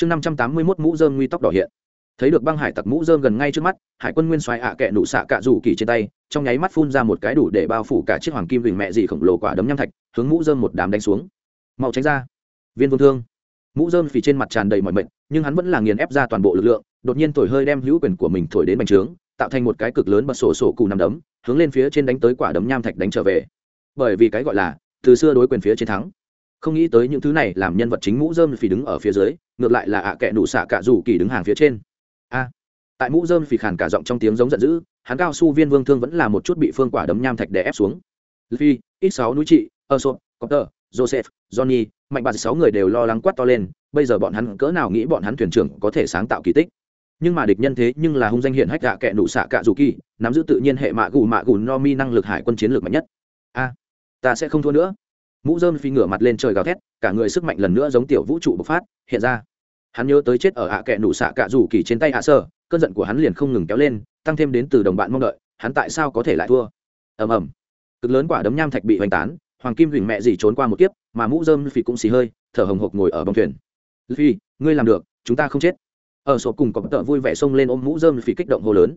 chương năm trăm tám mươi mốt mũ dơm nguy tóc đỏ hiện. Thấy được băng hải tặc mũ dơm gần ngay trước mắt, hải quân nguyên xoài ạ kẹ nụ xạ cạ rủ kỳ trên tay, trong nháy mắt phun ra một cái đủ để bao phủ cả chiếc hoàng kim vịnh mẹ dị khổng lồ quả đấm nham thạch, hướng mũ dơm một đám đánh xuống. Mau tránh ra. Viên vương thương. Mũ dơm phì trên mặt tràn đầy mọi mệnh nhưng hắn vẫn là nghiền ép ra toàn bộ lực lượng, đột nhiên thổi hơi đem hữu quyền của mình thổi đến bành trướng, tạo thành một cái cực lớn bật sổ sổ cù nằm đấm, hướng lên phía trên đánh tới quả đấm nham thạch đánh trở về. Bởi vì cái gọi là, từ xưa đối quyền phía chiến thắng không nghĩ tới những thứ này làm nhân vật chính mũ dơm phì đứng ở phía dưới, ngược lại là ạ à kẹ nụ xạ cạ rủ kỳ đứng hàng phía trên. A. Tại mũ dơm phì khàn cả giọng trong tiếng giống giận dữ, hắn cao su viên vương thương vẫn là một chút bị phương quả đấm nham thạch đè ép xuống. Phi ít sáu núi trị ơ copter, joseph, johnny, mạnh bà sáu người đều lo lắng quát to lên, bây giờ bọn hắn cỡ nào nghĩ bọn hắn thuyền trưởng có thể sáng tạo kỳ tích. Nhưng mà địch nhân thế nhưng là hung danh hiện hách gạ kẻ nụ xạ cạ dù kỳ, nắm giữ tự nhiên hệ mạ gù mạ gù no mi năng lực hải quân chiến lược mạnh nhất. A. Ta sẽ không thua nữa mũ dơm phi ngửa mặt lên trời gào thét, cả người sức mạnh lần nữa giống tiểu vũ trụ bộc phát, hiện ra. Hắn nhớ tới chết ở ạ kẹ nụ xạ cạ rủ kỳ trên tay hạ sơ, cơn giận của hắn liền không ngừng kéo lên, tăng thêm đến từ đồng bạn mong đợi, hắn tại sao có thể lại thua? Ầm ầm. Cực lớn quả đấm nham thạch bị hoành tán, hoàng kim huỳnh mẹ gì trốn qua một kiếp, mà mũ dơm phi cũng xì hơi, thở hồng hộc ngồi ở bông thuyền. Phi, ngươi làm được, chúng ta không chết. Ở sổ cùng có tợ vui vẻ xông lên ôm mũ dơm phi kích động hô lớn.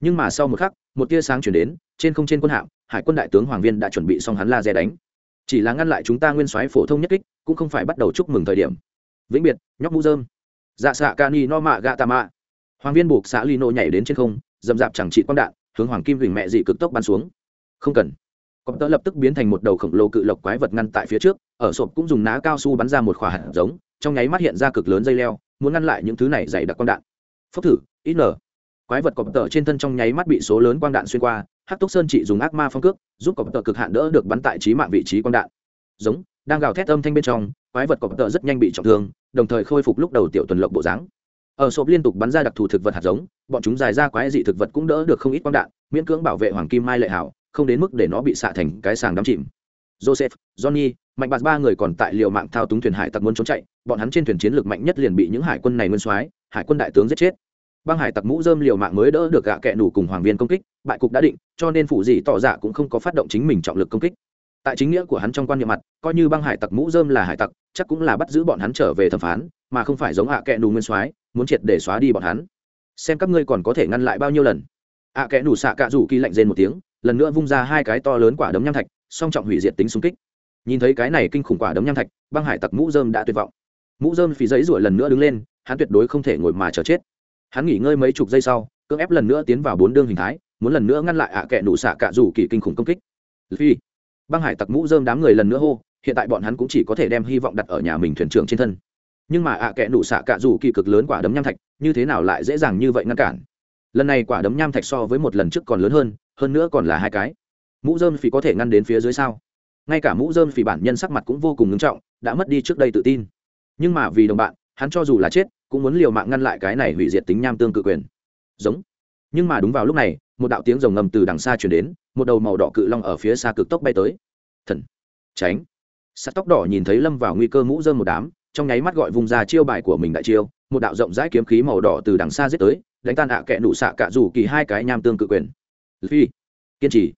Nhưng mà sau một khắc, một tia sáng chuyển đến, trên không trên quân hạm, hải quân đại tướng hoàng viên đã chuẩn bị xong hắn la dè đánh chỉ là ngăn lại chúng ta nguyên soái phổ thông nhất kích, cũng không phải bắt đầu chúc mừng thời điểm. Vĩnh biệt, nhóc mũ dơm dạ xạ ca ni no mạ gạ tà mạ hoàng viên buộc xã lino nhảy đến trên không dầm dạp chẳng trị quang đạn, hướng hoàng kim huỳnh mẹ dị cực tốc bắn xuống. Không cần. Cọp tớ lập tức biến thành một đầu khổng lồ cự lộc quái vật ngăn tại phía trước, ở sộp cũng dùng ná cao su bắn ra một khỏa hạt giống, trong nháy mắt hiện ra cực lớn dây leo, muốn ngăn lại những thứ này dày đặc quang đạn. Phốc thử ít nở quái vật cọp tờ trên thân trong nháy mắt bị số lớn quang đạn xuyên qua hắc túc sơn chỉ dùng ác ma phong cước, giúp cọp tợ cực hạn đỡ được bắn tại trí mạng vị trí quang đạn. Giống, đang gào thét âm thanh bên trong, quái vật cọp tợ rất nhanh bị trọng thương, đồng thời khôi phục lúc đầu tiểu tuần lộc bộ dáng. Ở sộp liên tục bắn ra đặc thù thực vật hạt giống, bọn chúng dài ra quái dị thực vật cũng đỡ được không ít quang đạn, miễn cưỡng bảo vệ hoàng kim mai lệ hảo, không đến mức để nó bị xạ thành cái sàng đắm chìm. Joseph, johnny, mạnh bạt ba người còn tại liều mạng thao túng thuyền hải tặc muốn trốn chạy, bọn hắn trên thuyền chiến lược mạnh nhất liền bị những hải quân này nguyên soái, hải quân đại tướng giết chết băng hải tặc mũ dơm liều mạng mới đỡ được gạ kẹ nủ cùng hoàng viên công kích, bại cục đã định, cho nên phủ dị tỏ dạ cũng không có phát động chính mình trọng lực công kích. Tại chính nghĩa của hắn trong quan niệm mặt, coi như băng hải tặc mũ dơm là hải tặc, chắc cũng là bắt giữ bọn hắn trở về thẩm phán, mà không phải giống ạ kẹ nù nguyên soái, muốn triệt để xóa đi bọn hắn. Xem các ngươi còn có thể ngăn lại bao nhiêu lần. Ạ kẹ nù xạ cạ rủ kỳ lạnh rên một tiếng, lần nữa vung ra hai cái to lớn quả đấm nham thạch, song trọng hủy diệt tính xung kích. Nhìn thấy cái này kinh khủng quả đấm nham thạch, băng hải tặc mũ dơm đã tuyệt vọng. Mũ dơm phí giấy ruổi lần nữa đứng lên, hắn tuyệt đối không thể ngồi mà chờ chết hắn nghỉ ngơi mấy chục giây sau, cưỡng ép lần nữa tiến vào bốn đương hình thái, muốn lần nữa ngăn lại ạ kẹ nụ xạ cạ rủ kỳ kinh khủng công kích. Phi. Băng hải tặc mũ dơm đám người lần nữa hô, hiện tại bọn hắn cũng chỉ có thể đem hy vọng đặt ở nhà mình thuyền trưởng trên thân. Nhưng mà ạ kẹ nụ xạ cạ rủ kỳ cực lớn quả đấm nham thạch, như thế nào lại dễ dàng như vậy ngăn cản? Lần này quả đấm nham thạch so với một lần trước còn lớn hơn hơn nữa còn là hai cái. Mũ dơm phì có thể ngăn đến phía dưới sao? Ngay cả mũ dơm phì bản nhân sắc mặt cũng vô cùng ngưng trọng, đã mất đi trước đây tự tin. Nhưng mà vì đồng bạn, hắn cho dù là chết cũng muốn liều mạng ngăn lại cái này hủy diệt tính nham tương cự quyền. Giống. Nhưng mà đúng vào lúc này, một đạo tiếng rồng ngầm từ đằng xa chuyển đến, một đầu màu đỏ cự long ở phía xa cực tốc bay tới. Thần. Tránh. Sắt tóc đỏ nhìn thấy lâm vào nguy cơ mũ dơm một đám, trong nháy mắt gọi vùng ra chiêu bài của mình đại chiêu, một đạo rộng rãi kiếm khí màu đỏ từ đằng xa giết tới, đánh tan ạ à kẹ nụ xạ cả dù kỳ hai cái nham tương cự quyền. Phi. Kiên trì.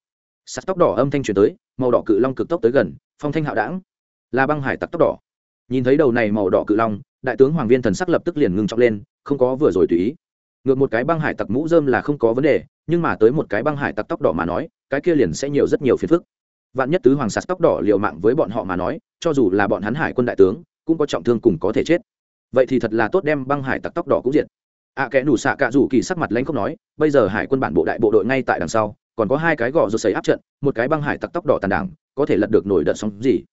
Sắt tóc đỏ âm thanh truyền tới, màu đỏ cự long cực tốc tới gần, phong thanh hạo đảng là băng hải tặc tóc đỏ. Nhìn thấy đầu này màu đỏ cự long đại tướng hoàng viên thần sắc lập tức liền ngưng trọng lên không có vừa rồi tùy ý. Ngược một cái băng hải tặc mũ dơm là không có vấn đề nhưng mà tới một cái băng hải tặc tóc đỏ mà nói cái kia liền sẽ nhiều rất nhiều phiền phức. Vạn nhất tứ hoàng sạt tóc đỏ liều mạng với bọn họ mà nói cho dù là bọn hắn hải quân đại tướng cũng có trọng thương cùng có thể chết. Vậy thì thật là tốt đem băng hải tặc tóc đỏ cũng diệt. Ạ à, kẻ nủ xạ cạ rủ kỳ sắc mặt lãnh không nói bây giờ hải quân bản bộ đại bộ đội ngay tại đằng sau còn có hai cái gò rột xấy áp trận một cái băng hải tặc tóc đỏ tàn đảng có thể lật được nổi đợt sóng gì?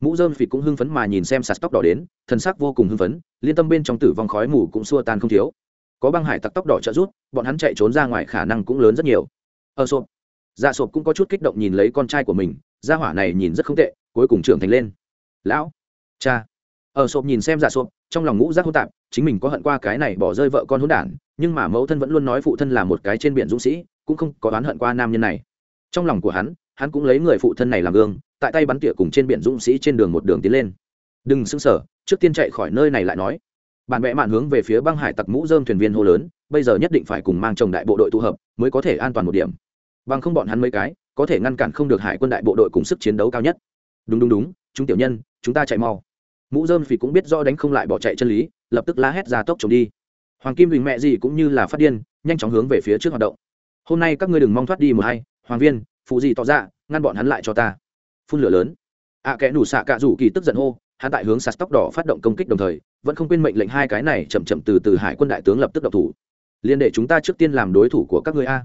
Mũ dơm phì cũng hưng phấn mà nhìn xem sạt tóc đỏ đến thần sắc vô cùng hưng phấn, liên tâm bên trong tử vong khói mù cũng xua tan không thiếu. Có băng hải tặc tóc đỏ trợ rút bọn hắn chạy trốn ra ngoài khả năng cũng lớn rất nhiều. Ở sộp. Dạ sộp cũng có chút kích động nhìn lấy con trai của mình, gia hỏa này nhìn rất không tệ, cuối cùng trưởng thành lên. Lão. Cha. Ở sộp nhìn xem dạ sộp, trong lòng ngũ giác hỗn tạp, chính mình có hận qua cái này bỏ rơi vợ con hỗn đản, nhưng mà mẫu thân vẫn luôn nói phụ thân là một cái trên biển dũng sĩ, cũng không có oán hận qua nam nhân này. Trong lòng của hắn hắn cũng lấy người phụ thân này làm gương tại tay bắn tỉa cùng trên biển dũng sĩ trên đường một đường tiến lên. Đừng xưng sở trước tiên chạy khỏi nơi này lại nói. Bạn bè mạn hướng về phía băng hải tặc mũ dơm thuyền viên hô lớn, bây giờ nhất định phải cùng mang chồng đại bộ đội tụ hợp, mới có thể an toàn một điểm. Bằng không bọn hắn mấy cái, có thể ngăn cản không được hải quân đại bộ đội cùng sức chiến đấu cao nhất. Đúng đúng đúng, chúng tiểu nhân, chúng ta chạy mau. Mũ dơm phì cũng biết do đánh không lại bỏ chạy chân lý, lập tức la hét ra tốc trốn đi. Hoàng kim huỳnh mẹ gì cũng như là phát điên, nhanh chóng hướng về phía trước hoạt động. Hôm nay các ngươi đừng mong thoát đi một hay hoàng viên, phụ gì tỏ ra, ngăn bọn hắn lại cho ta phun lửa lớn. Ạ à, kẽ nủ xạ cạ rủ kỳ tức giận hô hắn tại hướng sạt tóc đỏ phát động công kích đồng thời vẫn không quên mệnh lệnh hai cái này chậm chậm từ từ hải quân đại tướng lập tức độc thủ. Liên để chúng ta trước tiên làm đối thủ của các ngươi a.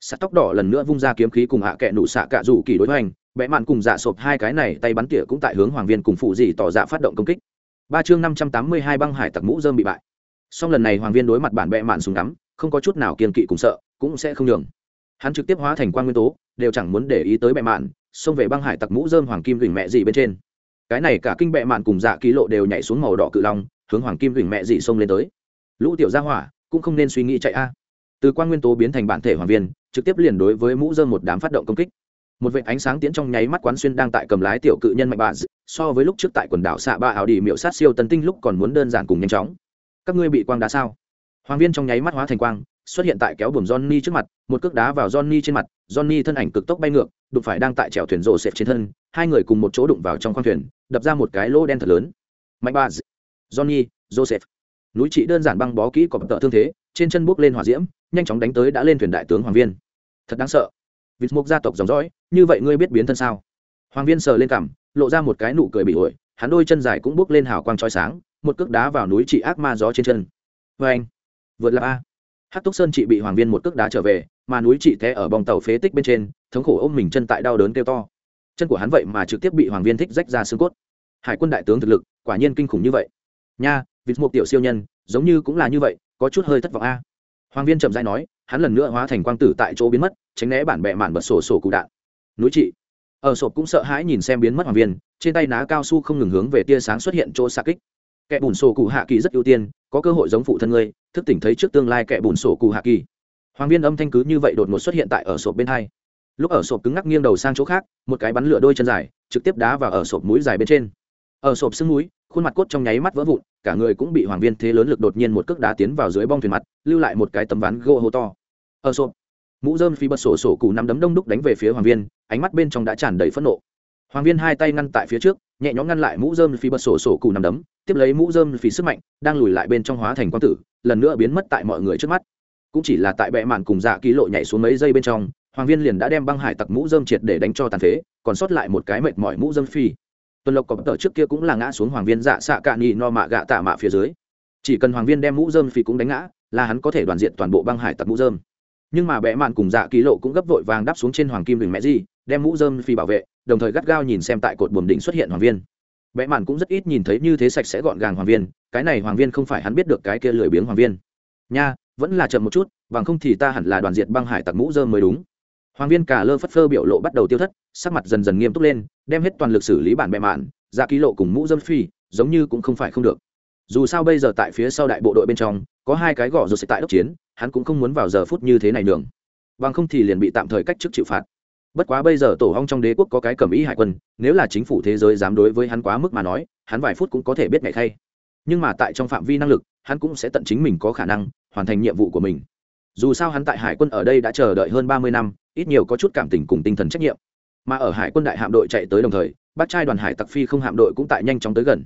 Sạt tóc đỏ lần nữa vung ra kiếm khí cùng ạ à kẽ nủ xạ cạ rủ kỳ đối hoành bẽ mạn cùng dạ sộp hai cái này tay bắn tỉa cũng tại hướng hoàng viên cùng phụ dị tỏ dạ phát động công kích. Ba chương năm trăm tám mươi hai băng hải tặc mũ dơm bị bại. Song lần này hoàng viên đối mặt bản bẽ mạn súng ngắm không có chút nào kiên kỵ cùng sợ cũng sẽ không nhường. Hắn trực tiếp hóa thành quan nguyên tố đều chẳng muốn để ý tới bệ mạn xông về băng hải tặc mũ dơm hoàng kim gửi mẹ dì bên trên. Cái này cả kinh bệ mạn cùng dạ ký lộ đều nhảy xuống màu đỏ cự long, hướng hoàng kim gửi mẹ dị xông lên tới. Lũ tiểu gia hỏa, cũng không nên suy nghĩ chạy a. Từ quan nguyên tố biến thành bản thể hoàng viên, trực tiếp liền đối với mũ dơm một đám phát động công kích. Một vệ ánh sáng tiến trong nháy mắt quán xuyên đang tại cầm lái tiểu cự nhân mạnh bà so với lúc trước tại quần đảo xạ ba ảo đi miệu sát siêu tân tinh lúc còn muốn đơn giản cùng nhanh chóng. Các ngươi bị quang đá sao? Hoàng viên trong nháy mắt hóa thành quang xuất hiện tại kéo buồm Johnny trước mặt, một cước đá vào Johnny trên mặt, Johnny thân ảnh cực tốc bay ngược, đụng phải đang tại chèo thuyền rồ xẹp trên thân, hai người cùng một chỗ đụng vào trong khoang thuyền, đập ra một cái lỗ đen thật lớn. Mạnh ba, Johnny, Joseph. Núi chỉ đơn giản băng bó kỹ có tợ thương thế, trên chân bước lên hỏa diễm, nhanh chóng đánh tới đã lên thuyền đại tướng hoàng viên. Thật đáng sợ. Vịt mục gia tộc dòng dõi, như vậy ngươi biết biến thân sao? Hoàng viên sờ lên cằm, lộ ra một cái nụ cười bị uội, hắn đôi chân dài cũng bước lên hào quang chói sáng, một cước đá vào núi chỉ ác ma gió trên chân. Và vâng. anh, vượt là a hát túc sơn chị bị hoàng viên một cước đá trở về, mà núi chị té ở bong tàu phế tích bên trên, thống khổ ôm mình chân tại đau đớn kêu to. Chân của hắn vậy mà trực tiếp bị hoàng viên thích rách ra xương cốt. Hải quân đại tướng thực lực, quả nhiên kinh khủng như vậy. Nha, vịt một tiểu siêu nhân, giống như cũng là như vậy, có chút hơi thất vọng a. Hoàng viên chậm dãi nói, hắn lần nữa hóa thành quang tử tại chỗ biến mất, tránh né bản bẹ mạn bật sổ sổ cụ đạn. Núi chị. Ở sộp cũng sợ hãi nhìn xem biến mất hoàng viên, trên tay ná cao su không ngừng hướng về tia sáng xuất hiện chỗ xa kích kẻ bùn sổ cụ hạ kỳ rất ưu tiên, có cơ hội giống phụ thân ngươi, thức tỉnh thấy trước tương lai kẻ bùn sổ cụ hạ kỳ. Hoàng viên âm thanh cứ như vậy đột ngột xuất hiện tại ở sộp bên hai. Lúc ở sộp cứng ngắc nghiêng đầu sang chỗ khác, một cái bắn lửa đôi chân dài, trực tiếp đá vào ở sộp mũi dài bên trên. Ở sộp sưng mũi, khuôn mặt cốt trong nháy mắt vỡ vụn, cả người cũng bị hoàng viên thế lớn lực đột nhiên một cước đá tiến vào dưới bong thuyền mặt, lưu lại một cái tấm ván gỗ hô to. Ở sộp, mũ dơm phi bật sổ sổ cụ nắm đấm đông đúc đánh về phía hoàng viên, ánh mắt bên trong đã tràn đầy phẫn nộ. Hoàng viên hai tay ngăn tại phía trước, nhẹ nhõm ngăn lại mũ dơm phi bật sổ sổ cụ nằm đấm tiếp lấy mũ dơm phì sức mạnh đang lùi lại bên trong hóa thành quang tử, lần nữa biến mất tại mọi người trước mắt. Cũng chỉ là tại bệ mạn cùng dạ ký lộ nhảy xuống mấy giây bên trong, hoàng viên liền đã đem băng hải tặc mũ dơm triệt để đánh cho tàn phế, còn sót lại một cái mệt mỏi mũ dơm phi tuần lộc cọp tờ trước kia cũng là ngã xuống hoàng viên dạ xạ cạn nhị no mạ gạ tạ mạ phía dưới. Chỉ cần hoàng viên đem mũ dơm phi cũng đánh ngã, là hắn có thể đoàn diện toàn bộ băng hải tặc mũ dơm nhưng mà bệ mạn cùng dạ ký lộ cũng gấp vội vàng đáp xuống trên hoàng kim đỉnh mẹ gì, đem mũ dơm phi bảo vệ, đồng thời gắt gao nhìn xem tại cột buồm đỉnh xuất hiện hoàng viên vẽ mạn cũng rất ít nhìn thấy như thế sạch sẽ gọn gàng hoàng viên, cái này hoàng viên không phải hắn biết được cái kia lười biếng hoàng viên. Nha, vẫn là chậm một chút, bằng không thì ta hẳn là đoàn diệt băng hải tặc mũ dơ mới đúng. Hoàng viên cả lơ phất phơ biểu lộ bắt đầu tiêu thất, sắc mặt dần dần nghiêm túc lên, đem hết toàn lực xử lý bản bệ mạn ra ký lộ cùng mũ dơm phi, giống như cũng không phải không được. Dù sao bây giờ tại phía sau đại bộ đội bên trong, có hai cái gõ rồi sẽ tại đốc chiến, hắn cũng không muốn vào giờ phút như thế này đường bằng không thì liền bị tạm thời cách chức chịu phạt bất quá bây giờ tổ hong trong đế quốc có cái cầm ý hải quân, nếu là chính phủ thế giới dám đối với hắn quá mức mà nói, hắn vài phút cũng có thể biết ngày thay nhưng mà tại trong phạm vi năng lực, hắn cũng sẽ tận chính mình có khả năng hoàn thành nhiệm vụ của mình. Dù sao hắn tại hải quân ở đây đã chờ đợi hơn ba mươi năm, ít nhiều có chút cảm tình cùng tinh thần trách nhiệm. Mà ở hải quân đại hạm đội chạy tới đồng thời, bác trai đoàn hải tặc phi không hạm đội cũng tại nhanh chóng tới gần.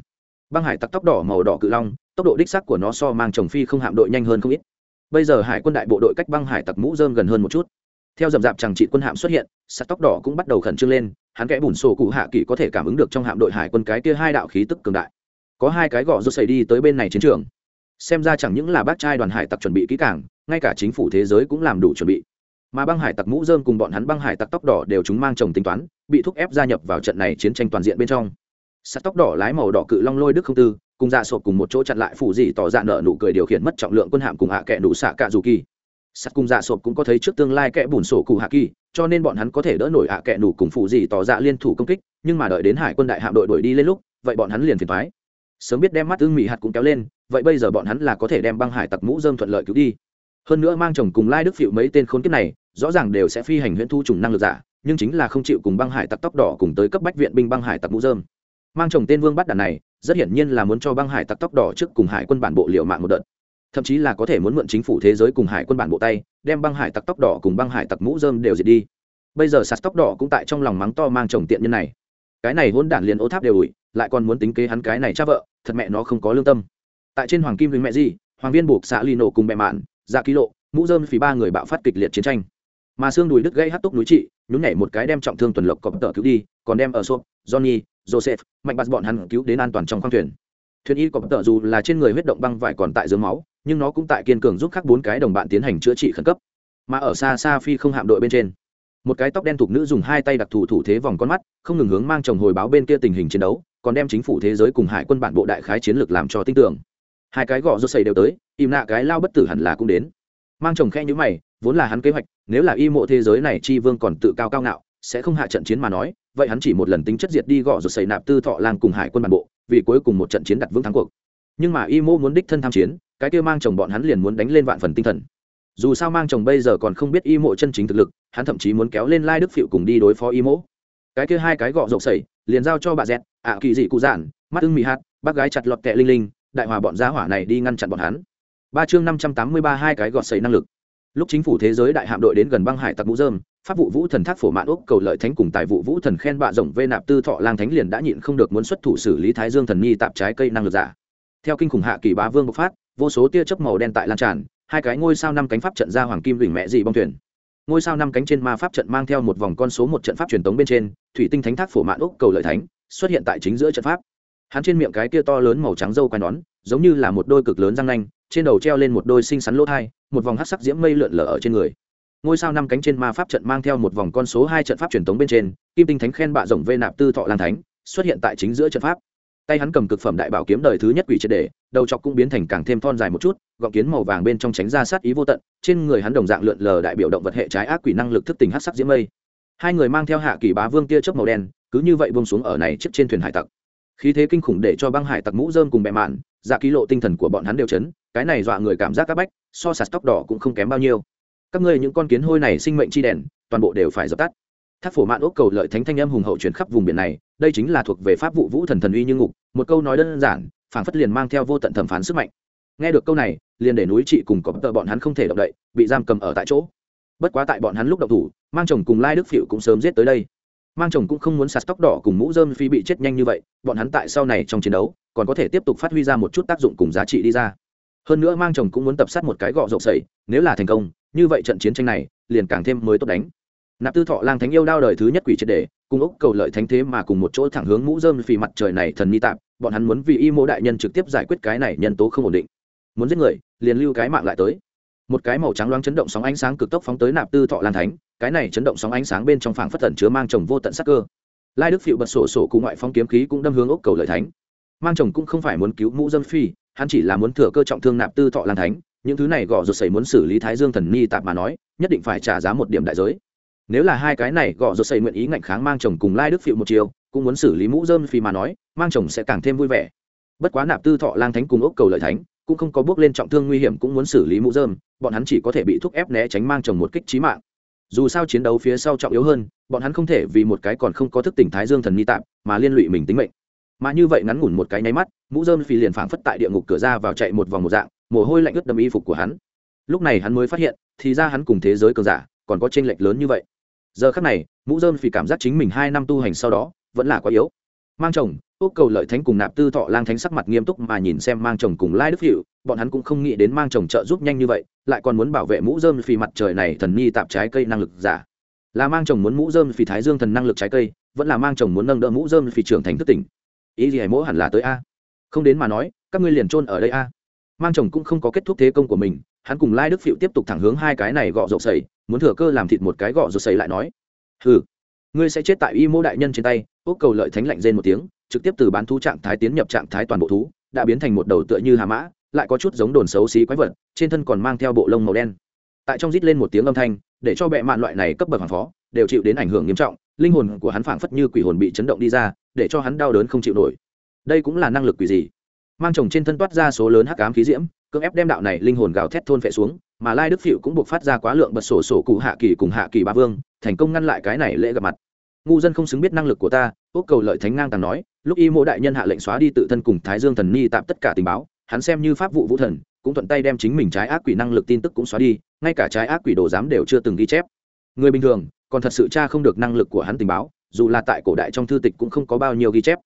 Băng hải tặc tóc đỏ màu đỏ cự long, tốc độ đích sắc của nó so mang chồng phi không hạm đội nhanh hơn không ít. Bây giờ hải quân đại bộ đội cách băng hải tặc mũ dơm gần hơn một chút theo dầm dạp chẳng trị quân hạm xuất hiện, sắt tóc đỏ cũng bắt đầu khẩn trương lên, hắn kẽ bùn sổ cụ hạ kỳ có thể cảm ứng được trong hạm đội hải quân cái kia hai đạo khí tức cường đại. Có hai cái gò rút xảy đi tới bên này chiến trường. Xem ra chẳng những là bác trai đoàn hải tặc chuẩn bị kỹ càng, ngay cả chính phủ thế giới cũng làm đủ chuẩn bị. Mà băng hải tặc mũ dơm cùng bọn hắn băng hải tặc tóc đỏ đều chúng mang chồng tính toán, bị thúc ép gia nhập vào trận này chiến tranh toàn diện bên trong. Sắt tóc đỏ lái màu đỏ cự long lôi đức không tư, cùng dạ sộp cùng một chỗ chặn lại phủ dị tỏ ra nợ nụ cười điều khiển mất trọng lượng quân hạm cùng hạ kẹ đủ xạ cạ dù kỳ sắt cùng dạ sộp cũng có thấy trước tương lai kẽ bùn sổ cụ hạ kỳ, cho nên bọn hắn có thể đỡ nổi hạ à kẽ nủ cùng phụ gì tỏ dạ liên thủ công kích, nhưng mà đợi đến hải quân đại hạm đội đuổi đi lên lúc, vậy bọn hắn liền phiền thoái sớm biết đem mắt ưng mỹ hạt cũng kéo lên, vậy bây giờ bọn hắn là có thể đem băng hải tặc mũ dơm thuận lợi cứu đi. Hơn nữa mang chồng cùng lai đức phịu mấy tên khốn kiếp này, rõ ràng đều sẽ phi hành huyễn thu trùng năng lực giả, nhưng chính là không chịu cùng băng hải tặc tóc đỏ cùng tới cấp bách viện binh băng hải tặc mũ dơm. Mang chồng tên vương bắt đàn này, rất hiển nhiên là muốn cho băng hải tặc tóc đỏ trước cùng hải quân bản bộ liệu mạng một đợt thậm chí là có thể muốn mượn chính phủ thế giới cùng hải quân bản bộ tay, đem băng hải tặc tóc đỏ cùng băng hải tặc mũ dơm đều diệt đi. Bây giờ sạt tóc đỏ cũng tại trong lòng mắng to mang chồng tiện nhân này. Cái này hôn đản liền ô tháp đều ủi, lại còn muốn tính kế hắn cái này cha vợ, thật mẹ nó không có lương tâm. Tại trên hoàng kim với mẹ gì, hoàng viên buộc xã ly nổ cùng mẹ mạn dạ ký lộ, mũ dơm phì ba người bạo phát kịch liệt chiến tranh. Mà xương đùi đứt gây hát túc núi trị, nhún nhảy một cái đem trọng thương tuần lộc cọp tờ cứu đi, còn đem ở xốp, johnny, joseph, mạnh bắt bọn hắn cứu đến an toàn trong khoang thuyền thuyền y cọp tợ dù là trên người huyết động băng vải còn tại dưới máu, nhưng nó cũng tại kiên cường giúp các bốn cái đồng bạn tiến hành chữa trị khẩn cấp. Mà ở xa xa phi không hạm đội bên trên, một cái tóc đen thục nữ dùng hai tay đặc thù thủ thế vòng con mắt, không ngừng hướng mang chồng hồi báo bên kia tình hình chiến đấu, còn đem chính phủ thế giới cùng hải quân bản bộ đại khái chiến lược làm cho tin tưởng. Hai cái gõ rốt xây đều tới, im nạ cái lao bất tử hẳn là cũng đến. Mang chồng khe như mày, vốn là hắn kế hoạch, nếu là y mộ thế giới này chi vương còn tự cao cao ngạo, sẽ không hạ trận chiến mà nói, vậy hắn chỉ một lần tính chất diệt đi gõ rốt xây nạp tư thọ lang cùng hải quân bản bộ vì cuối cùng một trận chiến đặt vững thắng cuộc. Nhưng mà y mô muốn đích thân tham chiến, cái kia mang chồng bọn hắn liền muốn đánh lên vạn phần tinh thần. Dù sao mang chồng bây giờ còn không biết y mộ chân chính thực lực, hắn thậm chí muốn kéo lên lai đức phịu cùng đi đối phó y mộ cái kia hai cái gọ rộng sẩy liền giao cho bà dẹt, ạ kỳ dị cụ giản, mắt ưng mị hạt, bác gái chặt lọt kẹ linh linh, đại hòa bọn giá hỏa này đi ngăn chặn bọn hắn. Ba chương năm trăm tám mươi ba hai cái gọt sẩy năng lực. Lúc chính phủ thế giới đại hạm đội đến gần băng hải tặc mũ dơm pháp vụ vũ thần thác phổ mạn úc cầu lợi thánh cùng tài vụ vũ thần khen bạ rộng vê nạp tư thọ lang thánh liền đã nhịn không được muốn xuất thủ xử lý thái dương thần nhi tạp trái cây năng lực giả. Theo kinh khủng hạ kỳ bá vương bộc phát, vô số tia chớp màu đen tại lan tràn, hai cái ngôi sao năm cánh pháp trận ra hoàng kim đỉnh mẹ dị bong thuyền. Ngôi sao năm cánh trên ma pháp trận mang theo một vòng con số một trận pháp truyền tống bên trên, thủy tinh thánh thác phổ mạn úc cầu lợi thánh, xuất hiện tại chính giữa trận pháp. Hắn trên miệng cái kia to lớn màu trắng dâu quai nón, giống như là một đôi cực lớn răng nanh, trên đầu treo lên một đôi xinh xắn lỗ thai, một vòng hát sắc diễm mây lượn lở ở trên người ngôi sao năm cánh trên ma pháp trận mang theo một vòng con số hai trận pháp truyền thống bên trên, kim tinh thánh khen bạ rộng vê nạp tư thọ lan thánh, xuất hiện tại chính giữa trận pháp. Tay hắn cầm cực phẩm đại bảo kiếm đời thứ nhất quỷ triệt đề đầu chọc cũng biến thành càng thêm thon dài một chút, gọng kiến màu vàng bên trong tránh ra sát ý vô tận, trên người hắn đồng dạng lượn lờ đại biểu động vật hệ trái ác quỷ năng lực thức tình hát sắc diễm mây. Hai người mang theo hạ kỳ bá vương tia chớp màu đen, cứ như vậy bông xuống ở này chiếc trên thuyền hải tặc. Khí thế kinh khủng để cho băng hải tặc mũ dơm cùng bẹ mạn dạ ký lộ tinh thần của bọn hắn đều chấn, cái này dọa người cảm giác các bách, so sạt tóc đỏ cũng không kém bao nhiêu các ngươi những con kiến hôi này sinh mệnh chi đèn, toàn bộ đều phải dập tắt. Tháp phổ mạn ốc cầu lợi thánh thanh âm hùng hậu chuyển khắp vùng biển này, đây chính là thuộc về pháp vụ vũ thần thần uy như ngục, một câu nói đơn giản, phảng phất liền mang theo vô tận thẩm phán sức mạnh. Nghe được câu này, liền để núi trị cùng có tờ bọn hắn không thể động đậy, bị giam cầm ở tại chỗ. Bất quá tại bọn hắn lúc động thủ, mang chồng cùng lai đức phịu cũng sớm giết tới đây. Mang chồng cũng không muốn sạt tóc đỏ cùng mũ dơm phi bị chết nhanh như vậy, bọn hắn tại sau này trong chiến đấu, còn có thể tiếp tục phát huy ra một chút tác dụng cùng giá trị đi ra. Hơn nữa mang chồng cũng muốn tập sát một cái gọ rộng sẩy nếu là thành công như vậy trận chiến tranh này, liền càng thêm mới tốt đánh. Nạp tư thọ lang thánh yêu đao đời thứ nhất quỷ triệt đề, cùng ốc cầu lợi thánh thế mà cùng một chỗ thẳng hướng mũ dơm phì mặt trời này thần ni tạp bọn hắn muốn vì y mô đại nhân trực tiếp giải quyết cái này nhân tố không ổn định. Muốn giết người, liền lưu cái mạng lại tới. Một cái màu trắng loáng chấn động sóng ánh sáng cực tốc phóng tới nạp tư thọ lang thánh, cái này chấn động sóng ánh sáng bên trong phảng phất tẩn chứa mang chồng vô tận sắc cơ. Lai đức phịu bật sổ sổ cùng ngoại phong kiếm khí cũng đâm hướng ốc cầu lợi thánh. Mang chồng cũng không phải muốn cứu mũ dơm phi hắn chỉ là muốn thừa cơ trọng thương nạp tư thọ lang thánh những thứ này gò rụt sẩy muốn xử lý thái dương thần ni tạp mà nói, nhất định phải trả giá một điểm đại giới. Nếu là hai cái này gõ rụt sẩy nguyện ý ngạnh kháng mang chồng cùng lai đức phịu một chiều, cũng muốn xử lý mũ dơm phi mà nói, mang chồng sẽ càng thêm vui vẻ. Bất quá nạp tư thọ lang thánh cùng ốc cầu lợi thánh, cũng không có bước lên trọng thương nguy hiểm cũng muốn xử lý mũ dơm bọn hắn chỉ có thể bị thúc ép né tránh mang chồng một kích trí mạng. Dù sao chiến đấu phía sau trọng yếu hơn, bọn hắn không thể vì một cái còn không có thức tỉnh thái dương thần ni tạm mà liên lụy mình tính mệnh. Mà như vậy ngắn ngủn một cái nháy mắt, mũ dơm phi liền phảng phất tại địa ngục cửa ra vào chạy một vòng một dạng mồ hôi lạnh ướt đầm y phục của hắn. Lúc này hắn mới phát hiện, thì ra hắn cùng thế giới cường giả còn có t r ê n lệch lớn như vậy. Giờ khắc này, mũ dơm phì cảm giác chính mình hai năm tu hành sau đó vẫn là quá yếu. Mang chồng, úc cầu lợi thánh cùng nạp tư thọ lang thánh sắc mặt nghiêm túc mà nhìn xem mang chồng cùng lai đức hiệu bọn hắn cũng không nghĩ đến mang chồng trợ giúp nhanh như vậy, lại còn muốn bảo vệ mũ dơm phì mặt trời này thần nhi tạp trái cây năng lực giả. Là mang chồng muốn mũ dơm phì thái dương thần năng lực trái cây, vẫn là mang chồng muốn nâng đỡ mũ dơm phì trưởng thành thức tỉnh. Ý gì hãy mỗ hẳn là tới a. Không đến mà nói, các ngươi liền trôn ở đây a mang chồng cũng không có kết thúc thế công của mình, hắn cùng lai đức phịu tiếp tục thẳng hướng hai cái này gọ rộp xầy muốn thừa cơ làm thịt một cái gọ rộp xầy lại nói. Hừ, ngươi sẽ chết tại y mô đại nhân trên tay. Ốc cầu lợi thánh lạnh rên một tiếng, trực tiếp từ bán thú trạng thái tiến nhập trạng thái toàn bộ thú, đã biến thành một đầu tựa như hà mã, lại có chút giống đồn xấu xí quái vật, trên thân còn mang theo bộ lông màu đen. Tại trong rít lên một tiếng âm thanh, để cho bệ mạn loại này cấp bậc hoàng phó, đều chịu đến ảnh hưởng nghiêm trọng, linh hồn của hắn phảng phất như quỷ hồn bị chấn động đi ra, để cho hắn đau đớn không chịu nổi. Đây cũng là năng lực quỷ gì? Mang chồng trên thân toát ra số lớn hắc ám khí diễm, cưỡng ép đem đạo này linh hồn gào thét thôn phệ xuống, mà lai đức phịu cũng buộc phát ra quá lượng bật sổ sổ cụ hạ kỳ cùng hạ kỳ ba vương, thành công ngăn lại cái này lễ gặp mặt. Ngu dân không xứng biết năng lực của ta ốc cầu lợi thánh ngang tàng nói, lúc y mộ đại nhân hạ lệnh xóa đi tự thân cùng thái dương thần ni tạm tất cả tình báo, hắn xem như pháp vụ vũ thần, cũng thuận tay đem chính mình trái ác quỷ năng lực tin tức cũng xóa đi, ngay cả trái ác quỷ đồ giám đều chưa từng ghi chép. Người bình thường, còn thật sự cha không được năng lực của hắn tình báo, dù là tại cổ đại trong thư tịch cũng không có bao nhiêu ghi chép.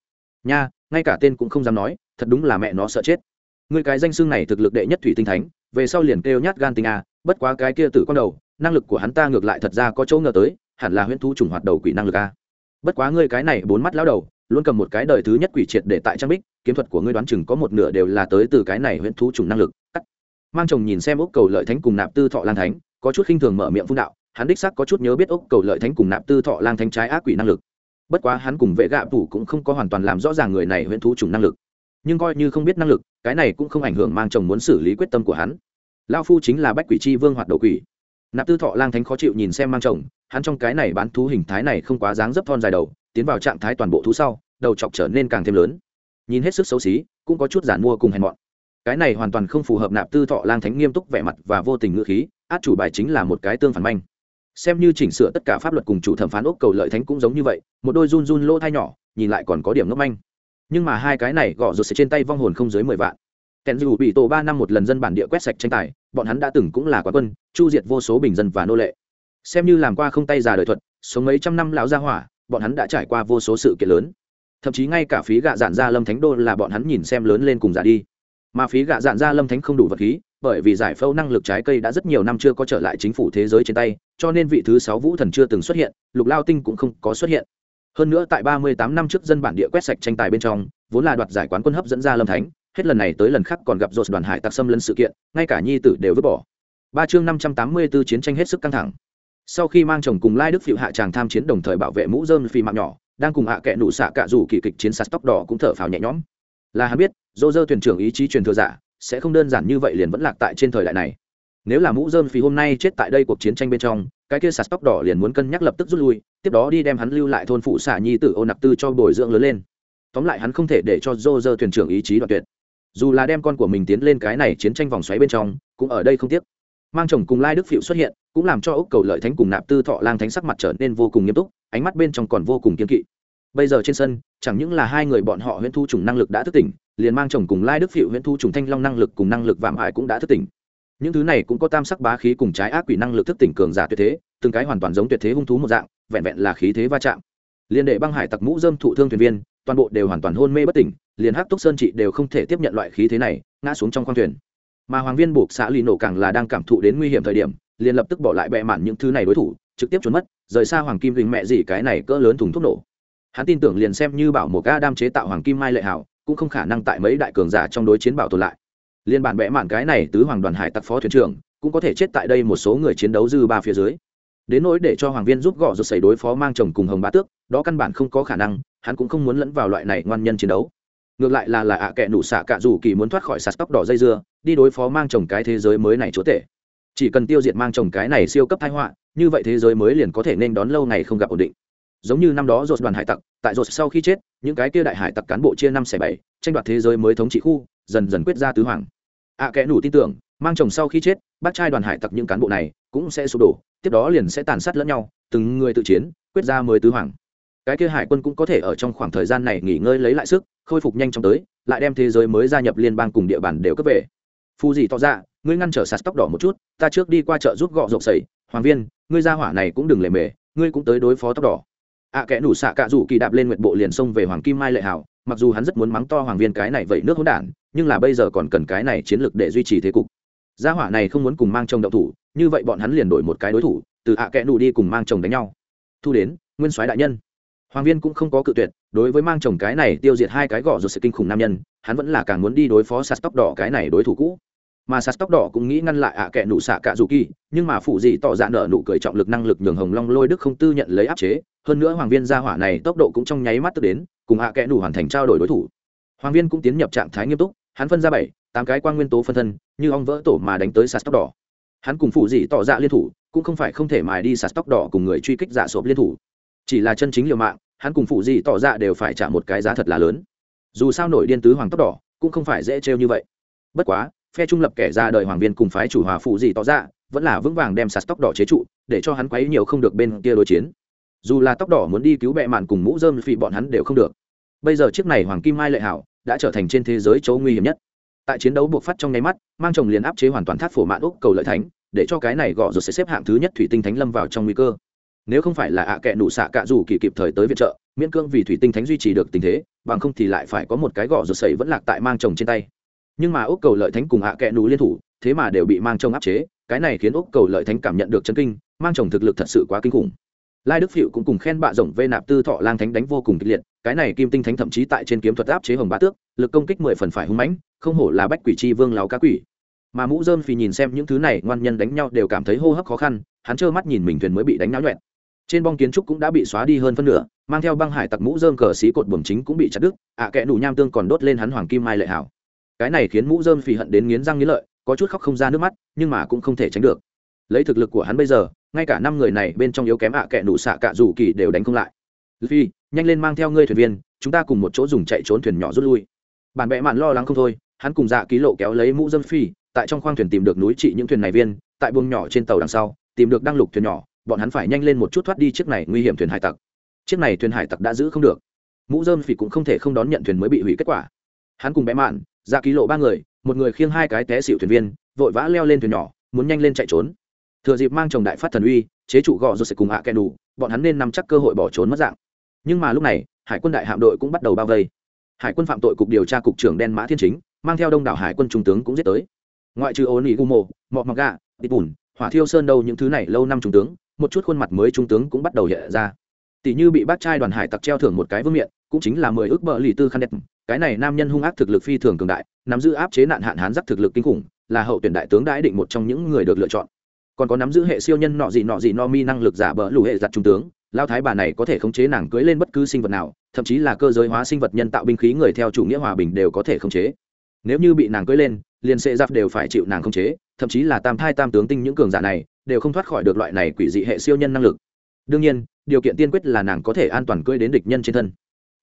Nha ngay cả tên cũng không dám nói, thật đúng là mẹ nó sợ chết. Người cái danh xưng này thực lực đệ nhất thủy tinh thánh, về sau liền kêu nhát gan tinh a, bất quá cái kia tử con đầu, năng lực của hắn ta ngược lại thật ra có chỗ ngờ tới, hẳn là huyễn thu trùng hoạt đầu quỷ năng lực a. Bất quá ngươi cái này bốn mắt lão đầu, luôn cầm một cái đời thứ nhất quỷ triệt để tại trang bích, kiếm thuật của ngươi đoán chừng có một nửa đều là tới từ cái này huyễn thu trùng năng lực. Cắt. Mang chồng nhìn xem ốc cầu lợi thánh cùng nạp tư thọ lang thánh, có chút khinh thường mở miệng phun đạo, hắn đích xác có chút nhớ biết ốc cầu lợi thánh cùng nạp tư thọ lang thánh trái ác quỷ năng lực bất quá hắn cùng vệ gạ thủ cũng không có hoàn toàn làm rõ ràng người này huyễn thú chủng năng lực. Nhưng coi như không biết năng lực, cái này cũng không ảnh hưởng mang chồng muốn xử lý quyết tâm của hắn. Lao phu chính là bách quỷ chi vương hoạt đầu quỷ. Nạp tư thọ lang thánh khó chịu nhìn xem mang chồng, hắn trong cái này bán thú hình thái này không quá dáng dấp thon dài đầu, tiến vào trạng thái toàn bộ thú sau, đầu chọc trở nên càng thêm lớn. Nhìn hết sức xấu xí, cũng có chút giản mua cùng hèn mọn. Cái này hoàn toàn không phù hợp nạp tư thọ lang thánh nghiêm túc vẻ mặt và vô tình ngữ khí, át chủ bài chính là một cái tương phản manh xem như chỉnh sửa tất cả pháp luật cùng chủ thẩm phán ốc cầu lợi thánh cũng giống như vậy, một đôi run run lỗ thai nhỏ, nhìn lại còn có điểm ngốc manh. Nhưng mà hai cái này gõ rụt sạch trên tay vong hồn không dưới mười vạn. Kèn dù bị tổ ba năm một lần dân bản địa quét sạch tranh tài, bọn hắn đã từng cũng là quán quân, chu diệt vô số bình dân và nô lệ. Xem như làm qua không tay già đời thuật, sống mấy trăm năm lão gia hỏa, bọn hắn đã trải qua vô số sự kiện lớn. Thậm chí ngay cả phí gạ dạn ra lâm thánh đô là bọn hắn nhìn xem lớn lên cùng giả đi. Mà phí gạ dạn ra lâm thánh không đủ vật khí, bởi vì giải phẫu năng lực trái cây đã rất nhiều năm chưa có trở lại chính phủ thế giới trên tay cho nên vị thứ sáu vũ thần chưa từng xuất hiện, lục lao tinh cũng không có xuất hiện. Hơn nữa tại ba mươi tám năm trước dân bản địa quét sạch tranh tài bên trong, vốn là đoạt giải quán quân hấp dẫn ra lâm thánh, hết lần này tới lần khác còn gặp dột đoàn hải tặc xâm lấn sự kiện, ngay cả nhi tử đều vứt bỏ. Ba chương năm trăm tám mươi 584 chiến tranh hết sức căng thẳng. Sau khi mang chồng cùng lai đức phiệu hạ tràng tham chiến đồng thời bảo vệ mũ dơm phi mạng nhỏ, đang cùng hạ kệ nụ xạ cạ rủ kỳ kịch chiến sạt tóc đỏ cũng thở phào nhẹ nhõm. Là hắn biết dô dơ thuyền trưởng ý chí truyền thừa giả, sẽ không đơn giản như vậy liền vẫn lạc tại trên thời đại này nếu là mũ dơm phì hôm nay chết tại đây cuộc chiến tranh bên trong, cái kia sạt tóc đỏ liền muốn cân nhắc lập tức rút lui, tiếp đó đi đem hắn lưu lại thôn phụ xả nhi tử ô nặc tư cho bồi dưỡng lớn lên. Tóm lại hắn không thể để cho dô dơ thuyền trưởng ý chí đoạt tuyệt. Dù là đem con của mình tiến lên cái này chiến tranh vòng xoáy bên trong, cũng ở đây không tiếc. Mang chồng cùng lai đức phịu xuất hiện, cũng làm cho ốc cầu lợi thánh cùng nạp tư thọ lang thánh sắc mặt trở nên vô cùng nghiêm túc, ánh mắt bên trong còn vô cùng kiên kỵ. Bây giờ trên sân, chẳng những là hai người bọn họ huyễn thu trùng năng lực đã thức tỉnh, liền mang chồng cùng lai đức phiệu huyễn thu trùng thanh long năng lực cùng năng lực vạm hại cũng đã thức tỉnh những thứ này cũng có tam sắc bá khí cùng trái ác quỷ năng lực thức tỉnh cường giả tuyệt thế, từng cái hoàn toàn giống tuyệt thế hung thú một dạng, vẹn vẹn là khí thế va chạm. Liên đệ băng hải tặc mũ dơm thụ thương thuyền viên, toàn bộ đều hoàn toàn hôn mê bất tỉnh, liền hắc túc sơn trị đều không thể tiếp nhận loại khí thế này, ngã xuống trong khoang thuyền. Mà hoàng viên buộc xã lì nổ càng là đang cảm thụ đến nguy hiểm thời điểm, liền lập tức bỏ lại bẹ mạn những thứ này đối thủ, trực tiếp trốn mất, rời xa hoàng kim gình mẹ gì cái này cỡ lớn thùng thuốc nổ. Hắn tin tưởng liền xem như bảo một ga đam chế tạo hoàng kim mai lệ hảo, cũng không khả năng tại mấy đại cường giả trong đối chiến bảo tồn lại liên bản bẽ mạn cái này tứ hoàng đoàn hải tặc phó thuyền trưởng, cũng có thể chết tại đây một số người chiến đấu dư ba phía dưới. Đến nỗi để cho hoàng viên giúp gõ rột xảy đối phó mang chồng cùng hồng bá tước, đó căn bản không có khả năng, hắn cũng không muốn lẫn vào loại này ngoan nhân chiến đấu. Ngược lại là là ạ à kệ nụ xạ cạ dù kỳ muốn thoát khỏi sạt tóc đỏ dây dưa, đi đối phó mang chồng cái thế giới mới này chúa tể. Chỉ cần tiêu diệt mang chồng cái này siêu cấp thái họa, như vậy thế giới mới liền có thể nên đón lâu ngày không gặp ổn định. Giống như năm đó rột đoàn hải tặc, tại rột sau khi chết, những cái kia đại hải tặc cán bộ chia năm xẻ bảy, tranh đoạt thế giới mới thống trị khu dần dần quyết ra tứ hoàng. Ạ à, kẽ nủ tin tưởng mang chồng sau khi chết bác trai đoàn hải tặc những cán bộ này cũng sẽ sụp đổ tiếp đó liền sẽ tàn sát lẫn nhau từng người tự chiến quyết ra mới tứ hoàng. Cái kia hải quân cũng có thể ở trong khoảng thời gian này nghỉ ngơi lấy lại sức khôi phục nhanh chóng tới lại đem thế giới mới gia nhập liên bang cùng địa bàn đều cấp về. Phù gì tỏ ra ngươi ngăn trở sạt tóc đỏ một chút ta trước đi qua chợ giúp gọ rộng sẩy. Hoàng viên ngươi ra hỏa này cũng đừng lề mề ngươi cũng tới đối phó tóc đỏ ạ à, kẽ nủ xạ cạ rủ kỳ đạp lên nguyện bộ liền xông về hoàng kim mai lệ hảo mặc dù hắn rất muốn mắng to hoàng viên cái này vậy nước hỗn đản nhưng là bây giờ còn cần cái này chiến lược để duy trì thế cục. Gia hỏa này không muốn cùng mang chồng động thủ như vậy bọn hắn liền đổi một cái đối thủ từ ạ à kẽ nủ đi cùng mang chồng đánh nhau. Thu đến nguyên soái đại nhân. Hoàng viên cũng không có cự tuyệt đối với mang chồng cái này tiêu diệt hai cái gõ rồi sự kinh khủng nam nhân hắn vẫn là càng muốn đi đối phó sạt tóc đỏ cái này đối thủ cũ mà sạt tóc đỏ cũng nghĩ ngăn lại ạ à nụ xạ cả dù kỳ, nhưng mà phụ gì tỏ ra nợ nụ cười trọng lực năng lực nhường hồng long lôi đức không tư nhận lấy áp chế. Hơn nữa hoàng viên gia hỏa này tốc độ cũng trong nháy mắt tức đến, cùng ạ à nụ hoàn thành trao đổi đối thủ. Hoàng viên cũng tiến nhập trạng thái nghiêm túc, hắn phân ra bảy, tám cái quan nguyên tố phân thân, như ong vỡ tổ mà đánh tới sạt tóc đỏ. Hắn cùng phụ gì tỏ ra liên thủ, cũng không phải không thể mài đi sạt tóc đỏ cùng người truy kích giả sộp liên thủ. Chỉ là chân chính liều mạng, hắn cùng phụ gì tỏ ra đều phải trả một cái giá thật là lớn. Dù sao nổi điên tứ hoàng tóc đỏ, cũng không phải dễ trêu như vậy. Bất quá phe trung lập kẻ ra đời hoàng viên cùng phái chủ hòa phụ gì tỏ ra, vẫn là vững vàng đem sạt tóc đỏ chế trụ, để cho hắn quấy nhiều không được bên kia đối chiến. Dù là tóc đỏ muốn đi cứu bệ mạn cùng mũ dơm phì bọn hắn đều không được. Bây giờ chiếc này hoàng kim mai lệ hảo, đã trở thành trên thế giới chỗ nguy hiểm nhất. Tại chiến đấu buộc phát trong nháy mắt, mang chồng liền áp chế hoàn toàn thác phổ mạn úc cầu lợi thánh, để cho cái này gọ rồi sẽ xếp hạng thứ nhất thủy tinh thánh lâm vào trong nguy cơ. Nếu không phải là ạ kệ nụ xạ cạ dù kỳ kịp thời tới viện trợ, miễn cương vì thủy tinh thánh duy trì được tình thế, bằng không thì lại phải có một cái gọ rồi sẩy vẫn lạc tại mang chồng trên tay nhưng mà ốc cầu lợi thánh cùng hạ kẽ nú liên thủ thế mà đều bị mang chồng áp chế cái này khiến ốc cầu lợi thánh cảm nhận được chân kinh mang chồng thực lực thật sự quá kinh khủng. Lai đức phịu cũng cùng khen bạ rộng vê nạp tư thọ lang thánh đánh vô cùng kịch liệt cái này kim tinh thánh thậm chí tại trên kiếm thuật áp chế hồng bá tước lực công kích mười phần phải hung mãnh không hổ là bách quỷ chi vương láo cá quỷ. Mà mũ dơm phì nhìn xem những thứ này ngoan nhân đánh nhau đều cảm thấy hô hấp khó khăn hắn trơ mắt nhìn mình thuyền mới bị đánh náo nhuẹn trên bong kiến trúc cũng đã bị xóa đi hơn phân nửa mang theo băng hải tặc mũ dơm cờ xí cột buồng chính cũng bị chặt đứt ạ à, kẽ đủ nham tương còn đốt lên hắn hoàng kim mai lệ hảo cái này khiến mũ dơm phì hận đến nghiến răng nghiến lợi, có chút khóc không ra nước mắt, nhưng mà cũng không thể tránh được. Lấy thực lực của hắn bây giờ, ngay cả năm người này bên trong yếu kém ạ à nụ đủ xạ cả dù kỳ đều đánh không lại. Phi nhanh lên mang theo ngươi thuyền viên, chúng ta cùng một chỗ dùng chạy trốn thuyền nhỏ rút lui. Bản bè mạn lo lắng không thôi, hắn cùng dạ ký lộ kéo lấy mũ dâm phi tại trong khoang thuyền tìm được núi trị những thuyền này viên, tại buồng nhỏ trên tàu đằng sau, tìm được đăng lục thuyền nhỏ, bọn hắn phải nhanh lên một chút thoát đi chiếc này nguy hiểm thuyền hải tặc. Chiếc này thuyền hải tặc đã giữ không được. Mũ dơm phỉ cũng không thể không đón nhận thuyền mới bị hủy kết quả. Hắn cùng bé mạn dạ ký lộ ba người, một người khiêng hai cái té xịu thuyền viên, vội vã leo lên thuyền nhỏ, muốn nhanh lên chạy trốn. Thừa dịp mang chồng đại phát thần uy, chế chủ gò rồi sẽ cùng hạ kẻ đủ, bọn hắn nên nắm chắc cơ hội bỏ trốn mất dạng. Nhưng mà lúc này, hải quân đại hạm đội cũng bắt đầu bao vây. Hải quân phạm tội cục điều tra cục trưởng đen mã thiên chính, mang theo đông đảo hải quân trung tướng cũng giết tới. Ngoại trừ ôn ý gumo mộ mọ gà tịt bùn hỏa thiêu sơn đâu những thứ này lâu năm trung tướng, một chút khuôn mặt mới trung tướng cũng bắt đầu hiện ra. Tỷ như bị bác trai đoàn hải tặc treo thưởng một cái vương miện, cũng chính là mười ước bờ lì tư khăn đẹp cái này nam nhân hung ác thực lực phi thường cường đại, nắm giữ áp chế nạn hạn hán giáp thực lực kinh khủng, là hậu tuyển đại tướng đãi định một trong những người được lựa chọn. Còn có nắm giữ hệ siêu nhân nọ gì nọ gì no mi năng lực giả bỡ lù hệ giặt trung tướng lao thái bà này có thể khống chế nàng cưới lên bất cứ sinh vật nào, thậm chí là cơ giới hóa sinh vật nhân tạo binh khí người theo chủ nghĩa hòa bình đều có thể khống chế. Nếu như bị nàng cưới lên, liền sệ giáp đều phải chịu nàng khống chế, thậm chí là tam thai tam tướng tinh những cường giả này, đều không thoát khỏi được loại này quỷ dị hệ siêu nhân năng lực. Đương nhiên, điều kiện tiên quyết là nàng có thể an toàn cưới đến địch nhân trên thân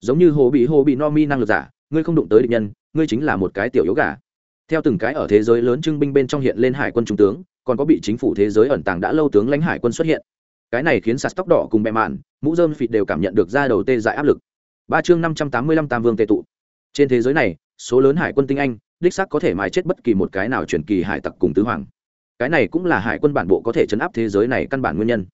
giống như hồ bị hồ bị no mi năng lực giả, ngươi không đụng tới địch nhân, ngươi chính là một cái tiểu yếu gà. Theo từng cái ở thế giới lớn trưng binh bên trong hiện lên hải quân trung tướng, còn có bị chính phủ thế giới ẩn tàng đã lâu tướng lãnh hải quân xuất hiện. Cái này khiến sạt tóc đỏ cùng bẹ mạn, mũ dơm phịt đều cảm nhận được ra đầu tê dại áp lực. Ba chương năm trăm tám mươi lăm tam vương tệ tụ. Trên thế giới này, số lớn hải quân tinh anh, đích xác có thể mài chết bất kỳ một cái nào truyền kỳ hải tặc cùng tứ hoàng. Cái này cũng là hải quân bản bộ có thể chấn áp thế giới này căn bản nguyên nhân.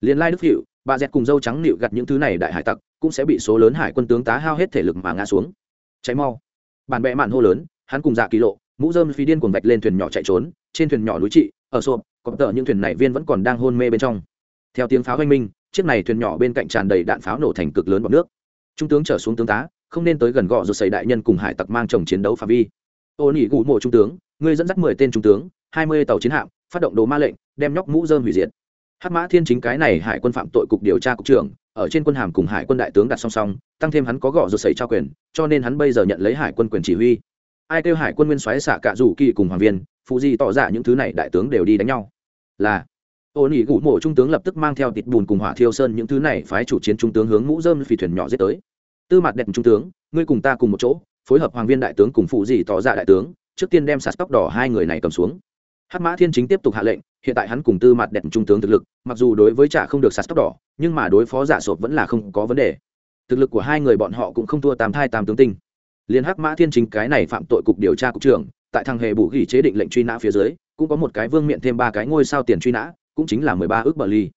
Liên lai đức hiệu bà dẹt cùng dâu trắng nịu gặt những thứ này đại hải tặc, cũng sẽ bị số lớn hải quân tướng tá hao hết thể lực mà ngã xuống. Cháy mau. Bản bệ mạn hô lớn, hắn cùng dạ kỳ lộ, mũ dơm phi điên cuồng vạch lên thuyền nhỏ chạy trốn, trên thuyền nhỏ núi trị, ở sộp, có tờ những thuyền này viên vẫn còn đang hôn mê bên trong. Theo tiếng pháo oanh minh, chiếc này thuyền nhỏ bên cạnh tràn đầy đạn pháo nổ thành cực lớn bọc nước. Trung tướng trở xuống tướng tá, không nên tới gần gọ rồi xảy đại nhân cùng hải tặc mang chồng chiến đấu phạm vi. Ô nỉ gù mộ trung tướng ngươi dẫn dắt mười tên trung tướng, hai mươi tàu chiến hạm, phát động đồ ma lệnh, đem nhóc mũ dơm hủy diệt hát mã thiên chính cái này hải quân phạm tội cục điều tra cục trưởng, ở trên quân hàm cùng hải quân đại tướng đặt song song, tăng thêm hắn có gõ rồi xảy trao quyền, cho nên hắn bây giờ nhận lấy hải quân quyền chỉ huy. Ai kêu hải quân nguyên xoáy xạ cả rủ kỳ cùng hoàng viên, phụ gì tỏ ra những thứ này đại tướng đều đi đánh nhau. Là, ô nỉ gủ mộ trung tướng lập tức mang theo tịt bùn cùng hỏa thiêu sơn những thứ này phái chủ chiến trung tướng hướng mũ dơm phi thuyền nhỏ giết tới. Tư mặt đẹp trung tướng, ngươi cùng ta cùng một chỗ, phối hợp hoàng viên đại tướng cùng phụ gì tỏ ra đại tướng, trước tiên đem sạt tóc đỏ hai người này cầm xuống hắc mã thiên chính tiếp tục hạ lệnh, hiện tại hắn cùng tư mặt đẹp trung tướng thực lực, mặc dù đối với trả không được sạt tóc đỏ nhưng mà đối phó giả sộp vẫn là không có vấn đề. Thực lực của hai người bọn họ cũng không thua tám thai tam tướng tinh. Liên hắc mã thiên chính cái này phạm tội cục điều tra cục trưởng, tại thằng hề bù gỉ chế định lệnh truy nã phía dưới, cũng có một cái vương miện thêm ba cái ngôi sao tiền truy nã, cũng chính là mười ba ước bờ ly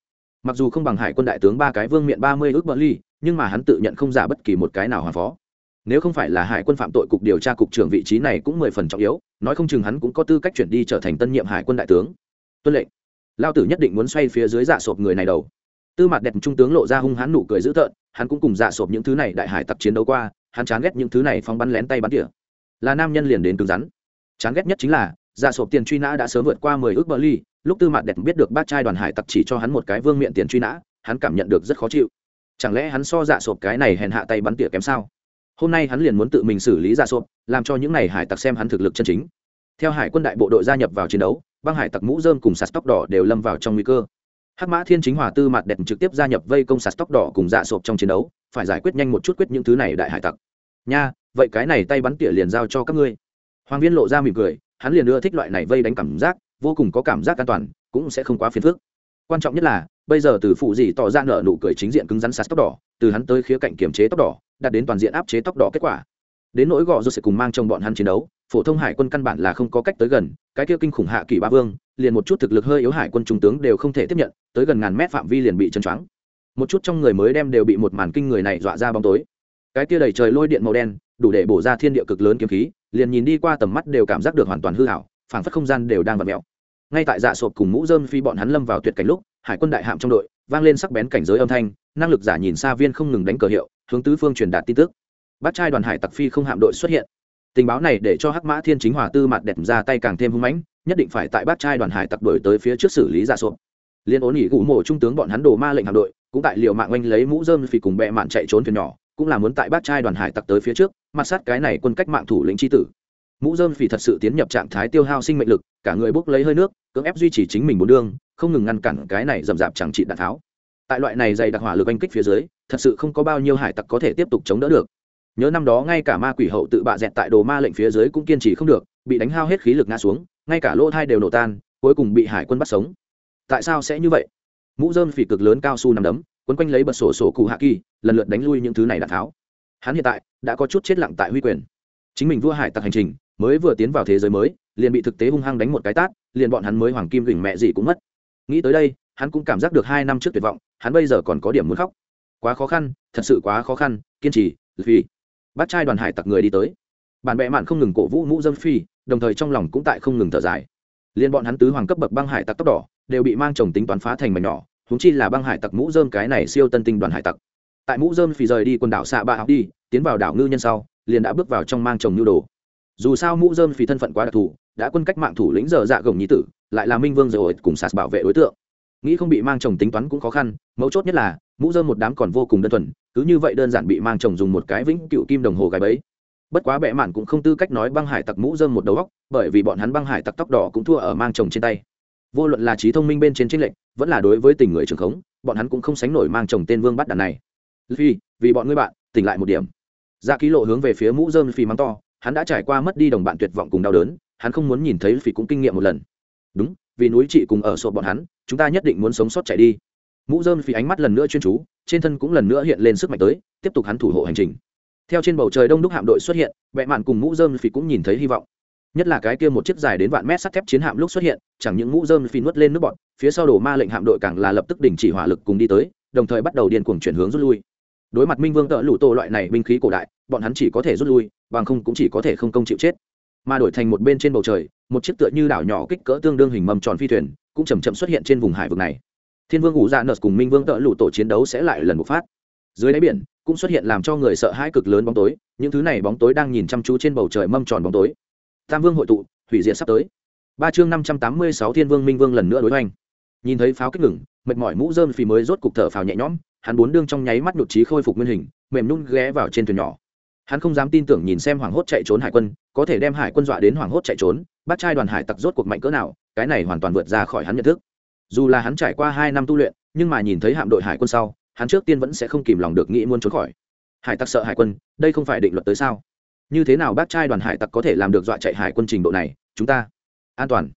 mặc dù không bằng hải quân đại tướng ba cái vương miện ba mươi ước bờ ly nhưng mà hắn tự nhận không giả bất kỳ một cái nào hoàn phó nếu không phải là hải quân phạm tội cục điều tra cục trưởng vị trí này cũng mười phần trọng yếu, nói không chừng hắn cũng có tư cách chuyển đi trở thành tân nhiệm hải quân đại tướng. Tuân lệnh. Lao tử nhất định muốn xoay phía dưới dạ sộp người này đầu. Tư mặt đẹp trung tướng lộ ra hung hãn nụ cười dữ tợn, hắn cũng cùng dạ sộp những thứ này đại hải tập chiến đấu qua, hắn chán ghét những thứ này phóng bắn lén tay bắn tỉa. Là nam nhân liền đến cứng rắn. Chán ghét nhất chính là dạ sộp tiền truy nã đã sớm vượt qua mười ước bờ ly lúc tư mặt đẹp biết được bác trai đoàn hải tặc chỉ cho hắn một cái vương miệng tiền truy nã, hắn cảm nhận được rất khó chịu. Chẳng lẽ hắn so dạ sộp cái này hèn hạ tay bắn tỉa kém sao? Hôm nay hắn liền muốn tự mình xử lý ra sộp, làm cho những n à y hải tặc xem hắn thực lực chân chính. Theo hải quân đại bộ đội gia nhập vào chiến đấu, băng hải tặc mũ dơm cùng sạt tóc đỏ đều lâm vào trong nguy cơ. Hắc mã thiên chính hòa tư mặt đẹp trực tiếp gia nhập vây công sạt tóc đỏ cùng dạ sộp trong chiến đấu, phải giải quyết nhanh một chút quyết những thứ này đại hải tặc. Nha, vậy cái này tay bắn tỉa liền giao cho các ngươi. Hoàng viên lộ ra mỉm cười, hắn liền ưa thích loại này vây đánh cảm giác, vô cùng có cảm giác an toàn, cũng sẽ không quá phiền phức. Quan trọng nhất là, bây giờ từ phụ gì tỏ ra nợ nụ cười chính diện cứng rắn sạt tóc đỏ, từ hắn tới khía cạnh kiểm chế tóc đỏ đạt đến toàn diện áp chế tóc đỏ kết quả. Đến nỗi gọ rồi sẽ cùng mang trong bọn hắn chiến đấu, phổ thông hải quân căn bản là không có cách tới gần, cái kia kinh khủng hạ kỳ ba vương, liền một chút thực lực hơi yếu hải quân trung tướng đều không thể tiếp nhận, tới gần ngàn mét phạm vi liền bị chân choáng. Một chút trong người mới đem đều bị một màn kinh người này dọa ra bóng tối. Cái kia đầy trời lôi điện màu đen, đủ để bổ ra thiên địa cực lớn kiếm khí, liền nhìn đi qua tầm mắt đều cảm giác được hoàn toàn hư hảo phảng phất không gian đều đang vặn mẹo ngay tại dạ sộp cùng mũ dơm phi bọn hắn lâm vào tuyệt cảnh lúc, hải quân đại hạm trong đội, vang lên sắc bén cảnh giới âm thanh, năng lực giả nhìn xa viên không ngừng đánh cờ hiệu hướng tứ phương truyền đạt tin tức. Bát trai đoàn hải tặc phi không hạm đội xuất hiện. Tình báo này để cho hắc mã thiên chính hòa tư mặt đẹp ra tay càng thêm hung mãnh, nhất định phải tại bát trai đoàn hải tặc đổi tới phía trước xử lý giả sộp liên ốn nghỉ gũ mộ trung tướng bọn hắn đồ ma lệnh hạm đội, cũng tại liệu mạng oanh lấy mũ dơm phì cùng bẹ mạn chạy trốn thuyền nhỏ, cũng là muốn tại bát trai đoàn hải tặc tới phía trước mặt sát cái này quân cách mạng thủ lĩnh tri tử. Mũ dơm phì thật sự tiến nhập trạng thái tiêu hao sinh mệnh lực, cả người bốc lấy hơi nước, cưỡng ép duy trì chính mình bốn đương không ngừng ngăn cản cái này dầm rạp chẳng trị đạn tháo. Tại loại này dày đặc hỏa lực oanh kích phía dưới thật sự không có bao nhiêu hải tặc có thể tiếp tục chống đỡ được. Nhớ năm đó ngay cả ma quỷ hậu tự bạ dẹt tại đồ ma lệnh phía dưới cũng kiên trì không được, bị đánh hao hết khí lực ngã xuống, ngay cả lỗ thai đều nổ tan, cuối cùng bị hải quân bắt sống. Tại sao sẽ như vậy? Mũ dơm phỉ cực lớn cao su nằm đấm, quấn quanh lấy bật sổ sổ cụ hạ kỳ, lần lượt đánh lui những thứ này đạn tháo. Hắn hiện tại đã có chút chết lặng tại huy quyền. Chính mình vua hải tặc hành trình, mới vừa tiến vào thế giới mới, liền bị thực tế hung hăng đánh một cái tát, liền bọn hắn mới hoàng kim gỉnh mẹ gì cũng mất. Nghĩ tới đây, hắn cũng cảm giác được hai năm trước tuyệt vọng, hắn bây giờ còn có điểm muốn khóc quá khó khăn, thật sự quá khó khăn, kiên trì vì bắt trai đoàn hải tặc người đi tới. Bản bệ mạn không ngừng cổ vũ mũ dâm phi đồng thời trong lòng cũng tại không ngừng thở dài. Liền bọn hắn tứ hoàng cấp bậc băng hải tặc tóc đỏ, đều bị mang chồng tính toán phá thành mảnh nhỏ húng chi là băng hải tặc mũ dơm cái này siêu tân tinh đoàn hải tặc. Tại mũ dơm phi rời đi quần đảo xạ bạ học đi, tiến vào đảo ngư nhân sau, liền đã bước vào trong mang chồng nhu đồ. Dù sao mũ dơm phi thân phận quá đặc thù, đã quân cách mạng thủ lĩnh giờ dạ gồng nhi tử, lại là minh vương rồi cùng sạt bảo vệ đối tượng nghĩ không bị mang chồng tính toán cũng khó khăn, mấu chốt nhất là, mũ dơm một đám còn vô cùng đơn thuần, cứ như vậy đơn giản bị mang chồng dùng một cái vĩnh cựu kim đồng hồ gái bấy bất quá bệ mạn cũng không tư cách nói băng hải tặc mũ dơm một đầu góc bởi vì bọn hắn băng hải tặc tóc đỏ cũng thua ở mang chồng trên tay. Vô luận là trí thông minh bên trên tranh lệnh vẫn là đối với tình người trường khống, bọn hắn cũng không sánh nổi mang chồng tên vương bắt đàn này. Vì vì bọn ngươi bạn, tỉnh lại một điểm. Ra ký lộ hướng về phía mũ dơm phi mắng to, hắn đã trải qua mất đi đồng bạn tuyệt vọng cùng đau đớn, hắn không muốn nhìn thấy phi cũng kinh nghiệm một lần. Đúng, vì núi chị cùng ở sổ bọn hắn chúng ta nhất định muốn sống sót chạy đi. Mũ dơm phi ánh mắt lần nữa chuyên chú, trên thân cũng lần nữa hiện lên sức mạnh tới, tiếp tục hắn thủ hộ hành trình. Theo trên bầu trời đông đúc hạm đội xuất hiện vẹ mạn cùng mũ dơm phi cũng nhìn thấy hy vọng. Nhất là cái kia một chiếc dài đến vạn mét sắt thép chiến hạm lúc xuất hiện, chẳng những mũ dơm phi nuốt lên nước bọt phía sau đổ ma lệnh hạm đội càng là lập tức đình chỉ hỏa lực cùng đi tới, đồng thời bắt đầu điên cuồng chuyển hướng rút lui. Đối mặt minh vương tợ lụ tô loại này binh khí cổ đại, bọn hắn chỉ có thể rút lui, bằng không cũng chỉ có thể không công chịu chết. Mà đổi thành một bên trên bầu trời, một chiếc tựa như đảo nhỏ kích cỡ tương đương hình mầm tròn phi thuyền cũng chầm chậm xuất hiện trên vùng hải vực này. Thiên vương ủ dạ nợ cùng minh vương tợ lụ tổ chiến đấu sẽ lại lần bộc phát. Dưới đáy biển, cũng xuất hiện làm cho người sợ hãi cực lớn bóng tối, những thứ này bóng tối đang nhìn chăm chú trên bầu trời mâm tròn bóng tối. Tam vương hội tụ, hủy diệt sắp tới. Ba chương năm trăm tám mươi sáu thiên vương, minh vương lần nữa đối hoành. Nhìn thấy pháo kích ngừng, mệt mỏi mũ dơm phì mới rốt cục thở phào nhẹ nhõm, hắn bốn đương trong nháy mắt nhụt trí khôi phục nguyên hình, mềm nhún ghé vào trên thuyền nhỏ. Hắn không dám tin tưởng nhìn xem hoàng hốt chạy trốn hải quân, có thể đem hải quân dọa đến hoàng hốt chạy trốn, bắt trai đoàn hải tặc rốt cuộc mạnh cỡ nào cái này hoàn toàn vượt ra khỏi hắn nhận thức. Dù là hắn trải qua hai năm tu luyện, nhưng mà nhìn thấy hạm đội hải quân sau, hắn trước tiên vẫn sẽ không kìm lòng được nghĩ muốn trốn khỏi. Hải tặc sợ hải quân, đây không phải định luật tới sao? Như thế nào bác trai đoàn hải tặc có thể làm được dọa chạy hải quân trình độ này? Chúng ta, an toàn.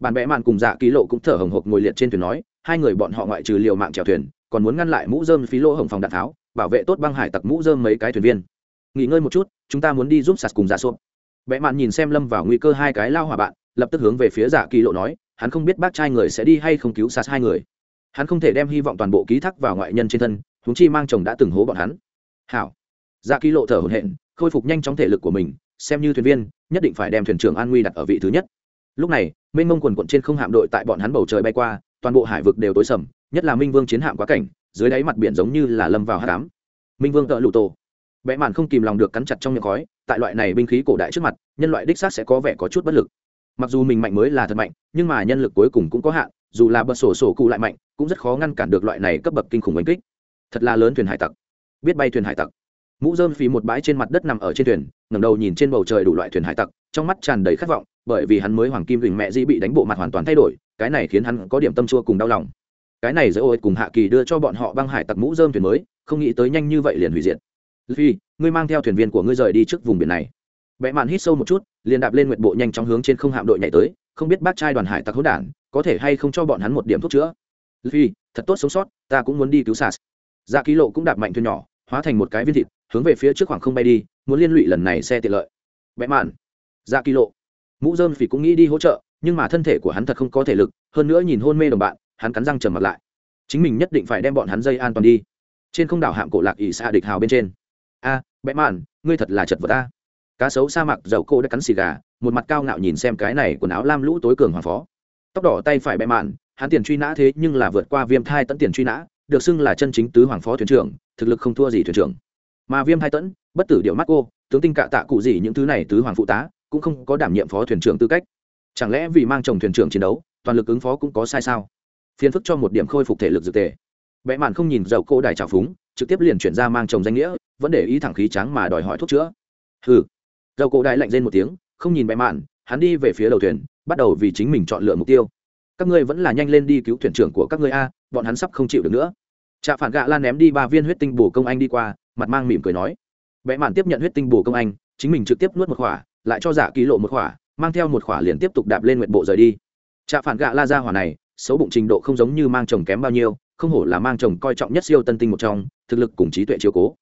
Bạn bè mạn cùng dạ ký lộ cũng thở hồng hộc ngồi liệt trên thuyền nói, hai người bọn họ ngoại trừ liều mạng chèo thuyền, còn muốn ngăn lại mũ dơm phí lỗ hồng phòng đạn tháo, bảo vệ tốt băng hải tặc mũ dơm mấy cái thuyền viên. Nghỉ ngơi một chút, chúng ta muốn đi giúp sạt cùng dạ xốp bẽ mạn nhìn xem lâm vào nguy cơ hai cái lao hỏa bạn lập tức hướng về phía dạ kỳ lộ nói, hắn không biết bác trai người sẽ đi hay không cứu sạt hai người. Hắn không thể đem hy vọng toàn bộ ký thác vào ngoại nhân trên thân húng chi mang chồng đã từng hố bọn hắn. Hảo. Dạ kỳ lộ thở hổn hển, khôi phục nhanh chóng thể lực của mình, xem như thuyền viên, nhất định phải đem thuyền trưởng an nguy đặt ở vị thứ nhất. Lúc này, mênh mông quần quận trên không hạm đội tại bọn hắn bầu trời bay qua, toàn bộ hải vực đều tối sầm, nhất là minh vương chiến hạm quá cảnh, dưới đáy mặt biển giống như là lâm vào hát cám minh vương tợ lụ tổ. Vẽ màn không kìm lòng được cắn chặt trong miệng khói, tại loại này binh khí cổ đại trước mặt, nhân loại đích xác sẽ có vẻ có chút bất lực mặc dù mình mạnh mới là thật mạnh, nhưng mà nhân lực cuối cùng cũng có hạn, dù là bật sổ sổ cụ lại mạnh, cũng rất khó ngăn cản được loại này cấp bậc kinh khủng đánh kích. Thật là lớn thuyền hải tặc. Biết bay thuyền hải tặc. Mũ dơm phí một bãi trên mặt đất nằm ở trên thuyền, ngẩng đầu nhìn trên bầu trời đủ loại thuyền hải tặc, trong mắt tràn đầy khát vọng, bởi vì hắn mới hoàng kim huỳnh mẹ dĩ bị đánh bộ mặt hoàn toàn thay đổi, cái này khiến hắn có điểm tâm chua cùng đau lòng. Cái này giữa ôi cùng hạ kỳ đưa cho bọn họ băng hải tặc mũ dơm thuyền mới, không nghĩ tới nhanh như vậy liền hủy diệt. Phi, ngươi mang theo thuyền viên của ngươi rời đi trước vùng biển này bẽ mạn hít sâu một chút liền đạp lên nguyện bộ nhanh chóng hướng trên không hạm đội nhảy tới không biết bác trai đoàn hải tặc hỗn đản có thể hay không cho bọn hắn một điểm thuốc chữa. Luffy, thật tốt sống sót ta cũng muốn đi cứu Sars. dạ ký lộ cũng đạp mạnh thuyền nhỏ hóa thành một cái viên thịt hướng về phía trước khoảng không bay đi muốn liên lụy lần này xe tiện lợi. Bẽ mạn. Dạ ký lộ. Mũ dơm phỉ cũng nghĩ đi hỗ trợ nhưng mà thân thể của hắn thật không có thể lực hơn nữa nhìn hôn mê đồng bạn hắn cắn răng trầm mặt lại. Chính mình nhất định phải đem bọn hắn dây an toàn đi. Trên không đảo hạm cổ lạc ỉ xa địch hào bên trên. A à, bẽ mạn ngươi thật là chật vật ta cá sấu sa mạc, dầu cô đã cắn xì gà, một mặt cao ngạo nhìn xem cái này quần áo lam lũ tối cường hoàng phó. Tóc đỏ tay phải bẽ mạn, hắn tiền truy nã thế nhưng là vượt qua viêm thai tẫn tiền truy nã, được xưng là chân chính tứ hoàng phó thuyền trưởng, thực lực không thua gì thuyền trưởng. Mà viêm thai tẫn, bất tử điệu mắt cô, tướng tinh cạ tạ cụ gì những thứ này tứ hoàng phụ tá, cũng không có đảm nhiệm phó thuyền trưởng tư cách. Chẳng lẽ vì mang chồng thuyền trưởng chiến đấu, toàn lực ứng phó cũng có sai sao? Phiền phức cho một điểm khôi phục thể lực dược tề. Vẽ mạn không nhìn dầu cô đài trào phúng, trực tiếp liền chuyển ra mang chồng danh nghĩa, vẫn để ý thẳng khí trắng mà đòi hỏi thuốc chữa. Hừ dầu cổ đại lạnh lên một tiếng, không nhìn bẹ mạn, hắn đi về phía đầu thuyền, bắt đầu vì chính mình chọn lựa mục tiêu. Các ngươi vẫn là nhanh lên đi cứu thuyền trưởng của các ngươi a, bọn hắn sắp không chịu được nữa. Trạ phản gạ lan ném đi ba viên huyết tinh bù công anh đi qua, mặt mang mỉm cười nói. Vẽ mạn tiếp nhận huyết tinh bù công anh, chính mình trực tiếp nuốt một khỏa, lại cho giả ký lộ một khỏa, mang theo một khỏa liền tiếp tục đạp lên nguyện bộ rời đi. Trạ phản gạ la ra hỏa này, xấu bụng trình độ không giống như mang chồng kém bao nhiêu, không hổ là mang chồng coi trọng nhất siêu tân tinh một trong, thực lực cùng trí tuệ chiếu cố.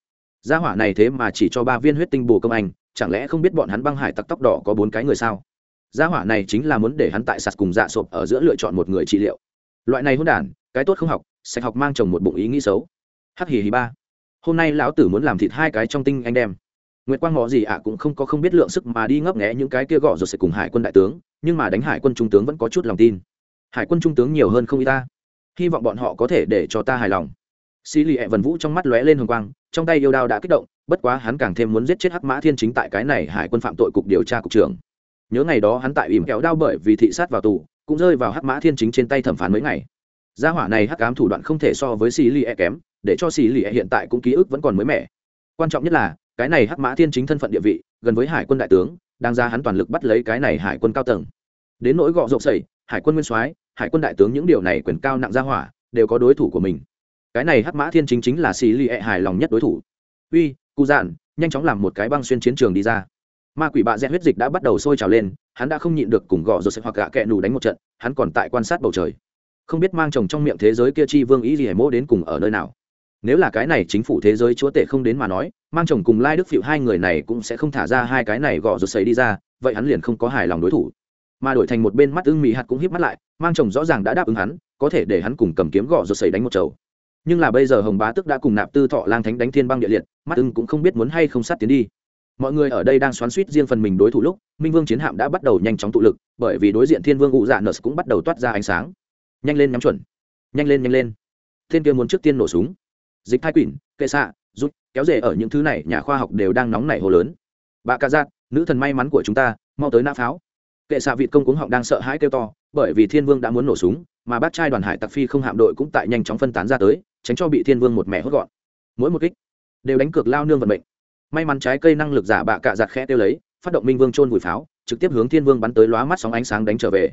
Gia hỏa này thế mà chỉ cho ba viên huyết tinh bù công anh chẳng lẽ không biết bọn hắn băng hải tặc tóc đỏ có bốn cái người sao? Gia hỏa này chính là muốn để hắn tại sạt cùng dạ sộp ở giữa lựa chọn một người trị liệu. Loại này hôn đản cái tốt không học sạch học mang chồng một bụng ý nghĩ xấu. Hắc hì hì ba. Hôm nay lão tử muốn làm thịt hai cái trong tinh anh đem. Nguyệt Quang ngọ gì ạ cũng không có không biết lượng sức mà đi ngấp nghé những cái kia gọ rồi sẽ cùng Hải quân đại tướng, nhưng mà đánh Hải quân trung tướng vẫn có chút lòng tin. Hải quân trung tướng nhiều hơn không y ta, hy vọng bọn họ có thể để cho ta hài lòng. Xí Lệ vần Vũ trong mắt lóe lên hồng quang, trong tay yêu đao đã kích động, bất quá hắn càng thêm muốn giết chết Hắc Mã Thiên chính tại cái này Hải quân phạm tội cục điều tra cục trưởng. Nhớ ngày đó hắn tại ìm kéo đao bởi vì thị sát vào tù, cũng rơi vào Hắc Mã Thiên chính trên tay thẩm phán mấy ngày. Gia hỏa này hắc ám thủ đoạn không thể so với Xí ẹ kém, để cho Xí ẹ hiện tại cũng ký ức vẫn còn mới mẻ. Quan trọng nhất là, cái này hắc mã thiên chính thân phận địa vị gần với hải quân đại tướng đang ra hắn toàn lực bắt lấy cái này hải quân cao tầng đến nỗi gọ rộng sẩy hải quân nguyên soái hải quân đại tướng những điều này quyền cao nặng gia hỏa đều có đối thủ của mình cái này hắc mã thiên chính chính là xì lì ẹ hài lòng nhất đối thủ. Uy cụ dạn nhanh chóng làm một cái băng xuyên chiến trường đi ra. Ma quỷ bạ dẹn huyết dịch đã bắt đầu sôi trào lên, hắn đã không nhịn được cùng gọ rồi sẽ hoặc gạ kẹ nù đánh một trận, hắn còn tại quan sát bầu trời. Không biết mang chồng trong miệng thế giới kia chi vương ý gì hải mô đến cùng ở nơi nào. Nếu là cái này chính phủ thế giới chúa tể không đến mà nói, mang chồng cùng lai đức phịu hai người này cũng sẽ không thả ra hai cái này gõ rột xấy đi ra, vậy hắn liền không có hài lòng đối thủ. Mà đổi thành một bên mắt ưng mỹ hạt cũng híp mắt lại, mang chồng rõ ràng đã đáp ứng hắn, có thể để hắn cùng cầm kiếm gõ rột xấy đánh một chầu nhưng là bây giờ hồng bá tức đã cùng nạp tư thọ lang thánh đánh thiên băng địa liệt, mắt ưng cũng không biết muốn hay không sát tiến đi. Mọi người ở đây đang xoắn suýt riêng phần mình đối thủ lúc, minh vương chiến hạm đã bắt đầu nhanh chóng tụ lực, bởi vì đối diện thiên vương ụ dạ nợ cũng bắt đầu toát ra ánh sáng. Nhanh lên nhắm chuẩn. Nhanh lên nhanh lên. Thiên kia muốn trước tiên nổ súng. Dịch thai quỷ kệ xạ rút, kéo rể ở những thứ này, nhà khoa học đều đang nóng nảy hồ lớn. Bà ca giác nữ thần may mắn của chúng ta, mau tới nã pháo. Kệ xạ vịt công cúng họng đang sợ hãi kêu to, bởi vì thiên vương đã muốn nổ súng, mà bác trai đoàn hải tặc phi không hạm đội cũng tại nhanh chóng phân tán ra tới tránh cho bị thiên vương một mẹ hốt gọn. Mỗi một kích đều đánh cược lao nương vận mệnh. May mắn trái cây năng lực giả bạ cạ giặt khe tiêu lấy, phát động minh vương trôn vùi pháo, trực tiếp hướng thiên vương bắn tới lóa mắt sóng ánh sáng đánh trở về.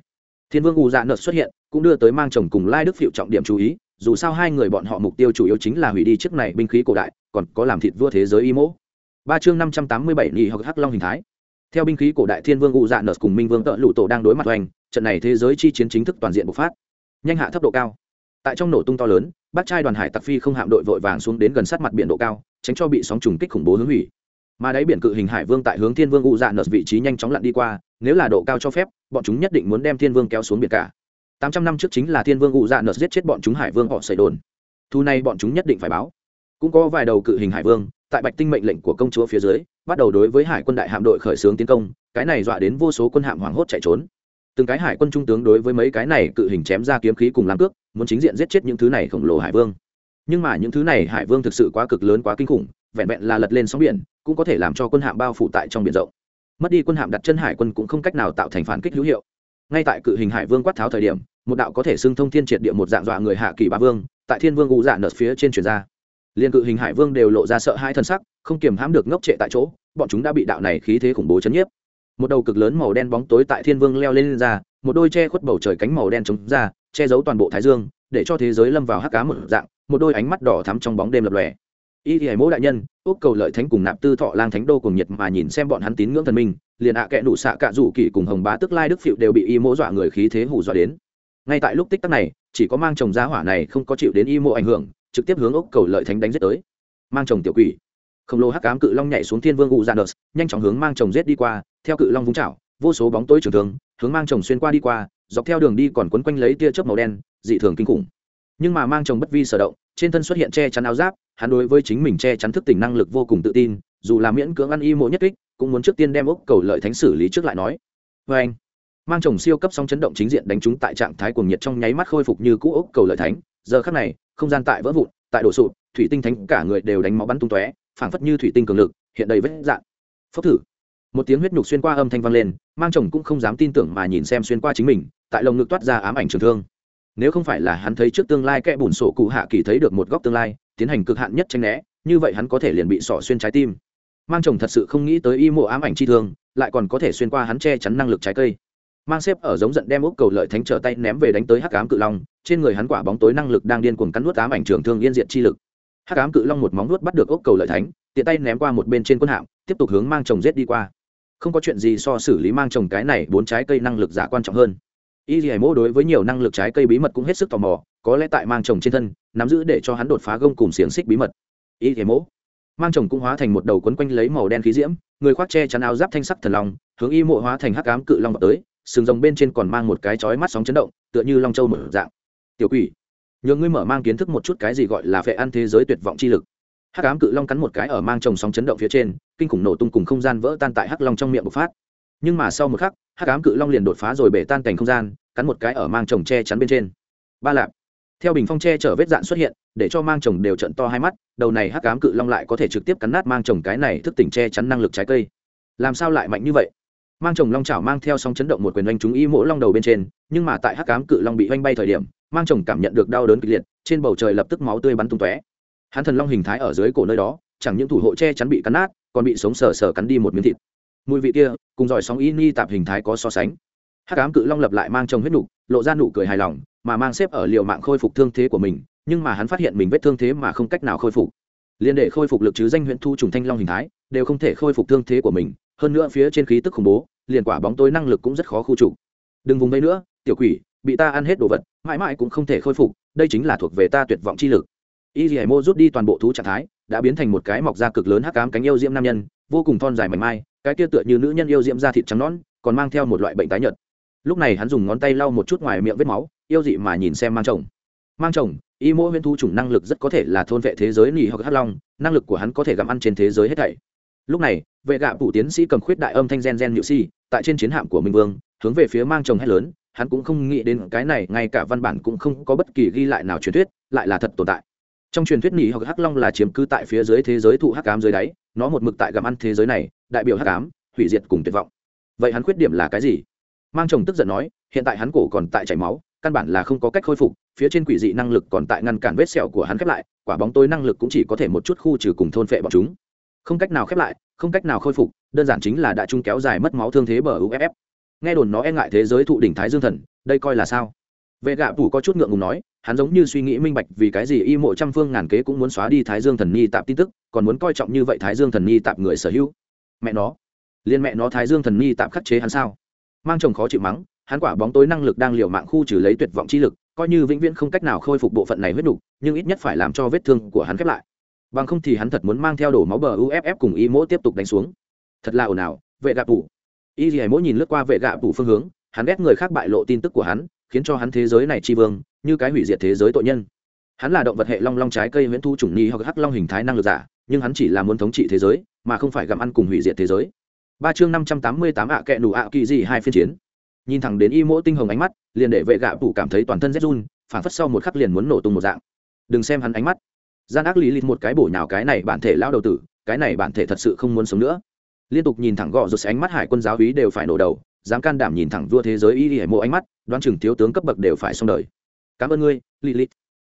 Thiên vương ù dạ nợt xuất hiện, cũng đưa tới mang chồng cùng lai đức phiệu trọng điểm chú ý, dù sao hai người bọn họ mục tiêu chủ yếu chính là hủy đi chiếc này binh khí cổ đại, còn có làm thịt vua thế giới y mỗ. Ba chương năm trăm tám mươi bảy nhị hoặc hắc long hình thái. Theo binh khí cổ đại thiên vương u dạ nợt cùng minh vương tợ lụ tổ đang đối mặt hoành, trận này thế giới chi chiến chính thức toàn diện bộc phát. Nhanh hạ thấp độ cao tại trong nổ tung to lớn bác trai đoàn hải tặc phi không hạm đội vội vàng xuống đến gần sát mặt biển độ cao, tránh cho bị sóng trùng kích khủng bố hướng hủy. Mà đáy biển cự hình hải vương tại hướng thiên vương u dạ nợt vị trí nhanh chóng lặn đi qua, nếu là độ cao cho phép, bọn chúng nhất định muốn đem thiên vương kéo xuống biển cả. Tám trăm năm trước chính là thiên vương u dạ nợt giết chết bọn chúng hải vương họ xảy đồn. Thu này bọn chúng nhất định phải báo. Cũng có vài đầu cự hình hải vương, tại bạch tinh mệnh lệnh của công chúa phía dưới, bắt đầu đối với hải quân đại hạm đội khởi xướng tiến công, cái này dọa đến vô số quân hạm hoảng hốt chạy trốn. Từng cái hải quân trung tướng đối với mấy cái này cự hình chém ra kiếm khí cùng làm cước muốn chính diện giết chết những thứ này khổng lồ hải vương. Nhưng mà những thứ này hải vương thực sự quá cực lớn quá kinh khủng vẹn vẹn là lật lên sóng biển cũng có thể làm cho quân hạm bao phủ tại trong biển rộng. Mất đi quân hạm đặt chân hải quân cũng không cách nào tạo thành phản kích hữu hiệu. Ngay tại cự hình hải vương quát tháo thời điểm một đạo có thể xưng thông thiên triệt địa một dạng dọa người hạ kỳ ba vương tại thiên vương u dạ nợt phía trên truyền ra. Liên cự hình hải vương đều lộ ra sợ hai thân sắc không kiềm hãm được ngốc trệ tại chỗ bọn chúng đã bị đạo này khí thế khủng bố chấn nhiếp. Một đầu cực lớn màu đen bóng tối tại thiên vương leo lên, lên ra một đôi che khuất bầu trời cánh màu đen chống ra, che giấu toàn bộ thái dương, để cho thế giới lâm vào hắc cá một dạng, một đôi ánh mắt đỏ thắm trong bóng đêm lập lòe. Y thì hải mỗ đại nhân, úc cầu lợi thánh cùng nạp tư thọ lang thánh đô cùng nhiệt mà nhìn xem bọn hắn tín ngưỡng thần minh, liền ạ à kẽ đủ xạ cạ rủ kỳ cùng hồng bá tức lai đức phịu đều bị y mỗ dọa người khí thế hù dọa đến. Ngay tại lúc tích tắc này, chỉ có mang chồng giá hỏa này không có chịu đến y mỗ ảnh hưởng, trực tiếp hướng úc cầu lợi thánh đánh giết tới. Mang chồng tiểu quỷ. Khổng lồ hắc cám cự long nhảy xuống thiên vương u dạ nợt nhanh chóng hướng mang chồng giết đi qua, theo cự long vung chảo, vô số bóng tối trường thường hướng mang chồng xuyên qua đi qua, dọc theo đường đi còn quấn quanh lấy tia chớp màu đen, dị thường kinh khủng. Nhưng mà mang chồng bất vi sở động, trên thân xuất hiện che chắn áo giáp, hắn đối với chính mình che chắn thức tỉnh năng lực vô cùng tự tin, dù là miễn cưỡng ăn y mộ nhất kích, cũng muốn trước tiên đem ốc cầu lợi thánh xử lý trước lại nói. Vê anh, mang chồng siêu cấp song chấn động chính diện đánh trúng tại trạng thái cuồng nhiệt trong nháy mắt khôi phục như cũ ốc cầu lợi thánh. Giờ khắc này, không gian tại vỡ vụn, tại đổ sụp, thủy tinh thánh cả người đều đánh máu bắn tung tóe, phảng phất như thủy tinh cường lực, hiện đầy vết dạn phốc thử một tiếng huyết nhục xuyên qua âm thanh vang lên, mang chồng cũng không dám tin tưởng mà nhìn xem xuyên qua chính mình, tại lồng ngực toát ra ám ảnh trường thương. Nếu không phải là hắn thấy trước tương lai kẽ bùn sổ cụ hạ kỳ thấy được một góc tương lai, tiến hành cực hạn nhất tranh né, như vậy hắn có thể liền bị sỏ xuyên trái tim. Mang chồng thật sự không nghĩ tới y mộ ám ảnh chi thương, lại còn có thể xuyên qua hắn che chắn năng lực trái cây. Mang xếp ở giống giận đem ốc cầu lợi thánh trở tay ném về đánh tới hắc ám cự long, trên người hắn quả bóng tối năng lực đang điên cuồng cắn nuốt ám ảnh trường thương yên diện chi lực. Hắc ám cự long một móng nuốt bắt được ốc cầu lợi thánh, tiện tay ném qua một bên trên quân hạm, tiếp tục hướng mang chồng giết đi qua không có chuyện gì so xử lý mang trồng cái này bốn trái cây năng lực giả quan trọng hơn. Y dì mô đối với nhiều năng lực trái cây bí mật cũng hết sức tò mò, có lẽ tại mang trồng trên thân, nắm giữ để cho hắn đột phá gông cùng xiềng xích bí mật. Y dì mô mang trồng cũng hóa thành một đầu quấn quanh lấy màu đen khí diễm, người khoác che chắn áo giáp thanh sắc thần long, hướng y mộ hóa thành hắc ám cự long vào tới, sừng rồng bên trên còn mang một cái chói mắt sóng chấn động, tựa như long châu mở dạng. Tiểu quỷ, nhờ ngươi mở mang kiến thức một chút cái gì gọi là phệ ăn thế giới tuyệt vọng chi lực hắc ám cự long cắn một cái ở mang chồng sóng chấn động phía trên, kinh khủng nổ tung cùng không gian vỡ tan tại hắc long trong miệng bộc phát. Nhưng mà sau một khắc, hắc ám cự long liền đột phá rồi bể tan cảnh không gian, cắn một cái ở mang chồng che chắn bên trên. Ba lạp. Theo bình phong che chở vết dạn xuất hiện, để cho mang chồng đều trận to hai mắt, đầu này hắc ám cự long lại có thể trực tiếp cắn nát mang chồng cái này thức tỉnh che chắn năng lực trái cây. Làm sao lại mạnh như vậy? Mang chồng long chảo mang theo sóng chấn động một quyền oanh chúng y mỗi long đầu bên trên, nhưng mà tại hắc ám cự long bị oanh bay thời điểm, mang chồng cảm nhận được đau đớn kịch liệt, trên bầu trời lập tức máu tươi bắn tung tóe hắn thần long hình thái ở dưới cổ nơi đó, chẳng những thủ hộ che chắn bị cắn nát, còn bị sống sờ sờ cắn đi một miếng thịt. Mùi vị kia, cùng giỏi sóng y ni tạp hình thái có so sánh. Hắc ám cự long lập lại mang chồng huyết nục, lộ ra nụ cười hài lòng, mà mang xếp ở liều mạng khôi phục thương thế của mình, nhưng mà hắn phát hiện mình vết thương thế mà không cách nào khôi phục. Liên để khôi phục lực chứ danh huyện thu trùng thanh long hình thái, đều không thể khôi phục thương thế của mình, hơn nữa phía trên khí tức khủng bố, liền quả bóng tối năng lực cũng rất khó khu trục. Đừng vùng vây nữa, tiểu quỷ, bị ta ăn hết đồ vật, mãi mãi cũng không thể khôi phục, đây chính là thuộc về ta tuyệt vọng chi lực y dì mô rút đi toàn bộ thú trạng thái, đã biến thành một cái mọc da cực lớn hắc cám cánh yêu diễm nam nhân, vô cùng thon dài mảnh mai, cái kia tựa như nữ nhân yêu diễm da thịt trắng nõn, còn mang theo một loại bệnh tái nhợt. Lúc này hắn dùng ngón tay lau một chút ngoài miệng vết máu, yêu dị mà nhìn xem mang chồng. Mang chồng, y mô huyễn thu chủng năng lực rất có thể là thôn vệ thế giới nỉ hoặc hắc long, năng lực của hắn có thể gặm ăn trên thế giới hết thảy. Lúc này, vệ gạ phủ tiến sĩ cầm khuyết đại âm thanh gen gen nhự si, tại trên chiến hạm của minh vương, hướng về phía mang chồng hét lớn, hắn cũng không nghĩ đến cái này, ngay cả văn bản cũng không có bất kỳ ghi lại nào truyền thuyết, lại là thật tồn tại trong truyền thuyết nỉ hoặc hắc long là chiếm cứ tại phía dưới thế giới thụ hắc ám dưới đáy, nó một mực tại gặm ăn thế giới này, đại biểu hắc ám, hủy diệt cùng tuyệt vọng. Vậy hắn khuyết điểm là cái gì? Mang chồng tức giận nói, hiện tại hắn cổ còn tại chảy máu, căn bản là không có cách khôi phục, phía trên quỷ dị năng lực còn tại ngăn cản vết sẹo của hắn khép lại, quả bóng tối năng lực cũng chỉ có thể một chút khu trừ cùng thôn phệ bọn chúng. Không cách nào khép lại, không cách nào khôi phục, đơn giản chính là đã chung kéo dài mất máu thương thế bờ uff nghe đồn nó e ngại thế giới thụ đỉnh thái dương thần, đây coi là sao? Vệ gạ phủ có chút ngượng ngùng nói hắn giống như suy nghĩ minh bạch vì cái gì y mộ trăm phương ngàn kế cũng muốn xóa đi thái dương thần Nhi tạp tin tức còn muốn coi trọng như vậy thái dương thần Nhi tạp người sở hữu. Mẹ nó liên mẹ nó thái dương thần Nhi tạp khắc chế hắn sao? Mang chồng khó chịu mắng hắn quả bóng tối năng lực đang liều mạng khu trừ lấy tuyệt vọng chi lực coi như vĩnh viễn không cách nào khôi phục bộ phận này huyết đủ, nhưng ít nhất phải làm cho vết thương của hắn khép lại. Bằng không thì hắn thật muốn mang theo đổ máu bờ uff cùng y mỗ tiếp tục đánh xuống. Thật là ồn ào vệ gạ phủ y dì mỗ nhìn lướt qua vệ gạ phủ phương hướng hắn ghét người khác bại lộ tin tức của hắn khiến cho hắn thế giới này tri vương, như cái hủy diệt thế giới tội nhân. Hắn là động vật hệ long long trái cây nguyễn thu chủng ni hoặc hắc long hình thái năng lực giả, nhưng hắn chỉ là muốn thống trị thế giới, mà không phải gặm ăn cùng hủy diệt thế giới. Ba chương năm trăm tám mươi tám ạ kẹ nụ ạ kỳ gì hai phiên chiến. Nhìn thẳng đến y mỗ tinh hồng ánh mắt, liền để vệ gạ phủ cảm thấy toàn thân rét run, phản phất sau một khắc liền muốn nổ tung một dạng. Đừng xem hắn ánh mắt. Gian ác lý lịt một cái bổ nhào cái này bản thể lao đầu tử, cái này bản thể thật sự không muốn sống nữa. Liên tục nhìn thẳng gọ rụt ánh mắt hải quân giáo hí đều phải nổ đầu dám can đảm nhìn thẳng vua thế giới y hải mộ ánh mắt, đoán chừng thiếu tướng cấp bậc đều phải xong đời. Cảm ơn ngươi, lilith.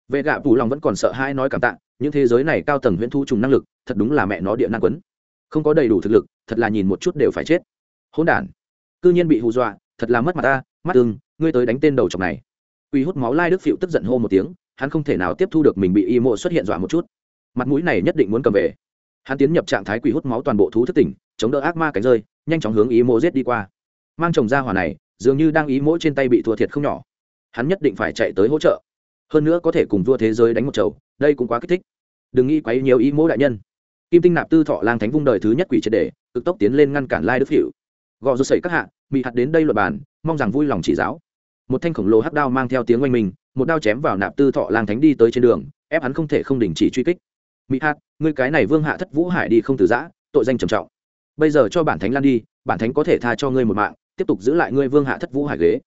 Vệ gạ phủ lòng vẫn còn sợ hai nói cảm tạ, những thế giới này cao tầng huyễn thu trùng năng lực, thật đúng là mẹ nó địa năng quấn. Không có đầy đủ thực lực, thật là nhìn một chút đều phải chết. Hỗn đản, cư nhiên bị hù dọa, thật là mất mặt ta, mắt ưng, ngươi tới đánh tên đầu chọc này. Quỳ hút máu lai đức phịu tức giận hô một tiếng, hắn không thể nào tiếp thu được mình bị y mộ xuất hiện dọa một chút. Mặt mũi này nhất định muốn cầm về. Hắn tiến nhập trạng thái quỷ hút máu toàn bộ thú thức tỉnh, chống đỡ ác ma cánh rơi, nhanh chóng hướng ý mộ giết đi qua mang chồng ra hỏa này, dường như đang ý mỗ trên tay bị thua thiệt không nhỏ. Hắn nhất định phải chạy tới hỗ trợ. Hơn nữa có thể cùng vua thế giới đánh một chầu, đây cũng quá kích thích. Đừng nghĩ quấy nhiều ý mỗ đại nhân. Kim tinh nạp tư thọ lang thánh vung đời thứ nhất quỷ triệt đề cực tốc tiến lên ngăn cản lai đức hiệu gò rút sẩy các hạ bị hạt đến đây luật bàn, mong rằng vui lòng chỉ giáo. Một thanh khổng lồ hắc đao mang theo tiếng oanh mình một đao chém vào nạp tư thọ lang thánh đi tới trên đường, ép hắn không thể không đình chỉ truy kích. Mỹ hát ngươi cái này vương hạ thất vũ hải đi không từ giã, tội danh trầm trọng. Bây giờ cho bản thánh lan đi, bản thánh có thể tha cho ngươi một mạng tiếp tục giữ lại ngươi vương hạ thất vũ hải ghế.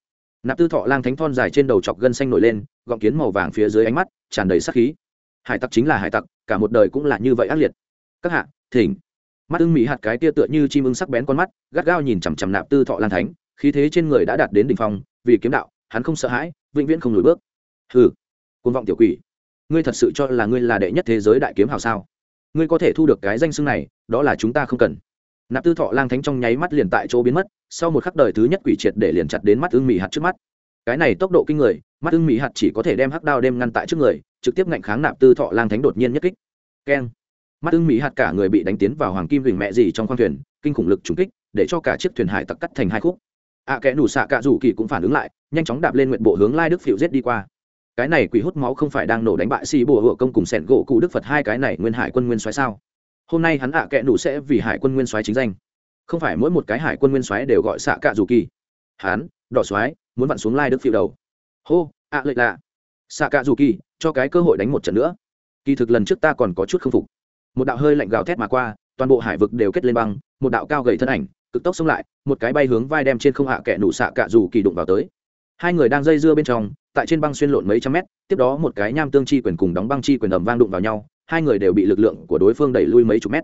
Nạp tư thọ lang thánh thon dài trên đầu chọc gân xanh nổi lên, gọng kiến màu vàng phía dưới ánh mắt, tràn đầy sắc khí. Hải tặc chính là hải tặc, cả một đời cũng là như vậy ác liệt. Các hạ, thỉnh. Mắt ưng mỹ hạt cái tia tựa như chim ưng sắc bén con mắt, gắt gao nhìn chằm chằm nạp tư thọ lang thánh, khí thế trên người đã đạt đến đỉnh phong, vì kiếm đạo, hắn không sợ hãi, vĩnh viễn không lùi bước. Hừ côn vọng tiểu quỷ. Ngươi thật sự cho là ngươi là đệ nhất thế giới đại kiếm hào sao? Ngươi có thể thu được cái danh xưng này, đó là chúng ta không cần nạp tư thọ lang thánh trong nháy mắt liền tại chỗ biến mất sau một khắc đời thứ nhất quỷ triệt để liền chặt đến mắt ưng mỹ hạt trước mắt. Cái này tốc độ kinh người mắt ưng mỹ hạt chỉ có thể đem hắc đao đem ngăn tại trước người trực tiếp ngạnh kháng nạp tư thọ lang thánh đột nhiên nhất kích. Keng. Mắt ưng mỹ hạt cả người bị đánh tiến vào hoàng kim huỳnh mẹ gì trong khoang thuyền kinh khủng lực trúng kích để cho cả chiếc thuyền hải tặc cắt thành hai khúc. Ạ à, kẽ nủ xạ cạ rủ kỳ cũng phản ứng lại nhanh chóng đạp lên nguyện bộ hướng lai đức phiệu giết đi qua. Cái này quỷ hút máu không phải đang nổ đánh bại xì bùa hựa công cùng sẹn gỗ cụ đức phật hai cái này nguyên hải quân nguyên xoáy sao? Hôm nay hắn ạ à kẽ nủ sẽ vì hải quân nguyên soái chính danh. Không phải mỗi một cái hải quân nguyên soái đều gọi xạ cạ dù kỳ. Hắn đỏ soái, muốn vặn xuống lai đức phiêu đầu. Hô, ạ lệ lạ. Xạ cạ dù kỳ, cho cái cơ hội đánh một trận nữa. Kỳ thực lần trước ta còn có chút k phục. Một đạo hơi lạnh gào thét mà qua, toàn bộ hải vực đều kết lên băng, một đạo cao gầy thân ảnh, cực tốc xông lại, một cái bay hướng vai đem trên không hạ kẻ nụ xạ cạ dù kỳ đụng vào tới. Hai người đang dây dưa bên trong, tại trên băng xuyên lộn mấy trăm mét, tiếp đó một cái nham tương chi quyền cùng đóng băng chi quyền ầm vang đụng vào nhau hai người đều bị lực lượng của đối phương đẩy lui mấy chục mét.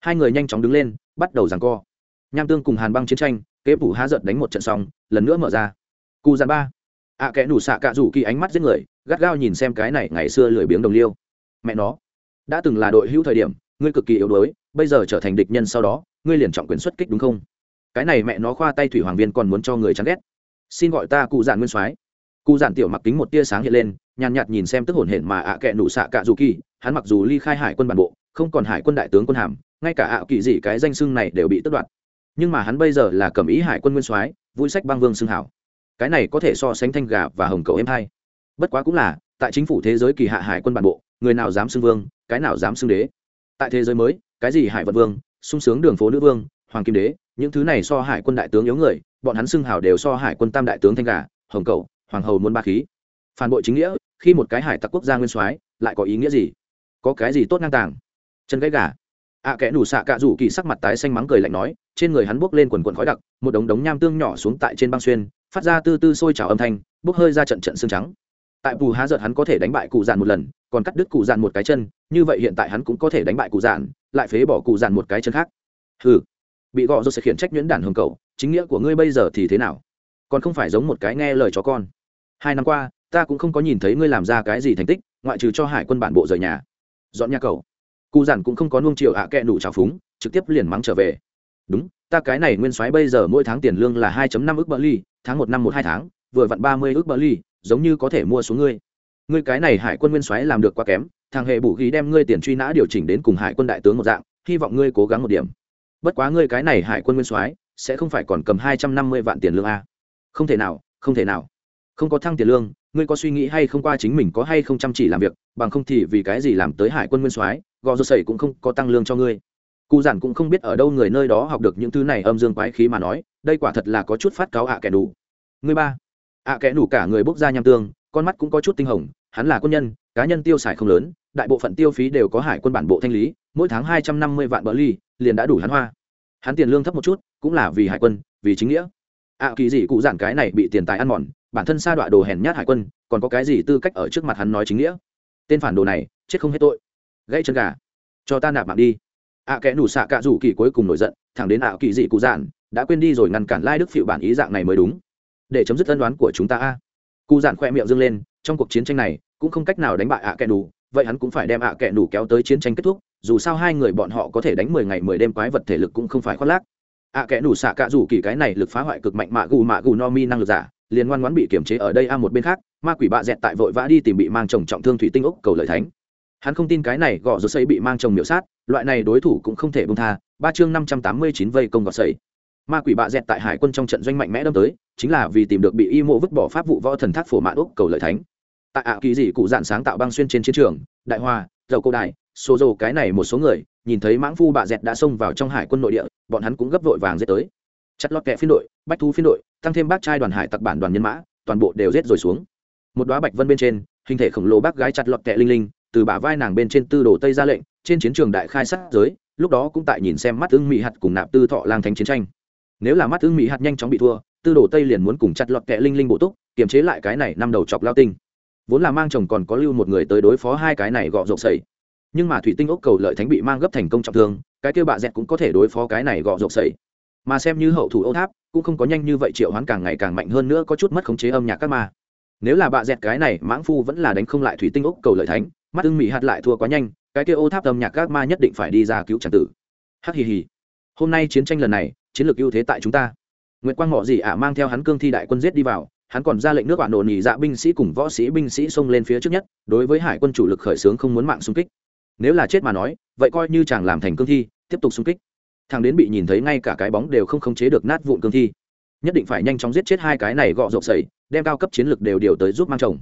Hai người nhanh chóng đứng lên, bắt đầu giằng co. Nham tương cùng hàn băng chiến tranh, kế phủ há giận đánh một trận xong, lần nữa mở ra. Cu dàn ba. Ạ kẽ đủ xạ cạ rủ kỳ ánh mắt giết người, gắt gao nhìn xem cái này ngày xưa lười biếng đồng liêu. Mẹ nó, đã từng là đội hữu thời điểm, ngươi cực kỳ yếu đuối, bây giờ trở thành địch nhân sau đó, ngươi liền trọng quyền xuất kích đúng không? Cái này mẹ nó khoa tay thủy hoàng viên còn muốn cho người chán ghét. Xin gọi ta cụ giản nguyên soái cụ giản tiểu mặc kính một tia sáng hiện lên, nhàn nhạt nhìn xem tức hổn hển mà ạ à kệ nụ xạ cạ dù kỳ, hắn mặc dù ly khai hải quân bản bộ, không còn hải quân đại tướng quân hàm, ngay cả ạ kỳ gì cái danh xưng này đều bị tước đoạt. Nhưng mà hắn bây giờ là cầm ý hải quân nguyên soái, vui sách băng vương xưng hảo. Cái này có thể so sánh thanh gà và hồng cầu em hai. Bất quá cũng là, tại chính phủ thế giới kỳ hạ hải quân bản bộ, người nào dám xưng vương, cái nào dám xưng đế. Tại thế giới mới, cái gì hải vật vương, sung sướng đường phố nữ vương, hoàng kim đế, những thứ này so hải quân đại tướng yếu người, bọn hắn xưng hào đều so hải quân tam đại tướng thanh gà, hồng cầu hoàng hầu muốn ba khí. Phản bội chính nghĩa khi một cái hải tặc quốc gia nguyên soái lại có ý nghĩa gì? Có cái gì tốt ngang tàng? Chân gãy gà. Ạ à, kẽ nủ xạ cạ rủ kỳ sắc mặt tái xanh mắng cười lạnh nói trên người hắn bốc lên quần quần khói đặc một đống đống nham tương nhỏ xuống tại trên băng xuyên phát ra tư tư sôi trào âm thanh bốc hơi ra trận trận xương trắng. Tại bù há giật hắn có thể đánh bại cụ dạn một lần còn cắt đứt cụ dạn một cái chân như vậy hiện tại hắn cũng có thể đánh bại cụ dạn lại phế bỏ cụ dạn một cái chân khác. Ừ bị gọ rồi sẽ khiển trách nhuyễn đản hồng cầu chính nghĩa của ngươi bây giờ thì thế nào? Còn không phải giống một cái nghe lời chó con. Hai năm qua, ta cũng không có nhìn thấy ngươi làm ra cái gì thành tích, ngoại trừ cho hải quân bản bộ rời nhà. Dọn nhà cầu. Cụ giản cũng không có nuông chiều hạ à kẹ nủ trào phúng, trực tiếp liền mắng trở về. Đúng, ta cái này nguyên soái bây giờ mỗi tháng tiền lương là hai năm ước bờ ly, tháng một năm một hai tháng, vừa vặn ba mươi ước bờ ly, giống như có thể mua xuống ngươi. Ngươi cái này hải quân nguyên soái làm được quá kém, thằng hệ bù ghi đem ngươi tiền truy nã điều chỉnh đến cùng hải quân đại tướng một dạng, hy vọng ngươi cố gắng một điểm. Bất quá ngươi cái này hải quân nguyên soái, sẽ không phải còn cầm hai trăm năm mươi vạn tiền lương a không thể nào, không thể nào. Không có thăng tiền lương, ngươi có suy nghĩ hay không qua chính mình có hay không chăm chỉ làm việc, bằng không thì vì cái gì làm tới hải quân nguyên soái, gò rô sẩy cũng không có tăng lương cho ngươi. Cụ giản cũng không biết ở đâu người nơi đó học được những thứ này âm dương quái khí mà nói, đây quả thật là có chút phát cáo ạ kẻ đủ ngươi ba. Ạ kẻ đủ cả người bốc ra nham tương, con mắt cũng có chút tinh hồng, hắn là quân nhân, cá nhân tiêu xài không lớn, đại bộ phận tiêu phí đều có hải quân bản bộ thanh lý, mỗi tháng hai trăm năm mươi vạn bờ ly, liền đã đủ hắn hoa. Hắn tiền lương thấp một chút, cũng là vì hải quân, vì chính nghĩa ạ kỳ gì cụ giản cái này bị tiền tài ăn mòn, bản thân sa đọa đồ hèn nhát hải quân, còn có cái gì tư cách ở trước mặt hắn nói chính nghĩa? Tên phản đồ này, chết không hết tội. Gãy chân gà. Cho ta nạp mạng đi. Ạ kẽ nủ xạ cạ rủ kỳ cuối cùng nổi giận, thẳng đến ạ kỳ dị cụ giản, đã quên đi rồi ngăn cản lai đức phịu bản ý dạng này mới đúng. Để chấm dứt ân đoán của chúng ta a. Cụ giản khoe miệng dâng lên, trong cuộc chiến tranh này, cũng không cách nào đánh bại ạ kẽ nủ, vậy hắn cũng phải đem ạ kẽ nủ kéo tới chiến tranh kết thúc, dù sao hai người bọn họ có thể đánh mười ngày mười đêm quái vật thể lực cũng không phải khoác lác. À, ạ kẽ nủ xạ cạ rủ kỳ cái này lực phá hoại cực mạnh mạ gù mạ gù no mi năng lực giả, liền ngoan ngoãn bị kiềm chế ở đây a một bên khác, ma quỷ bạ dẹt tại vội vã đi tìm bị mang chồng trọng thương thủy tinh ốc cầu lợi thánh. Hắn không tin cái này gõ rột xây bị mang chồng miểu sát, loại này đối thủ cũng không thể bông tha, ba chương năm trăm tám mươi chín vây công gọt xây ma quỷ bạ dẹt tại hải quân trong trận doanh mạnh mẽ đâm tới, chính là vì tìm được bị y mộ vứt bỏ pháp vụ võ thần thác phổ mạn ốc cầu lợi thánh. Tại ạ kỳ dị cụ dạn sáng tạo băng xuyên trên chiến trường, đại hoa, dầu câu đại xô dầu cái này một số người nhìn thấy mãng phu bạ dẹt đã xông vào trong hải quân nội địa, bọn hắn cũng gấp vội vàng dết tới. Chặt lọt kẹ phiên đội, bách thu phiên đội, tăng thêm bác trai đoàn hải tặc bản đoàn nhân mã, toàn bộ đều rết rồi xuống. Một đoá bạch vân bên trên, hình thể khổng lồ bác gái chặt lọt kẹ linh linh, từ bả vai nàng bên trên tư đồ tây ra lệnh, trên chiến trường đại khai sát giới, lúc đó cũng tại nhìn xem mắt ưng mỹ hạt cùng nạp tư thọ lang thánh chiến tranh. Nếu là mắt ưng mỹ hạt nhanh chóng bị thua, tư đồ tây liền muốn cùng chặt lọt kẹ linh linh bộ túc, kiềm chế lại cái này năm đầu chọc lao tinh. Vốn là mang chồng còn có lưu một người tới đối phó hai cái này gọ rộp sẩy nhưng mà thủy tinh ốc cầu lợi thánh bị mang gấp thành công trọng thương, cái kêu bạ dẹt cũng có thể đối phó cái này gọ rộp sẩy mà xem như hậu thủ ô tháp, cũng không có nhanh như vậy triệu hoán càng ngày càng mạnh hơn nữa có chút mất khống chế âm nhạc các ma. Nếu là bạ dẹt cái này, mãng phu vẫn là đánh không lại thủy tinh ốc cầu lợi thánh, mắt ưng mỹ hạt lại thua quá nhanh, cái kêu ô tháp âm nhạc các ma nhất định phải đi ra cứu tràng tử. Hắc hì hì. Hôm nay chiến tranh lần này, chiến lược ưu thế tại chúng ta. Nguyễn quang ngọ gì ả mang theo hắn cương thi đại quân giết đi vào, hắn còn ra lệnh nước bạn nổ nỉ dạ binh sĩ cùng võ sĩ binh sĩ xông lên phía trước nhất, đối với hải quân chủ lực khởi xướng không muốn mạng xung kích nếu là chết mà nói, vậy coi như chàng làm thành cương thi, tiếp tục xung kích. Thằng đến bị nhìn thấy ngay cả cái bóng đều không khống chế được nát vụn cương thi. Nhất định phải nhanh chóng giết chết hai cái này gọ rộp sẩy, đem cao cấp chiến lược đều điều tới giúp mang chồng.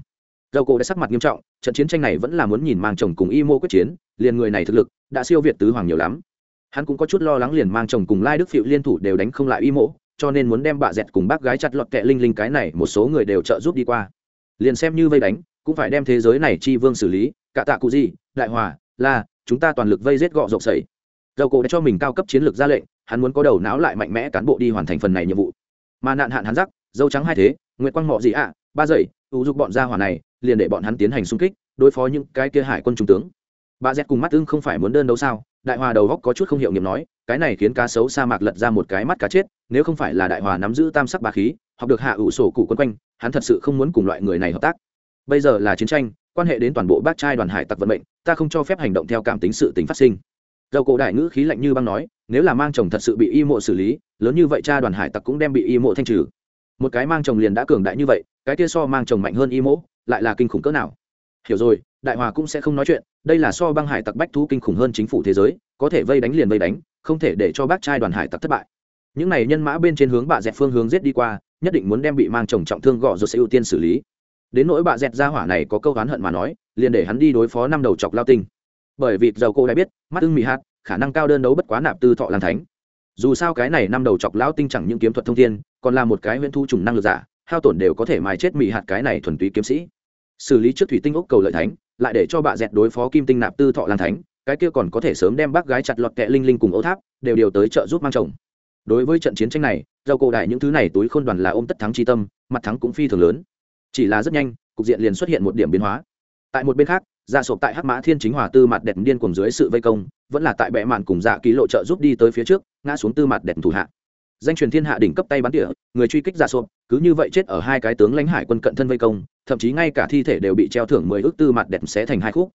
Dầu cổ đã sắc mặt nghiêm trọng, trận chiến tranh này vẫn là muốn nhìn mang chồng cùng y mô quyết chiến, liền người này thực lực, đã siêu việt tứ hoàng nhiều lắm. Hắn cũng có chút lo lắng liền mang chồng cùng lai đức phiệu liên thủ đều đánh không lại y mô, cho nên muốn đem bà dẹt cùng bác gái chặt lọt kẹ linh linh cái này một số người đều trợ giúp đi qua. Liền xem như vây đánh, cũng phải đem thế giới này chi vương xử lý, cả tạ cụ gì, đại hòa là, chúng ta toàn lực vây giết gọ rộng sẩy. Dầu cổ đã cho mình cao cấp chiến lược ra lệnh, hắn muốn có đầu não lại mạnh mẽ cán bộ đi hoàn thành phần này nhiệm vụ. Mà nạn hạn hắn rắc, dâu trắng hai thế, nguyệt quang mọ gì ạ, ba dậy, ủ dục bọn gia hỏa này, liền để bọn hắn tiến hành xung kích, đối phó những cái kia hải quân trung tướng. Bà dẹt cùng mắt ưng không phải muốn đơn đấu sao? Đại hòa đầu góc có chút không hiệu nghiệm nói, cái này khiến cá sấu sa mạc lật ra một cái mắt cá chết, nếu không phải là đại hòa nắm giữ tam sắc bà khí, học được hạ ủ sổ cụ quân quanh, hắn thật sự không muốn cùng loại người này hợp tác. Bây giờ là chiến tranh quan hệ đến toàn bộ bác trai đoàn hải tặc vận mệnh, ta không cho phép hành động theo cảm tính sự tính phát sinh. Dầu cổ đại ngữ khí lạnh như băng nói, nếu là mang chồng thật sự bị y mộ xử lý, lớn như vậy cha đoàn hải tặc cũng đem bị y mộ thanh trừ. Một cái mang chồng liền đã cường đại như vậy, cái kia so mang chồng mạnh hơn y mộ, lại là kinh khủng cỡ nào? Hiểu rồi, đại hòa cũng sẽ không nói chuyện, đây là so băng hải tặc bách thú kinh khủng hơn chính phủ thế giới, có thể vây đánh liền vây đánh, không thể để cho bác trai đoàn hải tặc thất bại. Những này nhân mã bên trên hướng bà dẹp phương hướng giết đi qua, nhất định muốn đem bị mang chồng trọng thương gọ rồi sẽ ưu tiên xử lý đến nỗi bà dẹt ra hỏa này có câu oán hận mà nói, liền để hắn đi đối phó năm đầu chọc lao tinh. Bởi vì dầu cô đã biết, mắt ưng mị hạt, khả năng cao đơn đấu bất quá nạp tư thọ lan thánh. Dù sao cái này năm đầu chọc lão tinh chẳng những kiếm thuật thông thiên, còn là một cái huyễn thu trùng năng lực giả, hao tổn đều có thể mài chết mị hạt cái này thuần túy kiếm sĩ. Xử lý trước thủy tinh ốc cầu lợi thánh, lại để cho bà dẹt đối phó kim tinh nạp tư thọ lan thánh, cái kia còn có thể sớm đem bác gái chặt lọt kẹ linh linh cùng ấu tháp, đều điều tới trợ giúp mang chồng. Đối với trận chiến tranh này, dầu cổ đại những thứ này túi khôn đoàn là ôm tất thắng tri tâm, mặt thắng cũng phi thường lớn chỉ là rất nhanh, cục diện liền xuất hiện một điểm biến hóa. Tại một bên khác dạ sộp tại hắc mã thiên chính hòa tư mặt đẹp điên cùng dưới sự vây công, vẫn là tại bệ mạn cùng dạ ký lộ trợ giúp đi tới phía trước, ngã xuống tư mặt đẹp thủ hạ. Danh truyền thiên hạ đỉnh cấp tay bắn tỉa, người truy kích dạ sộp, cứ như vậy chết ở hai cái tướng lãnh hải quân cận thân vây công, thậm chí ngay cả thi thể đều bị treo thưởng mười ước tư mặt đẹp xé thành hai khúc.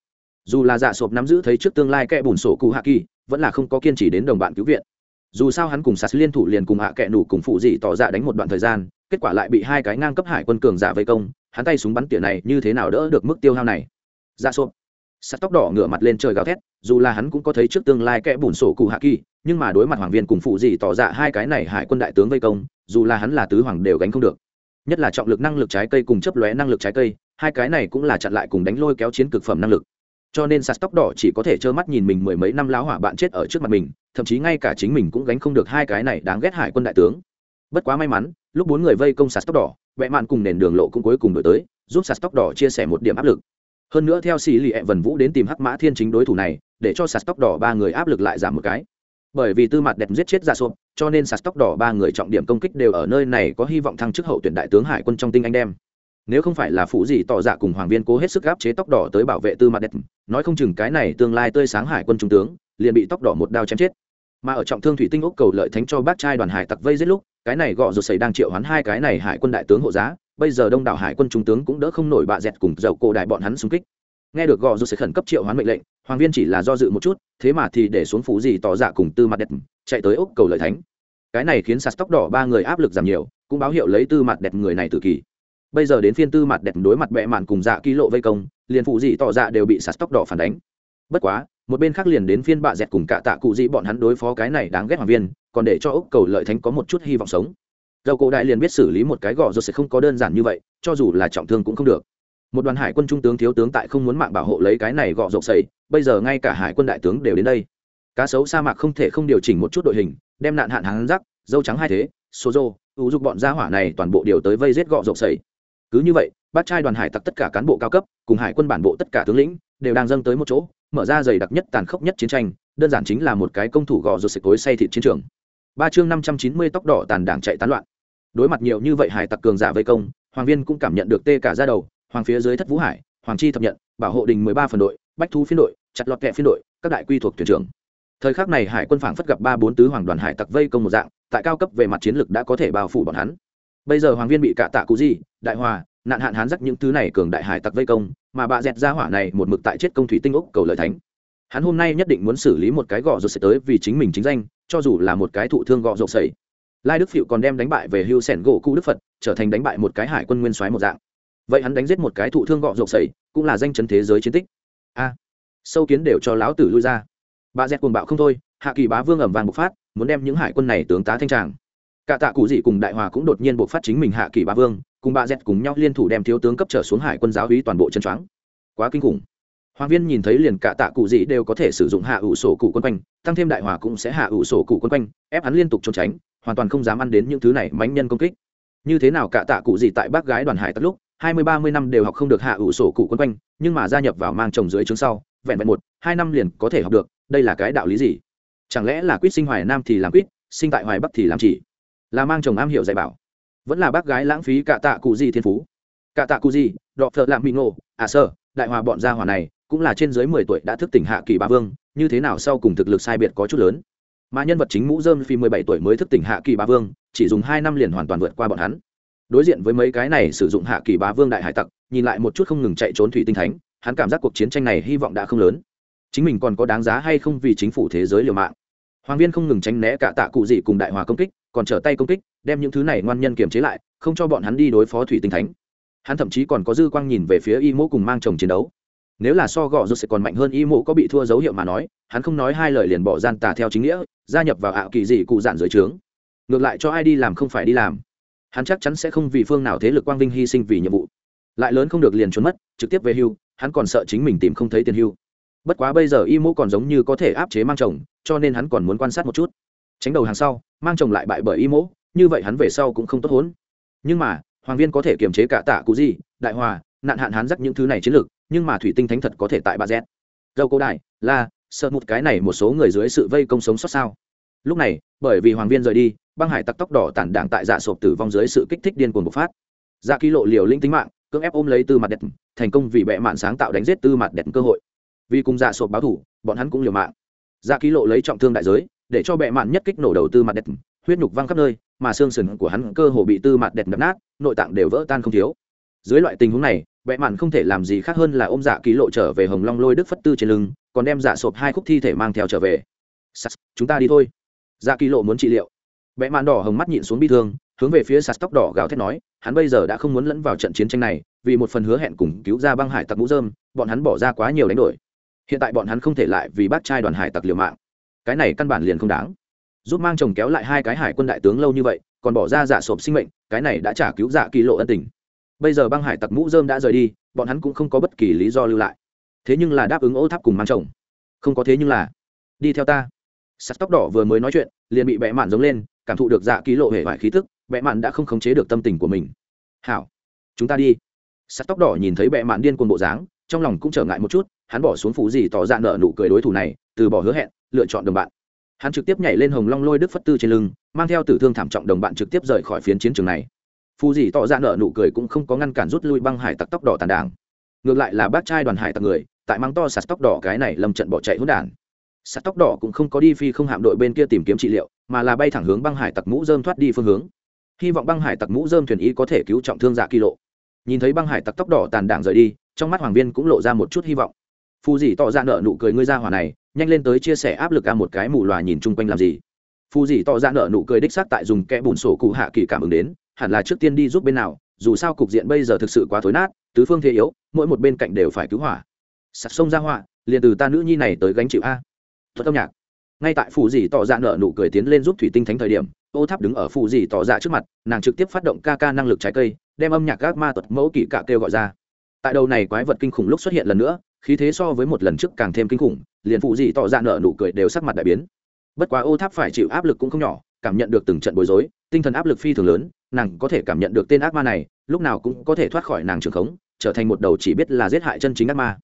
Dù là dạ sộp nắm giữ thấy trước tương lai kẽ bùn sổ cụ hạ kỳ, vẫn là không có kiên trì đến đồng bạn cứu viện. Dù sao hắn cùng sạt liên thủ liền cùng hạ kẽ nủ cùng phụ dị tỏ dạ đánh một đoạn thời gian kết quả lại bị hai cái ngang cấp hải quân cường giả vây công, hắn tay súng bắn tỉa này như thế nào đỡ được mức tiêu hao này? Dạ Ra xốp sắt tóc đỏ ngửa mặt lên trời gào thét, dù là hắn cũng có thấy trước tương lai kẽ bùn sổ cụ hạ kỳ, nhưng mà đối mặt hoàng viên cùng phụ gì tỏ dạ hai cái này hải quân đại tướng vây công, dù là hắn là tứ hoàng đều gánh không được. Nhất là trọng lực năng lực trái cây cùng chấp lóe năng lực trái cây, hai cái này cũng là chặn lại cùng đánh lôi kéo chiến cực phẩm năng lực. Cho nên sạt tóc đỏ chỉ có thể trơ mắt nhìn mình mười mấy năm láo hỏa bạn chết ở trước mặt mình, thậm chí ngay cả chính mình cũng gánh không được hai cái này đáng ghét hải quân đại tướng bất quá may mắn, lúc bốn người vây công sạt tóc đỏ, vẽ mạn cùng nền đường lộ cũng cuối cùng đổi tới, giúp sạt tóc đỏ chia sẻ một điểm áp lực. Hơn nữa theo xì lì ẹ vần vũ đến tìm hắc mã thiên chính đối thủ này, để cho sạt tóc đỏ ba người áp lực lại giảm một cái. Bởi vì tư mặt đẹp giết chết ra sộp, cho nên sạt tóc đỏ ba người trọng điểm công kích đều ở nơi này có hy vọng thăng chức hậu tuyển đại tướng hải quân trong tinh anh đem. Nếu không phải là phụ gì tỏ dạ cùng hoàng viên cố hết sức gáp chế tóc đỏ tới bảo vệ tư mặt đẹp, nói không chừng cái này tương lai tươi sáng hải quân trung tướng, liền bị tóc đỏ một đao chém chết mà ở trọng thương thủy tinh ốc cầu lợi thánh cho bác trai đoàn hải tặc vây giết lúc, cái này gọ rột xảy đang triệu hoán hai cái này hải quân đại tướng hộ giá, bây giờ đông đảo hải quân trung tướng cũng đỡ không nổi bạ dẹt cùng dầu cổ đại bọn hắn xung kích. Nghe được gọ rột xảy khẩn cấp triệu hoán mệnh lệnh, hoàng viên chỉ là do dự một chút, thế mà thì để xuống phú gì tỏ dạ cùng tư mặt đẹp chạy tới ốc cầu lợi thánh. Cái này khiến sạt tóc đỏ ba người áp lực giảm nhiều, cũng báo hiệu lấy tư mặt đẹp người này tự kỳ bây giờ đến phiên tư mặt đẹp đối mặt bệ mạn cùng dạ ký lộ vây công, liền phụ dị tỏ dạ đều bị sạt tóc đỏ phản đánh. Bất quá một bên khác liền đến phiên bạ dẹt cùng cả tạ cụ dị bọn hắn đối phó cái này đáng ghét hoàng viên, còn để cho ốc cầu lợi thánh có một chút hy vọng sống. Dầu cổ đại liền biết xử lý một cái gò rồi sẽ không có đơn giản như vậy, cho dù là trọng thương cũng không được. Một đoàn hải quân trung tướng thiếu tướng tại không muốn mạng bảo hộ lấy cái này gọ rộng sầy, bây giờ ngay cả hải quân đại tướng đều đến đây. Cá sấu sa mạc không thể không điều chỉnh một chút đội hình, đem nạn hạn hắn rắc, dâu trắng hai thế, số rô, ủ dục bọn gia hỏa này toàn bộ điều tới vây giết gọ rộng sầy. Cứ như vậy bác trai đoàn hải tặc tất cả cán bộ cao cấp, cùng hải quân bản bộ tất cả tướng lĩnh, đều đang dâng tới một chỗ mở ra dày đặc nhất tàn khốc nhất chiến tranh, đơn giản chính là một cái công thủ gò rột sạch cối say thịt chiến trường. Ba chương năm trăm chín mươi tóc đỏ tàn đảng chạy tán loạn. Đối mặt nhiều như vậy hải tặc cường giả vây công, hoàng viên cũng cảm nhận được tê cả ra đầu, hoàng phía dưới thất vũ hải, hoàng chi thập nhận, bảo hộ đình mười ba phần đội, bách thu phiên đội, chặt lọt kẹ phiên đội, các đại quy thuộc thuyền trưởng. Thời khắc này hải quân phảng phất gặp ba bốn tứ hoàng đoàn hải tặc vây công một dạng, tại cao cấp về mặt chiến lược đã có thể bao phủ bọn hắn. Bây giờ hoàng viên bị cả tạ cụ gì, đại hòa nạn hạn hán dắt những thứ này cường đại hải tặc vây công, mà bà dẹt ra hỏa này một mực tại chết công thủy tinh úc cầu lợi thánh. Hắn hôm nay nhất định muốn xử lý một cái gọ rột sẽ tới vì chính mình chính danh, cho dù là một cái thụ thương gọ rột sẩy lai đức phịu còn đem đánh bại về hưu sẻn gỗ cụ đức phật, trở thành đánh bại một cái hải quân nguyên soái một dạng. Vậy hắn đánh giết một cái thụ thương gọ rột sẩy cũng là danh chấn thế giới chiến tích. A, sâu kiến đều cho lão tử lui ra. Bà dẹt cuồng bạo không thôi, hạ kỳ bá vương ẩm vàng bộc phát, muốn đem những hải quân này tướng tá thanh tràng. Cả tạ cụ dị cùng đại hòa cũng đột nhiên bộc phát chính mình hạ kỳ bá vương cùng bà dẹt cùng nhau liên thủ đem thiếu tướng cấp trở xuống hải quân giáo hí toàn bộ chân choáng. Quá kinh khủng. Hoàng viên nhìn thấy liền cả tạ cụ dị đều có thể sử dụng hạ ủ sổ cụ quân quanh, tăng thêm đại hòa cũng sẽ hạ ủ sổ cụ quân quanh, ép hắn liên tục trốn tránh, hoàn toàn không dám ăn đến những thứ này mánh nhân công kích. Như thế nào cả tạ cụ dị tại bác gái đoàn hải tắt lúc, hai mươi ba mươi năm đều học không được hạ ủ sổ cụ quân quanh, nhưng mà gia nhập vào mang chồng dưới trướng sau, vẹn vẹn một, hai năm liền có thể học được, đây là cái đạo lý gì? Chẳng lẽ là quýt sinh hoài nam thì làm quýt sinh tại hoài bắc thì làm chỉ? Là mang chồng am hiểu dạy bảo vẫn là bác gái lãng phí cả tạ cụ gì thiên phú. Cả tạ cụ gì đọ thợ làm bị ngộ à sơ, đại hòa bọn gia hòa này, cũng là trên dưới mười tuổi đã thức tỉnh hạ kỳ ba vương, như thế nào sau cùng thực lực sai biệt có chút lớn. Mà nhân vật chính mũ dơm phi mười bảy tuổi mới thức tỉnh hạ kỳ ba vương, chỉ dùng hai năm liền hoàn toàn vượt qua bọn hắn. Đối diện với mấy cái này sử dụng hạ kỳ bá vương đại hải tặc, nhìn lại một chút không ngừng chạy trốn thủy tinh thánh, hắn cảm giác cuộc chiến tranh này hy vọng đã không lớn. Chính mình còn có đáng giá hay không vì chính phủ thế giới liều mạng. Hoàng viên không ngừng tránh né cả tạ cụ gì cùng đại hòa công kích còn trở tay công kích, đem những thứ này ngoan nhân kiềm chế lại, không cho bọn hắn đi đối phó thủy tinh thánh. Hắn thậm chí còn có dư quang nhìn về phía y mỗ cùng mang chồng chiến đấu. Nếu là so gọ rút sẽ còn mạnh hơn y mộ có bị thua dấu hiệu mà nói, hắn không nói hai lời liền bỏ gian tà theo chính nghĩa, gia nhập vào ảo kỳ dị cụ dạn dưới trướng. Ngược lại cho ai đi làm không phải đi làm. Hắn chắc chắn sẽ không vì phương nào thế lực quang vinh hy sinh vì nhiệm vụ. Lại lớn không được liền trốn mất, trực tiếp về hưu, hắn còn sợ chính mình tìm không thấy tiền hưu. Bất quá bây giờ y Mỗ còn giống như có thể áp chế mang chồng, cho nên hắn còn muốn quan sát một chút tránh đầu hàng sau, mang chồng lại bại bởi y mỗ, như vậy hắn về sau cũng không tốt hốn. Nhưng mà, hoàng viên có thể kiềm chế cả tạ cụ gì, đại hòa, nạn hạn hắn dắt những thứ này chiến lược, nhưng mà thủy tinh thánh thật có thể tại ba z. Dâu cô đại là sợ một cái này một số người dưới sự vây công sống sót sao. Lúc này, bởi vì hoàng viên rời đi, băng hải tặc tóc đỏ tản đảng tại dạ sộp tử vong dưới sự kích thích điên cuồng bộc phát. Dạ ký lộ liều linh tính mạng, cưỡng ép ôm lấy tư mặt đẹp thành công vì bệ mạn sáng tạo đánh giết tư mặt đẹp cơ hội. Vì cùng dạ sộp báo thủ, bọn hắn cũng liều mạng. Dạ ký lộ lấy trọng thương đại giới để cho bệ mạn nhất kích nổ đầu tư mặt đẹp huyết nhục văng khắp nơi mà xương sườn của hắn cơ hồ bị tư mặt đẹp đập nát nội tạng đều vỡ tan không thiếu. Dưới loại tình huống này bệ mạn không thể làm gì khác hơn là ôm dạ ký lộ trở về hồng long lôi đức phất tư trên lưng còn đem dạ sộp hai khúc thi thể mang theo trở về. Sas, chúng ta đi thôi. Dạ ký lộ muốn trị liệu. Bệ mạn đỏ hồng mắt nhịn xuống bi thương hướng về phía sas tóc đỏ gào thét nói hắn bây giờ đã không muốn lẫn vào trận chiến tranh này vì một phần hứa hẹn cùng cứu ra băng hải tặc mũ dơm bọn hắn bỏ ra quá nhiều đánh đổi. Hiện tại bọn hắn không thể lại vì bác trai đoàn hải tặc liều mạng cái này căn bản liền không đáng. Giúp mang chồng kéo lại hai cái hải quân đại tướng lâu như vậy, còn bỏ ra giả sộp sinh mệnh, cái này đã trả cứu giả kỳ lộ ân tình. Bây giờ băng hải tặc mũ dơm đã rời đi, bọn hắn cũng không có bất kỳ lý do lưu lại. Thế nhưng là đáp ứng ô tháp cùng mang chồng. Không có thế nhưng là. Đi theo ta. Sắt tóc đỏ vừa mới nói chuyện, liền bị bẽ mạn giống lên, cảm thụ được dạ ký lộ hệ vải khí tức bẽ mạn đã không khống chế được tâm tình của mình. Hảo. Chúng ta đi. Sắt tóc đỏ nhìn thấy bẽ mạn điên cuồng bộ dáng, trong lòng cũng trở ngại một chút, hắn bỏ xuống phủ gì tỏ ra nợ nụ cười đối thủ này từ bỏ hứa hẹn, lựa chọn đồng bạn. Hắn trực tiếp nhảy lên hồng long lôi đức phất tư trên lưng, mang theo tử thương thảm trọng đồng bạn trực tiếp rời khỏi phiến chiến trường này. Phù dì tỏ ra nợ nụ cười cũng không có ngăn cản rút lui băng hải tặc tóc đỏ tàn đảng. Ngược lại là bác trai đoàn hải tặc người, tại mang to sạt tóc đỏ cái này lâm trận bỏ chạy hỗn đản. Sạt tóc đỏ cũng không có đi phi không hạm đội bên kia tìm kiếm trị liệu, mà là bay thẳng hướng băng hải tặc mũ dơm thoát đi phương hướng. Hy vọng băng hải tặc mũ dơm thuyền ý có thể cứu trọng thương dạ kỳ lộ. Nhìn thấy băng hải tặc tóc đỏ tàn đảng rời đi, trong mắt hoàng viên cũng lộ ra một chút hy vọng. Phù dì tỏ ra nợ nụ cười, ngươi ra hỏa này nhanh lên tới chia sẻ áp lực ca một cái mù loà nhìn chung quanh làm gì. Phù dì tỏ ra nợ nụ cười đích xác tại dùng kẽ bùn sổ cụ hạ kỳ cảm ứng đến, hẳn là trước tiên đi giúp bên nào, dù sao cục diện bây giờ thực sự quá thối nát, tứ phương thế yếu, mỗi một bên cạnh đều phải cứu hỏa. Sạt sông ra hỏa, liền từ ta nữ nhi này tới gánh chịu a. Thuật âm nhạc. Ngay tại phù dì tỏ ra nợ nụ cười tiến lên giúp thủy tinh thánh thời điểm, ô tháp đứng ở phù dì tỏ ra trước mặt, nàng trực tiếp phát động ca ca năng lực trái cây, đem âm nhạc gác ma thuật mẫu kỳ cạ kêu gọi ra. Tại đầu này quái vật kinh khủng lúc xuất hiện lần nữa khí thế so với một lần trước càng thêm kinh khủng, liền phụ gì tỏ ra nợ nụ cười đều sắc mặt đại biến. Bất quá ô tháp phải chịu áp lực cũng không nhỏ, cảm nhận được từng trận bối rối, tinh thần áp lực phi thường lớn, nàng có thể cảm nhận được tên ác ma này, lúc nào cũng có thể thoát khỏi nàng trường khống, trở thành một đầu chỉ biết là giết hại chân chính ác ma.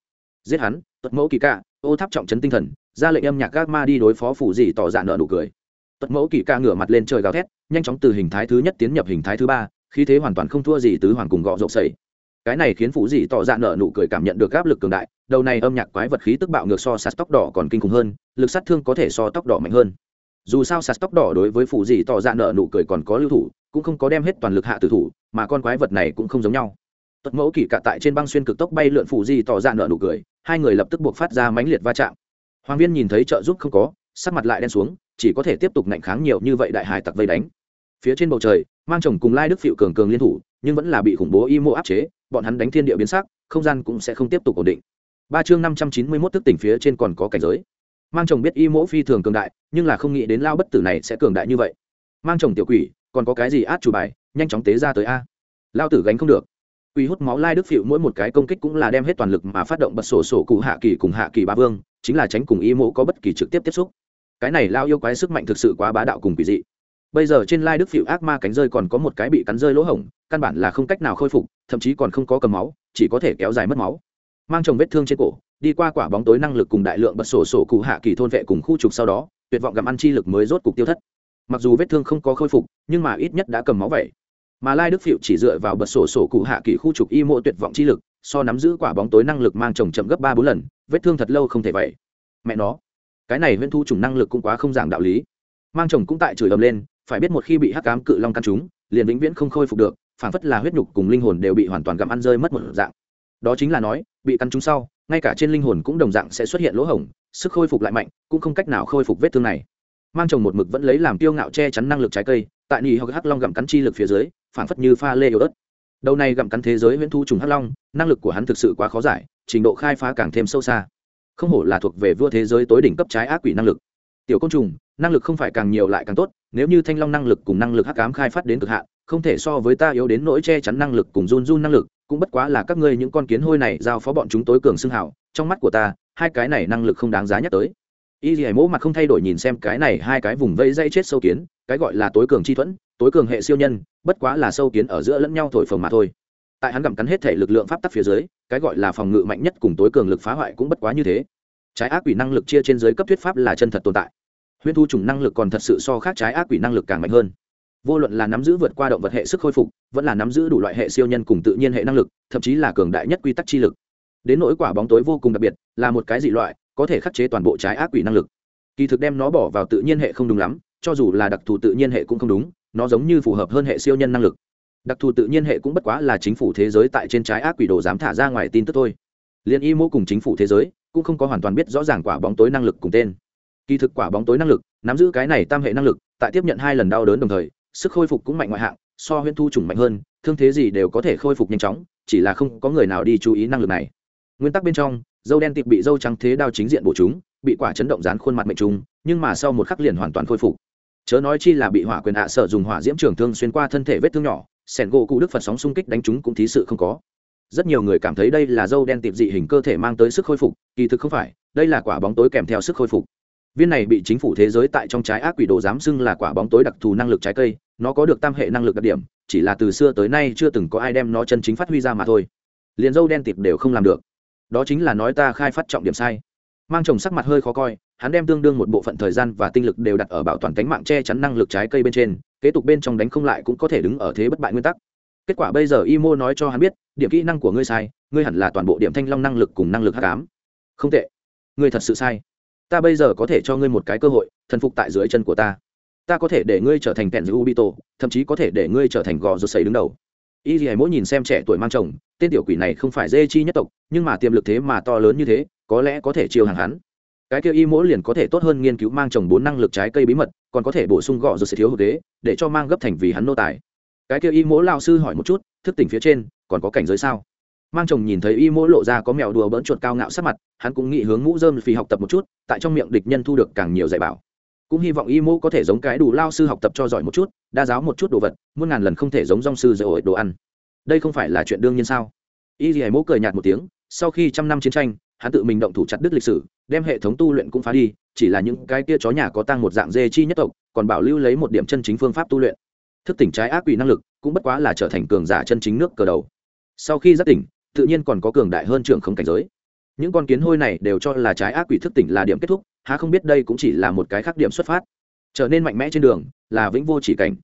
Giết hắn tuật mẫu kỳ ca, ô tháp trọng chấn tinh thần, ra lệnh âm nhạc ác ma đi đối phó phủ dị tỏ dạ nợ nụ cười. Tuật mẫu kỳ ca ngửa mặt lên trời gào thét, nhanh chóng từ hình thái thứ nhất tiến nhập hình thái thứ ba, khí thế hoàn toàn không thua gì tứ hoàng cùng gọ rộp sẩy. cái này khiến phủ dị tỏ dạ nợ nụ cười cảm nhận được áp lực cường đại đầu này âm nhạc quái vật khí tức bạo ngược so sạt tóc đỏ còn kinh khủng hơn, lực sát thương có thể so tóc đỏ mạnh hơn. Dù sao sạt tóc đỏ đối với phụ dị tỏ ra nợ nụ cười còn có lưu thủ, cũng không có đem hết toàn lực hạ tử thủ, mà con quái vật này cũng không giống nhau. Tật mẫu kỳ cạ tại trên băng xuyên cực tốc bay lượn phụ dị tỏ ra nợ nụ cười, hai người lập tức buộc phát ra mãnh liệt va chạm. Hoàng viên nhìn thấy trợ giúp không có, sắc mặt lại đen xuống, chỉ có thể tiếp tục nạnh kháng nhiều như vậy đại hải tặc vây đánh. Phía trên bầu trời, mang chồng cùng lai đức phịu cường cường liên thủ, nhưng vẫn là bị khủng bố y mô áp chế, bọn hắn đánh thiên địa biến sắc, không gian cũng sẽ không tiếp tục ổn định ba chương năm trăm chín mươi mốt tức tỉnh phía trên còn có cảnh giới. Mang chồng biết y mỗ phi thường cường đại, nhưng là không nghĩ đến lao bất tử này sẽ cường đại như vậy. Mang chồng tiểu quỷ, còn có cái gì át chủ bài, nhanh chóng tế ra tới a. Lao tử gánh không được. Quỷ hút máu lai đức phịu mỗi một cái công kích cũng là đem hết toàn lực mà phát động bật sổ sổ cụ hạ kỳ cùng hạ kỳ ba vương, chính là tránh cùng y mỗ có bất kỳ trực tiếp tiếp xúc. Cái này lao yêu quái sức mạnh thực sự quá bá đạo cùng quỷ dị. Bây giờ trên lai đức phịu ác ma cánh rơi còn có một cái bị cắn rơi lỗ hổng, căn bản là không cách nào khôi phục, thậm chí còn không có cầm máu, chỉ có thể kéo dài mất máu mang chồng vết thương trên cổ, đi qua quả bóng tối năng lực cùng đại lượng bật sổ sổ cụ hạ kỳ thôn vệ cùng khu trục sau đó, tuyệt vọng gặm ăn chi lực mới rốt cục tiêu thất. Mặc dù vết thương không có khôi phục, nhưng mà ít nhất đã cầm máu vậy. Mà lai đức phiệu chỉ dựa vào bật sổ sổ cụ hạ kỳ khu trục y mộ tuyệt vọng chi lực, so nắm giữ quả bóng tối năng lực mang chồng chậm gấp ba bốn lần, vết thương thật lâu không thể vậy. Mẹ nó, cái này huyễn thu trùng năng lực cũng quá không giảng đạo lý. Mang chồng cũng tại chửi ầm lên, phải biết một khi bị hắc cám cự long căn chúng liền vĩnh viễn không khôi phục được phản phất là huyết nhục cùng linh hồn đều bị hoàn toàn gặm ăn rơi mất một dạng. Đó chính là nói bị cắn trúng sau, ngay cả trên linh hồn cũng đồng dạng sẽ xuất hiện lỗ hổng, sức khôi phục lại mạnh, cũng không cách nào khôi phục vết thương này. Mang chồng một mực vẫn lấy làm tiêu ngạo che chắn năng lực trái cây, tại nỉ hoặc hắc long gặm cắn chi lực phía dưới phản phất như pha lê yếu ớt. Đầu này gặm cắn thế giới huyễn thu trùng hắc long, năng lực của hắn thực sự quá khó giải, trình độ khai phá càng thêm sâu xa. Không hổ là thuộc về vua thế giới tối đỉnh cấp trái ác quỷ năng lực. Tiểu côn trùng, năng lực không phải càng nhiều lại càng tốt, nếu như thanh long năng lực cùng năng lực hắc ám khai phát đến cực hạn, không thể so với ta yếu đến nỗi che chắn năng lực cùng run run năng lực cũng bất quá là các ngươi những con kiến hôi này giao phó bọn chúng tối cường xưng hảo, trong mắt của ta, hai cái này năng lực không đáng giá nhắc tới. Y dì mỗ mặt không thay đổi nhìn xem cái này hai cái vùng vây dây chết sâu kiến, cái gọi là tối cường chi thuẫn, tối cường hệ siêu nhân, bất quá là sâu kiến ở giữa lẫn nhau thổi phồng mà thôi. Tại hắn gặm cắn hết thể lực lượng pháp tắc phía dưới, cái gọi là phòng ngự mạnh nhất cùng tối cường lực phá hoại cũng bất quá như thế. Trái ác quỷ năng lực chia trên giới cấp thuyết pháp là chân thật tồn tại. Huyễn thu trùng năng lực còn thật sự so khác trái ác quỷ năng lực càng mạnh hơn vô luận là nắm giữ vượt qua động vật hệ sức khôi phục, vẫn là nắm giữ đủ loại hệ siêu nhân cùng tự nhiên hệ năng lực, thậm chí là cường đại nhất quy tắc chi lực. Đến nỗi quả bóng tối vô cùng đặc biệt, là một cái dị loại, có thể khắc chế toàn bộ trái ác quỷ năng lực. Kỳ thực đem nó bỏ vào tự nhiên hệ không đúng lắm, cho dù là đặc thù tự nhiên hệ cũng không đúng, nó giống như phù hợp hơn hệ siêu nhân năng lực. Đặc thù tự nhiên hệ cũng bất quá là chính phủ thế giới tại trên trái ác quỷ đồ dám thả ra ngoài tin tức thôi. Liên y mô cùng chính phủ thế giới cũng không có hoàn toàn biết rõ ràng quả bóng tối năng lực cùng tên. Kỳ thực quả bóng tối năng lực, nắm giữ cái này tam hệ năng lực, tại tiếp nhận hai lần đau đớn đồng thời sức khôi phục cũng mạnh ngoại hạng, so huyễn thu trùng mạnh hơn, thương thế gì đều có thể khôi phục nhanh chóng, chỉ là không có người nào đi chú ý năng lực này. Nguyên tắc bên trong, dâu đen tiệp bị dâu trắng thế đao chính diện bổ chúng, bị quả chấn động dán khuôn mặt mệnh trùng, nhưng mà sau một khắc liền hoàn toàn khôi phục. Chớ nói chi là bị hỏa quyền hạ sở dùng hỏa diễm trường thương xuyên qua thân thể vết thương nhỏ, sẻn gỗ cụ đức phật sóng xung kích đánh chúng cũng thí sự không có. Rất nhiều người cảm thấy đây là dâu đen tiệp dị hình cơ thể mang tới sức khôi phục, kỳ thực không phải, đây là quả bóng tối kèm theo sức khôi phục. Viên này bị chính phủ thế giới tại trong trái ác quỷ đồ dám xưng là quả bóng tối đặc thù năng lực trái cây nó có được tam hệ năng lực đặc điểm, chỉ là từ xưa tới nay chưa từng có ai đem nó chân chính phát huy ra mà thôi. Liền dâu đen tiệp đều không làm được. Đó chính là nói ta khai phát trọng điểm sai. Mang chồng sắc mặt hơi khó coi, hắn đem tương đương một bộ phận thời gian và tinh lực đều đặt ở bảo toàn cánh mạng che chắn năng lực trái cây bên trên, kế tục bên trong đánh không lại cũng có thể đứng ở thế bất bại nguyên tắc. Kết quả bây giờ imo nói cho hắn biết, điểm kỹ năng của ngươi sai, ngươi hẳn là toàn bộ điểm thanh long năng lực cùng năng lực h tám không tệ. Ngươi thật sự sai. Ta bây giờ có thể cho ngươi một cái cơ hội, thần phục tại dưới chân của ta ta có thể để ngươi trở thành pèn giữ ubito, thậm chí có thể để ngươi trở thành gò rột xầy đứng đầu. Y gì mỗi nhìn xem trẻ tuổi mang chồng, tên tiểu quỷ này không phải dê chi nhất tộc, nhưng mà tiềm lực thế mà to lớn như thế, có lẽ có thể chiêu hàng hắn. Cái kia y mỗi liền có thể tốt hơn nghiên cứu mang chồng bốn năng lực trái cây bí mật, còn có thể bổ sung gọ rồi sẽ thiếu hụt đế để cho mang gấp thành vì hắn nô tài. Cái kia y mỗi lao sư hỏi một chút, thức tỉnh phía trên, còn có cảnh giới sao? Mang chồng nhìn thấy y mỗi lộ ra có mèo đùa bỡn chuột cao ngạo sắc mặt, hắn cũng nghĩ hướng mũ dơm phì học tập một chút, tại trong miệng địch nhân thu được càng nhiều dạy bảo cũng hy vọng y mô có thể giống cái đủ lao sư học tập cho giỏi một chút, đa giáo một chút đồ vật, muôn ngàn lần không thể giống dong sư dạy ổi đồ ăn. Đây không phải là chuyện đương nhiên sao? Y dì mô cười nhạt một tiếng, sau khi trăm năm chiến tranh, hắn tự mình động thủ chặt đứt lịch sử, đem hệ thống tu luyện cũng phá đi, chỉ là những cái kia chó nhà có tăng một dạng dê chi nhất tộc, còn bảo lưu lấy một điểm chân chính phương pháp tu luyện. Thức tỉnh trái ác quỷ năng lực, cũng bất quá là trở thành cường giả chân chính nước cờ đầu. Sau khi giác tỉnh, tự nhiên còn có cường đại hơn trưởng không cảnh giới những con kiến hôi này đều cho là trái ác quỷ thức tỉnh là điểm kết thúc, há không biết đây cũng chỉ là một cái khác điểm xuất phát. Trở nên mạnh mẽ trên đường, là vĩnh vô chỉ cảnh.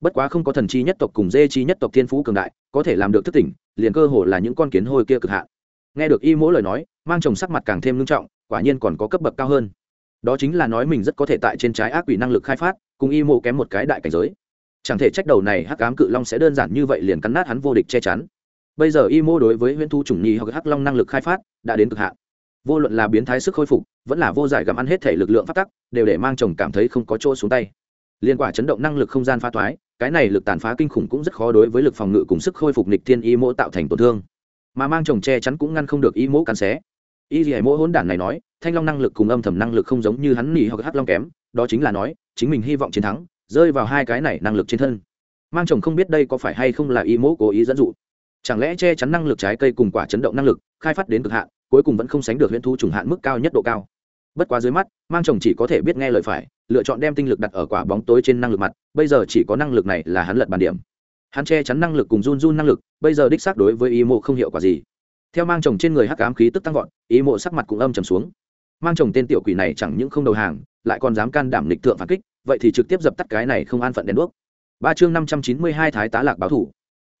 Bất quá không có thần chi nhất tộc cùng dê chi nhất tộc thiên phú cường đại, có thể làm được thức tỉnh, liền cơ hồ là những con kiến hôi kia cực hạn. Nghe được y mỗi lời nói, mang chồng sắc mặt càng thêm nghiêm trọng, quả nhiên còn có cấp bậc cao hơn. Đó chính là nói mình rất có thể tại trên trái ác quỷ năng lực khai phát, cùng y mộ kém một cái đại cảnh giới. Chẳng thể trách đầu này hắc ám cự long sẽ đơn giản như vậy liền cắn nát hắn vô địch che chắn bây giờ y mô đối với huyễn thu chủng Nhì hoặc hắc long năng lực khai phát đã đến cực hạn. Vô luận là biến thái sức khôi phục, vẫn là vô giải gặm ăn hết thể lực lượng phát tắc, đều để mang chồng cảm thấy không có chỗ xuống tay. Liên quả chấn động năng lực không gian phá toái cái này lực tàn phá kinh khủng cũng rất khó đối với lực phòng ngự cùng sức khôi phục nịch thiên y mô tạo thành tổn thương. Mà mang chồng che chắn cũng ngăn không được y mô cắn xé. Y dì mô hỗn đản này nói, thanh long năng lực cùng âm thầm năng lực không giống như hắn nỉ hoặc hắc long kém, đó chính là nói, chính mình hy vọng chiến thắng, rơi vào hai cái này năng lực trên thân. Mang chồng không biết đây có phải hay không là y mô cố ý dẫn dụ chẳng lẽ che chắn năng lực trái cây cùng quả chấn động năng lực, khai phát đến cực hạn, cuối cùng vẫn không sánh được huyễn thu trùng hạn mức cao nhất độ cao? Bất quá dưới mắt, mang chồng chỉ có thể biết nghe lời phải, lựa chọn đem tinh lực đặt ở quả bóng tối trên năng lực mặt, bây giờ chỉ có năng lực này là hắn lật bàn điểm. Hắn che chắn năng lực cùng run run năng lực, bây giờ đích xác đối với ý mộ không hiệu quả gì. Theo mang chồng trên người hắc ám khí tức tăng vọt, ý mộ sắc mặt cũng âm trầm xuống. Mang chồng tên tiểu quỷ này chẳng những không đầu hàng, lại còn dám can đảm lịch thượng phản kích, vậy thì trực tiếp dập tắt cái này không an phận đèn đuốc. Ba chương năm trăm chín mươi hai thái tá lạc báo thủ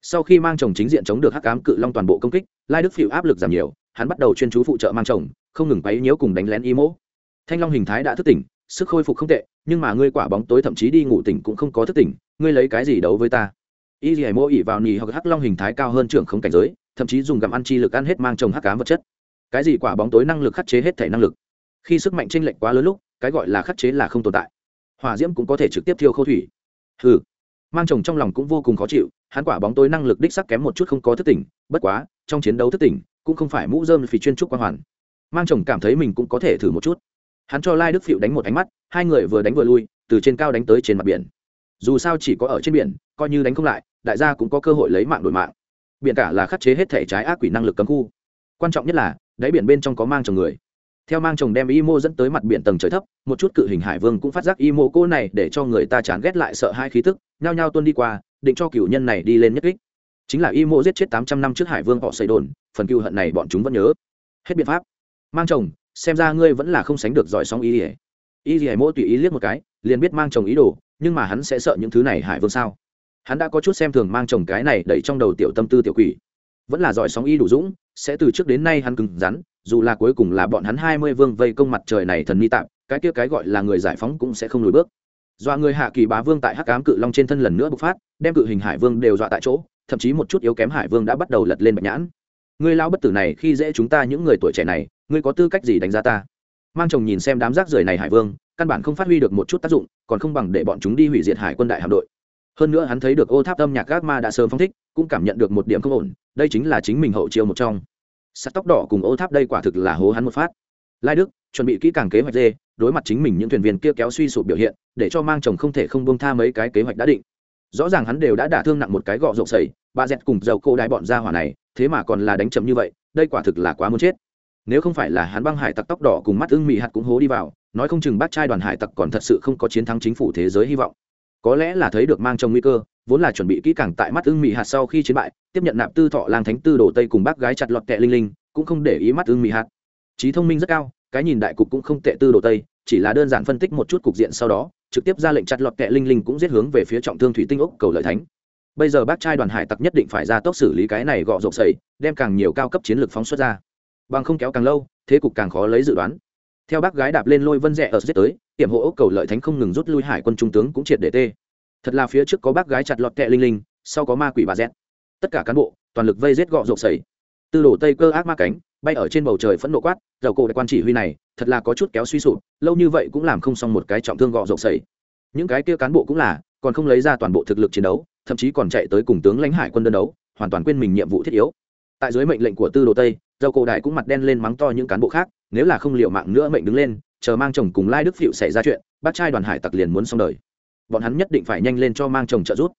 sau khi mang chồng chính diện chống được hắc ám cự long toàn bộ công kích, lai đức phịu áp lực giảm nhiều, hắn bắt đầu chuyên chú phụ trợ mang chồng, không ngừng quấy nhiễu cùng đánh lén y mỗ thanh long hình thái đã thức tỉnh, sức khôi phục không tệ, nhưng mà ngươi quả bóng tối thậm chí đi ngủ tỉnh cũng không có thức tỉnh, ngươi lấy cái gì đấu với ta? Y dì mô ỉ vào nì hoặc hắc long hình thái cao hơn trưởng không cảnh giới, thậm chí dùng gặm ăn chi lực ăn hết mang chồng hắc cám vật chất. Cái gì quả bóng tối năng lực khắc chế hết thể năng lực? Khi sức mạnh tranh lệch quá lớn lúc, cái gọi là khắc chế là không tồn tại. Hỏa diễm cũng có thể trực tiếp thiêu khâu thủy. Ừ mang chồng trong lòng cũng vô cùng khó chịu, hắn quả bóng tối năng lực đích sắc kém một chút không có thức tỉnh bất quá, trong chiến đấu thức tỉnh cũng không phải mũ dơm phì chuyên trúc quang hoàn. Mang chồng cảm thấy mình cũng có thể thử một chút. Hắn cho lai đức phịu đánh một ánh mắt, hai người vừa đánh vừa lui, từ trên cao đánh tới trên mặt biển. Dù sao chỉ có ở trên biển, coi như đánh không lại, đại gia cũng có cơ hội lấy mạng đổi mạng. Biển cả là khắc chế hết thể trái ác quỷ năng lực cấm khu. Quan trọng nhất là, đáy biển bên trong có mang chồng người theo mang chồng đem imo dẫn tới mặt biển tầng trời thấp, một chút cự hình hải vương cũng phát giác imo cô này để cho người ta chán ghét lại sợ hai khí tức, nhao nhao tuân đi qua, định cho cựu nhân này đi lên nhất kích. Chính là imo giết chết tám trăm năm trước hải vương họ xây đồn, phần cựu hận này bọn chúng vẫn nhớ. Hết biện pháp. Mang chồng, xem ra ngươi vẫn là không sánh được giỏi sóng y ỉa. Y ỉa mỗi tùy ý liếc một cái, liền biết mang chồng ý đồ, nhưng mà hắn sẽ sợ những thứ này hải vương sao? Hắn đã có chút xem thường mang chồng cái này đẩy trong đầu tiểu tâm tư tiểu quỷ. Vẫn là giỏi sóng y đủ dũng, sẽ từ trước đến nay hắn cứng rắn dù là cuối cùng là bọn hắn hai mươi vương vây công mặt trời này thần ni tạm, cái kia cái gọi là người giải phóng cũng sẽ không lùi bước. Dọa người hạ kỳ bá vương tại hắc ám cự long trên thân lần nữa bộc phát, đem cự hình hải vương đều dọa tại chỗ, thậm chí một chút yếu kém hải vương đã bắt đầu lật lên bạch nhãn. Ngươi lao bất tử này khi dễ chúng ta những người tuổi trẻ này, ngươi có tư cách gì đánh giá ta? Mang chồng nhìn xem đám rác rưởi này hải vương, căn bản không phát huy được một chút tác dụng, còn không bằng để bọn chúng đi hủy diệt hải quân đại hạm đội. Hơn nữa hắn thấy được ô tháp âm nhạc gác ma đã sớm phong thích, cũng cảm nhận được một điểm không ổn, đây chính là chính mình hậu chiêu một trong sắt tóc đỏ cùng ô tháp đây quả thực là hố hắn một phát. Lai đức, chuẩn bị kỹ càng kế hoạch dê, đối mặt chính mình những thuyền viên kia kéo suy sụp biểu hiện, để cho mang chồng không thể không buông tha mấy cái kế hoạch đã định. Rõ ràng hắn đều đã đả thương nặng một cái gọ rộng sầy, bà dẹt cùng dầu cô đại bọn ra hỏa này, thế mà còn là đánh chậm như vậy, đây quả thực là quá muốn chết. Nếu không phải là hắn băng hải tặc tóc đỏ cùng mắt ưng mị hạt cũng hố đi vào, nói không chừng bác trai đoàn hải tặc còn thật sự không có chiến thắng chính phủ thế giới hy vọng có lẽ là thấy được mang trong nguy cơ, vốn là chuẩn bị kỹ càng tại mắt ưng mỹ hạt sau khi chiến bại, tiếp nhận nạp tư thọ lang thánh tư đồ tây cùng bác gái chặt lọt kẹ linh linh, cũng không để ý mắt ưng mỹ hạt. Trí thông minh rất cao, cái nhìn đại cục cũng không tệ tư đồ tây, chỉ là đơn giản phân tích một chút cục diện sau đó, trực tiếp ra lệnh chặt lọt kẹ linh linh cũng giết hướng về phía trọng thương thủy tinh ốc cầu lợi thánh. Bây giờ bác trai đoàn hải tặc nhất định phải ra tốc xử lý cái này gọ rộp sầy đem càng nhiều cao cấp chiến lược phóng xuất ra. Bằng không kéo càng lâu, thế cục càng khó lấy dự đoán theo bác gái đạp lên lôi vân rẽ ở giết tới, tiệm hộ ốc cầu lợi thánh không ngừng rút lui hải quân trung tướng cũng triệt để tê. Thật là phía trước có bác gái chặt lọt kẹ linh linh, sau có ma quỷ bà z tất cả cán bộ, toàn lực vây giết gọ rộp sầy tư đổ tây cơ ác ma cánh, bay ở trên bầu trời phẫn nộ quát, dầu cổ đại quan chỉ huy này, thật là có chút kéo suy sụp, lâu như vậy cũng làm không xong một cái trọng thương gọ rộp sầy những cái kia cán bộ cũng là, còn không lấy ra toàn bộ thực lực chiến đấu, thậm chí còn chạy tới cùng tướng lãnh hải quân đơn đấu, hoàn toàn quên mình nhiệm vụ thiết yếu. Tại dưới mệnh lệnh của tư đồ tây dầu cổ đại cũng mặt đen lên mắng to những cán bộ khác, nếu là không liệu mạng nữa mệnh đứng lên, chờ mang chồng cùng lai đức phịu xảy ra chuyện, bác trai đoàn hải tặc liền muốn xong đời. Bọn hắn nhất định phải nhanh lên cho mang chồng trợ giúp.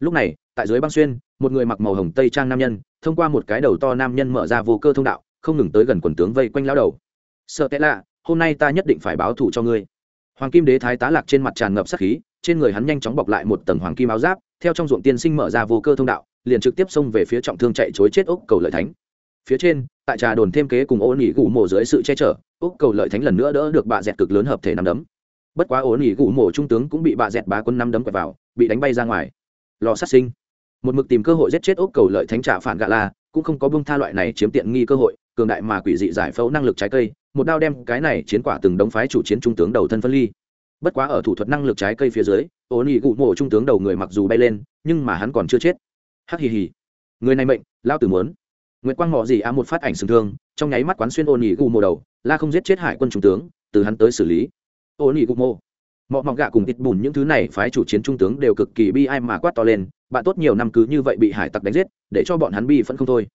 Lúc này, tại dưới băng xuyên, một người mặc màu hồng tây trang nam nhân, thông qua một cái đầu to nam nhân mở ra vô cơ thông đạo, không ngừng tới gần quần tướng vây quanh lao đầu. Sợ tệ lạ, hôm nay ta nhất định phải báo thù cho ngươi. Hoàng kim đế thái tá lạc trên mặt tràn ngập sắc khí, trên người hắn nhanh chóng bọc lại một tầng hoàng kim áo giáp, theo trong ruộng tiên sinh mở ra vô cơ thông đạo, liền trực tiếp xông về phía trọng thương chạy chối chết ốc cầu lợi thánh phía trên, tại trà đồn thêm kế cùng ô nỉ gù mộ dưới sự che chở úc cầu lợi thánh lần nữa đỡ được bà dẹt cực lớn hợp thể nắm đấm. Bất quá ô nỉ gù mộ trung tướng cũng bị bà dẹt bá quân năm đấm quẹt vào, bị đánh bay ra ngoài. Lò sát sinh. Một mực tìm cơ hội giết chết úc cầu lợi thánh trả phản gạ la, cũng không có bông tha loại này chiếm tiện nghi cơ hội, cường đại mà quỷ dị giải phẫu năng lực trái cây, một đao đem cái này chiến quả từng đống phái chủ chiến trung tướng đầu thân phân ly. Bất quá ở thủ thuật năng lực trái cây phía dưới ô nỉ gù mộ trung tướng đầu người mặc dù bay lên, nhưng mà hắn còn chưa chết. Hắc hì hì. Người này mệnh lao tử muốn. Nguyệt Quang Mọ gì á một phát ảnh sừng thương, trong nháy mắt quán xuyên Ôn Nghị Gù Mộ đầu, la không giết chết hải quân trung tướng, từ hắn tới xử lý. Ôn Nghị Gù Mộ, Mọ mọ gạ cùng thịt bùn những thứ này phái chủ chiến trung tướng đều cực kỳ bi ai mà quát to lên, bạn tốt nhiều năm cứ như vậy bị hải tặc đánh giết, để cho bọn hắn bi phẫn không thôi.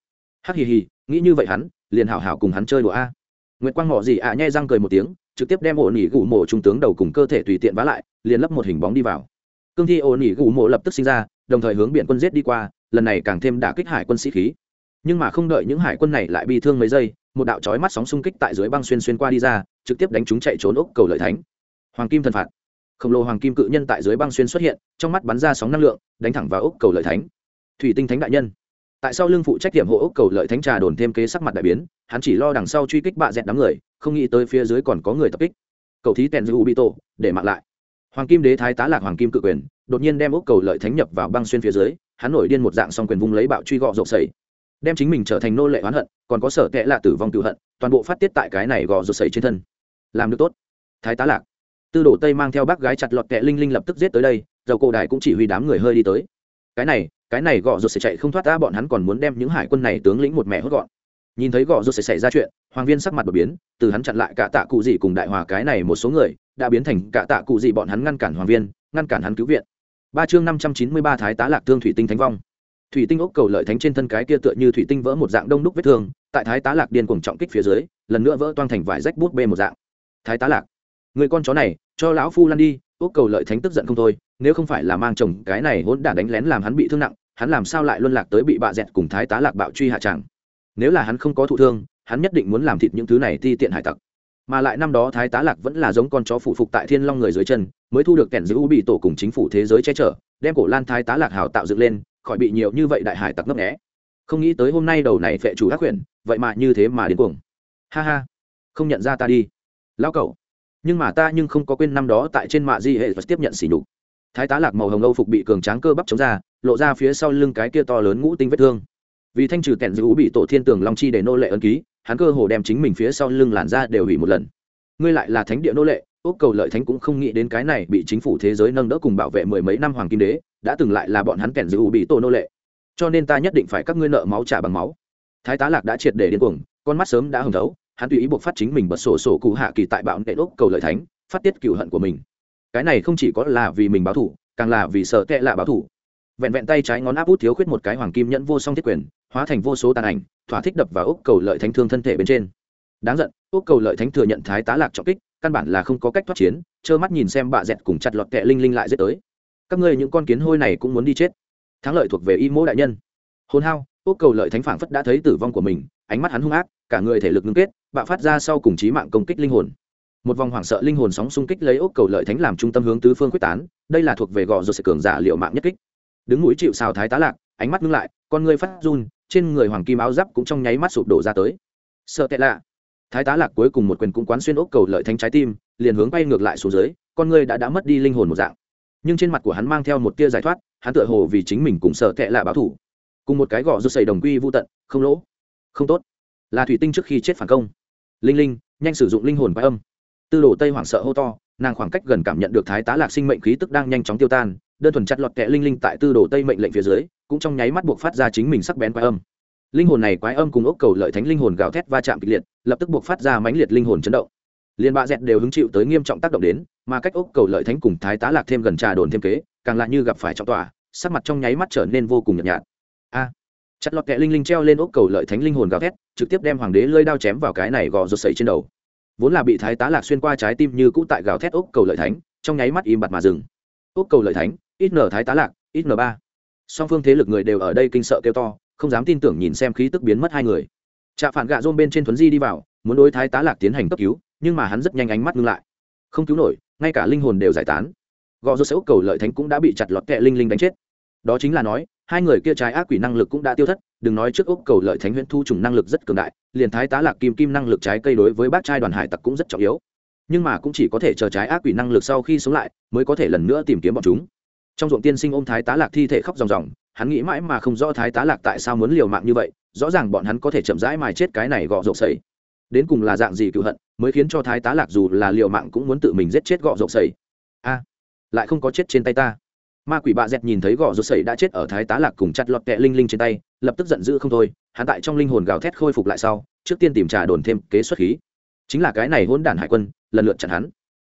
Hắc hì hì, nghĩ như vậy hắn, liền hảo hảo cùng hắn chơi đùa a. Nguyệt Quang Mọ gì ạ à răng cười một tiếng, trực tiếp đem Ôn Nghị Gù Mộ trung tướng đầu cùng cơ thể tùy tiện vá lại, liền lấp một hình bóng đi vào. Cương thi Ôn Nghị Gù Mộ lập tức sinh ra, đồng thời hướng biển quân giết đi qua, lần này càng thêm đả kích hải quân sĩ khí nhưng mà không đợi những hải quân này lại bị thương mấy giây, một đạo chói mắt sóng xung kích tại dưới băng xuyên xuyên qua đi ra, trực tiếp đánh chúng chạy trốn ốc cầu lợi thánh. Hoàng kim thần phạt. Khổng lồ hoàng kim cự nhân tại dưới băng xuyên xuất hiện, trong mắt bắn ra sóng năng lượng, đánh thẳng vào ốc cầu lợi thánh. Thủy tinh thánh đại nhân. Tại sao lương phụ trách nhiệm hộ ốc cầu lợi thánh trà đồn thêm kế sắc mặt đại biến, hắn chỉ lo đằng sau truy kích bạ dẹt đám người, không nghĩ tới phía dưới còn có người tập kích. Cầu thí tèn dư u bị tổ để mạng lại. Hoàng kim đế thái tá lạc hoàng kim cự quyền, đột nhiên đem ốc cầu lợi thánh nhập vào băng xuyên phía dưới, hắn nổi điên một dạng song quyền vung lấy bạo truy gọ rộng sẩy đem chính mình trở thành nô lệ oán hận, còn có sở tệ lạ tử vong cựu hận, toàn bộ phát tiết tại cái này gò rột sẩy trên thân. Làm được tốt. Thái tá lạc. Tư đồ tây mang theo bác gái chặt lọt kẹ linh linh lập tức giết tới đây, dầu cổ đại cũng chỉ huy đám người hơi đi tới. Cái này cái này gò rột sẩy chạy không thoát ra bọn hắn còn muốn đem những hải quân này tướng lĩnh một mẹ hốt gọn. Nhìn thấy gò rột sẩy xảy ra chuyện, hoàng viên sắc mặt đột biến, từ hắn chặn lại cả tạ cụ gì cùng đại hòa cái này một số người, đã biến thành cả tạ cụ gì bọn hắn ngăn cản hoàng viên, ngăn cản hắn cứu viện. Ba chương năm trăm chín mươi ba thái tá lạc thương thủy tinh thánh vong thủy tinh ốc cầu lợi thánh trên thân cái kia tựa như thủy tinh vỡ một dạng đông đúc vết thương, tại thái tá lạc điên cuồng trọng kích phía dưới, lần nữa vỡ toang thành vải rách bút bê một dạng. Thái tá lạc, người con chó này, cho lão phu lăn đi, ốc cầu lợi thánh tức giận không thôi, nếu không phải là mang chồng, cái này hỗn đản đánh lén làm hắn bị thương nặng, hắn làm sao lại luân lạc tới bị bạ dẹt cùng thái tá lạc bạo truy hạ tràng nếu là hắn không có thụ thương, hắn nhất định muốn làm thịt những thứ này ti tiện hải tặc. Mà lại năm đó thái tá lạc vẫn là giống con chó phụ phục tại thiên long người dưới chân, mới thu được kẻn giữ u bị tổ cùng chính phủ thế giới che chở, đem cổ lan thái tá lạc hào tạo dựng lên khỏi bị nhiều như vậy đại hải tặc ngấp nghé. Không nghĩ tới hôm nay đầu này phệ chủ ác quyển vậy mà như thế mà đến cuồng. Ha ha, không nhận ra ta đi. Lao cậu nhưng mà ta nhưng không có quên năm đó tại trên mạ di hệ và tiếp nhận xỉ nhục. Thái tá lạc màu hồng âu phục bị cường tráng cơ bắp chống ra, lộ ra phía sau lưng cái kia to lớn ngũ tinh vết thương. Vì thanh trừ tẻn giữ bị tổ thiên tường long chi để nô lệ ân ký, hắn cơ hồ đem chính mình phía sau lưng làn ra đều hủy một lần. Ngươi lại là thánh địa nô lệ ốc cầu lợi thánh cũng không nghĩ đến cái này bị chính phủ thế giới nâng đỡ cùng bảo vệ mười mấy năm hoàng kim đế đã từng lại là bọn hắn kèn giữ bị tổ nô lệ. Cho nên ta nhất định phải các ngươi nợ máu trả bằng máu. Thái tá lạc đã triệt để điên cuồng, con mắt sớm đã hồng thấu, hắn tùy ý buộc phát chính mình bật sổ sổ cụ hạ kỳ tại bạo nệ ốc cầu lợi thánh, phát tiết cựu hận của mình. Cái này không chỉ có là vì mình báo thủ, càng là vì sợ tệ lạ báo thủ. Vẹn vẹn tay trái ngón áp út thiếu khuyết một cái hoàng kim nhẫn vô song thiết quyền, hóa thành vô số tàn ảnh, thỏa thích đập vào ốc cầu lợi thánh thương thân thể bên trên. Đáng giận, ốc cầu lợi thánh thừa nhận thái tá lạc trọng kích, căn bản là không có cách thoát chiến, trơ mắt nhìn xem bạ dẹt cùng chặt lọt kẹ linh linh lại giết tới các ngươi những con kiến hôi này cũng muốn đi chết. Thắng lợi thuộc về y mô đại nhân. Hôn hao ốc cầu lợi thánh phảng phất đã thấy tử vong của mình, ánh mắt hắn hung ác, cả người thể lực ngưng kết, bạo phát ra sau cùng chí mạng công kích linh hồn. Một vòng hoảng sợ linh hồn sóng xung kích lấy ốc cầu lợi thánh làm trung tâm hướng tứ phương quyết tán, đây là thuộc về gò rồi sự cường giả liệu mạng nhất kích. Đứng mũi chịu xào thái tá lạc, ánh mắt ngưng lại, con người phát run, trên người hoàng kim áo giáp cũng trong nháy mắt sụp đổ ra tới. Sợ tệ lạ. Thái tá lạc cuối cùng một quyền cũng quán xuyên ốc cầu lợi thánh trái tim, liền hướng bay ngược lại xuống dưới, con người đã đã mất đi linh hồn một dạng nhưng trên mặt của hắn mang theo một tia giải thoát, hắn tựa hồ vì chính mình cùng sợ tệ là báo thủ cùng một cái gọ rút xây đồng quy vô tận, không lỗ, không tốt. Là thủy tinh trước khi chết phản công. Linh linh, nhanh sử dụng linh hồn quái âm. Tư đồ tây hoảng sợ hô to, nàng khoảng cách gần cảm nhận được thái tá lạc sinh mệnh khí tức đang nhanh chóng tiêu tan, đơn thuần chặt lọt kẹ linh linh tại tư đồ tây mệnh lệnh phía dưới, cũng trong nháy mắt buộc phát ra chính mình sắc bén quái âm. Linh hồn này quái âm cùng ốc cầu lợi thánh linh hồn gào thét va chạm kịch liệt, lập tức buộc phát ra mãnh liệt linh hồn chấn động. Liên ba dẹt đều hứng chịu tới nghiêm trọng tác động đến mà cách ốc cầu lợi thánh cùng thái tá lạc thêm gần trà đồn thêm kế, càng lại như gặp phải trọng tỏa, sắc mặt trong nháy mắt trở nên vô cùng nhợt nhạt. A! Chặt lọt kẹ linh linh treo lên ốc cầu lợi thánh linh hồn gào thét, trực tiếp đem hoàng đế lơi đao chém vào cái này gò rột sẩy trên đầu. Vốn là bị thái tá lạc xuyên qua trái tim như cũ tại gào thét ốc cầu lợi thánh, trong nháy mắt im bặt mà dừng. Ốc cầu lợi thánh, ít nở thái tá lạc, ít nở ba. Song phương thế lực người đều ở đây kinh sợ kêu to, không dám tin tưởng nhìn xem khí tức biến mất hai người. Trạ phản gạ rôn bên trên thuấn di đi vào, muốn đối thái tá lạc tiến hành cấp cứu, nhưng mà hắn rất nhanh ánh mắt ngưng lại. Không cứu nổi ngay cả linh hồn đều giải tán. Gò rô úc cầu lợi thánh cũng đã bị chặt lọt kẹ linh linh đánh chết. Đó chính là nói, hai người kia trái ác quỷ năng lực cũng đã tiêu thất, đừng nói trước ốc cầu lợi thánh huyễn thu trùng năng lực rất cường đại, liền thái tá lạc kim kim năng lực trái cây đối với bác trai đoàn hải tặc cũng rất trọng yếu. Nhưng mà cũng chỉ có thể chờ trái ác quỷ năng lực sau khi sống lại, mới có thể lần nữa tìm kiếm bọn chúng. Trong ruộng tiên sinh ôm thái tá lạc thi thể khóc ròng ròng, hắn nghĩ mãi mà không rõ thái tá lạc tại sao muốn liều mạng như vậy, rõ ràng bọn hắn có thể chậm rãi mài chết cái này gọ rộp sầy đến cùng là dạng gì cựu hận mới khiến cho thái tá lạc dù là liều mạng cũng muốn tự mình giết chết gọ rộp sầy. A, lại không có chết trên tay ta. Ma quỷ bạ dẹt nhìn thấy gọ rột sẩy đã chết ở thái tá lạc cùng chặt lọt kẹ linh linh trên tay, lập tức giận dữ không thôi, hắn tại trong linh hồn gào thét khôi phục lại sau, trước tiên tìm trà đồn thêm kế xuất khí. Chính là cái này hôn đản hải quân, lần lượt chặn hắn.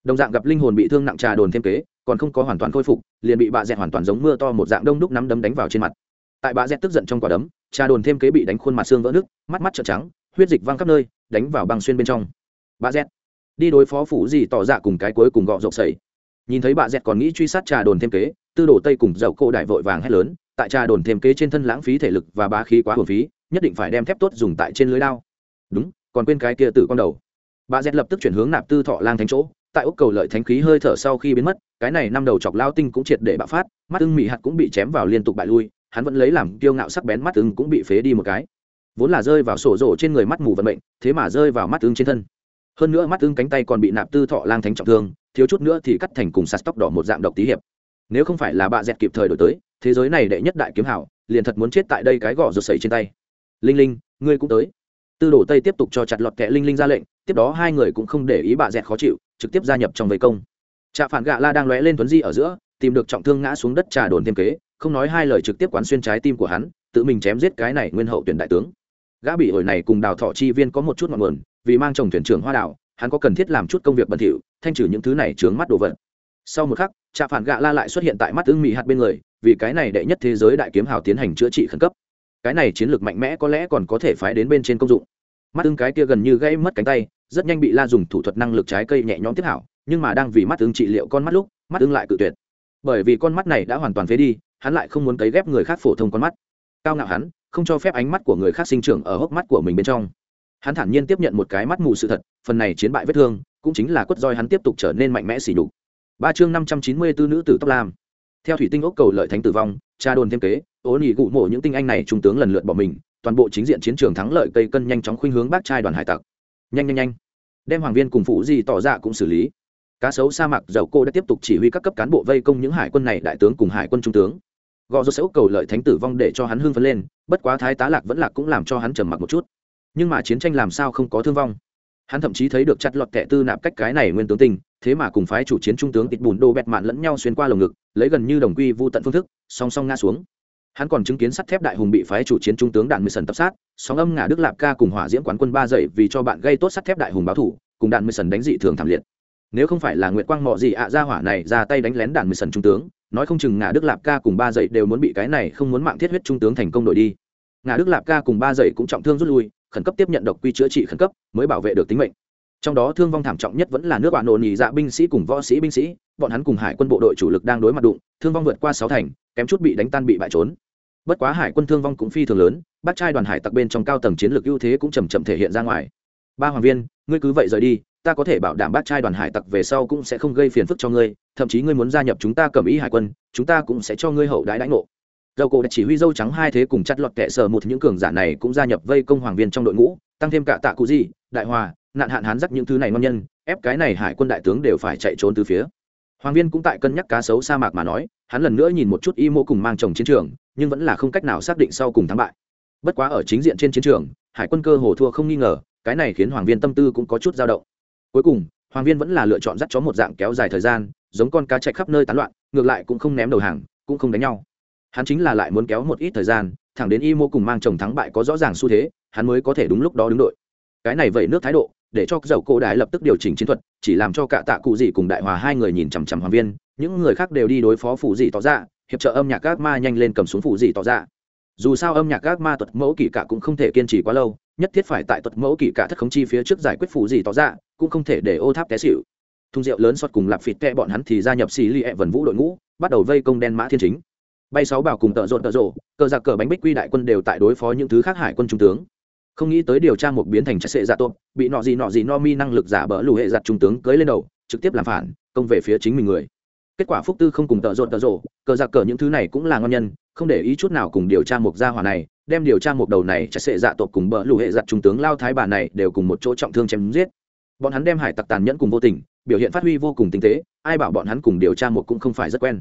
Đồng dạng gặp linh hồn bị thương nặng trà đồn thêm kế, còn không có hoàn toàn khôi phục, liền bị bạ dẹt hoàn toàn giống mưa to một dạng đông đúc nắm đấm đánh vào trên mặt. Tại bạ dẹt tức giận trong quả đấm, trà đồn thêm kế bị đánh khuôn mặt xương vỡ nước mắt mắt trợn trắng, huyết dịch văng khắp nơi, đánh vào băng xuyên bên trong bà z. Đi đối phó phủ gì tỏ dạ cùng cái cuối cùng gọ rộng sẩy nhìn thấy bà z còn nghĩ truy sát trà đồn thêm kế, tư đồ tây cùng dậu cô đại vội vàng hét lớn, tại trà đồn thêm kế trên thân lãng phí thể lực và bá khí quá hồn phí, nhất định phải đem thép tốt dùng tại trên lưới lao đúng, còn quên cái kia tử con đầu. Bà z lập tức chuyển hướng nạp tư thọ lang thánh chỗ, tại ốc cầu lợi thánh khí hơi thở sau khi biến mất, cái này năm đầu chọc lao tinh cũng triệt để bạo phát, mắt ưng mị hạt cũng bị chém vào liên tục bại lui, hắn vẫn lấy làm kiêu ngạo sắc bén mắt ưng cũng bị phế đi một cái. Vốn là rơi vào sổ rổ trên người mắt mù vận mệnh, thế mà rơi vào mắt ưng trên thân hơn nữa mắt ưng cánh tay còn bị nạp tư thọ lang thánh trọng thương, thiếu chút nữa thì cắt thành cùng sạt tóc đỏ một dạng độc tí hiệp. Nếu không phải là bạ dẹt kịp thời đổi tới, thế giới này đệ nhất đại kiếm hảo, liền thật muốn chết tại đây cái gõ rột sẩy trên tay. Linh linh, ngươi cũng tới. Tư đồ tây tiếp tục cho chặt lọt kẹ linh linh ra lệnh, tiếp đó hai người cũng không để ý bạ dẹt khó chịu, trực tiếp gia nhập trong vây công. Trạ phản gạ la đang lóe lên tuấn di ở giữa, tìm được trọng thương ngã xuống đất trà đồn thêm kế, không nói hai lời trực tiếp quán xuyên trái tim của hắn, tự mình chém giết cái này nguyên hậu tuyển đại tướng. Gã bị hồi này cùng đào thọ chi viên có một chút ngọn nguồn vì mang chồng thuyền trưởng hoa đảo, hắn có cần thiết làm chút công việc bẩn thỉu, thanh trừ những thứ này trướng mắt đồ vật. Sau một khắc, trạ phản gạ la lại xuất hiện tại mắt ưng mỹ hạt bên người, vì cái này đệ nhất thế giới đại kiếm hào tiến hành chữa trị khẩn cấp. Cái này chiến lược mạnh mẽ có lẽ còn có thể phái đến bên trên công dụng. Mắt ưng cái kia gần như gây mất cánh tay, rất nhanh bị la dùng thủ thuật năng lực trái cây nhẹ nhõm tiếp hảo, nhưng mà đang vì mắt ưng trị liệu con mắt lúc, mắt ưng lại cự tuyệt. Bởi vì con mắt này đã hoàn toàn phế đi, hắn lại không muốn cấy ghép người khác phổ thông con mắt. Cao ngạo hắn, không cho phép ánh mắt của người khác sinh trưởng ở hốc mắt của mình bên trong hắn thản nhiên tiếp nhận một cái mắt mù sự thật, phần này chiến bại vết thương, cũng chính là quất roi hắn tiếp tục trở nên mạnh mẽ xỉ đục ba chương năm trăm chín mươi bốn nữ tử tóc lam. Theo thủy tinh ốc cầu lợi thánh tử vong, cha đồn thêm kế, ố nhị cụ mộ những tinh anh này trung tướng lần lượt bỏ mình, toàn bộ chính diện chiến trường thắng lợi cây cân nhanh chóng khuynh hướng bác trai đoàn hải tặc. Nhanh nhanh nhanh. Đem hoàng viên cùng phụ gì tỏ ra cũng xử lý. Cá sấu sa mạc dầu cô đã tiếp tục chỉ huy các cấp cán bộ vây công những hải quân này đại tướng cùng hải quân trung tướng. Gò rô sẽ cầu lợi thánh tử vong để cho hắn hưng phấn lên, bất quá thái tá lạc vẫn lạc cũng làm cho hắn trầm mặc một chút nhưng mà chiến tranh làm sao không có thương vong? Hắn thậm chí thấy được chặt lọt kẻ tư nạp cách cái này nguyên tướng tình thế mà cùng phái chủ chiến trung tướng tịt bùn đô bẹt mạn lẫn nhau xuyên qua lồng ngực, lấy gần như đồng quy vô tận phương thức, song song ngã xuống. Hắn còn chứng kiến sắt thép đại hùng bị phái chủ chiến trung tướng đạn mười sần tập sát, sóng âm ngả đức lạp ca cùng hỏa diễm quán quân ba dậy vì cho bạn gây tốt sắt thép đại hùng báo thủ, cùng đạn mười sần đánh dị thường thảm liệt. Nếu không phải là nguyệt quang mọ gì ạ ra hỏa này ra tay đánh lén đạn mười sần trung tướng, nói không chừng ngả đức lạp ca cùng ba dậy đều muốn bị cái này không muốn mạng thiết huyết trung tướng thành công đổi đi. Ngả đức lạp ca cùng ba dậy cũng trọng thương rút lui khẩn cấp tiếp nhận độc quy chữa trị khẩn cấp, mới bảo vệ được tính mệnh. Trong đó thương vong thảm trọng nhất vẫn là nước bạn nổ nhì dạ binh sĩ cùng võ sĩ binh sĩ, bọn hắn cùng hải quân bộ đội chủ lực đang đối mặt đụng, thương vong vượt qua sáu thành, kém chút bị đánh tan bị bại trốn. Bất quá hải quân thương vong cũng phi thường lớn, bác trai đoàn hải tặc bên trong cao tầng chiến lược ưu thế cũng chầm chậm thể hiện ra ngoài. Ba hoàng viên, ngươi cứ vậy rời đi, ta có thể bảo đảm bác trai đoàn hải tặc về sau cũng sẽ không gây phiền phức cho ngươi, thậm chí ngươi muốn gia nhập chúng ta cầm ý hải quân, chúng ta cũng sẽ cho ngươi hậu đái đãi ngộ dầu cổ đã chỉ huy dâu trắng hai thế cùng chặt lọt kẻ sở một những cường giả này cũng gia nhập vây công hoàng viên trong đội ngũ, tăng thêm cả tạ cụ gì, đại hòa, nạn hạn hán dắt những thứ này ngon nhân, ép cái này hải quân đại tướng đều phải chạy trốn từ phía. Hoàng viên cũng tại cân nhắc cá sấu sa mạc mà nói, hắn lần nữa nhìn một chút y mô cùng mang chồng chiến trường, nhưng vẫn là không cách nào xác định sau cùng thắng bại. Bất quá ở chính diện trên chiến trường, hải quân cơ hồ thua không nghi ngờ, cái này khiến hoàng viên tâm tư cũng có chút dao động. Cuối cùng, hoàng viên vẫn là lựa chọn dắt chó một dạng kéo dài thời gian, giống con cá chạy khắp nơi tán loạn, ngược lại cũng không ném đầu hàng, cũng không đánh nhau hắn chính là lại muốn kéo một ít thời gian, thẳng đến y mô cùng mang chồng thắng bại có rõ ràng xu thế, hắn mới có thể đúng lúc đó đứng đội. Cái này vậy nước thái độ, để cho dầu cổ đại lập tức điều chỉnh chiến thuật, chỉ làm cho cả tạ cụ dị cùng đại hòa hai người nhìn chằm chằm hoàng viên, những người khác đều đi đối phó phụ dị tỏ ra, hiệp trợ âm nhạc các ma nhanh lên cầm xuống phụ dị tỏ ra. Dù sao âm nhạc các ma tuật mẫu kỳ cả cũng không thể kiên trì quá lâu, nhất thiết phải tại tuật mẫu kỳ cả thất khống chi phía trước giải quyết phụ dị tỏ ra, cũng không thể để ô tháp té xịu thùng rượu lớn xót cùng lạp phịt kẹ bọn hắn thì gia nhập xì li ẹ vần vũ đội ngũ, bắt đầu vây công đen mã thiên chính bay sáu bảo cùng tợ rộn tợ rộ cờ giặc cờ bánh bích quy đại quân đều tại đối phó những thứ khác hải quân trung tướng. Không nghĩ tới điều tra một biến thành chất sệ dạ tốt bị nọ gì nọ gì no mi năng lực giả bỡ lù hệ giặt trung tướng cưới lên đầu, trực tiếp làm phản, công về phía chính mình người. Kết quả phúc tư không cùng tợ rộn tợ rộ cờ giặc cờ những thứ này cũng là ngon nhân, không để ý chút nào cùng điều tra một gia hỏa này, đem điều tra một đầu này chặt sệ dạ tộc cùng bỡ lù hệ giặt trung tướng lao thái bà này đều cùng một chỗ trọng thương chém giết. Bọn hắn đem hải tặc tàn nhẫn cùng vô tình, biểu hiện phát huy vô cùng tinh tế, ai bảo bọn hắn cùng điều tra một cũng không phải rất quen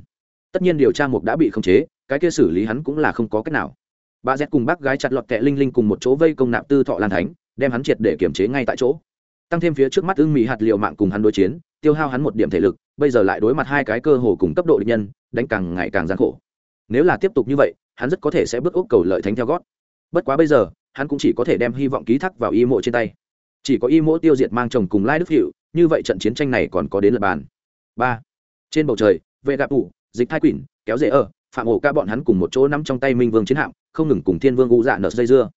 tất nhiên điều tra một đã bị khống chế, cái kia xử lý hắn cũng là không có cách nào. Bà z cùng bác gái chặt lọt kẹ linh linh cùng một chỗ vây công nạp tư thọ lan thánh, đem hắn triệt để kiểm chế ngay tại chỗ. Tăng thêm phía trước mắt ưng mỹ hạt liệu mạng cùng hắn đối chiến, tiêu hao hắn một điểm thể lực, bây giờ lại đối mặt hai cái cơ hồ cùng cấp độ địch nhân, đánh càng ngày càng gian khổ. Nếu là tiếp tục như vậy, hắn rất có thể sẽ bước ốc cầu lợi thánh theo gót. Bất quá bây giờ, hắn cũng chỉ có thể đem hy vọng ký thác vào y mộ trên tay. Chỉ có y mộ tiêu diệt mang chồng cùng lai đức hiệu như vậy trận chiến tranh này còn có đến lập bàn. Ba. Trên bầu trời, vệ gạp ủ dịch thai quỷ kéo dễ ở, phạm ổ ca bọn hắn cùng một chỗ nắm trong tay minh vương chiến hạm, không ngừng cùng thiên vương u dạ nợ dây dưa.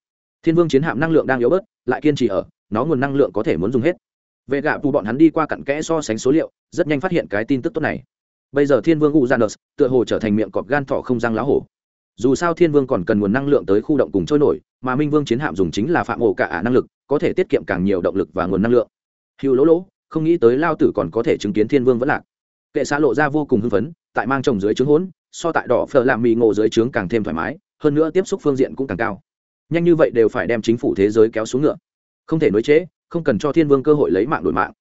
Thiên vương chiến hạm năng lượng đang yếu bớt, lại kiên trì ở, nó nguồn năng lượng có thể muốn dùng hết. Vệ gạ tù bọn hắn đi qua cặn kẽ so sánh số liệu, rất nhanh phát hiện cái tin tức tốt này. Bây giờ thiên vương u dạ nợ tựa hồ trở thành miệng cọp gan thỏ không răng lá hổ. Dù sao thiên vương còn cần nguồn năng lượng tới khu động cùng trôi nổi, mà minh vương chiến hạm dùng chính là phạm ổ cả ả năng lực, có thể tiết kiệm càng nhiều động lực và nguồn năng lượng. Hữu lỗ lỗ, không nghĩ tới lao tử còn có thể chứng kiến thiên vương vẫn lạc. Kệ xã lộ ra vô cùng hưng phấn tại mang chồng dưới trướng hỗn so tại đỏ phở làm mì ngộ dưới trướng càng thêm thoải mái, hơn nữa tiếp xúc phương diện cũng càng cao. Nhanh như vậy đều phải đem chính phủ thế giới kéo xuống ngựa. Không thể nối chế không cần cho thiên vương cơ hội lấy mạng đổi mạng.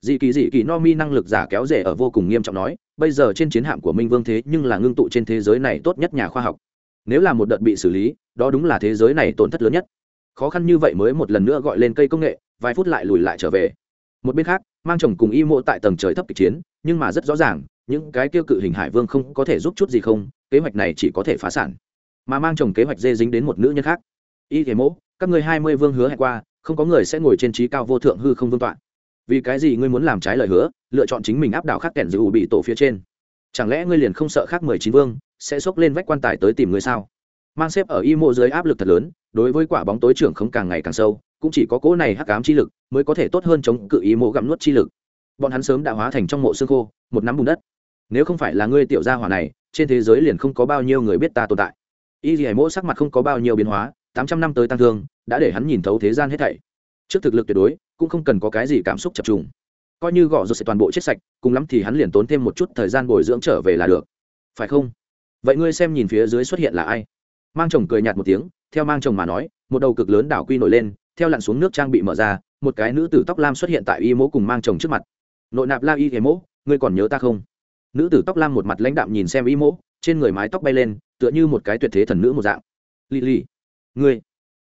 Dị kỳ dị kỳ no mi năng lực giả kéo rể ở vô cùng nghiêm trọng nói, bây giờ trên chiến hạm của minh vương thế nhưng là ngưng tụ trên thế giới này tốt nhất nhà khoa học. Nếu là một đợt bị xử lý, đó đúng là thế giới này tổn thất lớn nhất. Khó khăn như vậy mới một lần nữa gọi lên cây công nghệ, vài phút lại lùi lại trở về. Một bên khác, mang chồng cùng y mộ tại tầng trời thấp kịch chiến, nhưng mà rất rõ ràng những cái tiêu cự hình hải vương không có thể giúp chút gì không, kế hoạch này chỉ có thể phá sản. Mà mang chồng kế hoạch dê dính đến một nữ nhân khác. Y thế mỗ, các người hai mươi vương hứa hẹn qua, không có người sẽ ngồi trên trí cao vô thượng hư không vương tọa. Vì cái gì ngươi muốn làm trái lời hứa, lựa chọn chính mình áp đảo khác kẻn giữ bị tổ phía trên? Chẳng lẽ ngươi liền không sợ khác mười chín vương sẽ xốc lên vách quan tài tới tìm ngươi sao? Mang xếp ở y mộ dưới áp lực thật lớn, đối với quả bóng tối trưởng không càng ngày càng sâu, cũng chỉ có cỗ này hắc ám chi lực mới có thể tốt hơn chống cự y mộ gặm nuốt chi lực. Bọn hắn sớm đã hóa thành trong mộ xương khô, một nắm bùn đất nếu không phải là ngươi tiểu gia hỏa này, trên thế giới liền không có bao nhiêu người biết ta tồn tại. Y dì hải mỗ sắc mặt không có bao nhiêu biến hóa, tám trăm năm tới tăng thương, đã để hắn nhìn thấu thế gian hết thảy. Trước thực lực tuyệt đối, cũng không cần có cái gì cảm xúc chập trùng. Coi như gõ rồi sẽ toàn bộ chết sạch, cùng lắm thì hắn liền tốn thêm một chút thời gian bồi dưỡng trở về là được. Phải không? Vậy ngươi xem nhìn phía dưới xuất hiện là ai? Mang chồng cười nhạt một tiếng, theo mang chồng mà nói, một đầu cực lớn đảo quy nổi lên, theo lặn xuống nước trang bị mở ra, một cái nữ tử tóc lam xuất hiện tại y mỗ cùng mang chồng trước mặt. Nội nạp la y thế mỗ, ngươi còn nhớ ta không? Nữ tử tóc lam một mặt lãnh đạm nhìn xem y mỗ, trên người mái tóc bay lên, tựa như một cái tuyệt thế thần nữ một dạng. Lì lì ngươi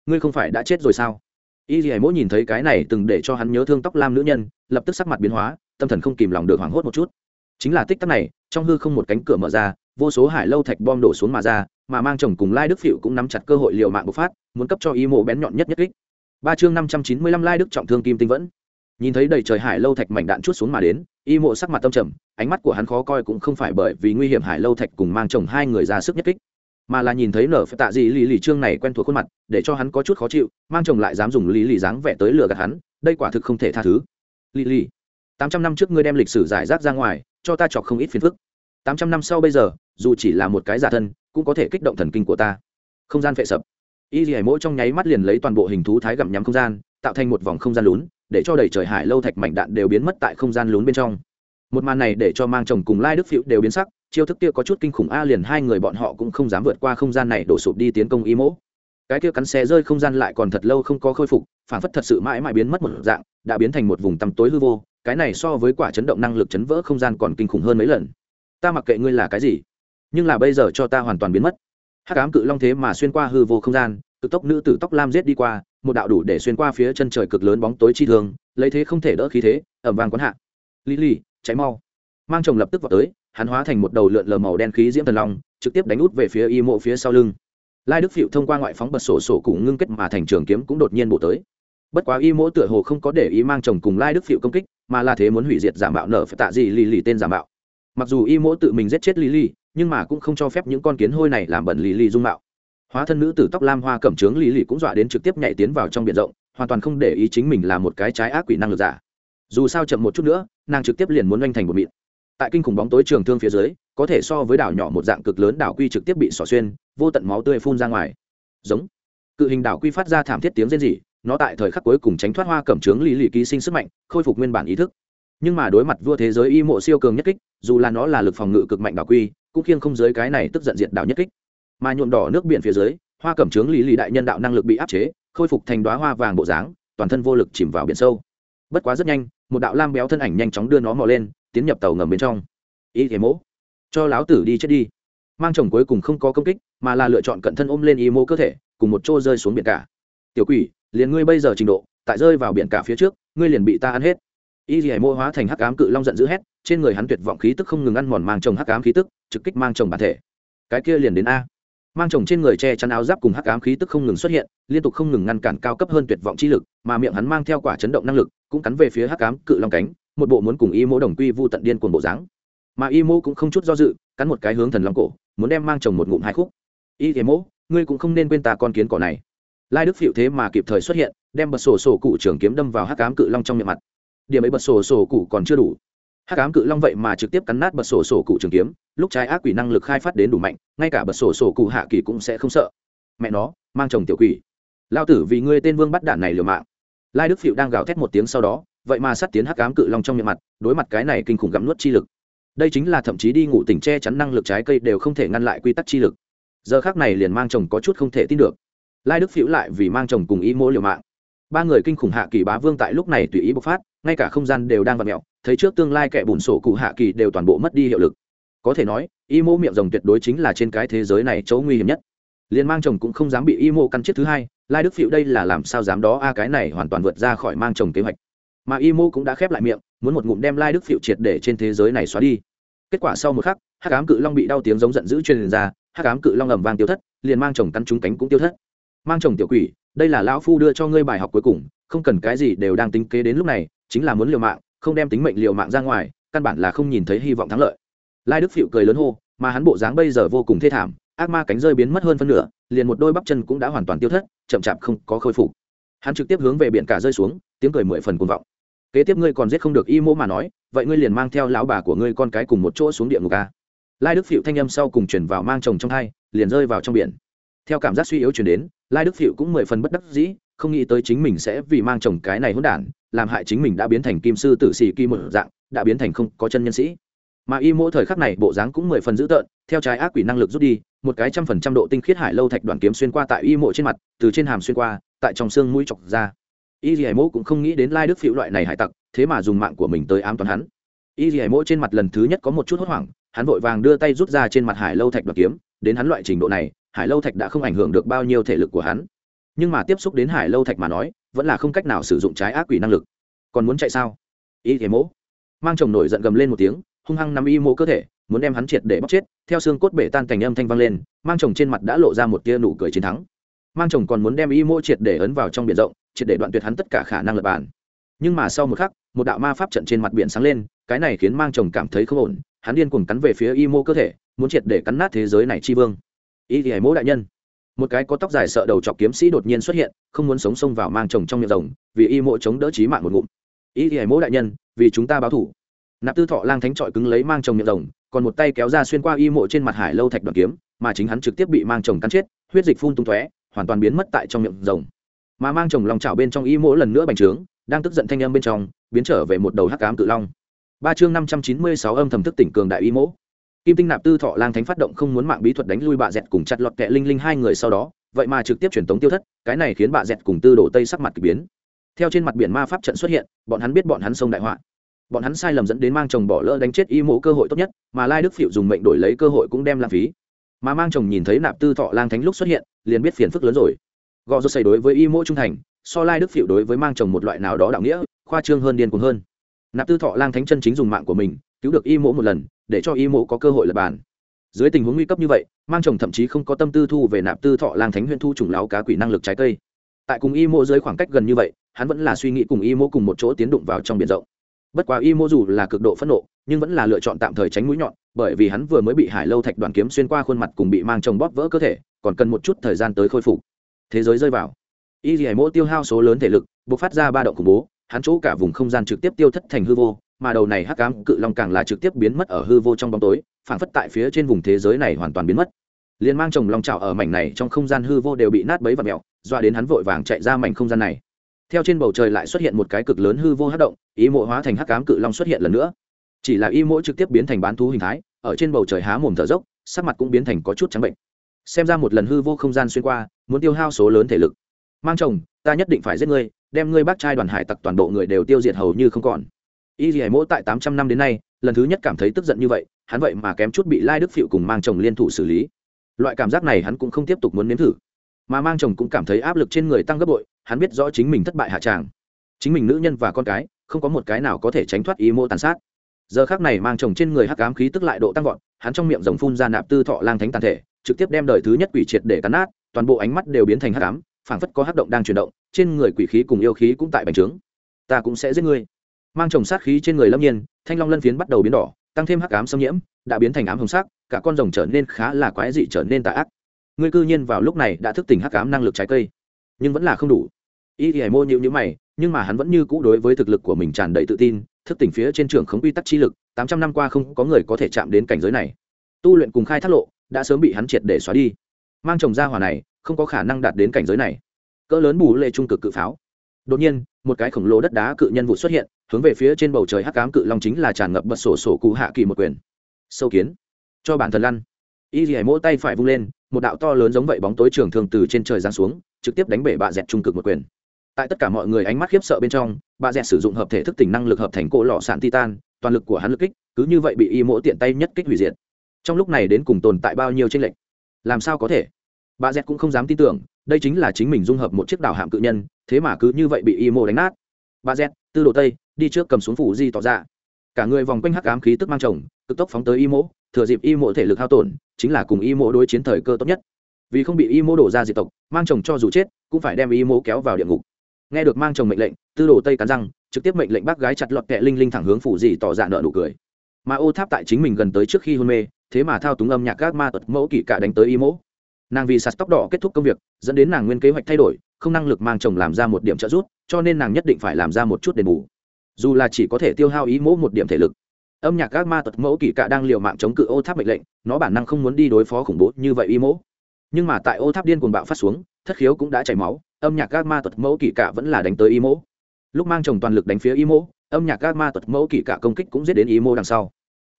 ngươi không phải đã chết rồi sao? Y dì hải mỗ nhìn thấy cái này từng để cho hắn nhớ thương tóc lam nữ nhân, lập tức sắc mặt biến hóa, tâm thần không kìm lòng được hoảng hốt một chút. Chính là tích tắc này, trong hư không một cánh cửa mở ra, vô số hải lâu thạch bom đổ xuống mà ra, mà mang chồng cùng lai đức phịu cũng nắm chặt cơ hội liều mạng bộc phát, muốn cấp cho y mộ bén nhọn nhất nhất kích. Ba chương năm trăm chín mươi lăm lai đức trọng thương kim tinh vẫn nhìn thấy đầy trời hải lâu thạch mảnh đạn chút xuống mà đến, y mộ sắc mặt tâm trầm, ánh mắt của hắn khó coi cũng không phải bởi vì nguy hiểm hải lâu thạch cùng mang chồng hai người ra sức nhất kích, mà là nhìn thấy nở phải tạ gì lì lì trương này quen thuộc khuôn mặt, để cho hắn có chút khó chịu, mang chồng lại dám dùng lý lì dáng vẻ tới lừa gạt hắn, đây quả thực không thể tha thứ. Lì lì, tám trăm năm trước ngươi đem lịch sử giải rác ra ngoài, cho ta chọc không ít phiền phức. Tám trăm năm sau bây giờ, dù chỉ là một cái giả thân, cũng có thể kích động thần kinh của ta. Không gian phệ sập. Y dì hải mỗi trong nháy mắt liền lấy toàn bộ hình thú thái gặm nhắm không gian, tạo thành một vòng không gian lún để cho đầy trời hải lâu thạch mảnh đạn đều biến mất tại không gian lún bên trong. Một màn này để cho mang chồng cùng lai đức phiệu đều biến sắc, chiêu thức kia có chút kinh khủng a, liền hai người bọn họ cũng không dám vượt qua không gian này đổ sụp đi tiến công y mỗ. Cái kia cắn xe rơi không gian lại còn thật lâu không có khôi phục, phản phất thật sự mãi mãi biến mất một dạng, đã biến thành một vùng tăm tối hư vô, cái này so với quả chấn động năng lực chấn vỡ không gian còn kinh khủng hơn mấy lần. Ta mặc kệ ngươi là cái gì, nhưng là bây giờ cho ta hoàn toàn biến mất. Hát ám cự long thế mà xuyên qua hư vô không gian cự tốc nữ tử tóc lam giết đi qua một đạo đủ để xuyên qua phía chân trời cực lớn bóng tối chi thường, lấy thế không thể đỡ khí thế ẩm vàng quán hạ. Lý lì cháy mau. Mang chồng lập tức vào tới, hắn hóa thành một đầu lượn lờ màu đen khí diễm thần long, trực tiếp đánh út về phía y mộ phía sau lưng. Lai đức phịu thông qua ngoại phóng bật sổ sổ cùng ngưng kết mà thành trường kiếm cũng đột nhiên bổ tới. Bất quá y mỗ tựa hồ không có để ý mang chồng cùng lai đức phịu công kích, mà là thế muốn hủy diệt giả mạo nở phải tạ gì lì lì tên giả mạo. Mặc dù y mỗ tự mình giết chết lì lì, nhưng mà cũng không cho phép những con kiến hôi này làm bẩn lì lì dung mạo hóa thân nữ tử tóc lam hoa cẩm trướng Lý lì cũng dọa đến trực tiếp nhảy tiến vào trong biển rộng, hoàn toàn không để ý chính mình là một cái trái ác quỷ năng lực giả. Dù sao chậm một chút nữa, nàng trực tiếp liền muốn oanh thành một mịn. Tại kinh khủng bóng tối trường thương phía dưới, có thể so với đảo nhỏ một dạng cực lớn đảo quy trực tiếp bị xỏ xuyên, vô tận máu tươi phun ra ngoài. Giống. Cự hình đảo quy phát ra thảm thiết tiếng rên rỉ, nó tại thời khắc cuối cùng tránh thoát hoa cẩm trướng lý lì ký sinh sức mạnh, khôi phục nguyên bản ý thức. Nhưng mà đối mặt vua thế giới y mộ siêu cường nhất kích, dù là nó là lực phòng ngự cực mạnh đảo quy, cũng khiêng không dưới cái này tức giận diệt đảo nhất kích mà nhuộm đỏ nước biển phía dưới, hoa cẩm trướng lý lý đại nhân đạo năng lực bị áp chế, khôi phục thành đoá hoa vàng bộ dáng, toàn thân vô lực chìm vào biển sâu. Bất quá rất nhanh, một đạo lam béo thân ảnh nhanh chóng đưa nó mò lên, tiến nhập tàu ngầm bên trong. Y thế mỗ cho láo tử đi chết đi. Mang chồng cuối cùng không có công kích, mà là lựa chọn cận thân ôm lên y mô cơ thể, cùng một chỗ rơi xuống biển cả. Tiểu quỷ, liền ngươi bây giờ trình độ, tại rơi vào biển cả phía trước, ngươi liền bị ta ăn hết. Y dì mô hóa thành hắc ám cự long giận dữ hét, trên người hắn tuyệt vọng khí tức không ngừng ăn mòn mang chồng hắc ám khí tức, trực kích mang chồng bản thể. Cái kia liền đến a mang chồng trên người che chắn áo giáp cùng hắc ám khí tức không ngừng xuất hiện, liên tục không ngừng ngăn cản cao cấp hơn tuyệt vọng chi lực, mà miệng hắn mang theo quả chấn động năng lực, cũng cắn về phía hắc ám cự long cánh, một bộ muốn cùng y mô đồng quy vu tận điên cuồng bộ dáng. Mà y mô cũng không chút do dự, cắn một cái hướng thần long cổ, muốn đem mang chồng một ngụm hai khúc. Y thế mô ngươi cũng không nên quên ta con kiến cỏ này. Lai đức phịu thế mà kịp thời xuất hiện, đem bật sổ sổ cụ trường kiếm đâm vào hắc ám cự long trong miệng mặt. Điểm ấy bật sổ sổ cụ còn chưa đủ. Hắc ám cự long vậy mà trực tiếp cắn nát bật sổ sổ cụ trường kiếm lúc trái ác quỷ năng lực khai phát đến đủ mạnh, ngay cả bật sổ sổ cụ hạ kỳ cũng sẽ không sợ. Mẹ nó, mang chồng tiểu quỷ. Lao tử vì ngươi tên vương bắt đạn này liều mạng. Lai đức phịu đang gào thét một tiếng sau đó, vậy mà sát tiến hắc ám cự long trong miệng mặt, đối mặt cái này kinh khủng gặm nuốt chi lực. Đây chính là thậm chí đi ngủ tỉnh che chắn năng lực trái cây đều không thể ngăn lại quy tắc chi lực. Giờ khác này liền mang chồng có chút không thể tin được. Lai đức phịu lại vì mang chồng cùng ý mỗ liều mạng. Ba người kinh khủng hạ kỳ bá vương tại lúc này tùy ý bộc phát, ngay cả không gian đều đang vặt mẹo, thấy trước tương lai kẻ bùn sổ cụ hạ kỳ đều toàn bộ mất đi hiệu lực có thể nói y mô miệng rồng tuyệt đối chính là trên cái thế giới này chỗ nguy hiểm nhất. Liền mang chồng cũng không dám bị y mô căn chiếc thứ hai, lai đức phịu đây là làm sao dám đó? A, cái này hoàn toàn vượt ra khỏi mang chồng kế hoạch. Mà y mô cũng đã khép lại miệng, muốn một ngụm đem lai đức phịu triệt để trên thế giới này xóa đi. Kết quả sau một khắc, hắc ám cự long bị đau tiếng giống giận dữ truyền ra, hắc ám cự long ầm vang tiêu thất, liền mang chồng căn trúng cánh cũng tiêu thất. Mang chồng tiểu quỷ, đây là lão phu đưa cho ngươi bài học cuối cùng, không cần cái gì đều đang tính kế đến lúc này, chính là muốn liều mạng, không đem tính mệnh liều mạng ra ngoài, căn bản là không nhìn thấy hy vọng thắng lợi lai đức phịu cười lớn hô, mà hắn bộ dáng bây giờ vô cùng thê thảm, ác ma cánh rơi biến mất hơn phân nửa, liền một đôi bắp chân cũng đã hoàn toàn tiêu thất, chậm chạp không có khôi phục. Hắn trực tiếp hướng về biển cả rơi xuống, tiếng cười mười phần cuồng vọng. Kế tiếp ngươi còn giết không được y mô mà nói, vậy ngươi liền mang theo lão bà của ngươi con cái cùng một chỗ xuống địa ngục a. Lai đức phịu thanh âm sau cùng chuyển vào mang chồng trong hai, liền rơi vào trong biển. Theo cảm giác suy yếu chuyển đến, lai đức phịu cũng mười phần bất đắc dĩ, không nghĩ tới chính mình sẽ vì mang chồng cái này hỗn đản, làm hại chính mình đã biến thành kim sư tử sĩ kim một dạng, đã biến thành không có chân nhân sĩ mà y mỗi thời khắc này bộ dáng cũng mười phần dữ tợn, theo trái ác quỷ năng lực rút đi, một cái trăm phần trăm độ tinh khiết hải lâu thạch đoàn kiếm xuyên qua tại y mộ trên mặt, từ trên hàm xuyên qua, tại trong xương mũi chọc ra. Y dì mộ cũng không nghĩ đến lai đức phịu loại này hải tặc, thế mà dùng mạng của mình tới ám toán hắn. Y dì mộ trên mặt lần thứ nhất có một chút hốt hoảng, hắn vội vàng đưa tay rút ra trên mặt hải lâu thạch đoàn kiếm, đến hắn loại trình độ này, hải lâu thạch đã không ảnh hưởng được bao nhiêu thể lực của hắn. Nhưng mà tiếp xúc đến hải lâu thạch mà nói, vẫn là không cách nào sử dụng trái ác quỷ năng lực. Còn muốn chạy sao? Y hải mộ mang chồng nổi giận gầm lên một tiếng hung hăng nắm y mỗ cơ thể, muốn đem hắn triệt để bóc chết, theo xương cốt bể tan cảnh âm thanh vang lên, mang chồng trên mặt đã lộ ra một tia nụ cười chiến thắng. Mang chồng còn muốn đem y mỗ triệt để ấn vào trong biển rộng, triệt để đoạn tuyệt hắn tất cả khả năng lập bản nhưng mà sau một khắc, một đạo ma pháp trận trên mặt biển sáng lên, cái này khiến mang chồng cảm thấy không ổn, hắn điên cuồng cắn về phía y mô cơ thể, muốn triệt để cắn nát thế giới này chi vương. Y thì hải mỗ đại nhân. Một cái có tóc dài sợ đầu chọc kiếm sĩ đột nhiên xuất hiện, không muốn sống xông vào mang chồng trong miệng rồng, vì y mộ chống đỡ trí mạng một ngụm. Y thì hải mỗ đại nhân, vì chúng ta báo thủ nạp tư thọ lang thánh trọi cứng lấy mang chồng miệng rồng, còn một tay kéo ra xuyên qua y mộ trên mặt hải lâu thạch đoạn kiếm, mà chính hắn trực tiếp bị mang chồng cắn chết, huyết dịch phun tung tóe, hoàn toàn biến mất tại trong miệng rồng. Mà mang chồng lòng chảo bên trong y mỗ lần nữa bành trướng, đang tức giận thanh âm bên trong, biến trở về một đầu hắc cám cự long. Ba chương năm trăm chín mươi sáu âm thầm thức tỉnh cường đại y mỗ kim tinh nạp tư thọ lang thánh phát động không muốn mạng bí thuật đánh lui bạ dẹt cùng chặt lọt kẹ linh linh hai người sau đó, vậy mà trực tiếp truyền tống tiêu thất, cái này khiến bạ dẹt cùng tư đổ tây sắc mặt k ỳ biến. Theo trên mặt biển ma pháp trận xuất hiện, bọn hắn biết bọn hắn sông đại họa bọn hắn sai lầm dẫn đến mang chồng bỏ lỡ đánh chết y mộ cơ hội tốt nhất, mà lai đức phịu dùng mệnh đổi lấy cơ hội cũng đem lãng phí. Mà mang chồng nhìn thấy nạp tư thọ lang thánh lúc xuất hiện, liền biết phiền phức lớn rồi. Gò rô xây đối với y mộ trung thành, so lai đức phịu đối với mang chồng một loại nào đó đạo nghĩa, khoa trương hơn điên cuồng hơn. Nạp tư thọ lang thánh chân chính dùng mạng của mình, cứu được y mộ một lần, để cho y mộ có cơ hội lập bàn. Dưới tình huống nguy cấp như vậy, mang chồng thậm chí không có tâm tư thu về nạp tư thọ lang thánh huyện thu trùng láo cá quỷ năng lực trái cây. Tại cùng y mộ dưới khoảng cách gần như vậy, hắn vẫn là suy nghĩ cùng y mộ cùng một chỗ tiến đụng vào trong biển rộng bất quá y mô dù là cực độ phẫn nộ, nhưng vẫn là lựa chọn tạm thời tránh mũi nhọn, bởi vì hắn vừa mới bị hải lâu thạch đoàn kiếm xuyên qua khuôn mặt cùng bị mang chồng bóp vỡ cơ thể, còn cần một chút thời gian tới khôi phục. Thế giới rơi vào. Y hải mô tiêu hao số lớn thể lực buộc phát ra ba động khủng bố, hắn chỗ cả vùng không gian trực tiếp tiêu thất thành hư vô, mà đầu này hắc cám cự long càng là trực tiếp biến mất ở hư vô trong bóng tối, phảng phất tại phía trên vùng thế giới này hoàn toàn biến mất. Liền mang chồng long trào ở mảnh này trong không gian hư vô đều bị nát bấy và mẹo doa đến hắn vội vàng chạy ra mảnh không gian này theo trên bầu trời lại xuất hiện một cái cực lớn hư vô hát động, ý mộ hóa thành hắc cám cự long xuất hiện lần nữa. Chỉ là y mỗ trực tiếp biến thành bán thú hình thái, ở trên bầu trời há mồm thở dốc, sắc mặt cũng biến thành có chút trắng bệnh. Xem ra một lần hư vô không gian xuyên qua, muốn tiêu hao số lớn thể lực. Mang chồng, ta nhất định phải giết ngươi, đem ngươi bác trai đoàn hải tặc toàn bộ người đều tiêu diệt hầu như không còn. Y dì hải mỗ tại tám trăm năm đến nay, lần thứ nhất cảm thấy tức giận như vậy, hắn vậy mà kém chút bị lai đức phịu cùng mang chồng liên thủ xử lý. Loại cảm giác này hắn cũng không tiếp tục muốn nếm thử. Mà mang chồng cũng cảm thấy áp lực trên người tăng gấp bội hắn biết rõ chính mình thất bại hạ tràng. Chính mình nữ nhân và con cái, không có một cái nào có thể tránh thoát ý mô tàn sát. Giờ khác này mang chồng trên người hắc ám khí tức lại độ tăng vọt, hắn trong miệng rồng phun ra nạp tư thọ lang thánh tàn thể, trực tiếp đem đời thứ nhất quỷ triệt để cắn nát, toàn bộ ánh mắt đều biến thành hắc ám, phảng phất có hắc động đang chuyển động, trên người quỷ khí cùng yêu khí cũng tại bành trướng. Ta cũng sẽ giết ngươi. Mang chồng sát khí trên người lâm nhiên, thanh long lân phiến bắt đầu biến đỏ, tăng thêm hắc ám xâm nhiễm, đã biến thành ám hồng sắc, cả con rồng trở nên khá là quái dị trở nên tà ác. Ngươi cư nhiên vào lúc này đã thức tỉnh hắc ám năng lực trái cây, nhưng vẫn là không đủ y thì hải mô nhịu nhữ mày, nhưng mà hắn vẫn như cũ đối với thực lực của mình tràn đầy tự tin, thức tỉnh phía trên trường khống quy tắc chi lực, tám trăm năm qua không có người có thể chạm đến cảnh giới này. Tu luyện cùng khai thác lộ, đã sớm bị hắn triệt để xóa đi. Mang chồng ra hỏa này, không có khả năng đạt đến cảnh giới này. Cỡ lớn bù lệ trung cực cự pháo. Đột nhiên, một cái khổng lồ đất đá cự nhân vụ xuất hiện, hướng về phía trên bầu trời hắc cám cự long chính là tràn ngập bật sổ sổ cụ hạ kỳ một quyền. Sâu kiến. Cho bản thân lăn. Y dì mỗ tay phải vung lên, một đạo to lớn giống vậy bóng tối trường thường từ trên trời giáng xuống, trực tiếp đánh bể bạ dẹt trung cực một quyền tại tất cả mọi người ánh mắt khiếp sợ bên trong, bà rẽ sử dụng hợp thể thức tỉnh năng lực hợp thành cỗ lọ sạn titan, toàn lực của hắn lực kích, cứ như vậy bị y mỗ tiện tay nhất kích hủy diệt. Trong lúc này đến cùng tồn tại bao nhiêu tranh lệch? Làm sao có thể? Bà rẽ cũng không dám tin tưởng, đây chính là chính mình dung hợp một chiếc đảo hạm cự nhân, thế mà cứ như vậy bị y Mỗ đánh nát. Bà rẽ tư đồ tây, đi trước cầm xuống phủ di tỏ ra. Cả người vòng quanh hắc ám khí tức mang chồng cực tốc phóng tới y mỗ, thừa dịp y mỗ thể lực hao tổn, chính là cùng y mỗ đối chiến thời cơ tốt nhất. Vì không bị y mỗ đổ ra diệt tộc, mang chồng cho dù chết, cũng phải đem y mỗ kéo vào địa ngục nghe được mang chồng mệnh lệnh, tư đồ tây cắn răng, trực tiếp mệnh lệnh bác gái chặt lọt kẹ linh linh thẳng hướng phủ dì tỏ dạ nợ nụ cười. Mà ô tháp tại chính mình gần tới trước khi hôn mê, thế mà thao túng âm nhạc các ma tật mẫu kỵ cả đánh tới y mỗ nàng vì sạt tóc đỏ kết thúc công việc, dẫn đến nàng nguyên kế hoạch thay đổi, không năng lực mang chồng làm ra một điểm trợ giúp, cho nên nàng nhất định phải làm ra một chút đền bù. Dù là chỉ có thể tiêu hao ý mỗ một điểm thể lực. Âm nhạc các ma tật mẫu kỵ cả đang liều mạng chống cự ô tháp mệnh lệnh, nó bản năng không muốn đi đối phó khủng bố như vậy y mỗ nhưng mà tại ô tháp điên cuồng bạo phát xuống, thất khiếu cũng đã chảy máu âm nhạc các ma thuật mẫu kỷ cả vẫn là đánh tới y mỗ lúc mang chồng toàn lực đánh phía y mỗ âm nhạc các ma thuật mẫu kỷ cả công kích cũng giết đến y mỗ đằng sau.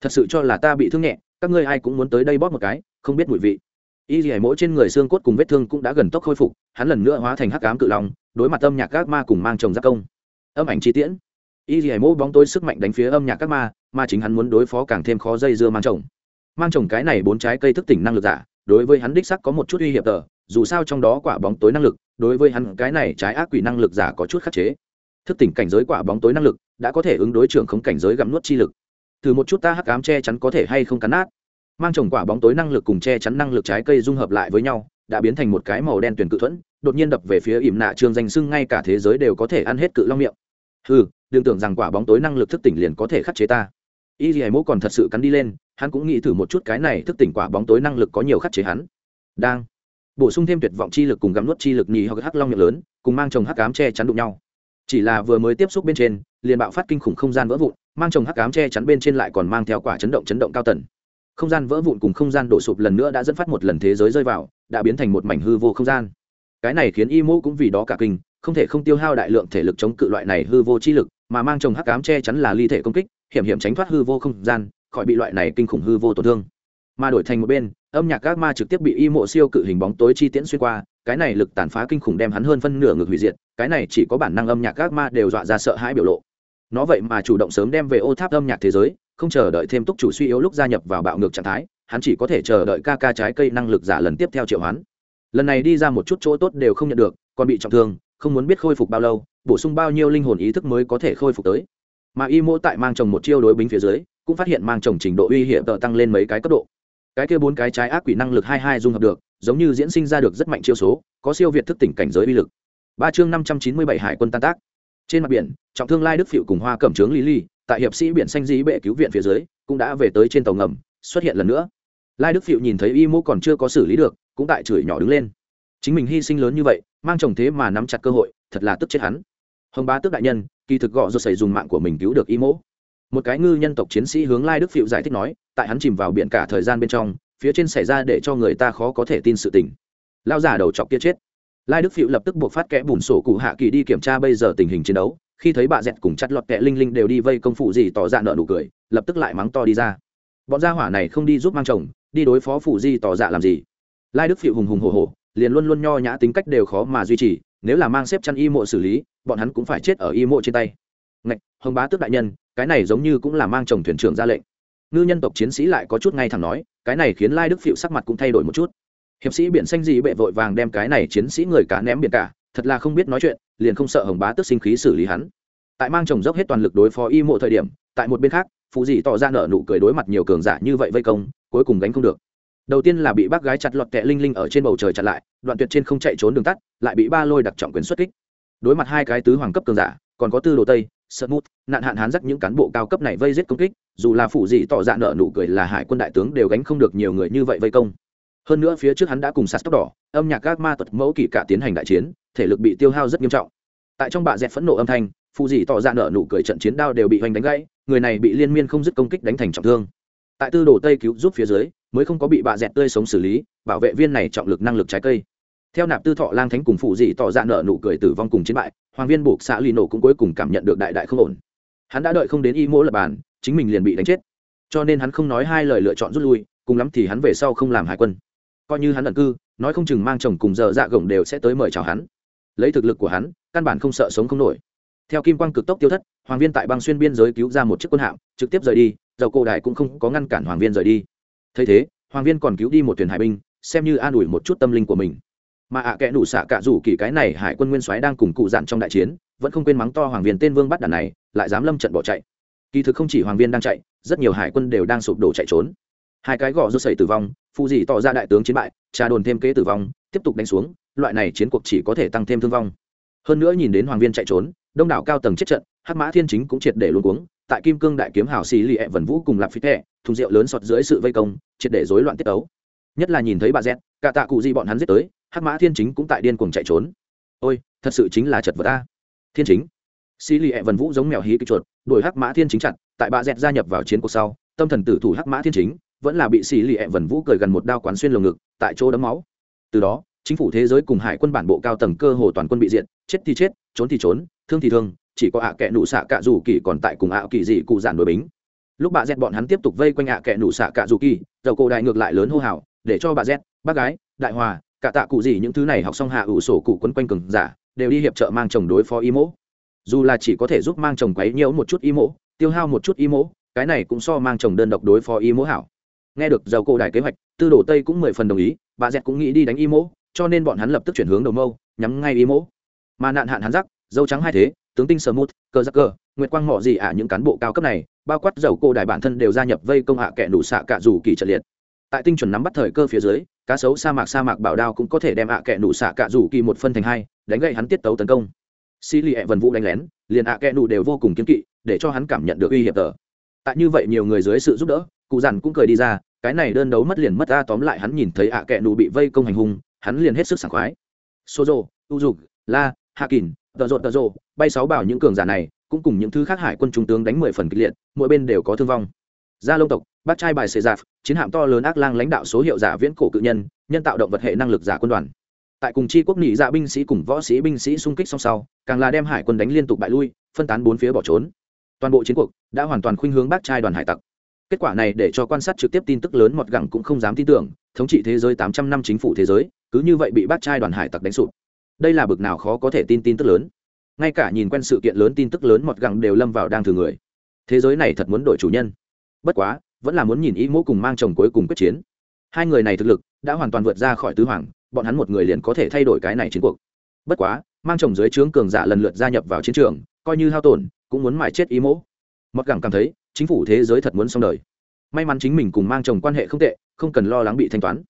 Thật sự cho là ta bị thương nhẹ, các ngươi ai cũng muốn tới đây bóp một cái, không biết mùi vị. Y dì mỗi trên người xương cốt cùng vết thương cũng đã gần tốc khôi phục, hắn lần nữa hóa thành hắc cám cự lòng đối mặt âm nhạc các ma cùng mang chồng giác công. Âm ảnh chi tiễn. Y dì mỗi bóng tối sức mạnh đánh phía âm nhạc các ma mà chính hắn muốn đối phó càng thêm khó dây dưa mang chồng. Mang chồng cái này bốn trái cây thức tỉnh năng lực giả, đối với hắn đích sắc có một chút uy hiểm tờ dù sao trong đó quả bóng tối năng lực, đối với hắn cái này trái ác quỷ năng lực giả có chút khắc chế. Thức tỉnh cảnh giới quả bóng tối năng lực, đã có thể ứng đối trưởng không cảnh giới gặm nuốt chi lực. Thử một chút ta hắc ám che chắn có thể hay không cắn nát. Mang trồng quả bóng tối năng lực cùng che chắn năng lực trái cây dung hợp lại với nhau, đã biến thành một cái màu đen tuyển cự thuẫn, đột nhiên đập về phía ỉm nạ trương danh sưng ngay cả thế giới đều có thể ăn hết cự long miệng. Ừ đừng tưởng rằng quả bóng tối năng lực thức tỉnh liền có thể khắc chế ta. Y dì mô còn thật sự cắn đi lên, hắn cũng nghĩ thử một chút cái này thức tỉnh quả bóng tối năng lực có nhiều khắc chế hắn. Đang bổ sung thêm tuyệt vọng chi lực cùng gắm nuốt chi lực nhì hoặc hắc long miệng lớn, cùng mang chồng hắc ám che chắn đụng nhau. Chỉ là vừa mới tiếp xúc bên trên, liền bạo phát kinh khủng không gian vỡ vụn, mang chồng hắc ám che chắn bên trên lại còn mang theo quả chấn động chấn động cao tần. Không gian vỡ vụn cùng không gian đổ sụp lần nữa đã dẫn phát một lần thế giới rơi vào, đã biến thành một mảnh hư vô không gian. Cái này khiến y mô cũng vì đó cả kinh, không thể không tiêu hao đại lượng thể lực chống cự loại này hư vô chi lực, mà mang chồng hắc ám che chắn là ly thể công kích, hiểm hiểm tránh thoát hư vô không gian, khỏi bị loại này kinh khủng hư vô tổn thương mà đổi thành một bên, âm nhạc các ma trực tiếp bị y mộ siêu cự hình bóng tối chi tiễn xuyên qua, cái này lực tàn phá kinh khủng đem hắn hơn phân nửa ngực hủy diệt, cái này chỉ có bản năng âm nhạc các ma đều dọa ra sợ hãi biểu lộ. Nó vậy mà chủ động sớm đem về ô tháp âm nhạc thế giới, không chờ đợi thêm túc chủ suy yếu lúc gia nhập vào bạo ngược trạng thái, hắn chỉ có thể chờ đợi ca ca trái cây năng lực giả lần tiếp theo triệu hắn lần này đi ra một chút chỗ tốt đều không nhận được, còn bị trọng thương, không muốn biết khôi phục bao lâu, bổ sung bao nhiêu linh hồn ý thức mới có thể khôi phục tới. Mà y mỗ tại mang chồng một chiêu đối bính phía dưới, cũng phát hiện mang chồng trình độ uy hiểm tờ tăng lên mấy cái cấp độ cái kia bốn cái trái ác quỷ năng lực hai hai dung hợp được, giống như diễn sinh ra được rất mạnh chiêu số, có siêu việt thức tỉnh cảnh giới uy lực. Ba chương năm trăm chín mươi bảy hải quân tan tác. Trên mặt biển, trọng thương lai đức phịu cùng hoa cẩm trướng lý ly, tại hiệp sĩ biển xanh dĩ bệ cứu viện phía dưới, cũng đã về tới trên tàu ngầm, xuất hiện lần nữa. Lai đức phịu nhìn thấy y mô còn chưa có xử lý được, cũng tại chửi nhỏ đứng lên. Chính mình hy sinh lớn như vậy, mang chồng thế mà nắm chặt cơ hội, thật là tức chết hắn. Hồng bá tước đại nhân, kỳ thực gọ do xảy dùng mạng của mình cứu được y mô một cái ngư nhân tộc chiến sĩ hướng lai đức phịu giải thích nói, tại hắn chìm vào biển cả thời gian bên trong, phía trên xảy ra để cho người ta khó có thể tin sự tình. Lao giả đầu chọc kia chết. Lai đức phiệu lập tức buộc phát kẽ bùn sổ cụ hạ kỳ đi kiểm tra bây giờ tình hình chiến đấu, khi thấy bà dẹt cùng chặt lọt kẹ linh linh đều đi vây công phụ gì tỏ ra nợ nụ cười, lập tức lại mắng to đi ra. Bọn gia hỏa này không đi giúp mang chồng, đi đối phó phụ di tỏ dạ làm gì? Lai đức phiệu hùng hùng hồ hồ liền luôn luôn nho nhã tính cách đều khó mà duy trì, nếu là mang xếp chăn y mộ xử lý, bọn hắn cũng phải chết ở y mộ trên tay. Ngạch, hồng bá tước đại nhân cái này giống như cũng là mang chồng thuyền trưởng ra lệnh. Ngư nhân tộc chiến sĩ lại có chút ngay thẳng nói, cái này khiến lai đức phịu sắc mặt cũng thay đổi một chút. Hiệp sĩ biển xanh dị bệ vội vàng đem cái này chiến sĩ người cá ném biển cả, thật là không biết nói chuyện, liền không sợ hồng bá tước sinh khí xử lý hắn. Tại mang chồng dốc hết toàn lực đối phó y mộ thời điểm, tại một bên khác phụ dị tỏ ra nở nụ cười đối mặt nhiều cường giả như vậy vây công, cuối cùng gánh không được. Đầu tiên là bị bác gái chặt lọt kẹ linh linh ở trên bầu trời chặt lại, đoạn tuyệt trên không chạy trốn đường tắt, lại bị ba lôi đặc trọng quyền xuất kích. Đối mặt hai cái tứ hoàng cấp cường giả, còn có tư đồ tây sợ mút, nạn hạn hán dắt những cán bộ cao cấp này vây giết công kích, dù là phụ dị tỏ ra nợ nụ cười là hải quân đại tướng đều gánh không được nhiều người như vậy vây công. Hơn nữa phía trước hắn đã cùng sạt tóc đỏ, âm nhạc các ma tật mẫu kỷ cả tiến hành đại chiến, thể lực bị tiêu hao rất nghiêm trọng. Tại trong bạ dẹt phẫn nộ âm thanh phụ dị tỏ ra nợ nụ cười trận chiến đao đều bị hoành đánh gãy, người này bị liên miên không dứt công kích đánh thành trọng thương. Tại tư đồ tây cứu giúp phía dưới, mới không có bị bạ dẹt tươi sống xử lý, bảo vệ viên này trọng lực năng lực trái cây. Theo nạp tư thọ lang thánh cùng phụ dị tỏ ra nợ nụ cười tử vong cùng chiến bại hoàng viên buộc xã lì nổ cũng cuối cùng cảm nhận được đại đại không ổn. Hắn đã đợi không đến y mỗ lập bàn, chính mình liền bị đánh chết. Cho nên hắn không nói hai lời lựa chọn rút lui, cùng lắm thì hắn về sau không làm hải quân. Coi như hắn ẩn cư, nói không chừng mang chồng cùng giờ dạ gồng đều sẽ tới mời chào hắn. Lấy thực lực của hắn, căn bản không sợ sống không nổi. Theo kim quang cực tốc tiêu thất, hoàng viên tại băng xuyên biên giới cứu ra một chiếc quân hạm, trực tiếp rời đi, dầu cổ đại cũng không có ngăn cản hoàng viên rời đi. Thấy thế, hoàng viên còn cứu đi một thuyền hải binh, xem như an ủi một chút tâm linh của mình mà ạ à kẽ đủ xạ cả rủ kỳ cái này hải quân nguyên soái đang cùng cụ dặn trong đại chiến, vẫn không quên mắng to hoàng viên tên vương bắt đàn này, lại dám lâm trận bỏ chạy. Kỳ thực không chỉ hoàng viên đang chạy, rất nhiều hải quân đều đang sụp đổ chạy trốn. Hai cái gò rút sẩy tử vong, phụ dị tỏ ra đại tướng chiến bại, trà đồn thêm kế tử vong, tiếp tục đánh xuống, loại này chiến cuộc chỉ có thể tăng thêm thương vong. Hơn nữa nhìn đến hoàng viên chạy trốn, đông đảo cao tầng chết trận, hắc mã thiên chính cũng triệt để luôn cuống, tại kim cương đại kiếm hào xì lì ẹ vần vũ cùng lạp phí thẹ, thùng rượu lớn sọt dưới sự vây công, triệt để rối loạn tiết ấu nhất là nhìn thấy bà z, cả tạ cụ gì bọn hắn giết tới hắc mã thiên chính cũng tại điên cuồng chạy trốn. Ôi, thật sự chính là chật vật ta thiên chính. Xì lì ẹ vần vũ giống mèo hí cái chuột, đuổi hắc mã thiên chính chặt, tại bà dẹt gia nhập vào chiến cuộc sau, tâm thần tử thủ hắc mã thiên chính, vẫn là bị xì lì ẹ vần vũ cười gần một đao quán xuyên lồng ngực, tại chỗ đấm máu. Từ đó, chính phủ thế giới cùng hải quân bản bộ cao tầng cơ hồ toàn quân bị diện chết thì chết, trốn thì trốn, thương thì thương, chỉ có ạ kệ nụ xạ cạ dù kỳ còn tại cùng ạ kỳ dị cụ giản đội bính. Lúc bà z bọn hắn tiếp tục vây quanh ạ kệ nụ xạ cạ dù kỳ, dầu cổ đại ngược lại lớn hô hào, để cho bà z bác gái, đại hòa cả tạ cụ gì những thứ này học xong hạ ủ sổ cụ quấn quanh cường giả, đều đi hiệp trợ mang chồng đối phó y mỗ dù là chỉ có thể giúp mang chồng quấy nhiễu một chút y mỗ tiêu hao một chút y mỗ cái này cũng so mang chồng đơn độc đối phó y mỗ hảo. Nghe được giàu cổ đại kế hoạch, tư đồ tây cũng mười phần đồng ý, bà dẹt cũng nghĩ đi đánh y mỗ cho nên bọn hắn lập tức chuyển hướng đầu mâu, nhắm ngay y mỗ mà nạn hạn hắn rắc, dâu trắng hai thế, tướng tinh sơ mút cơ giác cơ nguyệt quang mỏ gì ạ, những cán bộ cao cấp này, bao quát dầu cô đại bản thân đều gia nhập vây công hạ kẻ đủ xạ cả dù kỳ trận liệt. Tại tinh chuẩn nắm bắt thời cơ phía dưới cá sấu sa mạc sa mạc bảo đao cũng có thể đem ạ kẻ nụ xạ cạ rủ kỳ một phân thành hai, đánh gậy hắn tiết tấu tấn công. Xì lì ẹ vần vũ đánh lén, liền ạ kẻ nụ đều vô cùng kiếm kỵ, để cho hắn cảm nhận được uy hiểm tờ. Tại như vậy nhiều người dưới sự giúp đỡ, cụ dằn cũng cười đi ra, cái này đơn đấu mất liền mất ra tóm lại hắn nhìn thấy ạ kẻ nụ bị vây công hành hung, hắn liền hết sức sảng khoái. Sozo u dục la hạ kỳn tờ rột tờ rộ, bay sáu bảo những cường giả này, cũng cùng những thứ khác hải quân trung tướng đánh mười phần kịch liệt, mỗi bên đều có thương vong. Gia lông tộc bát trai bài xê giạp chiến hạm to lớn ác lang lãnh đạo số hiệu giả viễn cổ cự nhân nhân tạo động vật hệ năng lực giả quân đoàn. Tại cùng chi quốc nghị dạ binh sĩ cùng võ sĩ binh sĩ xung kích song sau, càng là đem hải quân đánh liên tục bại lui, phân tán bốn phía bỏ trốn. Toàn bộ chiến cuộc đã hoàn toàn khuynh hướng bác trai đoàn hải tặc. Kết quả này để cho quan sát trực tiếp tin tức lớn mọt gẳng cũng không dám tin tưởng, thống trị thế giới tám trăm năm chính phủ thế giới, cứ như vậy bị bác trai đoàn hải tặc đánh sụp. Đây là bực nào khó có thể tin tin tức lớn. Ngay cả nhìn quen sự kiện lớn tin tức lớn mọt gẳng đều lâm vào đang thử người. Thế giới này thật muốn đổi chủ nhân. Bất quá vẫn là muốn nhìn ý mỗ cùng mang chồng cuối cùng quyết chiến. Hai người này thực lực đã hoàn toàn vượt ra khỏi tứ hoàng, bọn hắn một người liền có thể thay đổi cái này chiến cuộc. Bất quá, mang chồng dưới trướng cường giả lần lượt gia nhập vào chiến trường, coi như hao tổn, cũng muốn mài chết ý mỗ mặc cảm cảm thấy, chính phủ thế giới thật muốn xong đời. May mắn chính mình cùng mang chồng quan hệ không tệ, không cần lo lắng bị thanh toán.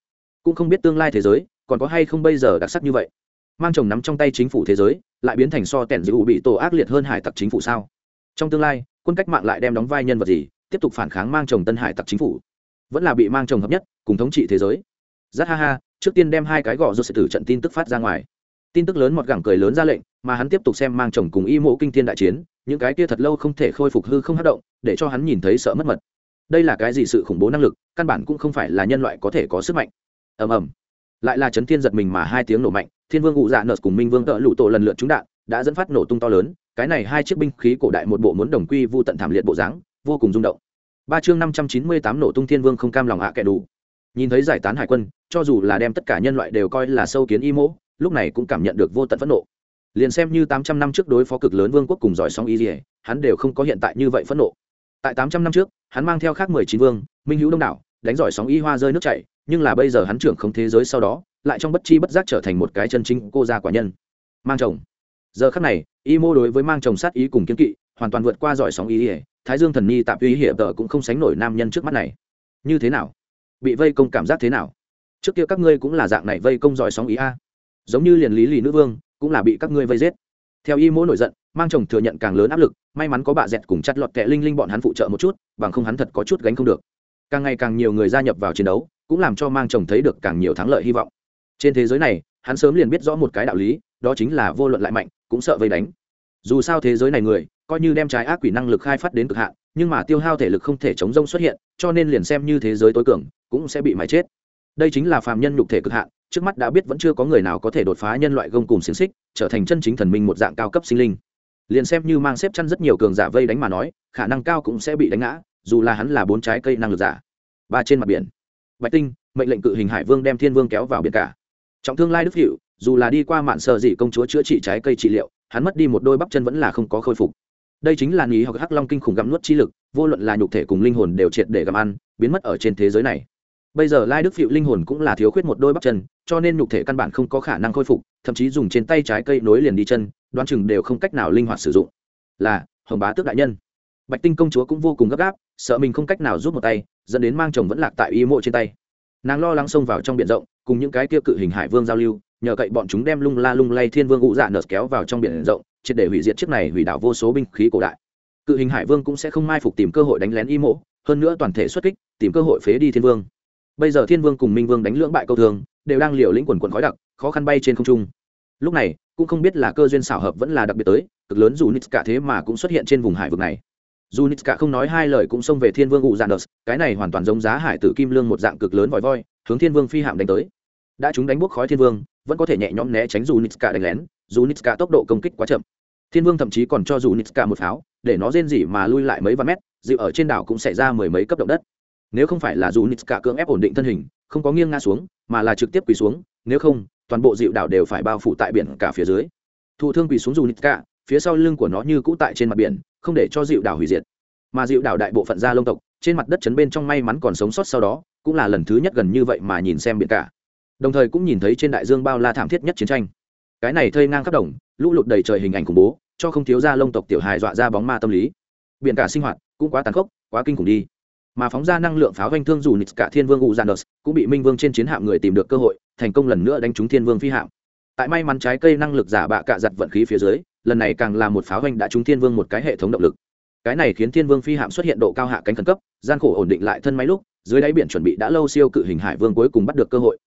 Cũng không biết tương lai thế giới, còn có hay không bây giờ đặc sắc như vậy. Mang chồng nắm trong tay chính phủ thế giới, lại biến thành so tẻn dữ bị tổ ác liệt hơn hải tặc chính phủ sao? Trong tương lai, quân cách mạng lại đem đóng vai nhân vật gì? Tiếp tục phản kháng mang chồng tân hải tặc chính phủ. Vẫn là bị mang chồng hợp nhất, cùng thống trị thế giới. Rất ha ha, trước tiên đem hai cái gọ do sẽ tử trận tin tức phát ra ngoài. Tin tức lớn một gẳng cười lớn ra lệnh, mà hắn tiếp tục xem mang chồng cùng y mộ kinh thiên đại chiến, những cái kia thật lâu không thể khôi phục hư không hát động, để cho hắn nhìn thấy sợ mất mật. Đây là cái gì sự khủng bố năng lực, căn bản cũng không phải là nhân loại có thể có sức mạnh. Ầm ầm. Lại là chấn thiên giật mình mà hai tiếng nổ mạnh, thiên vương ụ dạ nợ cùng minh vương tợ lụ tổ lần lượt trúng đạn, đã dẫn phát nổ tung to lớn, cái này hai chiếc binh khí cổ đại một bộ muốn đồng quy vu tận thảm liệt bộ dáng vô cùng rung động. Ba chương năm trăm chín mươi tám nổ tung thiên vương không cam lòng hạ kẻ đủ. Nhìn thấy giải tán hải quân, cho dù là đem tất cả nhân loại đều coi là sâu kiến y mỗ, lúc này cũng cảm nhận được vô tận phẫn nộ. Liền xem như tám trăm năm trước đối phó cực lớn vương quốc cùng giỏi sóng y dỉa hắn đều không có hiện tại như vậy phẫn nộ. Tại tám trăm năm trước, hắn mang theo khác mười chín vương, minh hữu đông đảo, đánh giỏi sóng y hoa rơi nước chảy, nhưng là bây giờ hắn trưởng không thế giới sau đó, lại trong bất chi bất giác trở thành một cái chân chính cô gia quả nhân. Mang chồng. Giờ khắc này, y mô đối với mang chồng sát ý cùng kiến kỵ hoàn toàn vượt qua giỏi sóng ý ỉa, thái dương thần nhi tạp uy hiểm tờ cũng không sánh nổi nam nhân trước mắt này. Như thế nào? Bị vây công cảm giác thế nào? Trước kia các ngươi cũng là dạng này vây công giỏi sóng ý a. Giống như liền lý lì nữ vương, cũng là bị các ngươi vây giết. Theo y mô nổi giận, mang chồng thừa nhận càng lớn áp lực, may mắn có bà dẹt cùng chặt lọt kẹ linh linh bọn hắn phụ trợ một chút, bằng không hắn thật có chút gánh không được. Càng ngày càng nhiều người gia nhập vào chiến đấu, cũng làm cho mang chồng thấy được càng nhiều thắng lợi hy vọng. Trên thế giới này, hắn sớm liền biết rõ một cái đạo lý, đó chính là vô luận lại mạnh, cũng sợ vây đánh. Dù sao thế giới này người coi như đem trái ác quỷ năng lực khai phát đến cực hạn, nhưng mà tiêu hao thể lực không thể chống rông xuất hiện, cho nên liền xem như thế giới tối cường, cũng sẽ bị máy chết. Đây chính là phàm nhân nhục thể cực hạn, trước mắt đã biết vẫn chưa có người nào có thể đột phá nhân loại gông cùng xiềng xích, trở thành chân chính thần minh một dạng cao cấp sinh linh. Liền xem như mang xếp chăn rất nhiều cường giả vây đánh mà nói, khả năng cao cũng sẽ bị đánh ngã, dù là hắn là bốn trái cây năng lực giả. Ba trên mặt biển. Bạch tinh, mệnh lệnh cự hình hải vương đem thiên vương kéo vào biển cả. Trọng thương lai đức hiệu dù là đi qua mạn sợ dị công chúa chữa trị trái cây trị liệu, hắn mất đi một đôi bắp chân vẫn là không có khôi phục đây chính là nghỉ hoặc hắc long kinh khủng gặm nuốt chi lực, vô luận là nhục thể cùng linh hồn đều triệt để gặm ăn, biến mất ở trên thế giới này. Bây giờ lai đức phịu linh hồn cũng là thiếu khuyết một đôi bắp chân, cho nên nhục thể căn bản không có khả năng khôi phục, thậm chí dùng trên tay trái cây nối liền đi chân, đoán chừng đều không cách nào linh hoạt sử dụng. Là, hồng bá tước đại nhân. Bạch tinh công chúa cũng vô cùng gấp gáp, sợ mình không cách nào giúp một tay, dẫn đến mang chồng vẫn lạc tại y mộ trên tay. Nàng lo lắng xông vào trong biển rộng, cùng những cái kia cự hình hải vương giao lưu, nhờ cậy bọn chúng đem lung la lung lay thiên vương ngũ dạ nợt kéo vào trong biển rộng triệt để hủy diệt chiếc này hủy đảo vô số binh khí cổ đại. Cự hình hải vương cũng sẽ không mai phục tìm cơ hội đánh lén y mộ, hơn nữa toàn thể xuất kích, tìm cơ hội phế đi thiên vương. Bây giờ thiên vương cùng minh vương đánh lưỡng bại câu thường, đều đang liều lĩnh quần quần khói đặc, khó khăn bay trên không trung. Lúc này, cũng không biết là cơ duyên xảo hợp vẫn là đặc biệt tới, cực lớn dù nít cả thế mà cũng xuất hiện trên vùng hải vực này. Dù nít cả không nói hai lời cũng xông về thiên vương ụ dạn đợt cái này hoàn toàn giống giá hải tử kim lương một dạng cực lớn vòi voi, hướng thiên vương phi hạm đánh tới. Đã chúng đánh bốc khói thiên vương, vẫn có thể nhẹ nhõm né tránh dù nít cả đánh lén dù nít cả tốc độ công kích quá chậm thiên vương thậm chí còn cho dù nitska một pháo, để nó rên rỉ mà lui lại mấy vạn mét, dịu ở trên đảo cũng xảy ra mười mấy cấp động đất. Nếu không phải là dù nitska cưỡng ép ổn định thân hình, không có nghiêng ngã xuống, mà là trực tiếp quỳ xuống, nếu không, toàn bộ dịu đảo đều phải bao phủ tại biển cả phía dưới. Thụ thương quỳ xuống dù nitska, phía sau lưng của nó như cũ tại trên mặt biển, không để cho dịu đảo hủy diệt. Mà dịu đảo đại bộ phận gia lông tộc, trên mặt đất chấn bên trong may mắn còn sống sót sau đó, cũng là lần thứ nhất gần như vậy mà nhìn xem biển cả. Đồng thời cũng nhìn thấy trên đại dương bao la thảm thiết nhất chiến tranh cái này thơi ngang khắp đồng, lũ lụt đầy trời hình ảnh khủng bố, cho không thiếu ra lông tộc tiểu hài dọa ra bóng ma tâm lý. Biển cả sinh hoạt cũng quá tàn khốc, quá kinh khủng đi. Mà phóng ra năng lượng pháo doanh thương dù nít cả thiên vương u gianus cũng bị minh vương trên chiến hạm người tìm được cơ hội, thành công lần nữa đánh trúng thiên vương phi hạm. Tại may mắn trái cây năng lực giả bạ cạ giặt vận khí phía dưới, lần này càng là một pháo doanh đã trúng thiên vương một cái hệ thống động lực. Cái này khiến thiên vương phi hạm xuất hiện độ cao hạ cánh khẩn cấp, gian khổ ổn định lại thân máy lúc, dưới đáy biển chuẩn bị đã lâu siêu cự hình hải vương cuối cùng bắt được cơ hội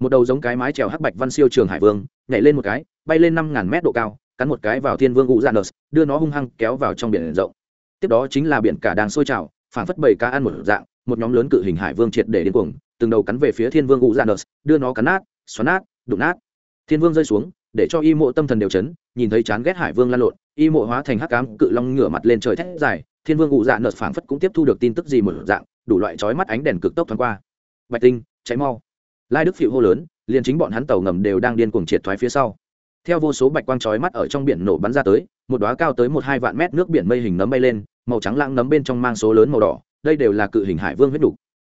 một đầu giống cái mái trèo hắc bạch văn siêu trường hải vương, nhảy lên một cái, bay lên năm ngàn mét độ cao, cắn một cái vào thiên vương ngũ dạ gian đưa nó hung hăng kéo vào trong biển rộng. Tiếp đó chính là biển cả đang sôi trào phản phất bầy cá ăn một dạng, một nhóm lớn cự hình hải vương triệt để điên cuồng, từng đầu cắn về phía thiên vương ngũ dạ gian đưa nó cắn nát, xoắn nát, đụng nát. Thiên vương rơi xuống, để cho y mộ tâm thần đều chấn, nhìn thấy chán ghét hải vương lan lộn, y mộ hóa thành hắc cám cự long ngửa mặt lên trời thét dài, thiên vương ngụ dạ nợt phảng phất cũng tiếp thu được tin tức gì một dạng, đủ loại chói mắt ánh đèn cực tốc thoáng qua. Bạch tinh cháy mau lai đức phịu hô lớn, liền chính bọn hắn tàu ngầm đều đang điên cuồng triệt thoái phía sau. Theo vô số bạch quang chói mắt ở trong biển nổ bắn ra tới, một đóa cao tới một hai vạn mét nước biển mây hình nấm bay lên, màu trắng lãng nấm bên trong mang số lớn màu đỏ, đây đều là cự hình hải vương huyết đục.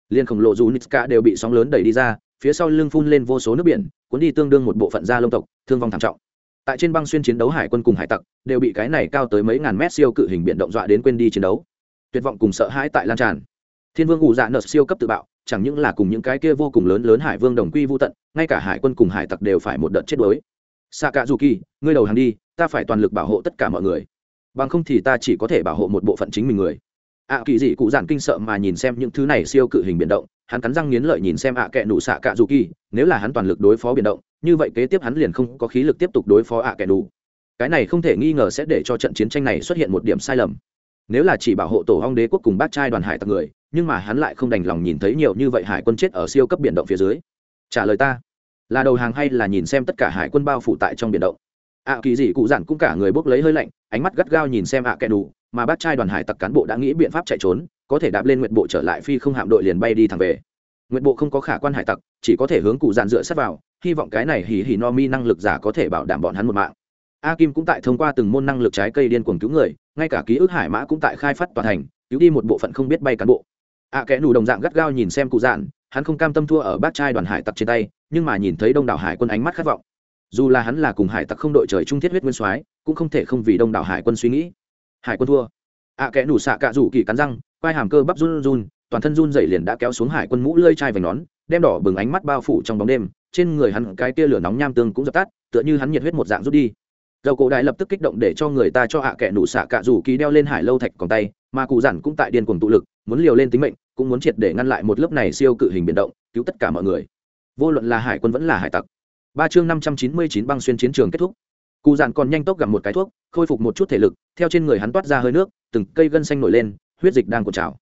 Liên khổng lồ dù nitska đều bị sóng lớn đẩy đi ra, phía sau lưng phun lên vô số nước biển, cuốn đi tương đương một bộ phận da lông tộc, thương vong thảm trọng. Tại trên băng xuyên chiến đấu hải quân cùng hải tặc, đều bị cái này cao tới mấy ngàn mét siêu cự hình biển động dọa đến quên đi chiến đấu. Tuyệt vọng cùng sợ hãi tại lan tràn. Thiên vương ủ dạ nợ siêu cấp tự bạo chẳng những là cùng những cái kia vô cùng lớn lớn hải vương đồng quy vô tận, ngay cả hải quân cùng hải tặc đều phải một đợt chết đuối. Xạ cả dù kỳ ngươi đầu hàng đi, ta phải toàn lực bảo hộ tất cả mọi người. Bằng không thì ta chỉ có thể bảo hộ một bộ phận chính mình người. Ạ kỳ dị cụ giản kinh sợ mà nhìn xem những thứ này siêu cự hình biển động, hắn cắn răng nghiến lợi nhìn xem ạ à kệ nụ xạ cạ dù kỳ nếu là hắn toàn lực đối phó biển động, như vậy kế tiếp hắn liền không có khí lực tiếp tục đối phó ạ à kệ nụ. Cái này không thể nghi ngờ sẽ để cho trận chiến tranh này xuất hiện một điểm sai lầm. Nếu là chỉ bảo hộ tổ hong đế quốc cùng bác trai đoàn hải tặc người nhưng mà hắn lại không đành lòng nhìn thấy nhiều như vậy hải quân chết ở siêu cấp biển động phía dưới. Trả lời ta, là đầu hàng hay là nhìn xem tất cả hải quân bao phủ tại trong biển động? Ạ kỳ dị cụ giản cũng cả người bốc lấy hơi lạnh, ánh mắt gắt gao nhìn xem ạ kẻ đủ, mà bác trai đoàn hải tặc cán bộ đã nghĩ biện pháp chạy trốn, có thể đạp lên nguyện bộ trở lại phi không hạm đội liền bay đi thẳng về. Nguyện bộ không có khả quan hải tặc, chỉ có thể hướng cụ giản dựa sát vào, hy vọng cái này hỉ hỉ no mi năng lực giả có thể bảo đảm bọn hắn một mạng. A kim cũng tại thông qua từng môn năng lực trái cây điên cuồng cứu người, ngay cả ký ức hải mã cũng tại khai phát toàn thành, cứu đi một bộ phận không biết bay cán bộ a kẽ nù đồng dạng gắt gao nhìn xem cụ giản hắn không cam tâm thua ở bác trai đoàn hải tặc trên tay, nhưng mà nhìn thấy đông đảo hải quân ánh mắt khát vọng. Dù là hắn là cùng hải tặc không đội trời trung thiết huyết nguyên soái, cũng không thể không vì đông đảo hải quân suy nghĩ. Hải quân thua. A kẽ nù xạ cạ rủ kỳ cắn răng, quai hàm cơ bắp run run, toàn thân run dậy liền đã kéo xuống hải quân mũ lơi chai vành nón, đem đỏ bừng ánh mắt bao phủ trong bóng đêm. Trên người hắn cái tia lửa nóng nham tương cũng dập tắt, tựa như hắn nhiệt huyết một dạng rút đi. Dầu cổ đại lập tức kích động để cho người ta cho hạ kẻ nụ xạ cạ rủ kỳ đeo lên hải lâu thạch còn tay, mà cụ giản cũng tại điên cuồng tụ lực, muốn liều lên tính mệnh cũng muốn triệt để ngăn lại một lớp này siêu cự hình biển động, cứu tất cả mọi người. Vô luận là hải quân vẫn là hải tặc. Ba chương năm trăm chín mươi chín băng xuyên chiến trường kết thúc. Cụ dạn còn nhanh tốc gặp một cái thuốc, khôi phục một chút thể lực, theo trên người hắn toát ra hơi nước, từng cây gân xanh nổi lên, huyết dịch đang cột trào.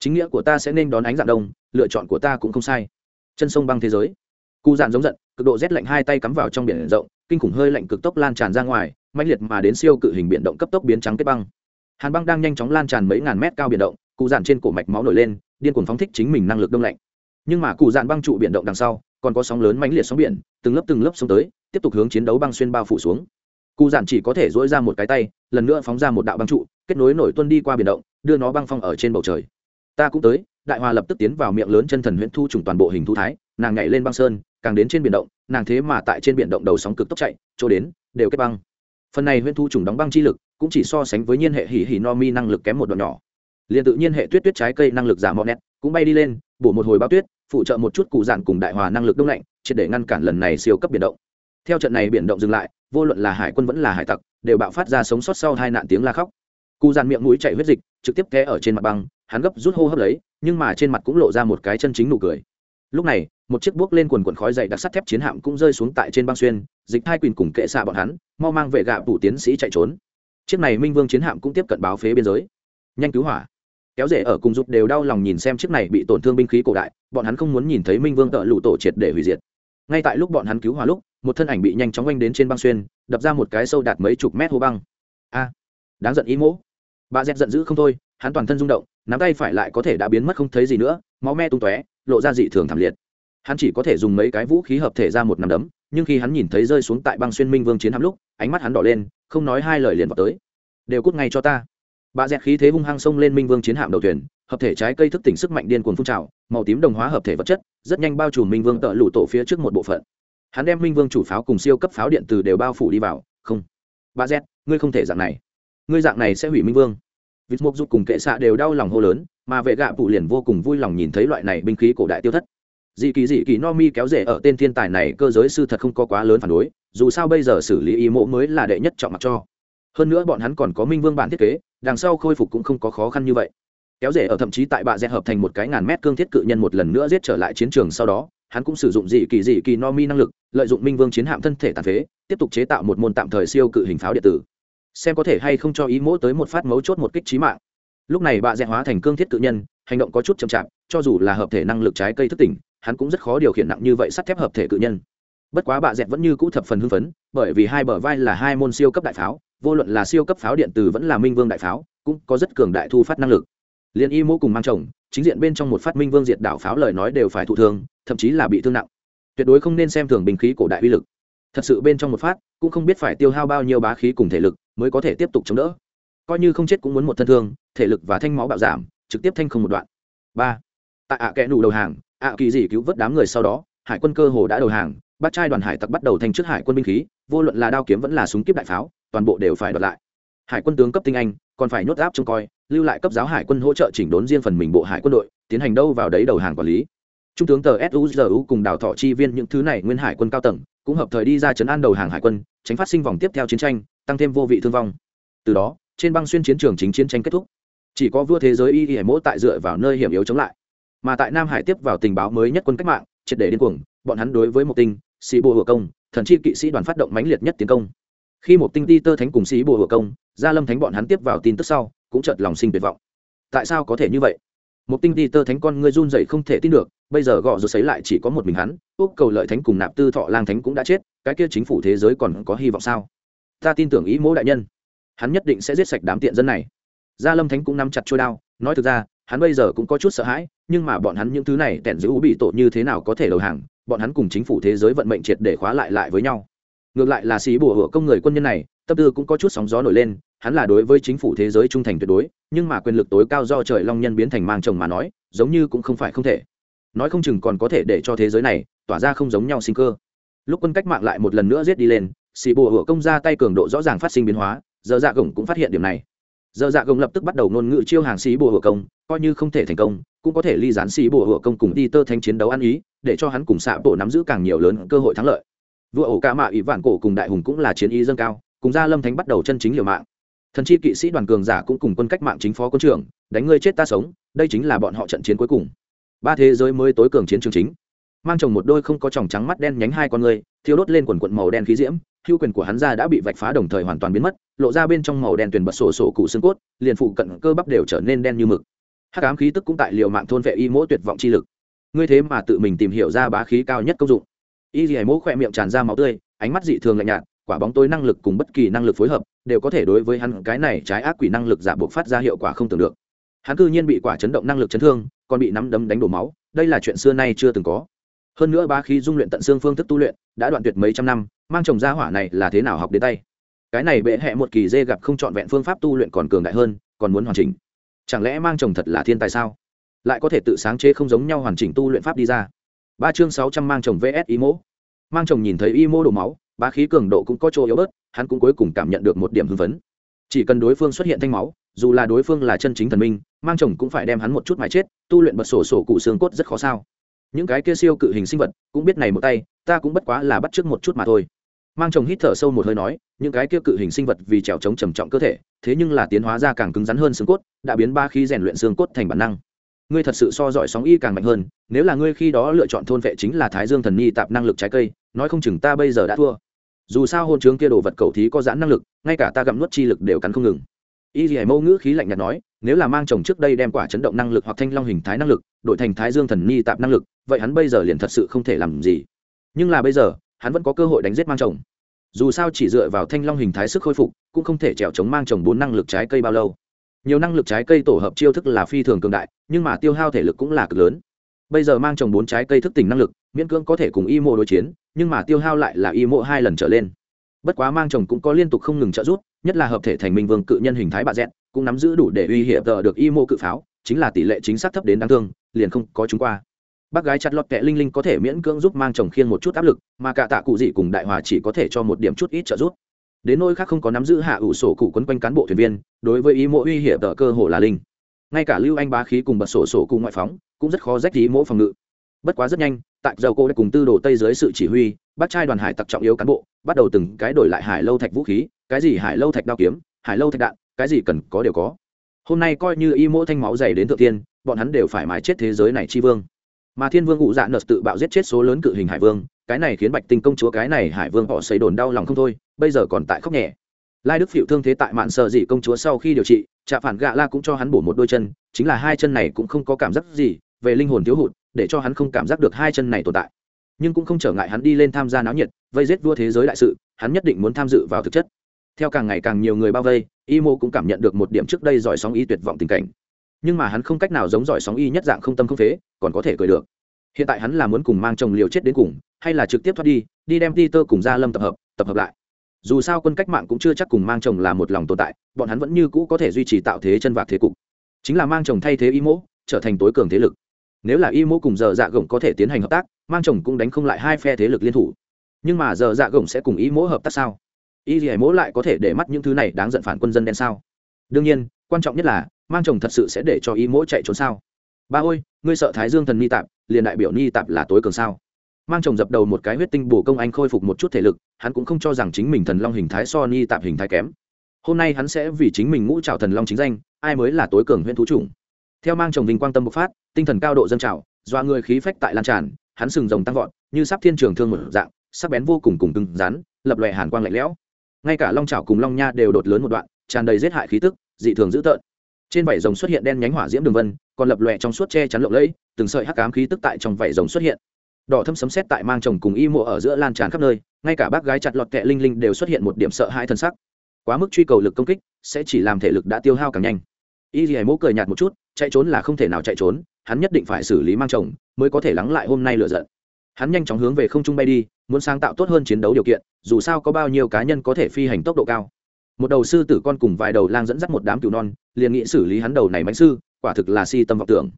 Chính nghĩa của ta sẽ nên đón ánh dạng đông, lựa chọn của ta cũng không sai. Chân sông băng thế giới. Cụ dạn giống giận, cực độ rét lạnh hai tay cắm vào trong biển rộng, kinh khủng hơi lạnh cực tốc lan tràn ra ngoài, mãnh liệt mà đến siêu cự hình biển động cấp tốc biến trắng kết băng. Hàn băng đang nhanh chóng lan tràn mấy ngàn mét cao biển động cụ dạn trên cổ mạch máu nổi lên điên cuồng phóng thích chính mình năng lực đông lạnh. Nhưng mà cụ dạn băng trụ biển động đằng sau, còn có sóng lớn mãnh liệt sóng biển, từng lớp từng lớp xông tới, tiếp tục hướng chiến đấu băng xuyên bao phủ xuống. Cụ dạn chỉ có thể dỗi ra một cái tay, lần nữa phóng ra một đạo băng trụ, kết nối nổi tuân đi qua biển động, đưa nó băng phong ở trên bầu trời. Ta cũng tới, đại hòa lập tức tiến vào miệng lớn chân thần huyễn thu trùng toàn bộ hình thu thái, nàng nhảy lên băng sơn, càng đến trên biển động, nàng thế mà tại trên biển động đầu sóng cực tốc chạy, chỗ đến, đều kết băng. Phần này huyễn thu trùng đóng băng chi lực, cũng chỉ so sánh với nhiên hệ hỉ hỉ no mi năng lực kém một đoạn nhỏ liền tự nhiên hệ tuyết tuyết trái cây năng lực giảm mọn nét, cũng bay đi lên, bổ một hồi bao tuyết, phụ trợ một chút cụ giản cùng đại hòa năng lực đông lạnh, triệt để ngăn cản lần này siêu cấp biển động. Theo trận này biển động dừng lại, vô luận là hải quân vẫn là hải tặc, đều bạo phát ra sống sót sau hai nạn tiếng la khóc. Cụ giản miệng mũi chạy huyết dịch, trực tiếp té ở trên mặt băng, hắn gấp rút hô hấp lấy, nhưng mà trên mặt cũng lộ ra một cái chân chính nụ cười. Lúc này, một chiếc bước lên quần quần khói dày đặc sắt thép chiến hạm cũng rơi xuống tại trên băng xuyên, dịch hai quỳnh cùng kệ xạ bọn hắn, mau mang vệ gạ phủ tiến sĩ chạy trốn. Chiếc này minh vương chiến hạm cũng tiếp cận báo phế biên giới. Nhanh cứu hỏa kéo rể ở cùng giúp đều đau lòng nhìn xem chiếc này bị tổn thương binh khí cổ đại, bọn hắn không muốn nhìn thấy minh vương tợ lụ tổ triệt để hủy diệt. Ngay tại lúc bọn hắn cứu hỏa lúc, một thân ảnh bị nhanh chóng oanh đến trên băng xuyên, đập ra một cái sâu đạt mấy chục mét hô băng. A! Đáng giận ý mỗ. Bà dẹp giận dữ không thôi, hắn toàn thân rung động, nắm tay phải lại có thể đã biến mất không thấy gì nữa, máu me tung tóe, lộ ra dị thường thảm liệt. Hắn chỉ có thể dùng mấy cái vũ khí hợp thể ra một nắm đấm, nhưng khi hắn nhìn thấy rơi xuống tại băng xuyên minh vương chiến hạm lúc, ánh mắt hắn đỏ lên, không nói hai lời liền vào tới. Đều cút ngay cho ta bà dẹt khí thế hung hăng xông lên minh vương chiến hạm đầu thuyền, hợp thể trái cây thức tỉnh sức mạnh điên cuồng phun trào, màu tím đồng hóa hợp thể vật chất, rất nhanh bao trùm minh vương tợ lụ tổ phía trước một bộ phận. Hắn đem minh vương chủ pháo cùng siêu cấp pháo điện từ đều bao phủ đi vào, không. Bà dẹt, ngươi không thể dạng này. Ngươi dạng này sẽ hủy minh vương. Vịt mộc giúp cùng kệ xạ đều đau lòng hô lớn, mà vệ gạ phụ liền vô cùng vui lòng nhìn thấy loại này binh khí cổ đại tiêu thất. Dị kỳ dị kỳ no mi kéo rể ở tên thiên tài này, cơ giới sư thật không có quá lớn phản đối, dù sao bây giờ xử lý ý mộ mới là đệ nhất trọng mặt cho. Hơn nữa bọn hắn còn có minh vương bản thiết kế đằng sau khôi phục cũng không có khó khăn như vậy. Kéo rể ở thậm chí tại bạ rẽ hợp thành một cái ngàn mét cương thiết cự nhân một lần nữa giết trở lại chiến trường sau đó, hắn cũng sử dụng dị kỳ dị kỳ no mi năng lực, lợi dụng minh vương chiến hạm thân thể tàn phế, tiếp tục chế tạo một môn tạm thời siêu cự hình pháo điện tử. Xem có thể hay không cho ý mỗ tới một phát mấu chốt một kích trí mạng. Lúc này bạ rẽ hóa thành cương thiết cự nhân, hành động có chút chậm chạp, cho dù là hợp thể năng lực trái cây thức tỉnh, hắn cũng rất khó điều khiển nặng như vậy sắt thép hợp thể cự nhân. Bất quá bạ dẹt vẫn như cũ thập phần hưng phấn, bởi vì hai bờ vai là hai môn siêu cấp đại pháo vô luận là siêu cấp pháo điện tử vẫn là minh vương đại pháo, cũng có rất cường đại thu phát năng lực. Liên y mô cùng mang chồng, chính diện bên trong một phát minh vương diệt đảo pháo lời nói đều phải thụ thương, thậm chí là bị thương nặng. Tuyệt đối không nên xem thường bình khí cổ đại uy lực. Thật sự bên trong một phát, cũng không biết phải tiêu hao bao nhiêu bá khí cùng thể lực mới có thể tiếp tục chống đỡ. Coi như không chết cũng muốn một thân thương, thể lực và thanh máu bạo giảm, trực tiếp thanh không một đoạn. Ba. Tại ạ à kẽ nụ đầu hàng, ạ kỳ dị cứu vớt đám người sau đó, hải quân cơ hồ đã đầu hàng bắt trai đoàn hải tặc bắt đầu thành trước hải quân binh khí, vô luận là đao kiếm vẫn là súng kiếp đại pháo toàn bộ đều phải đoạt lại. Hải quân tướng cấp tinh anh, còn phải nhốt áp trông coi, lưu lại cấp giáo hải quân hỗ trợ chỉnh đốn riêng phần mình bộ hải quân đội, tiến hành đâu vào đấy đầu hàng quản lý. Trung tướng tờ suzu cùng đào thọ chi viên những thứ này nguyên hải quân cao tầng, cũng hợp thời đi ra chấn an đầu hàng hải quân, tránh phát sinh vòng tiếp theo chiến tranh, tăng thêm vô vị thương vong. Từ đó, trên băng xuyên chiến trường chính chiến tranh kết thúc. Chỉ có vua thế giới y y mỗ tại dựa vào nơi hiểm yếu chống lại. Mà tại nam hải tiếp vào tình báo mới nhất quân cách mạng, triệt để điên cuồng, bọn hắn đối với một tinh, sĩ bộ hựa công, thần chi kỵ sĩ đoàn phát động mãnh liệt nhất tiến công khi một tinh ti tơ thánh cùng sĩ bộ hựa công, gia lâm thánh bọn hắn tiếp vào tin tức sau, cũng chợt lòng sinh tuyệt vọng. Tại sao có thể như vậy? Một tinh ti tơ thánh con ngươi run dậy không thể tin được, bây giờ gõ rồi xấy lại chỉ có một mình hắn úc cầu lợi thánh cùng nạp tư thọ lang thánh cũng đã chết, cái kia chính phủ thế giới còn có hy vọng sao? Ta tin tưởng ý mỗi đại nhân. Hắn nhất định sẽ giết sạch đám tiện dân này. Gia lâm thánh cũng nắm chặt trôi đao, nói thực ra, hắn bây giờ cũng có chút sợ hãi, nhưng mà bọn hắn những thứ này tẻn giữ bị tổ như thế nào có thể đầu hàng, bọn hắn cùng chính phủ thế giới vận mệnh triệt để khóa lại lại với nhau ngược lại là xí bùa hựa công người quân nhân này, tâm tư cũng có chút sóng gió nổi lên, hắn là đối với chính phủ thế giới trung thành tuyệt đối, nhưng mà quyền lực tối cao do trời long nhân biến thành mang chồng mà nói, giống như cũng không phải không thể. Nói không chừng còn có thể để cho thế giới này, tỏa ra không giống nhau sinh cơ. Lúc quân cách mạng lại một lần nữa giết đi lên, xì bùa hựa công ra tay cường độ rõ ràng phát sinh biến hóa giờ dạ gồng cũng phát hiện điểm này. Giờ dạ gồng lập tức bắt đầu ngôn ngữ chiêu hàng xì bùa hựa công, coi như không thể thành công, cũng có thể ly dán xì bùa hựa công cùng đi tơ thanh chiến đấu ăn ý, để cho hắn cùng xạ bộ nắm giữ càng nhiều lớn cơ hội thắng lợi vua ổ ca mạ ỷ vạn cổ cùng đại hùng cũng là chiến ý dâng cao, cùng gia lâm thánh bắt đầu chân chính liều mạng. Thần chi kỵ sĩ đoàn cường giả cũng cùng quân cách mạng chính phó quân trưởng, đánh ngươi chết ta sống, đây chính là bọn họ trận chiến cuối cùng. Ba thế giới mới tối cường chiến trường chính. Mang chồng một đôi không có tròng trắng mắt đen nhánh hai con người thiêu đốt lên quần quận màu đen khí diễm, hưu quyền của hắn ra đã bị vạch phá đồng thời hoàn toàn biến mất, lộ ra bên trong màu đen tuyền bật sổ sổ cụ xương cốt, liền phụ cận cơ bắp đều trở nên đen như mực. Hắc ám khí tức cũng tại liều mạng thôn vệ y mỗi tuyệt vọng chi lực. Ngươi thế mà tự mình tìm hiểu ra bá khí cao nhất công dụng y dì mỗ khỏe miệng tràn ra máu tươi, ánh mắt dị thường lạnh nhạt, quả bóng tối năng lực cùng bất kỳ năng lực phối hợp, đều có thể đối với hắn cái này trái ác quỷ năng lực giả buộc phát ra hiệu quả không tưởng được. Hắn cư nhiên bị quả chấn động năng lực chấn thương, còn bị nắm đấm đánh đổ máu, đây là chuyện xưa nay chưa từng có. Hơn nữa ba khí dung luyện tận xương phương thức tu luyện, đã đoạn tuyệt mấy trăm năm, mang chồng gia hỏa này là thế nào học đến tay? Cái này bệ hẹ một kỳ dê gặp không trọn vẹn phương pháp tu luyện còn cường đại hơn, còn muốn hoàn chỉnh. Chẳng lẽ mang chồng thật là thiên tài sao? Lại có thể tự sáng chế không giống nhau hoàn chỉnh tu luyện pháp đi ra ba chương sáu trăm mang chồng vs y mô mang chồng nhìn thấy y mô đổ máu bá khí cường độ cũng có chỗ yếu bớt, hắn cũng cuối cùng cảm nhận được một điểm hưng phấn. Chỉ cần đối phương xuất hiện thanh máu, dù là đối phương là chân chính thần minh, mang chồng cũng phải đem hắn một chút mà chết, tu luyện bật sổ sổ cụ xương cốt rất khó sao. Những cái kia siêu cự hình sinh vật cũng biết này một tay, ta cũng bất quá là bắt trước một chút mà thôi. Mang chồng hít thở sâu một hơi nói, những cái kia cự hình sinh vật vì trèo chống trầm trọng cơ thể, thế nhưng là tiến hóa ra càng cứng rắn hơn xương cốt, đã biến ba khí rèn luyện xương cốt thành bản năng ngươi thật sự so giỏi sóng y càng mạnh hơn, nếu là ngươi khi đó lựa chọn thôn vệ chính là thái dương thần nhi tạp năng lực trái cây, nói không chừng ta bây giờ đã thua. Dù sao hôn chướng kia đồ vật cầu thí có giãn năng lực, ngay cả ta gặm nuốt chi lực đều cắn không ngừng. Y dì mâu ngữ khí lạnh nhạt nói, nếu là mang chồng trước đây đem quả chấn động năng lực hoặc thanh long hình thái năng lực, đổi thành thái dương thần Nhi tạp năng lực, vậy hắn bây giờ liền thật sự không thể làm gì. Nhưng là bây giờ, hắn vẫn có cơ hội đánh giết mang chồng. Dù sao chỉ dựa vào thanh long hình thái sức khôi phục, cũng không thể trèo chống mang chồng bốn năng lực trái cây bao lâu nhiều năng lực trái cây tổ hợp chiêu thức là phi thường cường đại, nhưng mà tiêu hao thể lực cũng là cực lớn. Bây giờ mang trồng bốn trái cây thức tỉnh năng lực, miễn cưỡng có thể cùng y mộ đối chiến, nhưng mà tiêu hao lại là y mộ hai lần trở lên. Bất quá mang chồng cũng có liên tục không ngừng trợ giúp, nhất là hợp thể thành minh vương cự nhân hình thái bà dẹn cũng nắm giữ đủ để uy hiểm tờ được y mộ cự pháo, chính là tỷ lệ chính xác thấp đến đáng thương, liền không có chúng qua. Bác gái chặt lọt kẹ linh linh có thể miễn cưỡng giúp mang chồng khiên một chút áp lực, mà cả tạ cụ dị cùng đại hòa chỉ có thể cho một điểm chút ít trợ giúp đến nỗi khác không có nắm giữ hạ ủ sổ cụ quấn quanh cán bộ thuyền viên, đối với ý mộ uy hiểm tờ cơ hồ là linh. Ngay cả lưu anh bá khí cùng bật sổ sổ cụ ngoại phóng, cũng rất khó rách ý mộ phòng ngự. Bất quá rất nhanh, tại dầu cô đã cùng tư đồ tây dưới sự chỉ huy, bắt trai đoàn hải tặc trọng yếu cán bộ, bắt đầu từng cái đổi lại hải lâu thạch vũ khí, cái gì hải lâu thạch đao kiếm, hải lâu thạch đạn, cái gì cần có đều có. Hôm nay coi như y mỗ thanh máu dày đến thượng tiên, bọn hắn đều phải mái chết thế giới này chi vương mà thiên vương ngụ dạ nợ tự bạo giết chết số lớn cự hình hải vương, cái này khiến bạch tinh công chúa cái này hải vương họ xây đồn đau lòng không thôi, bây giờ còn tại khóc nhẹ. Lai đức phịu thương thế tại mạn sợ dị công chúa sau khi điều trị, trạ phản gạ la cũng cho hắn bổ một đôi chân, chính là hai chân này cũng không có cảm giác gì, về linh hồn thiếu hụt, để cho hắn không cảm giác được hai chân này tồn tại. Nhưng cũng không trở ngại hắn đi lên tham gia náo nhiệt, vây giết vua thế giới đại sự, hắn nhất định muốn tham dự vào thực chất. Theo càng ngày càng nhiều người bao vây, imo cũng cảm nhận được một điểm trước đây giỏi sóng y tuyệt vọng tình cảnh nhưng mà hắn không cách nào giống giỏi sóng y nhất dạng không tâm không phế, còn có thể cười được. Hiện tại hắn là muốn cùng mang chồng liều chết đến cùng, hay là trực tiếp thoát đi đi đem ti tơ cùng gia lâm tập hợp tập hợp lại. Dù sao quân cách mạng cũng chưa chắc cùng mang chồng là một lòng tồn tại, bọn hắn vẫn như cũ có thể duy trì tạo thế chân vạc thế cục. Chính là mang chồng thay thế y mỗ, trở thành tối cường thế lực. Nếu là y mỗ cùng giờ dạ gồng có thể tiến hành hợp tác, mang chồng cũng đánh không lại hai phe thế lực liên thủ. Nhưng mà giờ dạ gồng sẽ cùng y mỗ hợp tác sao? Y gì mỗ lại có thể để mắt những thứ này đáng giận phản quân dân đen sao? Đương nhiên, quan trọng nhất là mang chồng thật sự sẽ để cho y mỗi chạy trốn sao? Ba ôi, ngươi sợ thái dương thần ni tạp, liền đại biểu ni tạp là tối cường sao? Mang chồng dập đầu một cái huyết tinh bổ công anh khôi phục một chút thể lực, hắn cũng không cho rằng chính mình thần long hình thái so ni tạp hình thái kém. Hôm nay hắn sẽ vì chính mình ngũ trào thần long chính danh, ai mới là tối cường huyện thú chủng? Theo mang chồng vinh quang tâm bộc phát, tinh thần cao độ dân trào doa người khí phách tại lan tràn, hắn sừng rồng tăng vọt, như sắp thiên trường thương một dạng, sắc bén vô cùng cùng cứng rắn, lập lòe hàn quang lạnh lẽo. Ngay cả long trào cùng long nha đều đột lớn một đoạn, tràn đầy giết hại khí tức, dị thường dữ tợn trên vảy rồng xuất hiện đen nhánh hỏa diễm đường vân, còn lập lòe trong suốt che chắn lộng lẫy, từng sợi hắc ám khí tức tại trong vảy rồng xuất hiện. Đỏ thâm sấm sét tại mang chồng cùng y mộ ở giữa lan tràn khắp nơi, ngay cả bác gái chặt lọt kẹ linh linh đều xuất hiện một điểm sợ hãi thân sắc. Quá mức truy cầu lực công kích, sẽ chỉ làm thể lực đã tiêu hao càng nhanh. Y dì mỗ cười nhạt một chút, chạy trốn là không thể nào chạy trốn, hắn nhất định phải xử lý mang chồng, mới có thể lắng lại hôm nay lựa giận. Hắn nhanh chóng hướng về không trung bay đi, muốn sáng tạo tốt hơn chiến đấu điều kiện, dù sao có bao nhiêu cá nhân có thể phi hành tốc độ cao một đầu sư tử con cùng vài đầu lang dẫn dắt một đám cừu non, liền nghĩ xử lý hắn đầu này mánh sư, quả thực là si tâm vọng tưởng.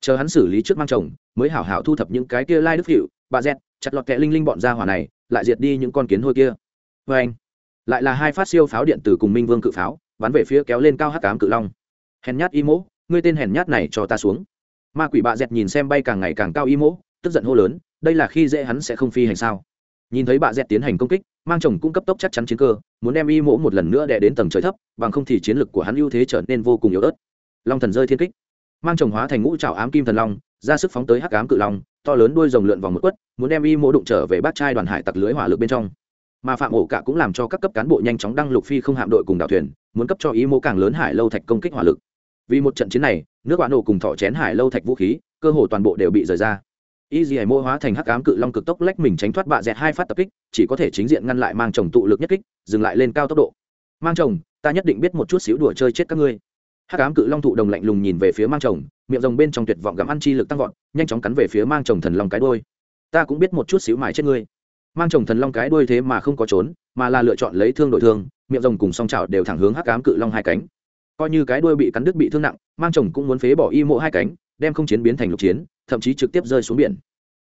Chờ hắn xử lý trước mang chồng, mới hảo hảo thu thập những cái kia lai đức hiệu, bà dẹt, chặt lọt kẹ linh linh bọn ra hỏa này, lại diệt đi những con kiến hôi kia. Vê anh, lại là hai phát siêu pháo điện tử cùng minh vương cự pháo, bắn về phía kéo lên cao hát cám cự long. Hèn nhát y mỗ, ngươi tên hèn nhát này cho ta xuống. Ma quỷ bạ dẹt nhìn xem bay càng ngày càng cao y mỗ, tức giận hô lớn, đây là khi dễ hắn sẽ không phi hành sao? Nhìn thấy bà dẹt tiến hành công kích, mang chồng cung cấp tốc chắc chắn chiến cơ, muốn đem y mỗ một lần nữa đè đến tầng trời thấp, bằng không thì chiến lực của hắn ưu thế trở nên vô cùng yếu ớt. Long thần rơi thiên kích. Mang chồng hóa thành ngũ trào ám kim thần long, ra sức phóng tới hắc ám cự long, to lớn đuôi rồng lượn vòng một quất, muốn đem y mỗ đụng trở về bát trai đoàn hải tặc lưới hỏa lực bên trong. Mà phạm ổ cả cũng làm cho các cấp cán bộ nhanh chóng đăng lục phi không hạm đội cùng đảo thuyền, muốn cấp cho y mỗ càng lớn hải lâu thạch công kích hỏa lực. Vì một trận chiến này, nước bạn nổ cùng thọ chén hải lâu thạch vũ khí, cơ hồ toàn bộ đều bị rời ra y dì hải mô hóa thành hắc ám cự long cực tốc lách mình tránh thoát bạ dẹt hai phát tập kích, chỉ có thể chính diện ngăn lại mang chồng tụ lực nhất kích, dừng lại lên cao tốc độ. Mang chồng, ta nhất định biết một chút xíu đùa chơi chết các ngươi. Hắc ám cự long thụ đồng lạnh lùng nhìn về phía mang chồng, miệng rồng bên trong tuyệt vọng gặm ăn chi lực tăng vọt, nhanh chóng cắn về phía mang chồng thần long cái đôi ta cũng biết một chút xíu mài chết ngươi. Mang chồng thần long cái đuôi thế mà không có trốn, mà là lựa chọn lấy thương đội thương, miệng rồng cùng song chảo đều thẳng hướng hắc ám cự long hai cánh. Coi như cái đuôi bị cắn đứt bị thương nặng, mang chồng cũng muốn phế bỏ y mộ hai cánh, đem không chiến biến thành lục chiến thậm chí trực tiếp rơi xuống biển.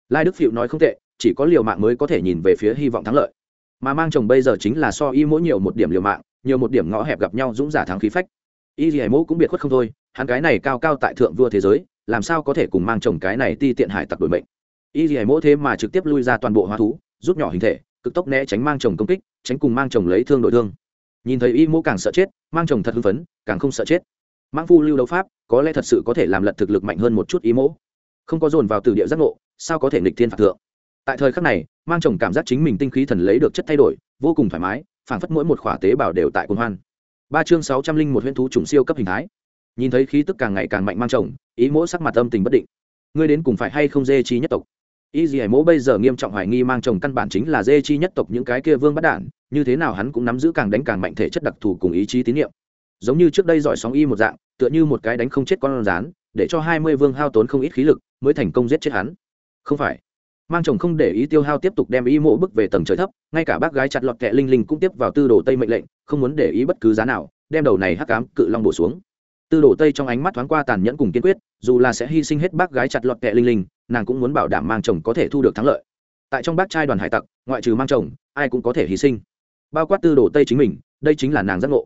Lai đức phiệu nói không tệ, chỉ có liều mạng mới có thể nhìn về phía hy vọng thắng lợi. Mà mang chồng bây giờ chính là so y mỗi nhiều một điểm liều mạng, nhiều một điểm ngõ hẹp gặp nhau dũng giả thắng khí phách. Y gì hải mẫu cũng biệt khuất không thôi, hắn cái này cao cao tại thượng vua thế giới, làm sao có thể cùng mang chồng cái này ti tiện hải tặc đổi mệnh? Y gì hải mẫu thế mà trực tiếp lui ra toàn bộ hóa thú, rút nhỏ hình thể, cực tốc né tránh mang chồng công kích, tránh cùng mang chồng lấy thương đội thương. Nhìn thấy y mẫu càng sợ chết, mang chồng thật hưng phấn, càng không sợ chết. Mang phu lưu đấu pháp, có lẽ thật sự có thể làm lật thực lực mạnh hơn một chút y mẫu không có dồn vào từ địa giác ngộ, sao có thể nghịch thiên phạt thượng? Tại thời khắc này, mang chồng cảm giác chính mình tinh khí thần lấy được chất thay đổi, vô cùng thoải mái, phảng phất mỗi một khỏa tế bào đều tại quân hoan. Ba chương sáu trăm linh một huyễn thú trùng siêu cấp hình thái. Nhìn thấy khí tức càng ngày càng mạnh mang chồng, ý mỗi sắc mặt âm tình bất định. Ngươi đến cùng phải hay không dê chi nhất tộc? Ý gì hải mỗ bây giờ nghiêm trọng hoài nghi mang chồng căn bản chính là dê chi nhất tộc những cái kia vương bắt đản, như thế nào hắn cũng nắm giữ càng đánh càng mạnh thể chất đặc thù cùng ý chí tín nhiệm. Giống như trước đây giỏi sóng y một dạng, tựa như một cái đánh không chết con rán để cho hai mươi vương hao tốn không ít khí lực mới thành công giết chết hắn. Không phải. Mang chồng không để ý tiêu hao tiếp tục đem y mộ bước về tầng trời thấp, ngay cả bác gái chặt lọt kẹ linh linh cũng tiếp vào tư đồ tây mệnh lệnh, không muốn để ý bất cứ giá nào, đem đầu này hắc cám cự long bổ xuống. Tư đồ tây trong ánh mắt thoáng qua tàn nhẫn cùng kiên quyết, dù là sẽ hy sinh hết bác gái chặt lọt kẹ linh linh, nàng cũng muốn bảo đảm mang chồng có thể thu được thắng lợi. Tại trong bác trai đoàn hải tặc, ngoại trừ mang chồng, ai cũng có thể hy sinh. Bao quát tư đồ tây chính mình, đây chính là nàng giác ngộ.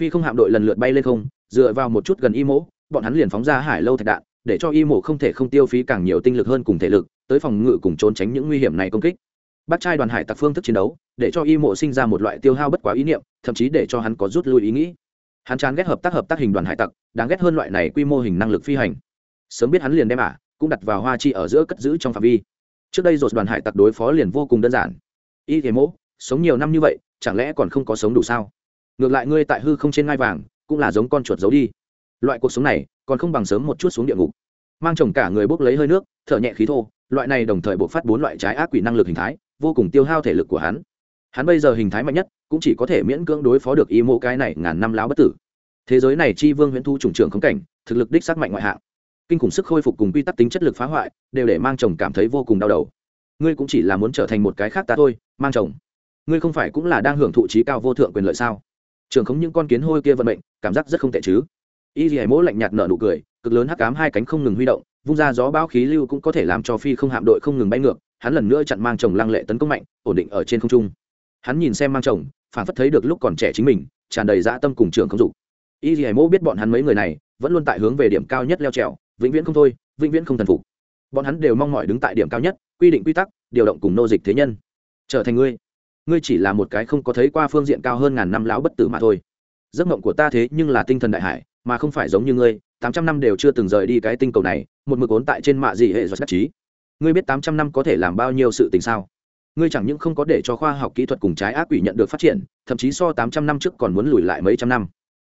Phi không hạm đội lần lượt bay lên không, dựa vào một chút gần y mỗ bọn hắn liền phóng ra hải lâu thạch đạn, để cho y mộ không thể không tiêu phí càng nhiều tinh lực hơn cùng thể lực, tới phòng ngự cùng trốn tránh những nguy hiểm này công kích. Bác trai đoàn hải tặc phương thức chiến đấu, để cho y mộ sinh ra một loại tiêu hao bất quá ý niệm, thậm chí để cho hắn có rút lui ý nghĩ. Hắn chán ghét hợp tác hợp tác hình đoàn hải tặc, đáng ghét hơn loại này quy mô hình năng lực phi hành. Sớm biết hắn liền đem ả, cũng đặt vào hoa chi ở giữa cất giữ trong phạm vi. Trước đây rồi đoàn hải tặc đối phó liền vô cùng đơn giản. Y thế mỗ sống nhiều năm như vậy, chẳng lẽ còn không có sống đủ sao? Ngược lại ngươi tại hư không trên ngai vàng, cũng là giống con chuột giấu đi loại cuộc sống này còn không bằng sớm một chút xuống địa ngục. Mang chồng cả người bốc lấy hơi nước, thở nhẹ khí thô, loại này đồng thời buộc phát bốn loại trái ác quỷ năng lực hình thái, vô cùng tiêu hao thể lực của hắn. Hắn bây giờ hình thái mạnh nhất, cũng chỉ có thể miễn cưỡng đối phó được y mô cái này ngàn năm láo bất tử. Thế giới này chi vương huyễn thu trùng trưởng khống cảnh, thực lực đích sắc mạnh ngoại hạng. Kinh khủng sức khôi phục cùng quy tắc tính chất lực phá hoại, đều để mang chồng cảm thấy vô cùng đau đầu. Ngươi cũng chỉ là muốn trở thành một cái khác ta thôi, mang chồng. Ngươi không phải cũng là đang hưởng thụ trí cao vô thượng quyền lợi sao? Trường khống những con kiến hôi kia vận mệnh, cảm giác rất không tệ chứ? Y dì hải mỗ lạnh nhạt nở nụ cười, cực lớn hắc cám hai cánh không ngừng huy động, vung ra gió bão khí lưu cũng có thể làm cho phi không hạm đội không ngừng bay ngược, hắn lần nữa chặn mang chồng lăng lệ tấn công mạnh, ổn định ở trên không trung. Hắn nhìn xem mang chồng, phản phất thấy được lúc còn trẻ chính mình, tràn đầy dã tâm cùng trường không dục. Y dì hải mỗ biết bọn hắn mấy người này, vẫn luôn tại hướng về điểm cao nhất leo trèo, vĩnh viễn không thôi, vĩnh viễn không thần phục. Bọn hắn đều mong mỏi đứng tại điểm cao nhất, quy định quy tắc, điều động cùng nô dịch thế nhân. Trở thành ngươi. Ngươi chỉ là một cái không có thấy qua phương diện cao hơn ngàn năm lão bất tử mà thôi. Giấc mộng của ta thế nhưng là tinh thần đại hải mà không phải giống như ngươi, tám trăm năm đều chưa từng rời đi cái tinh cầu này, một mực ốn tại trên mạ gì hệ do đắc chí ngươi biết tám trăm năm có thể làm bao nhiêu sự tình sao? Ngươi chẳng những không có để cho khoa học kỹ thuật cùng trái ác quỷ nhận được phát triển, thậm chí so tám trăm năm trước còn muốn lùi lại mấy trăm năm.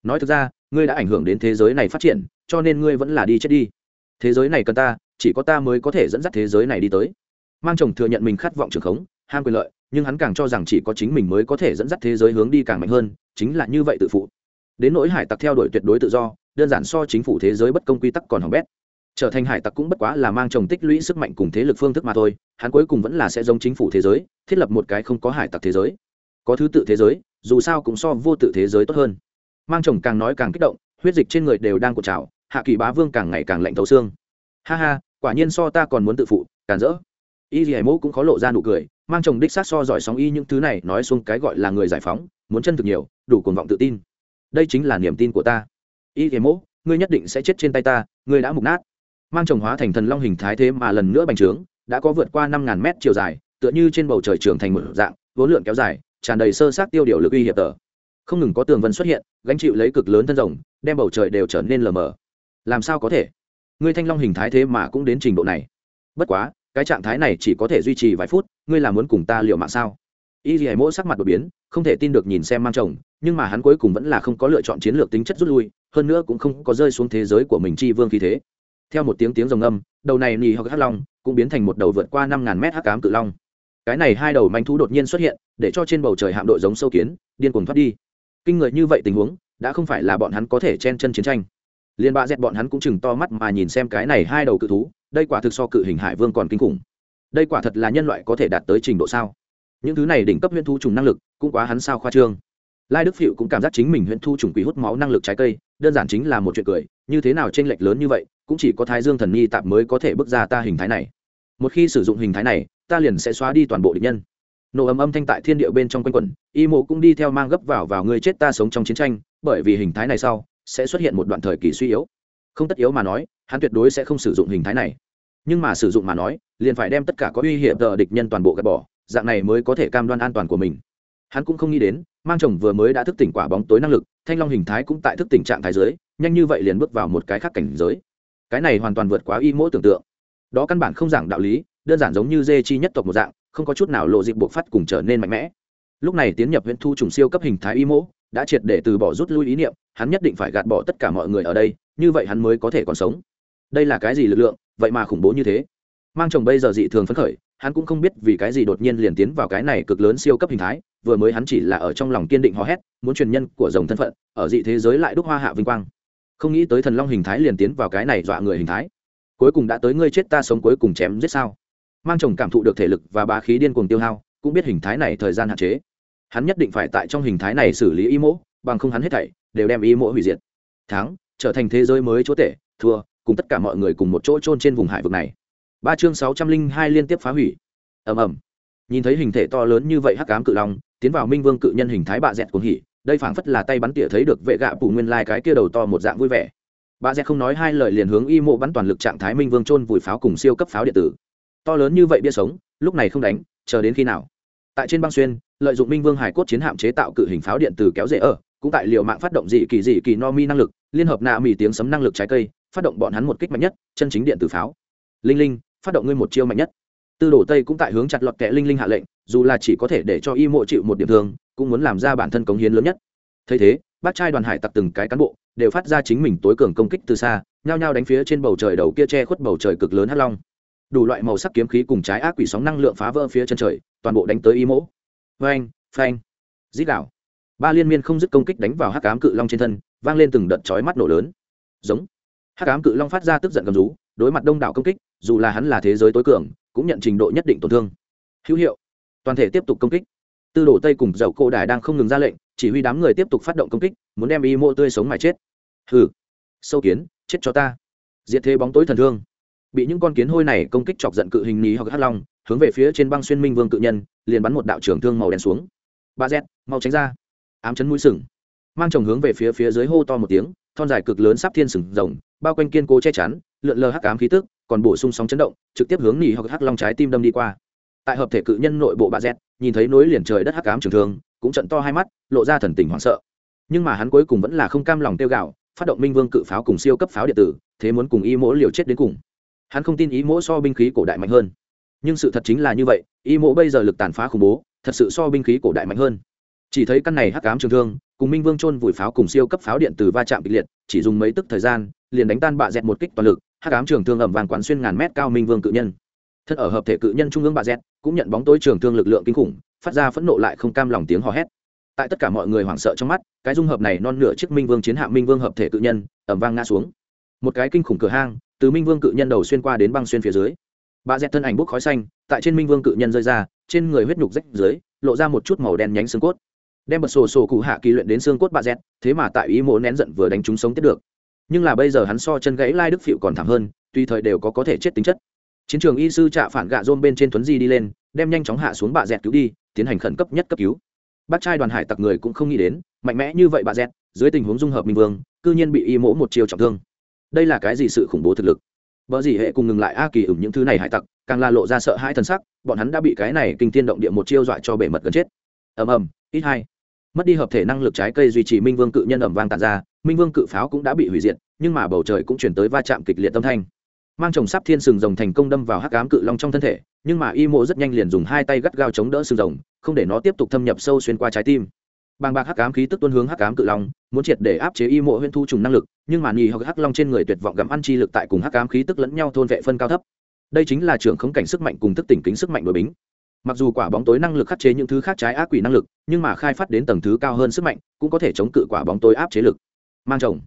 Nói thực ra, ngươi đã ảnh hưởng đến thế giới này phát triển, cho nên ngươi vẫn là đi chết đi. Thế giới này cần ta, chỉ có ta mới có thể dẫn dắt thế giới này đi tới. Mang chồng thừa nhận mình khát vọng trường khống, ham quyền lợi, nhưng hắn càng cho rằng chỉ có chính mình mới có thể dẫn dắt thế giới hướng đi càng mạnh hơn, chính là như vậy tự phụ đến nỗi hải tặc theo đuổi tuyệt đối tự do, đơn giản so chính phủ thế giới bất công quy tắc còn hỏng bét. Trở thành hải tặc cũng bất quá là mang chồng tích lũy sức mạnh cùng thế lực phương thức mà thôi, hắn cuối cùng vẫn là sẽ giống chính phủ thế giới, thiết lập một cái không có hải tặc thế giới. Có thứ tự thế giới, dù sao cũng so vô tự thế giới tốt hơn. Mang chồng càng nói càng kích động, huyết dịch trên người đều đang cột trào, hạ kỳ bá vương càng ngày càng lạnh thấu xương. Ha ha, quả nhiên so ta còn muốn tự phụ, càn rỡ. Y dì hải mẫu cũng khó lộ ra nụ cười, mang chồng đích sát so giỏi sóng y những thứ này nói xuống cái gọi là người giải phóng, muốn chân thực nhiều, đủ cuồng vọng tự tin đây chính là niềm tin của ta. Y thế mô ngươi nhất định sẽ chết trên tay ta, ngươi đã mục nát. Mang chồng hóa thành thần long hình thái thế mà lần nữa bành trướng, đã có vượt qua năm ngàn mét chiều dài, tựa như trên bầu trời trưởng thành một dạng, vốn lượn kéo dài, tràn đầy sơ sát tiêu điều lực uy hiểm tờ. Không ngừng có tường vân xuất hiện, gánh chịu lấy cực lớn thân rồng, đem bầu trời đều trở nên lờ mờ. Làm sao có thể? Ngươi thanh long hình thái thế mà cũng đến trình độ này. Bất quá, cái trạng thái này chỉ có thể duy trì vài phút, ngươi là muốn cùng ta liệu mạng sao? Y dì mỗi sắc mặt đột biến, không thể tin được nhìn xem mang chồng nhưng mà hắn cuối cùng vẫn là không có lựa chọn chiến lược tính chất rút lui, hơn nữa cũng không có rơi xuống thế giới của mình chi vương khí thế. Theo một tiếng tiếng rồng âm, đầu này nì hoặc hắc long cũng biến thành một đầu vượt qua năm ngàn mét hắc cám cự long. Cái này hai đầu manh thú đột nhiên xuất hiện, để cho trên bầu trời hạm đội giống sâu kiến, điên cuồng thoát đi. Kinh người như vậy tình huống, đã không phải là bọn hắn có thể chen chân chiến tranh. Liên bạ dẹt bọn hắn cũng chừng to mắt mà nhìn xem cái này hai đầu cự thú, đây quả thực so cự hình hải vương còn kinh khủng. Đây quả thật là nhân loại có thể đạt tới trình độ sao? Những thứ này đỉnh cấp huyễn thú trùng năng lực, cũng quá hắn sao khoa trương lai đức phịu cũng cảm giác chính mình huyễn thu trùng quỷ hút máu năng lực trái cây, đơn giản chính là một chuyện cười, như thế nào t r ê n lệch lớn như vậy, cũng chỉ có thái dương thần nhi tạp mới có thể bước ra ta hình thái này. Một khi sử dụng hình thái này, ta liền sẽ xóa đi toàn bộ địch nhân. Nổ ầm âm thanh tại thiên địa bên trong quanh quẩn, y mộ cũng đi theo mang gấp vào vào người chết ta sống trong chiến tranh, bởi vì hình thái này sau, sẽ xuất hiện một đoạn thời kỳ suy yếu. Không tất yếu mà nói, hắn tuyệt đối sẽ không sử dụng hình thái này. Nhưng mà sử dụng mà nói, liền phải đem tất cả có uy hiểm tờ địch nhân toàn bộ gạt bỏ, dạng này mới có thể cam đoan an toàn của mình. Hắn cũng không nghĩ đến mang chồng vừa mới đã thức tỉnh quả bóng tối năng lực, thanh long hình thái cũng tại thức tỉnh trạng thái giới nhanh như vậy liền bước vào một cái khác cảnh giới. Cái này hoàn toàn vượt quá y mỗi tưởng tượng. Đó căn bản không giảng đạo lý, đơn giản giống như dê chi nhất tộc một dạng, không có chút nào lộ dịp buộc phát cùng trở nên mạnh mẽ. Lúc này tiến nhập huyện thu trùng siêu cấp hình thái y mỗ đã triệt để từ bỏ rút lui ý niệm, hắn nhất định phải gạt bỏ tất cả mọi người ở đây, như vậy hắn mới có thể còn sống. Đây là cái gì lực lượng, vậy mà khủng bố như thế. Mang chồng bây giờ dị thường phấn khởi hắn cũng không biết vì cái gì đột nhiên liền tiến vào cái này cực lớn siêu cấp hình thái, vừa mới hắn chỉ là ở trong lòng kiên định hò hét, muốn truyền nhân của dòng thân phận, ở dị thế giới lại đúc hoa hạ vinh quang. Không nghĩ tới thần long hình thái liền tiến vào cái này dọa người hình thái. Cuối cùng đã tới ngươi chết ta sống cuối cùng chém giết sao? Mang chồng cảm thụ được thể lực và bá khí điên cuồng tiêu hao, cũng biết hình thái này thời gian hạn chế. Hắn nhất định phải tại trong hình thái này xử lý y mỗ bằng không hắn hết thảy đều đem y mỗ hủy diệt. Thắng, trở thành thế giới mới chúa tể, thua, cùng tất cả mọi người cùng một chỗ trôn trên vùng hải vực này ba chương sáu trăm linh hai liên tiếp phá hủy. Ầm ầm. Nhìn thấy hình thể to lớn như vậy hắc cám cự long, tiến vào minh vương cự nhân hình thái bạ dẹt cuồng hỉ, đây phảng phất là tay bắn tỉa thấy được vệ gạ phủ nguyên lai cái kia đầu to một dạng vui vẻ. Bà dẹt không nói hai lời liền hướng y mộ bắn toàn lực trạng thái minh vương chôn vùi pháo cùng siêu cấp pháo điện tử. To lớn như vậy bia sống, lúc này không đánh, chờ đến khi nào? Tại trên băng xuyên, lợi dụng minh vương hải cốt chiến hạm chế tạo cự hình pháo điện tử kéo dễ ở, cũng tại liệu mạng phát động dị kỳ dị kỳ no mi năng lực, liên hợp nạ mỹ tiếng sấm năng lực trái cây, phát động bọn hắn một kích mạnh nhất, chân chính điện tử pháo. Linh linh phát động ngươi một chiêu mạnh nhất. Tư đồ tây cũng tại hướng chặt lọt kẹ linh linh hạ lệnh, dù là chỉ có thể để cho y mộ chịu một điểm thương, cũng muốn làm ra bản thân cống hiến lớn nhất. Thấy thế, bác trai đoàn hải tặc từng cái cán bộ đều phát ra chính mình tối cường công kích từ xa, nhao nhao đánh phía trên bầu trời đầu kia che khuất bầu trời cực lớn Hắc long. Đủ loại màu sắc kiếm khí cùng trái ác quỷ sóng năng lượng phá vỡ phía chân trời, toàn bộ đánh tới y mỗ phanh phanh dít đảo ba liên miên không dứt công kích đánh vào hắc cám cự long trên thân, vang lên từng đợt chói mắt nổ lớn. Giống. Hắc cám cự long phát ra tức giận gầm rú, đối mặt đông đảo công kích dù là hắn là thế giới tối cường, cũng nhận trình độ nhất định tổn thương. Hữu hiệu. Toàn thể tiếp tục công kích. Tư đồ tây cùng dậu cổ đài đang không ngừng ra lệnh, chỉ huy đám người tiếp tục phát động công kích, muốn đem y mô tươi sống mà chết. Hừ. Sâu kiến, chết cho ta. Diệt thế bóng tối thần thương. Bị những con kiến hôi này công kích chọc giận cự hình ní hoặc hắc long, hướng về phía trên băng xuyên minh vương cự nhân, liền bắn một đạo trưởng thương màu đen xuống. Ba z, mau tránh ra. Ám chấn mũi sừng. Mang chồng hướng về phía phía dưới hô to một tiếng, thon dài cực lớn sắp thiên sừng rồng, bao quanh kiên cố che chắn, lượn lờ hắc ám khí tức còn bổ sung sóng chấn động, trực tiếp hướng nỉ hoặc hắc long trái tim đâm đi qua. Tại hợp thể cự nhân nội bộ bà z nhìn thấy nối liền trời đất hắc ám trường thương, cũng trận to hai mắt, lộ ra thần tình hoảng sợ. Nhưng mà hắn cuối cùng vẫn là không cam lòng tiêu gạo phát động minh vương cự pháo cùng siêu cấp pháo điện tử, thế muốn cùng y mỗ liều chết đến cùng. Hắn không tin ý mỗ so binh khí cổ đại mạnh hơn. Nhưng sự thật chính là như vậy, y mỗ bây giờ lực tàn phá khủng bố, thật sự so binh khí cổ đại mạnh hơn. Chỉ thấy căn này hắc ám trường thương, cùng minh vương chôn vùi pháo cùng siêu cấp pháo điện từ va chạm kịch liệt, chỉ dùng mấy tức thời gian liền đánh tan bạ dẹt một kích toàn lực, hắc ám trường thương ẩm vàng quán xuyên ngàn mét cao minh vương cự nhân. Thân ở hợp thể cự nhân trung ương bạ dẹt, cũng nhận bóng tối trường thương lực lượng kinh khủng, phát ra phẫn nộ lại không cam lòng tiếng hò hét. Tại tất cả mọi người hoảng sợ trong mắt, cái dung hợp này non nửa chiếc minh vương chiến hạm minh vương hợp thể cự nhân ẩm vang ngã xuống. Một cái kinh khủng cửa hang, từ minh vương cự nhân đầu xuyên qua đến băng xuyên phía dưới. Bà dẹt thân ảnh bốc khói xanh, tại trên minh vương cự nhân rơi ra, trên người huyết nhục rách dưới, lộ ra một chút màu đen nhánh xương cốt. Đem bật sổ sổ cụ hạ kỳ luyện đến xương cốt bà dẹt, thế mà tại ý mộ nén giận vừa đánh chúng sống tiếp được nhưng là bây giờ hắn so chân gãy lai đức phịu còn thảm hơn, tùy thời đều có có thể chết tính chất. Chiến trường y sư trạ phản gạ dôm bên trên tuấn di đi lên, đem nhanh chóng hạ xuống bà dẹt cứu đi, tiến hành khẩn cấp nhất cấp cứu. Bác trai đoàn hải tặc người cũng không nghĩ đến, mạnh mẽ như vậy bà dẹt, dưới tình huống dung hợp minh vương, cư nhiên bị y mỗ một chiều trọng thương. Đây là cái gì sự khủng bố thực lực? Vợ gì hệ cùng ngừng lại a kỳ ửng những thứ này hải tặc, càng là lộ ra sợ hãi t sắc, bọn hắn đã bị cái này kinh thiên động địa một chiêu dọa cho bể mật gần chết. Ầm ầm, ít hai mất đi hợp thể năng lực trái cây duy trì minh vương cự nhân ẩm vang tàn ra minh vương cự pháo cũng đã bị hủy diệt nhưng mà bầu trời cũng chuyển tới va chạm kịch liệt tâm thanh mang chồng sắp thiên sừng rồng thành công đâm vào hắc ám cự long trong thân thể nhưng mà y mộ rất nhanh liền dùng hai tay gắt gao chống đỡ sừng rồng không để nó tiếp tục thâm nhập sâu xuyên qua trái tim bàng bạc hắc ám khí tức tuân hướng hắc ám cự long muốn triệt để áp chế y mộ huyễn thu trùng năng lực nhưng mà nhì hoặc hắc long trên người tuyệt vọng gặm ăn chi lực tại cùng hắc ám khí tức lẫn nhau thôn vệ phân cao thấp đây chính là trưởng khống cảnh sức mạnh cùng thức tỉnh kính sức mạnh đội bính mặc dù quả bóng tối năng lực khắc chế những thứ khác trái ác quỷ năng lực, nhưng mà khai phát đến tầng thứ cao hơn sức mạnh, cũng có thể chống cự quả bóng tối áp chế lực. Mang chồng.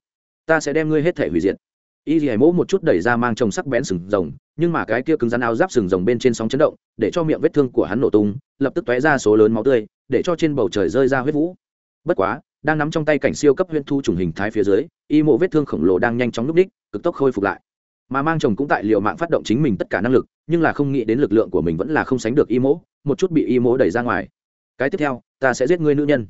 Ta sẽ đem ngươi hết thể hủy diệt. Y dì mỗ một chút đẩy ra mang chồng sắc bén sừng rồng, nhưng mà cái kia cứng rắn áo giáp sừng rồng bên trên sóng chấn động, để cho miệng vết thương của hắn nổ tung, lập tức tóe ra số lớn máu tươi, để cho trên bầu trời rơi ra huyết vũ. Bất quá, đang nắm trong tay cảnh siêu cấp huyễn thu trùng hình thái phía dưới, y mộ vết thương khổng lồ đang nhanh chóng núp đích, cực tốc khôi phục lại mà mang chồng cũng tại liệu mạng phát động chính mình tất cả năng lực, nhưng là không nghĩ đến lực lượng của mình vẫn là không sánh được y mỗ, một chút bị y mỗ đẩy ra ngoài. Cái tiếp theo, ta sẽ giết ngươi nữ nhân.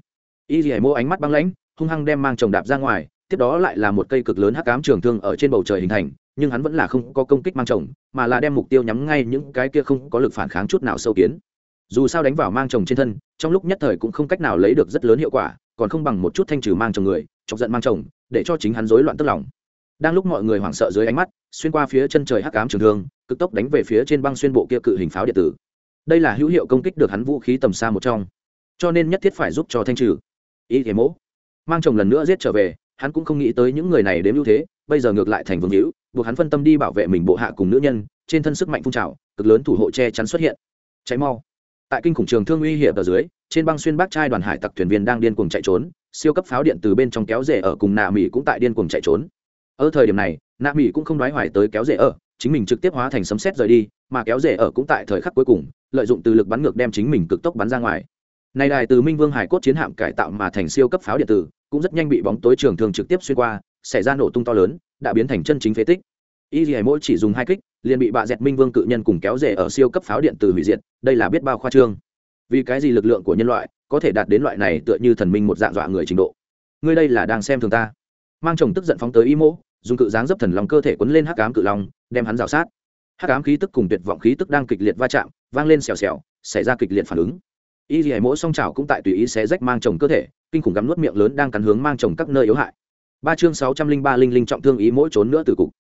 Y dì mỗ ánh mắt băng lãnh, hung hăng đem mang chồng đạp ra ngoài, tiếp đó lại là một cây cực lớn hắc cám trường thương ở trên bầu trời hình thành, nhưng hắn vẫn là không có công kích mang chồng, mà là đem mục tiêu nhắm ngay những cái kia không có lực phản kháng chút nào sâu kiến. Dù sao đánh vào mang chồng trên thân, trong lúc nhất thời cũng không cách nào lấy được rất lớn hiệu quả, còn không bằng một chút thanh trừ mang chồng người, chọc giận mang chồng, để cho chính hắn rối loạn tức lòng đang lúc mọi người hoảng sợ dưới ánh mắt, xuyên qua phía chân trời hắc ám trường thương, cực tốc đánh về phía trên băng xuyên bộ kia cự hình pháo điện tử. Đây là hữu hiệu công kích được hắn vũ khí tầm xa một trong. Cho nên nhất thiết phải giúp cho thanh trừ. Ý thế mỗ. Mang chồng lần nữa giết trở về, hắn cũng không nghĩ tới những người này đếm ưu thế, bây giờ ngược lại thành vương hữu, buộc hắn phân tâm đi bảo vệ mình bộ hạ cùng nữ nhân, trên thân sức mạnh phun trào, cực lớn thủ hộ che chắn xuất hiện. Cháy mau. Tại kinh khủng trường thương uy hiểm ở dưới, trên băng xuyên bác trai đoàn hải tặc thuyền viên đang điên cuồng chạy trốn, siêu cấp pháo điện từ bên trong kéo rể ở cùng nà mỹ cũng tại điên cuồng chạy trốn ở thời điểm này, nạ mỹ cũng không đoái hoài tới kéo rể ở, chính mình trực tiếp hóa thành sấm xét rời đi, mà kéo rể ở cũng tại thời khắc cuối cùng, lợi dụng từ lực bắn ngược đem chính mình cực tốc bắn ra ngoài. Này đài từ minh vương hải cốt chiến hạm cải tạo mà thành siêu cấp pháo điện tử, cũng rất nhanh bị bóng tối trường thường trực tiếp xuyên qua, xảy ra nổ tung to lớn, đã biến thành chân chính phế tích. Y dì mỗi chỉ dùng hai kích, liền bị bạ dẹt minh vương cự nhân cùng kéo rể ở siêu cấp pháo điện tử hủy diệt, đây là biết bao khoa trương. Vì cái gì lực lượng của nhân loại có thể đạt đến loại này tựa như thần minh một dạng dọa người trình độ? Ngươi đây là đang xem thường ta. Mang chồng tức giận phóng tới y mỗ dùng cự dáng dấp thần lòng cơ thể quấn lên hắc Ám cự long, đem hắn rào sát. Hắc Ám khí tức cùng tuyệt vọng khí tức đang kịch liệt va chạm, vang lên xèo xèo, xảy ra kịch liệt phản ứng. Y dì mỗi song trào cũng tại tùy ý xé rách mang chồng cơ thể, kinh khủng gắm nuốt miệng lớn đang cắn hướng mang chồng các nơi yếu hại. Ba chương sáu trăm linh ba linh linh trọng thương ý mỗi trốn nữa từ cục.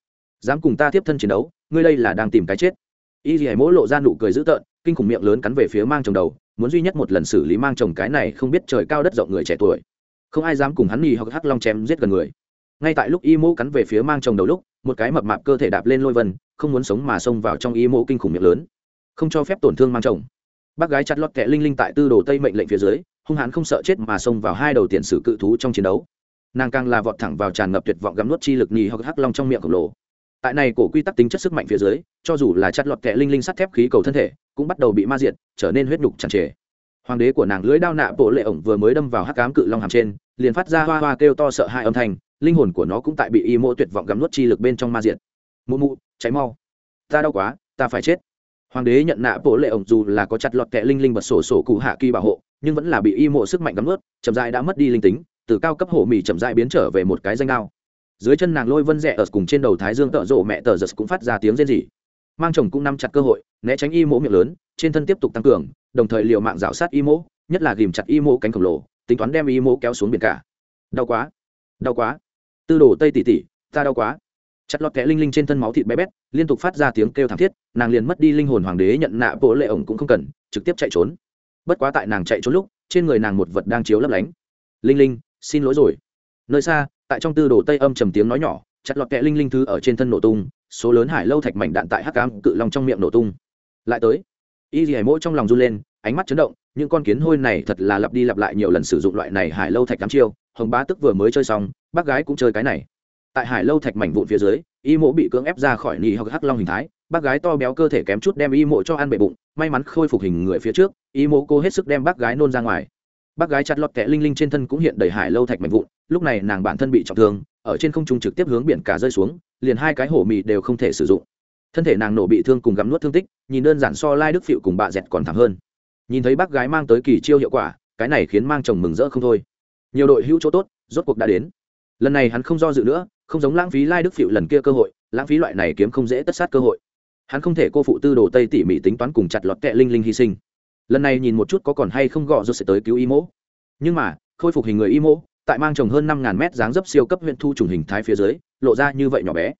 Dám cùng ta tiếp thân chiến đấu, ngươi đây là đang tìm cái chết. Y dì mỗi lộ ra nụ cười dữ tợn, kinh khủng miệng lớn cắn về phía mang chồng đầu, muốn duy nhất một lần xử lý mang chồng cái này không biết trời cao đất rộng người trẻ tuổi. Không ai dám cùng hắn nhì hoặc hắc long chém giết gần người ngay tại lúc y mô cắn về phía mang chồng đầu lúc, một cái mập mạp cơ thể đạp lên lôi vân, không muốn sống mà xông vào trong y mô kinh khủng miệng lớn. Không cho phép tổn thương mang chồng. Bác gái chặt lót kẹ linh linh tại tư đồ tây mệnh lệnh phía dưới, hung hãn không sợ chết mà xông vào hai đầu tiền sử cự thú trong chiến đấu. Nàng càng là vọt thẳng vào tràn ngập tuyệt vọng gắm nuốt chi lực nhì hoặc hắc long trong miệng khổng lồ. Tại này cổ quy tắc tính chất sức mạnh phía dưới, cho dù là chặt lọt kẹ linh linh sắt thép khí cầu thân thể, cũng bắt đầu bị ma diệt, trở nên huyết đục tràn trề. Hoàng đế của nàng lưỡi đao nạ bộ lệ ổng vừa mới đâm vào hắc cám cự long hàm trên, liền phát ra hoa hoa kêu to sợ hai âm thanh linh hồn của nó cũng tại bị y mô tuyệt vọng gắm nuốt chi lực bên trong ma diệt. Mụ mụ, cháy mau. Ta đau quá, ta phải chết. Hoàng đế nhận nạ bộ lệ ổng dù là có chặt lọt kẹ linh linh bật sổ sổ cụ hạ kỳ bảo hộ, nhưng vẫn là bị y mộ sức mạnh gắm nuốt, chậm dại đã mất đi linh tính, từ cao cấp hổ mì chậm dại biến trở về một cái danh đao. Dưới chân nàng lôi vân rẽ ở cùng trên đầu thái dương tợ rộ mẹ tờ giật cũng phát ra tiếng rên rỉ. Mang chồng cũng nắm chặt cơ hội, né tránh y mỗ miệng lớn, trên thân tiếp tục tăng cường, đồng thời liều mạng rào sát y mỗ nhất là ghìm chặt y mỗ cánh khổng lồ, tính toán đem y mỗ kéo xuống biển cả. Đau quá đau quá tư đồ tây tỉ tỉ, ta đau quá. Chặt lọt kẽ linh linh trên thân máu thịt bé bét, liên tục phát ra tiếng kêu thảm thiết, nàng liền mất đi linh hồn hoàng đế nhận nạ bộ lệ ổng cũng không cần, trực tiếp chạy trốn. Bất quá tại nàng chạy trốn lúc, trên người nàng một vật đang chiếu lấp lánh. Linh linh, xin lỗi rồi. Nơi xa, tại trong tư đồ tây âm trầm tiếng nói nhỏ, chặt lọt kẽ linh linh thứ ở trên thân nổ tung, số lớn hải lâu thạch mảnh đạn tại hắc cám cự long trong miệng nổ tung. Lại tới. Y dì hải mỗi trong lòng run lên ánh mắt chấn động, những con kiến hôi này thật là lặp đi lặp lại nhiều lần sử dụng loại này hải lâu thạch đám chiêu, hồng bá tức vừa mới chơi xong, bác gái cũng chơi cái này. Tại hải lâu thạch mảnh vụn phía dưới, y mộ bị cưỡng ép ra khỏi nỉ hoặc hắc long hình thái, bác gái to béo cơ thể kém chút đem y mộ cho ăn bệ bụng, may mắn khôi phục hình người phía trước, y mộ cô hết sức đem bác gái nôn ra ngoài. Bác gái chặt lọt kẹ linh linh trên thân cũng hiện đầy hải lâu thạch mảnh vụn, lúc này nàng bản thân bị trọng thương, ở trên không trung trực tiếp hướng biển cả rơi xuống, liền hai cái hổ mì đều không thể sử dụng. Thân thể nàng nổ bị thương cùng gắm nuốt thương tích, nhìn đơn giản so lai đức phịu cùng bà dẹt còn thảm hơn nhìn thấy bác gái mang tới kỳ chiêu hiệu quả, cái này khiến mang chồng mừng rỡ không thôi. Nhiều đội hữu chỗ tốt, rốt cuộc đã đến. Lần này hắn không do dự nữa, không giống lãng phí lai đức phịu lần kia cơ hội, lãng phí loại này kiếm không dễ tất sát cơ hội. Hắn không thể cô phụ tư đồ tây tỉ mỉ tính toán cùng chặt lọt kẹ linh linh hy sinh. Lần này nhìn một chút có còn hay không gọ rồi sẽ tới cứu y mỗ nhưng mà, khôi phục hình người y mỗ tại mang chồng hơn năm ngàn mét dáng dấp siêu cấp huyện thu trùng hình thái phía dưới, lộ ra như vậy nhỏ bé.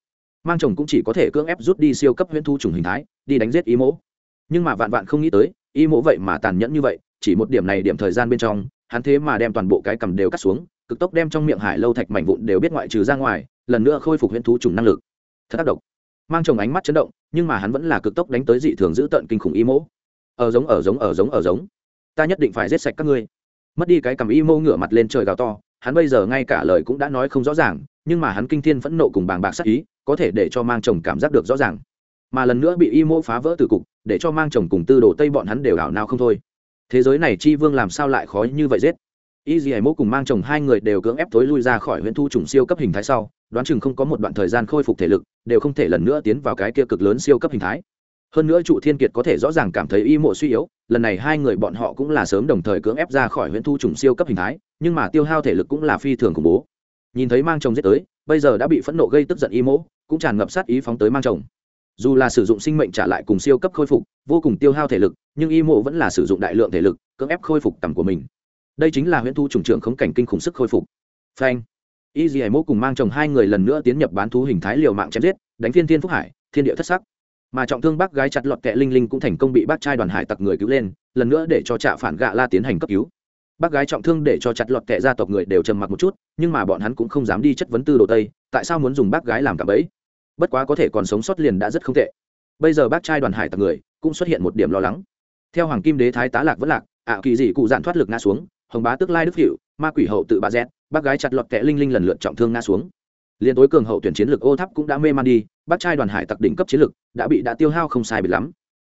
Mang chồng cũng chỉ có thể cưỡng ép rút đi siêu cấp huyện thu trùng hình thái, đi đánh giết y mỗ nhưng mà vạn vạn không nghĩ tới y mỗ vậy mà tàn nhẫn như vậy, chỉ một điểm này điểm thời gian bên trong, hắn thế mà đem toàn bộ cái cầm đều cắt xuống, cực tốc đem trong miệng hải lâu thạch mảnh vụn đều biết ngoại trừ ra ngoài, lần nữa khôi phục huyễn thú trùng năng lực. Thật tác động mang chồng ánh mắt chấn động, nhưng mà hắn vẫn là cực tốc đánh tới dị thường giữ tận kinh khủng y mỗ ở giống ở giống ở giống ở giống. Ta nhất định phải giết sạch các ngươi. Mất đi cái cầm y mô ngửa mặt lên trời gào to, hắn bây giờ ngay cả lời cũng đã nói không rõ ràng, nhưng mà hắn kinh thiên phẫn nộ cùng bàng bạc sắc ý, có thể để cho mang chồng cảm giác được rõ ràng. Mà lần nữa bị y mô phá vỡ từ cục để cho mang chồng cùng tư đồ tây bọn hắn đều ảo nào không thôi. Thế giới này chi vương làm sao lại khó như vậy giết? Y dì hải mô cùng mang chồng hai người đều cưỡng ép tối lui ra khỏi huyện thu trùng siêu cấp hình thái sau, đoán chừng không có một đoạn thời gian khôi phục thể lực, đều không thể lần nữa tiến vào cái kia cực lớn siêu cấp hình thái. Hơn nữa trụ thiên kiệt có thể rõ ràng cảm thấy y mộ suy yếu, lần này hai người bọn họ cũng là sớm đồng thời cưỡng ép ra khỏi huyện thu trùng siêu cấp hình thái, nhưng mà tiêu hao thể lực cũng là phi thường khủng bố. Nhìn thấy mang chồng giết tới, bây giờ đã bị phẫn nộ gây tức giận y mỗ cũng tràn ngập sát ý phóng tới mang chồng dù là sử dụng sinh mệnh trả lại cùng siêu cấp khôi phục, vô cùng tiêu hao thể lực, nhưng y mộ vẫn là sử dụng đại lượng thể lực, cưỡng ép khôi phục tầm của mình. Đây chính là Huyễn thu trùng trưởng khống cảnh kinh khủng sức khôi phục. Phanh. Y dì hải mộ cùng mang chồng hai người lần nữa tiến nhập bán thú hình thái liều mạng chém giết, đánh thiên thiên phúc hải, thiên địa thất sắc. Mà trọng thương bác gái chặt lọt kẹ linh linh cũng thành công bị bác trai đoàn hải tặc người cứu lên, lần nữa để cho trạ phản gạ la tiến hành cấp cứu. Bác gái trọng thương để cho chặt lọt kẹ gia tộc người đều trầm mặc một chút, nhưng mà bọn hắn cũng không dám đi chất vấn tư đồ tây, tại sao muốn dùng bác gái làm cả bẫy? Bất quá có thể còn sống sót liền đã rất không tệ. Bây giờ bác trai đoàn hải tặc người cũng xuất hiện một điểm lo lắng. Theo hoàng kim đế thái tá lạc vẫn lạc, ạ kỳ dị cụ dạn thoát lực ngã xuống, hồng bá tức lai đức hiệu ma quỷ hậu tự bà dẹt, bác gái chặt lọt kẹ linh linh lần lượt trọng thương ngã xuống. Liền tối cường hậu tuyển chiến lược ô tháp cũng đã mê man đi, bác trai đoàn hải tặc đỉnh cấp chiến lược đã bị đã tiêu hao không sai bị lắm.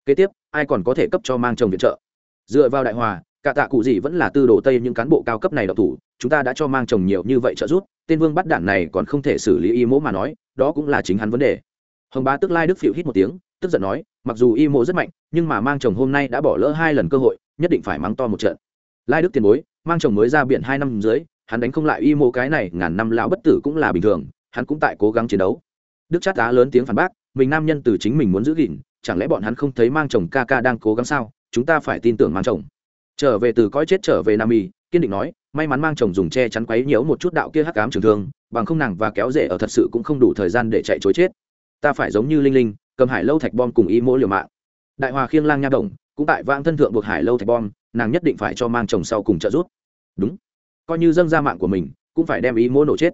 Kế tiếp, ai còn có thể cấp cho mang chồng viện trợ? Dựa vào đại hòa, cả tạ cụ gì vẫn là tư đồ tây những cán bộ cao cấp này độc thủ, chúng ta đã cho mang chồng nhiều như vậy trợ giúp tên vương bắt đạn này còn không thể xử lý y mỗ mà nói, đó cũng là chính hắn vấn đề. Hồng bá tức lai đức phịu hít một tiếng, tức giận nói, mặc dù y mỗ rất mạnh, nhưng mà mang chồng hôm nay đã bỏ lỡ hai lần cơ hội, nhất định phải mắng to một trận. Lai đức tiền bối, mang chồng mới ra biển hai năm dưới, hắn đánh không lại y mỗ cái này ngàn năm lão bất tử cũng là bình thường, hắn cũng tại cố gắng chiến đấu. Đức chát tá lớn tiếng phản bác, mình nam nhân từ chính mình muốn giữ gìn, chẳng lẽ bọn hắn không thấy mang chồng ca ca đang cố gắng sao? Chúng ta phải tin tưởng mang chồng. Trở về từ coi chết trở về nam y, kiên định nói may mắn mang chồng dùng che chắn quấy nhiễu một chút đạo kia hắc cám trường thương, bằng không nàng và kéo rể ở thật sự cũng không đủ thời gian để chạy chối chết. Ta phải giống như linh linh, cầm hải lâu thạch bom cùng y mỗi liều mạng. Đại hòa khiêng lang nha đồng cũng tại vãng thân thượng buộc hải lâu thạch bom, nàng nhất định phải cho mang chồng sau cùng trợ giúp. Đúng. Coi như dâng ra mạng của mình, cũng phải đem ý mỗ nổ chết.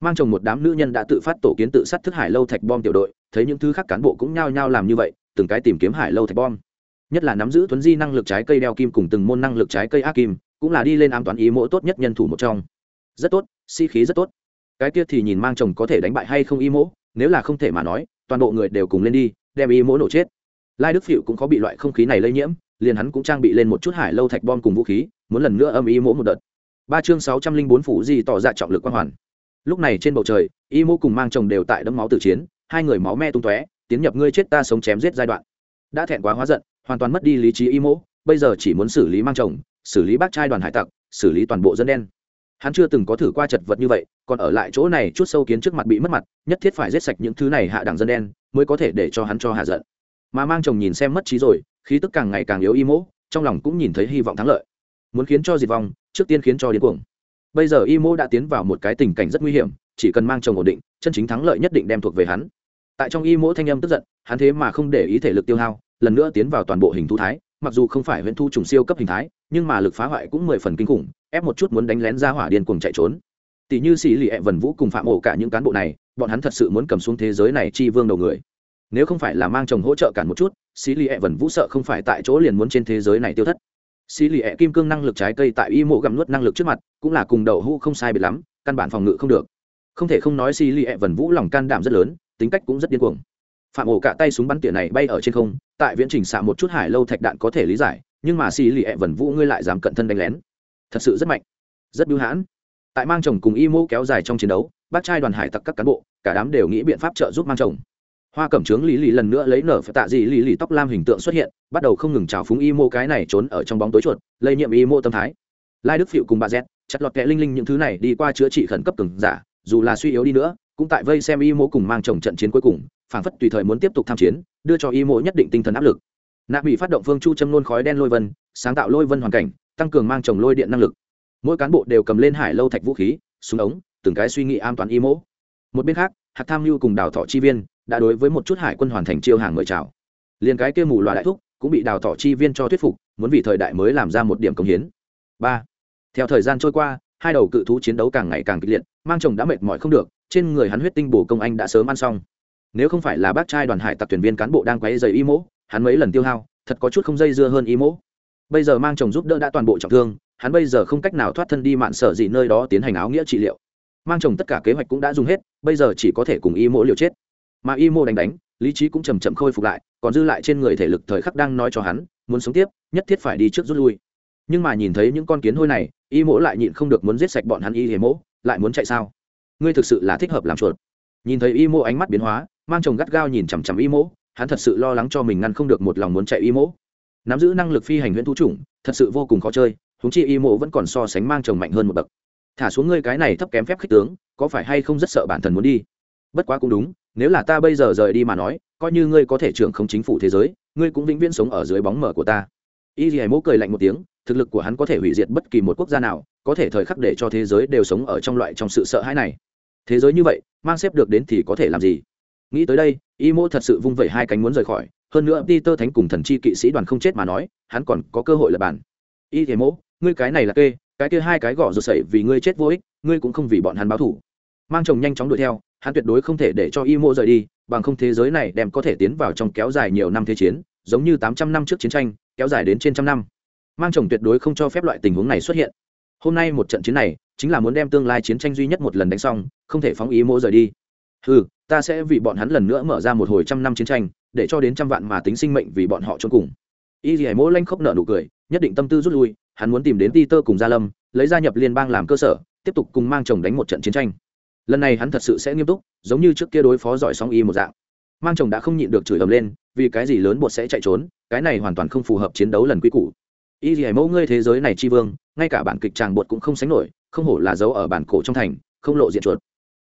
Mang chồng một đám nữ nhân đã tự phát tổ kiến tự sát thức hải lâu thạch bom tiểu đội, thấy những thứ khác cán bộ cũng nhao nhao làm như vậy, từng cái tìm kiếm hải lâu thạch bom. Nhất là nắm giữ thuấn di năng lực trái cây đeo kim cùng từng môn năng lực trái cây ác kim cũng là đi lên ám toán ý mỗ tốt nhất nhân thủ một trong. Rất tốt si-khí rất tốt. Cái kia thì nhìn mang chồng có thể đánh bại hay không ý mỗ nếu là không thể mà nói, toàn bộ người đều cùng lên đi, đem ý mỗ nổ chết. Lai đức phịu cũng có bị loại không khí này lây nhiễm, liền hắn cũng trang bị lên một chút hải lâu thạch bom cùng vũ khí, muốn lần nữa âm ý mỗ một đợt. Ba chương sáu trăm linh bốn phủ di tỏ ra trọng lực quang hoàn. Lúc này trên bầu trời y mô cùng mang chồng đều tại đấm máu tử chiến, hai người máu me tung tóe, tiến nhập ngươi chết ta sống chém giết giai đoạn. Đã thẹn quá hóa giận, hoàn toàn mất đi lý trí y mô bây giờ chỉ muốn xử lý mang chồng xử lý bác trai đoàn hải tặc, xử lý toàn bộ dân đen. Hắn chưa từng có thử qua chật vật như vậy, còn ở lại chỗ này chút sâu kiến trước mặt bị mất mặt, nhất thiết phải giết sạch những thứ này hạ đẳng dân đen, mới có thể để cho hắn cho hạ giận. Mà mang chồng nhìn xem mất trí rồi, khí tức càng ngày càng yếu y mỗ, trong lòng cũng nhìn thấy hy vọng thắng lợi. Muốn khiến cho diệt vong, trước tiên khiến cho điên cuồng. Bây giờ y mỗ đã tiến vào một cái tình cảnh rất nguy hiểm, chỉ cần mang chồng ổn định, chân chính thắng lợi nhất định đem thuộc về hắn. Tại trong y mỗ thanh âm tức giận, hắn thế mà không để ý thể lực tiêu hao, lần nữa tiến vào toàn bộ hình thu thái mặc dù không phải huyện thu trùng siêu cấp hình thái, nhưng mà lực phá hoại cũng mười phần kinh khủng, ép một chút muốn đánh lén ra hỏa điên cuồng chạy trốn. Tỷ như xì lì ẹ vần vũ cùng phạm ổ cả những cán bộ này, bọn hắn thật sự muốn cầm xuống thế giới này chi vương đầu người. Nếu không phải là mang chồng hỗ trợ cản một chút xì lì ẹ vần vũ sợ không phải tại chỗ liền muốn trên thế giới này tiêu thất. Xì lì ẹ kim cương năng lực trái cây tại y mộ gặm nuốt năng lực trước mặt, cũng là cùng đầu hũ không sai biệt lắm, căn bản phòng ngự không được. Không thể không nói xì lì ẹ vần vũ lòng can đảm rất lớn, tính cách cũng rất điên cuồng phạm ổ cả tay súng bắn tỉa này bay ở trên không, tại viễn trình xạ một chút hải lâu thạch đạn có thể lý giải, nhưng mà xì lì ẹ vần vũ ngươi lại dám cận thân đánh lén. Thật sự rất mạnh. Rất bưu hãn. Tại mang chồng cùng y mô kéo dài trong chiến đấu, bác trai đoàn hải tặc các cán bộ, cả đám đều nghĩ biện pháp trợ giúp mang chồng. Hoa cẩm trướng lý lì lần nữa lấy nở phải tạ dị lì lì tóc lam hình tượng xuất hiện, bắt đầu không ngừng trào phúng y mô cái này trốn ở trong bóng tối chuột, lây nhiễm y mô tâm thái. Lai đức phịu cùng bà z chặt lọt kẹ linh linh những thứ này đi qua chữa trị khẩn cấp cường giả, dù là suy yếu đi nữa, cũng tại vây xem y mô cùng mang chồng trận chiến cuối cùng phảng phất tùy thời muốn tiếp tục tham chiến, đưa cho y mộ nhất định tinh thần áp lực. Nạ bị phát động phương chu châm nôn khói đen lôi vân, sáng tạo lôi vân hoàn cảnh, tăng cường mang chồng lôi điện năng lực. Mỗi cán bộ đều cầm lên hải lâu thạch vũ khí, súng ống, từng cái suy nghĩ an toàn y mỗ một bên khác hạt tham mưu cùng đào thọ chi viên đã đối với một chút hải quân hoàn thành chiêu hàng mời chào. Liền cái kia mù loà đại thúc cũng bị đào thọ chi viên cho thuyết phục, muốn vì thời đại mới làm ra một điểm công hiến. Ba, theo thời gian trôi qua, hai đầu cự thú chiến đấu càng ngày càng kịch liệt, mang chồng đã mệt mỏi không được, trên người hắn huyết tinh bổ công anh đã sớm ăn xong nếu không phải là bác trai đoàn hải tặc thuyền viên cán bộ đang quấy dày y mỗ, hắn mấy lần tiêu hao, thật có chút không dây dưa hơn y mỗ. Bây giờ mang chồng giúp đỡ đã toàn bộ trọng thương, hắn bây giờ không cách nào thoát thân đi mạn sở gì nơi đó tiến hành áo nghĩa trị liệu. Mang chồng tất cả kế hoạch cũng đã dùng hết, bây giờ chỉ có thể cùng y mỗ liều chết. Mà y mô đánh đánh, lý trí cũng chầm chậm khôi phục lại, còn dư lại trên người thể lực thời khắc đang nói cho hắn, muốn sống tiếp, nhất thiết phải đi trước rút lui. Nhưng mà nhìn thấy những con kiến hôi này, y mỗ lại nhịn không được muốn giết sạch bọn hắn y hề mỗ, lại muốn chạy sao? Ngươi thực sự là thích hợp làm chuột. Nhìn thấy y mỗ ánh mắt biến hóa mang chồng gắt gao nhìn chằm chằm y mỗ, hắn thật sự lo lắng cho mình ngăn không được một lòng muốn chạy y mỗ. Nắm giữ năng lực phi hành huyễn thú chủng, thật sự vô cùng khó chơi húng chi y Mỗ vẫn còn so sánh mang chồng mạnh hơn một bậc. Thả xuống ngươi cái này thấp kém phép khích tướng, có phải hay không rất sợ bản thân muốn đi? Bất quá cũng đúng, nếu là ta bây giờ rời đi mà nói, coi như ngươi có thể trưởng không chính phủ thế giới, ngươi cũng vĩnh viễn sống ở dưới bóng mở của ta. Y dì mỗ cười lạnh một tiếng, thực lực của hắn có thể hủy diệt bất kỳ một quốc gia nào, có thể thời khắc để cho thế giới đều sống ở trong loại trong sự sợ hãi này. Thế giới như vậy, mang xếp được đến thì có thể làm gì? Nghĩ tới đây y mô thật sự vung vẩy hai cánh muốn rời khỏi, hơn nữa peter thánh cùng thần chi kỵ sĩ đoàn không chết mà nói, hắn còn có cơ hội lập bản y thế mỗ, ngươi cái này là kê, cái kia hai cái gõ rột sẩy vì ngươi chết vô ích, ngươi cũng không vì bọn hắn báo thủ mang chồng nhanh chóng đuổi theo, hắn tuyệt đối không thể để cho y mô rời đi, bằng không thế giới này đem có thể tiến vào trong kéo dài nhiều năm thế chiến, giống như tám trăm năm trước chiến tranh, kéo dài đến trên trăm năm. Mang chồng tuyệt đối không cho phép loại tình huống này xuất hiện. Hôm nay một trận chiến này, chính là muốn đem tương lai chiến tranh duy nhất một lần đánh xong, không thể phóng ý mô rời đi. Ừ ta sẽ vì bọn hắn lần nữa mở ra một hồi trăm năm chiến tranh, để cho đến trăm vạn mà tính sinh mệnh vì bọn họ trốn cùng. Y dì mỗ lanh khóc nợ nụ cười, nhất định tâm tư rút lui, hắn muốn tìm đến ti tơ cùng gia lâm, lấy gia nhập liên bang làm cơ sở, tiếp tục cùng mang chồng đánh một trận chiến tranh. Lần này hắn thật sự sẽ nghiêm túc, giống như trước kia đối phó giỏi song y một dạng. Mang chồng đã không nhịn được chửi ầm lên, vì cái gì lớn bột sẽ chạy trốn, cái này hoàn toàn không phù hợp chiến đấu lần quý cũ y dì mẫu ngươi thế giới này chi vương, ngay cả bản kịch tràng bột cũng không sánh nổi, không hổ là dấu ở bản cổ trong thành, không lộ diện chuột.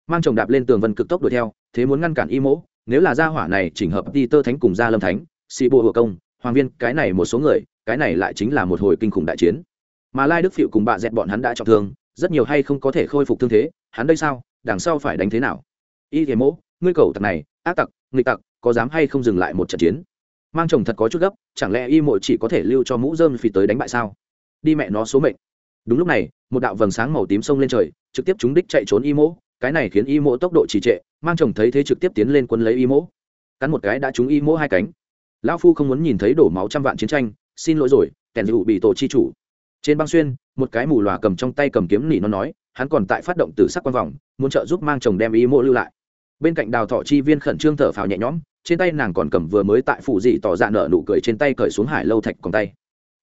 Mang chồng đạp lên tường vân cực tốc đuổi theo thế muốn ngăn cản y Mỗ, nếu là gia hỏa này chỉnh hợp Đi tơ thánh cùng gia lâm thánh sĩ bộ hộ công hoàng viên cái này một số người cái này lại chính là một hồi kinh khủng đại chiến. Mà lai đức phịu cùng bạ dẹt bọn hắn đã trọng thương rất nhiều hay không có thể khôi phục thương thế hắn đây sao đằng sau phải đánh thế nào? Y thế mỗ ngươi cầu tặc này ác tặc nghịch tặc có dám hay không dừng lại một trận chiến? Mang chồng thật có chút gấp chẳng lẽ y mộ chỉ có thể lưu cho mũ dơm phì tới đánh bại sao? Đi mẹ nó số mệnh. Đúng lúc này một đạo vầng sáng màu tím sông lên trời trực tiếp chúng đích chạy trốn y mỗ cái này khiến y mỗ tốc độ trì trệ, mang chồng thấy thế trực tiếp tiến lên quân lấy y mỗ cắn một cái đã trúng y mỗ hai cánh. Lão phu không muốn nhìn thấy đổ máu trăm vạn chiến tranh, xin lỗi rồi kèn dụ bị tổ chi chủ. Trên băng xuyên, một cái mù lòa cầm trong tay cầm kiếm nỉ nó nói, hắn còn tại phát động từ sắc quan vòng, muốn trợ giúp mang chồng đem y mỗ lưu lại. Bên cạnh đào thọ chi viên khẩn trương thở phào nhẹ nhõm, trên tay nàng còn cầm vừa mới tại phủ dị tỏ ra nở nụ cười trên tay cởi xuống hải lâu thạch còn tay.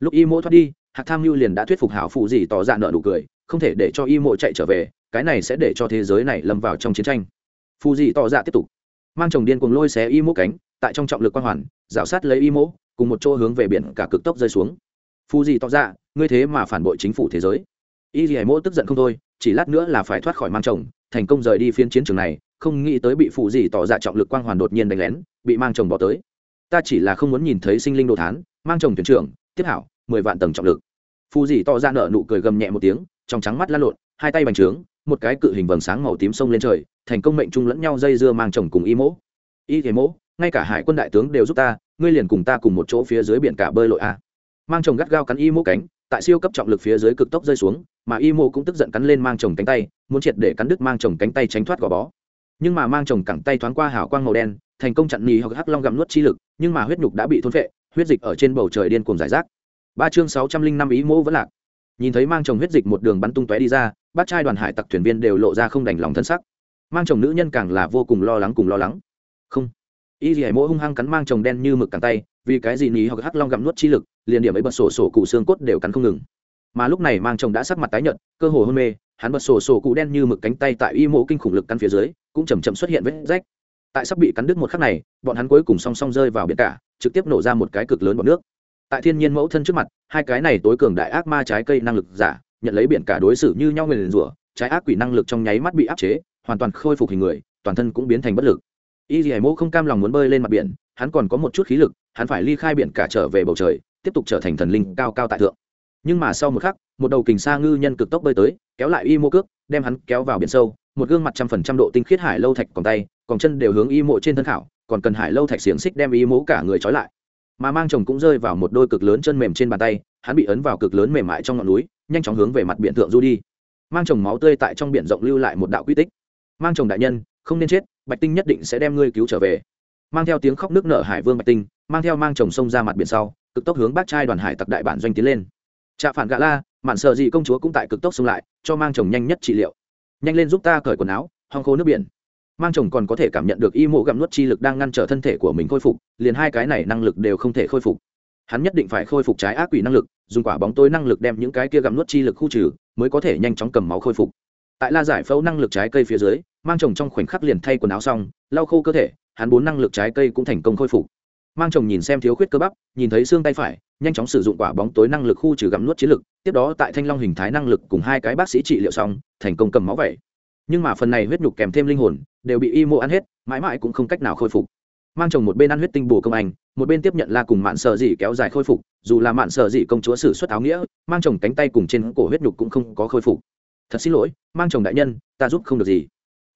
Lúc y mỗ thoát đi, hạc tham mưu liền đã thuyết phục hảo phụ dị tỏ dạ ra nợ nụ cười, không thể để cho y mộ chạy trở về cái này sẽ để cho thế giới này lâm vào trong chiến tranh. Phù dị tỏ Dạ tiếp tục. Mang chồng điên cuồng lôi xé y mỗ cánh tại trong trọng lực quang hoàn rào sát lấy y mỗ cùng một chỗ hướng về biển cả cực tốc rơi xuống. Phù dị tỏ Dạ, ngươi thế mà phản bội chính phủ thế giới. Y dị mỗ tức giận không thôi chỉ lát nữa là phải thoát khỏi mang chồng thành công rời đi phiên chiến trường này không nghĩ tới bị Phù dị tỏ Dạ trọng lực quang hoàn đột nhiên đánh lén bị mang chồng bỏ tới. Ta chỉ là không muốn nhìn thấy sinh linh đồ thán mang chồng thuyền trưởng tiếp hảo mười vạn tầng trọng lực. Phù dị tỏ ra nợ nụ cười gầm nhẹ một tiếng trong trắng mắt lăn lộn hai tay bành trướng một cái cự hình vầng sáng màu tím sông lên trời, thành công mệnh chung lẫn nhau dây dưa mang chồng cùng y mỗ. Y thế mỗ, ngay cả hải quân đại tướng đều giúp ta, ngươi liền cùng ta cùng một chỗ phía dưới biển cả bơi lội a. Mang chồng gắt gao cắn y mỗ cánh, tại siêu cấp trọng lực phía dưới cực tốc rơi xuống, mà y mỗ cũng tức giận cắn lên mang chồng cánh tay, muốn triệt để cắn đứt mang chồng cánh tay tránh thoát gò bó. Nhưng mà mang chồng cẳng tay thoáng qua hào quang màu đen, thành công chặn nhì hoặc hắc long gặm nuốt chi lực, nhưng mà huyết nhục đã bị thôn phệ, huyết dịch ở trên bầu trời điên cuồng giải rác. Ba chương sáu trăm linh năm ý mỗ vẫn lạc nhìn thấy mang chồng huyết dịch một đường bắn tung tóe đi ra bát trai đoàn hải tặc thuyền viên đều lộ ra không đành lòng thân sắc. Mang chồng nữ nhân càng là vô cùng lo lắng cùng lo lắng. Không. Y dì hải mỗ hung hăng cắn mang chồng đen như mực càng tay, vì cái gì ní hoặc hắc long gặm nuốt chi lực, liền điểm ấy bật sổ sổ cụ xương cốt đều cắn không ngừng. Mà lúc này mang chồng đã sắc mặt tái nhợt, cơ hồ hôn mê, hắn bật sổ sổ cụ đen như mực cánh tay tại y mộ kinh khủng lực cắn phía dưới, cũng chầm chậm xuất hiện vết rách. Tại sắp bị cắn đứt một khắc này, bọn hắn cuối cùng song song rơi vào biển cả, trực tiếp nổ ra một cái cực lớn bọt nước tại thiên nhiên mẫu thân trước mặt, hai cái này tối cường đại ác ma trái cây năng lực giả, nhận lấy biển cả đối xử như nhau người rủa, trái ác quỷ năng lực trong nháy mắt bị áp chế, hoàn toàn khôi phục hình người, toàn thân cũng biến thành bất lực. Y dì hải mẫu không cam lòng muốn bơi lên mặt biển, hắn còn có một chút khí lực, hắn phải ly khai biển cả trở về bầu trời, tiếp tục trở thành thần linh cao cao tại thượng. Nhưng mà sau một khắc, một đầu kình sa ngư nhân cực tốc bơi tới, kéo lại y mô cước, đem hắn kéo vào biển sâu, một gương mặt trăm phần trăm độ tinh khiết hải lâu thạch còn tay, còn chân đều hướng y mộ trên thân thảo còn cần hải lâu thạch xiềng xích đem y mỗ cả người trói lại mà mang chồng cũng rơi vào một đôi cực lớn chân mềm trên bàn tay, hắn bị ấn vào cực lớn mềm mại trong ngọn núi, nhanh chóng hướng về mặt biển thượng du đi. Mang chồng máu tươi tại trong biển rộng lưu lại một đạo quy tích. Mang chồng đại nhân, không nên chết, bạch tinh nhất định sẽ đem ngươi cứu trở về. Mang theo tiếng khóc nước nở hải vương bạch tinh, mang theo mang chồng sông ra mặt biển sau, cực tốc hướng bác trai đoàn hải tặc đại bản doanh tiến lên. Trạ phản gã la, mạn sợ dị công chúa cũng tại cực tốc xông lại, cho mang chồng nhanh nhất trị liệu. Nhanh lên giúp ta cởi quần áo, hong khô nước biển mang chồng còn có thể cảm nhận được y mộ gặm nuốt chi lực đang ngăn trở thân thể của mình khôi phục, liền hai cái này năng lực đều không thể khôi phục. Hắn nhất định phải khôi phục trái ác quỷ năng lực, dùng quả bóng tối năng lực đem những cái kia gặm nuốt chi lực khu trừ, mới có thể nhanh chóng cầm máu khôi phục. Tại la giải phẫu năng lực trái cây phía dưới, mang chồng trong khoảnh khắc liền thay quần áo xong, lau khô cơ thể, hắn bốn năng lực trái cây cũng thành công khôi phục. Mang chồng nhìn xem thiếu khuyết cơ bắp, nhìn thấy xương tay phải, nhanh chóng sử dụng quả bóng tối năng lực khu trừ gặm nuốt chiến lực, tiếp đó tại thanh long hình thái năng lực cùng hai cái bác sĩ trị liệu xong, thành công cầm máu vậy nhưng mà phần này huyết nhục kèm thêm linh hồn, đều bị y mô ăn hết, mãi mãi cũng không cách nào khôi phục. Mang chồng một bên ăn huyết tinh bù công anh, một bên tiếp nhận la cùng mạn sợ dị kéo dài khôi phục, dù là mạn sợ dị công chúa sử xuất áo nghĩa, mang chồng cánh tay cùng trên cổ huyết nhục cũng không có khôi phục. Thật xin lỗi, mang chồng đại nhân, ta giúp không được gì.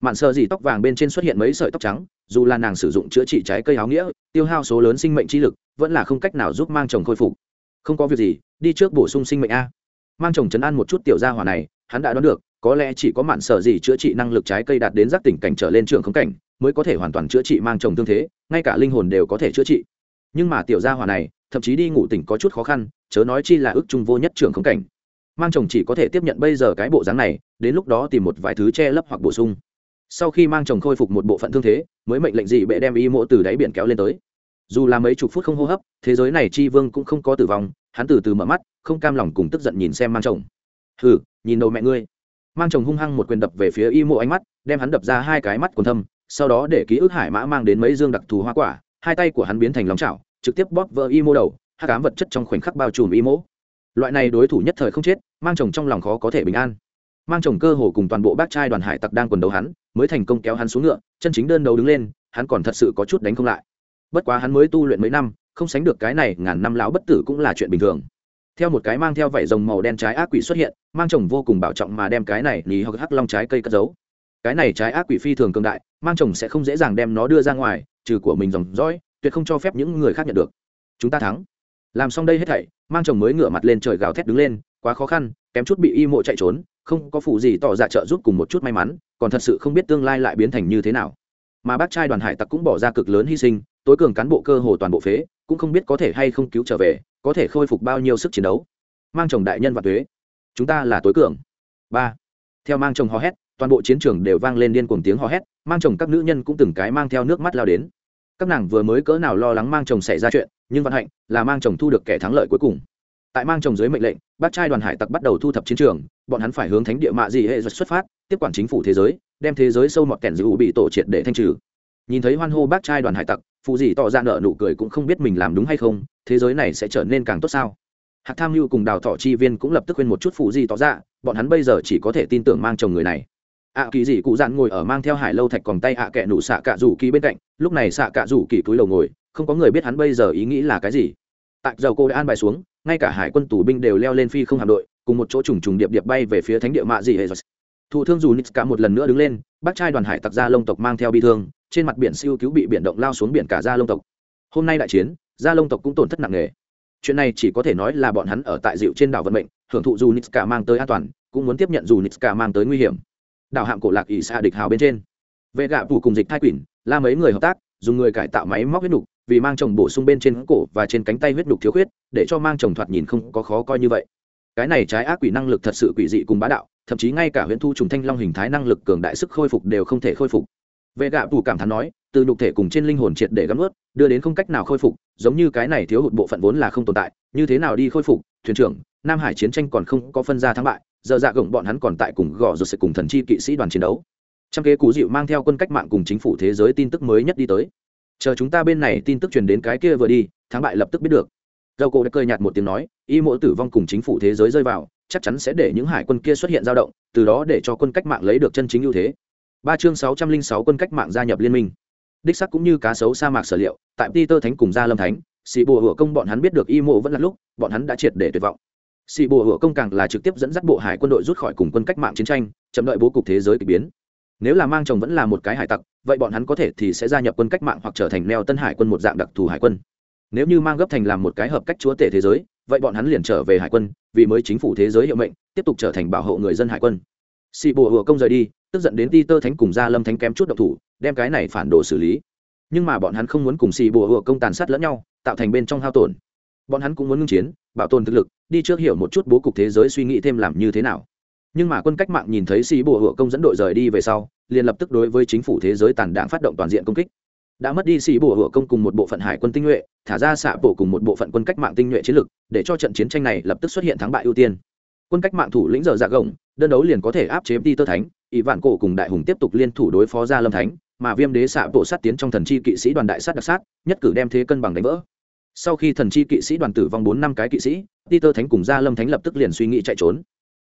Mạn sợ dị tóc vàng bên trên xuất hiện mấy sợi tóc trắng, dù là nàng sử dụng chữa trị trái cây áo nghĩa, tiêu hao số lớn sinh mệnh trí lực, vẫn là không cách nào giúp mang chồng khôi phục. Không có việc gì, đi trước bổ sung sinh mệnh a. Mang chồng chấn an một chút tiểu gia hỏa này, hắn đã đoán được có lẽ chỉ có mạn sở gì chữa trị năng lực trái cây đạt đến giác tỉnh cảnh trở lên trường không cảnh, mới có thể hoàn toàn chữa trị mang chồng thương thế, ngay cả linh hồn đều có thể chữa trị. Nhưng mà tiểu gia hỏa này, thậm chí đi ngủ tỉnh có chút khó khăn, chớ nói chi là ước trung vô nhất trường không cảnh. Mang chồng chỉ có thể tiếp nhận bây giờ cái bộ dáng này, đến lúc đó tìm một vài thứ che lấp hoặc bổ sung. Sau khi mang chồng khôi phục một bộ phận thương thế, mới mệnh lệnh gì bệ đem y mộ từ đáy biển kéo lên tới. Dù là mấy chục phút không hô hấp, thế giới này chi vương cũng không có tử vong, hắn từ từ mở mắt, không cam lòng cùng tức giận nhìn xem mang chồng. Hừ, nhìn đầu mẹ ngươi mang chồng hung hăng một quyền đập về phía y mộ ánh mắt, đem hắn đập ra hai cái mắt còn thâm, sau đó để ký ức hải mã mang đến mấy dương đặc thù hoa quả, hai tay của hắn biến thành lòng chảo, trực tiếp bóp vỡ y mô đầu hát cám vật chất trong khoảnh khắc bao trùm y mỗ loại này đối thủ nhất thời không chết, mang chồng trong lòng khó có thể bình an. Mang chồng cơ hồ cùng toàn bộ bác trai đoàn hải tặc đang quần đấu hắn, mới thành công kéo hắn xuống ngựa, chân chính đơn đấu đứng lên, hắn còn thật sự có chút đánh không lại. Bất quá hắn mới tu luyện mấy năm, không sánh được cái này ngàn năm lão bất tử cũng là chuyện bình thường theo một cái mang theo vảy rồng màu đen trái ác quỷ xuất hiện, mang chồng vô cùng bảo trọng mà đem cái này nhì hoặc hắc long trái cây cất giấu. Cái này trái ác quỷ phi thường cường đại, mang chồng sẽ không dễ dàng đem nó đưa ra ngoài, trừ của mình dòng dõi tuyệt không cho phép những người khác nhận được. Chúng ta thắng. Làm xong đây hết thảy, mang chồng mới ngửa mặt lên trời gào thét đứng lên, quá khó khăn, kém chút bị y mộ chạy trốn, không có phụ gì tỏ ra trợ giúp cùng một chút may mắn, còn thật sự không biết tương lai lại biến thành như thế nào. Mà bác trai đoàn hải tặc cũng bỏ ra cực lớn hy sinh, tối cường cán bộ cơ hồ toàn bộ phế, cũng không biết có thể hay không cứu trở về có thể khôi phục bao nhiêu sức chiến đấu? Mang chồng đại nhân và thuế chúng ta là tối cường. Ba. Theo mang chồng hò hét, toàn bộ chiến trường đều vang lên điên cuồng tiếng hò hét, mang chồng các nữ nhân cũng từng cái mang theo nước mắt lao đến. Các nàng vừa mới cỡ nào lo lắng mang chồng xảy ra chuyện, nhưng vận hạnh là mang chồng thu được kẻ thắng lợi cuối cùng. Tại mang chồng dưới mệnh lệnh, bác trai đoàn hải tặc bắt đầu thu thập chiến trường, bọn hắn phải hướng thánh địa mạ dị hệ xuất phát, tiếp quản chính phủ thế giới, đem thế giới sâu mọt kẻn dữ bị tổ triệt để thanh trừ. Nhìn thấy hoan hô bác trai đoàn hải tặc, phụ dị tỏ ra nợ nụ cười cũng không biết mình làm đúng hay không thế giới này sẽ trở nên càng tốt sao? Hạc tham mưu cùng đào thọ chi viên cũng lập tức khuyên một chút phụ di tỏ ra bọn hắn bây giờ chỉ có thể tin tưởng mang chồng người này. Ạ kỳ dị cụ dạn ngồi ở mang theo hải lâu thạch còn tay ạ à kẹ nụ xạ cạ rủ kỳ bên cạnh, lúc này xạ cạ rủ kỳ cúi đầu ngồi, không có người biết hắn bây giờ ý nghĩ là cái gì. Tại dầu cô đã an bài xuống, ngay cả hải quân tù binh đều leo lên phi không hạm đội, cùng một chỗ trùng trùng điệp điệp bay về phía thánh địa mạ dị hệ thủ thương dù nít cả một lần nữa đứng lên, bác trai đoàn hải tặc gia lông tộc mang theo bi thương, trên mặt biển siêu cứu bị biển động lao xuống biển cả gia lông tộc. Hôm nay đại chiến gia lông tộc cũng tổn thất nặng nề. Chuyện này chỉ có thể nói là bọn hắn ở tại dịu trên đảo vận mệnh, hưởng thụ dù nitska mang tới an toàn, cũng muốn tiếp nhận dù nitska mang tới nguy hiểm. Đảo hạm cổ lạc ỷ xa địch hào bên trên. Vệ gạ phủ cùng dịch thai quỷ, la mấy người hợp tác, dùng người cải tạo máy móc huyết nục, vì mang chồng bổ sung bên trên cổ và trên cánh tay huyết nục thiếu khuyết, để cho mang chồng thoạt nhìn không có khó coi như vậy. Cái này trái ác quỷ năng lực thật sự quỷ dị cùng bá đạo, thậm chí ngay cả huyện thu trùng thanh long hình thái năng lực cường đại sức khôi phục đều không thể khôi phục. Vệ gạ phủ cảm thán nói, từ nhục thể cùng trên linh hồn triệt để gắn ướt, đưa đến không cách nào khôi phục giống như cái này thiếu hụt bộ phận vốn là không tồn tại, như thế nào đi khôi phục, thuyền trưởng, nam hải chiến tranh còn không có phân ra thắng bại, giờ dạ gồng bọn hắn còn tại cùng gò rồi sẽ cùng thần chi kỵ sĩ đoàn chiến đấu. Trong kế cú dịu mang theo quân cách mạng cùng chính phủ thế giới tin tức mới nhất đi tới. Chờ chúng ta bên này tin tức truyền đến cái kia vừa đi, thắng bại lập tức biết được. Dầu cổ đã cười nhạt một tiếng nói, y mỗi tử vong cùng chính phủ thế giới rơi vào, chắc chắn sẽ để những hải quân kia xuất hiện dao động, từ đó để cho quân cách mạng lấy được chân chính ưu thế. Ba chương sáu trăm linh sáu quân cách mạng gia nhập liên minh đích sắc cũng như cá sấu sa mạc sở liệu, tại peter thánh cùng gia lâm thánh, sĩ bùa hửa công bọn hắn biết được y mộ vẫn là lúc, bọn hắn đã triệt để tuyệt vọng. Sĩ bùa hửa công càng là trực tiếp dẫn dắt bộ hải quân đội rút khỏi cùng quân cách mạng chiến tranh, chậm đợi bố cục thế giới k ỳ biến. Nếu là mang chồng vẫn là một cái hải tặc, vậy bọn hắn có thể thì sẽ gia nhập quân cách mạng hoặc trở thành neo tân hải quân một dạng đặc thù hải quân. Nếu như mang gấp thành làm một cái hợp cách chúa tể thế giới, vậy bọn hắn liền trở về hải quân, vì mới chính phủ thế giới hiệu mệnh, tiếp tục trở thành bảo hộ người dân hải quân. Xì bùa hùa công rời đi tức giận đến ti tơ thánh cùng gia lâm thánh kém chút độc thủ, đem cái này phản đồ xử lý. Nhưng mà bọn hắn không muốn cùng xì bùa hựa công tàn sát lẫn nhau, tạo thành bên trong hao tổn. Bọn hắn cũng muốn ngưng chiến, bảo tồn thực lực, đi trước hiểu một chút bố cục thế giới suy nghĩ thêm làm như thế nào. Nhưng mà quân cách mạng nhìn thấy xì bùa hựa công dẫn đội rời đi về sau, liền lập tức đối với chính phủ thế giới tàn đảng phát động toàn diện công kích. Đã mất đi xì bùa hựa công cùng một bộ phận hải quân tinh nhuệ, thả ra xạ bộ cùng một bộ phận quân cách mạng tinh nhuệ chiến lực, để cho trận chiến tranh này lập tức xuất hiện thắng bại ưu tiên. Quân cách mạng thủ lĩnh giờ dạ gồng, đơn đấu liền có thể áp chế đi tơ thánh ỷ vạn cổ cùng đại hùng tiếp tục liên thủ đối phó gia lâm thánh, mà viêm đế xạ bộ sát tiến trong thần chi kỵ sĩ đoàn đại sát đặc sát, nhất cử đem thế cân bằng đánh vỡ. Sau khi thần chi kỵ sĩ đoàn tử vong bốn năm cái kỵ sĩ ti tơ thánh cùng gia lâm thánh lập tức liền suy nghĩ chạy trốn.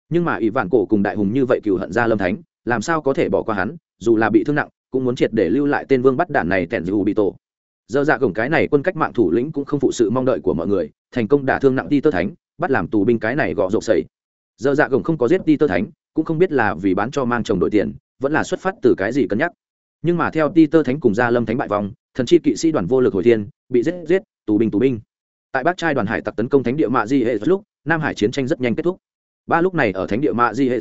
Nhưng mà ỷ vạn cổ cùng đại hùng như vậy cựu hận gia lâm thánh, làm sao có thể bỏ qua hắn, dù là bị thương nặng, cũng muốn triệt để lưu lại tên vương bắt đản này tẻn dù bị tổ. Dơ dạ gồng cái này quân cách mạng thủ lĩnh cũng không phụ sự mong đợi của mọi người, thành công đả thương nặng ti tơ thánh, bắt làm tù binh cái này gọ rộp sẩy dơ dạ gồng không có giết ti tơ thánh cũng không biết là vì bán cho mang chồng đội tiền, vẫn là xuất phát từ cái gì cân nhắc. Nhưng mà theo ti tơ thánh cùng gia lâm thánh bại vòng thần chi kỵ sĩ đoàn vô lực hồi thiên, bị giết giết, tù binh tù binh. Tại bác trai đoàn hải tặc tấn công thánh địa mạ di hệ lúc, nam hải chiến tranh rất nhanh kết thúc. Ba lúc này ở thánh địa mạ di hệ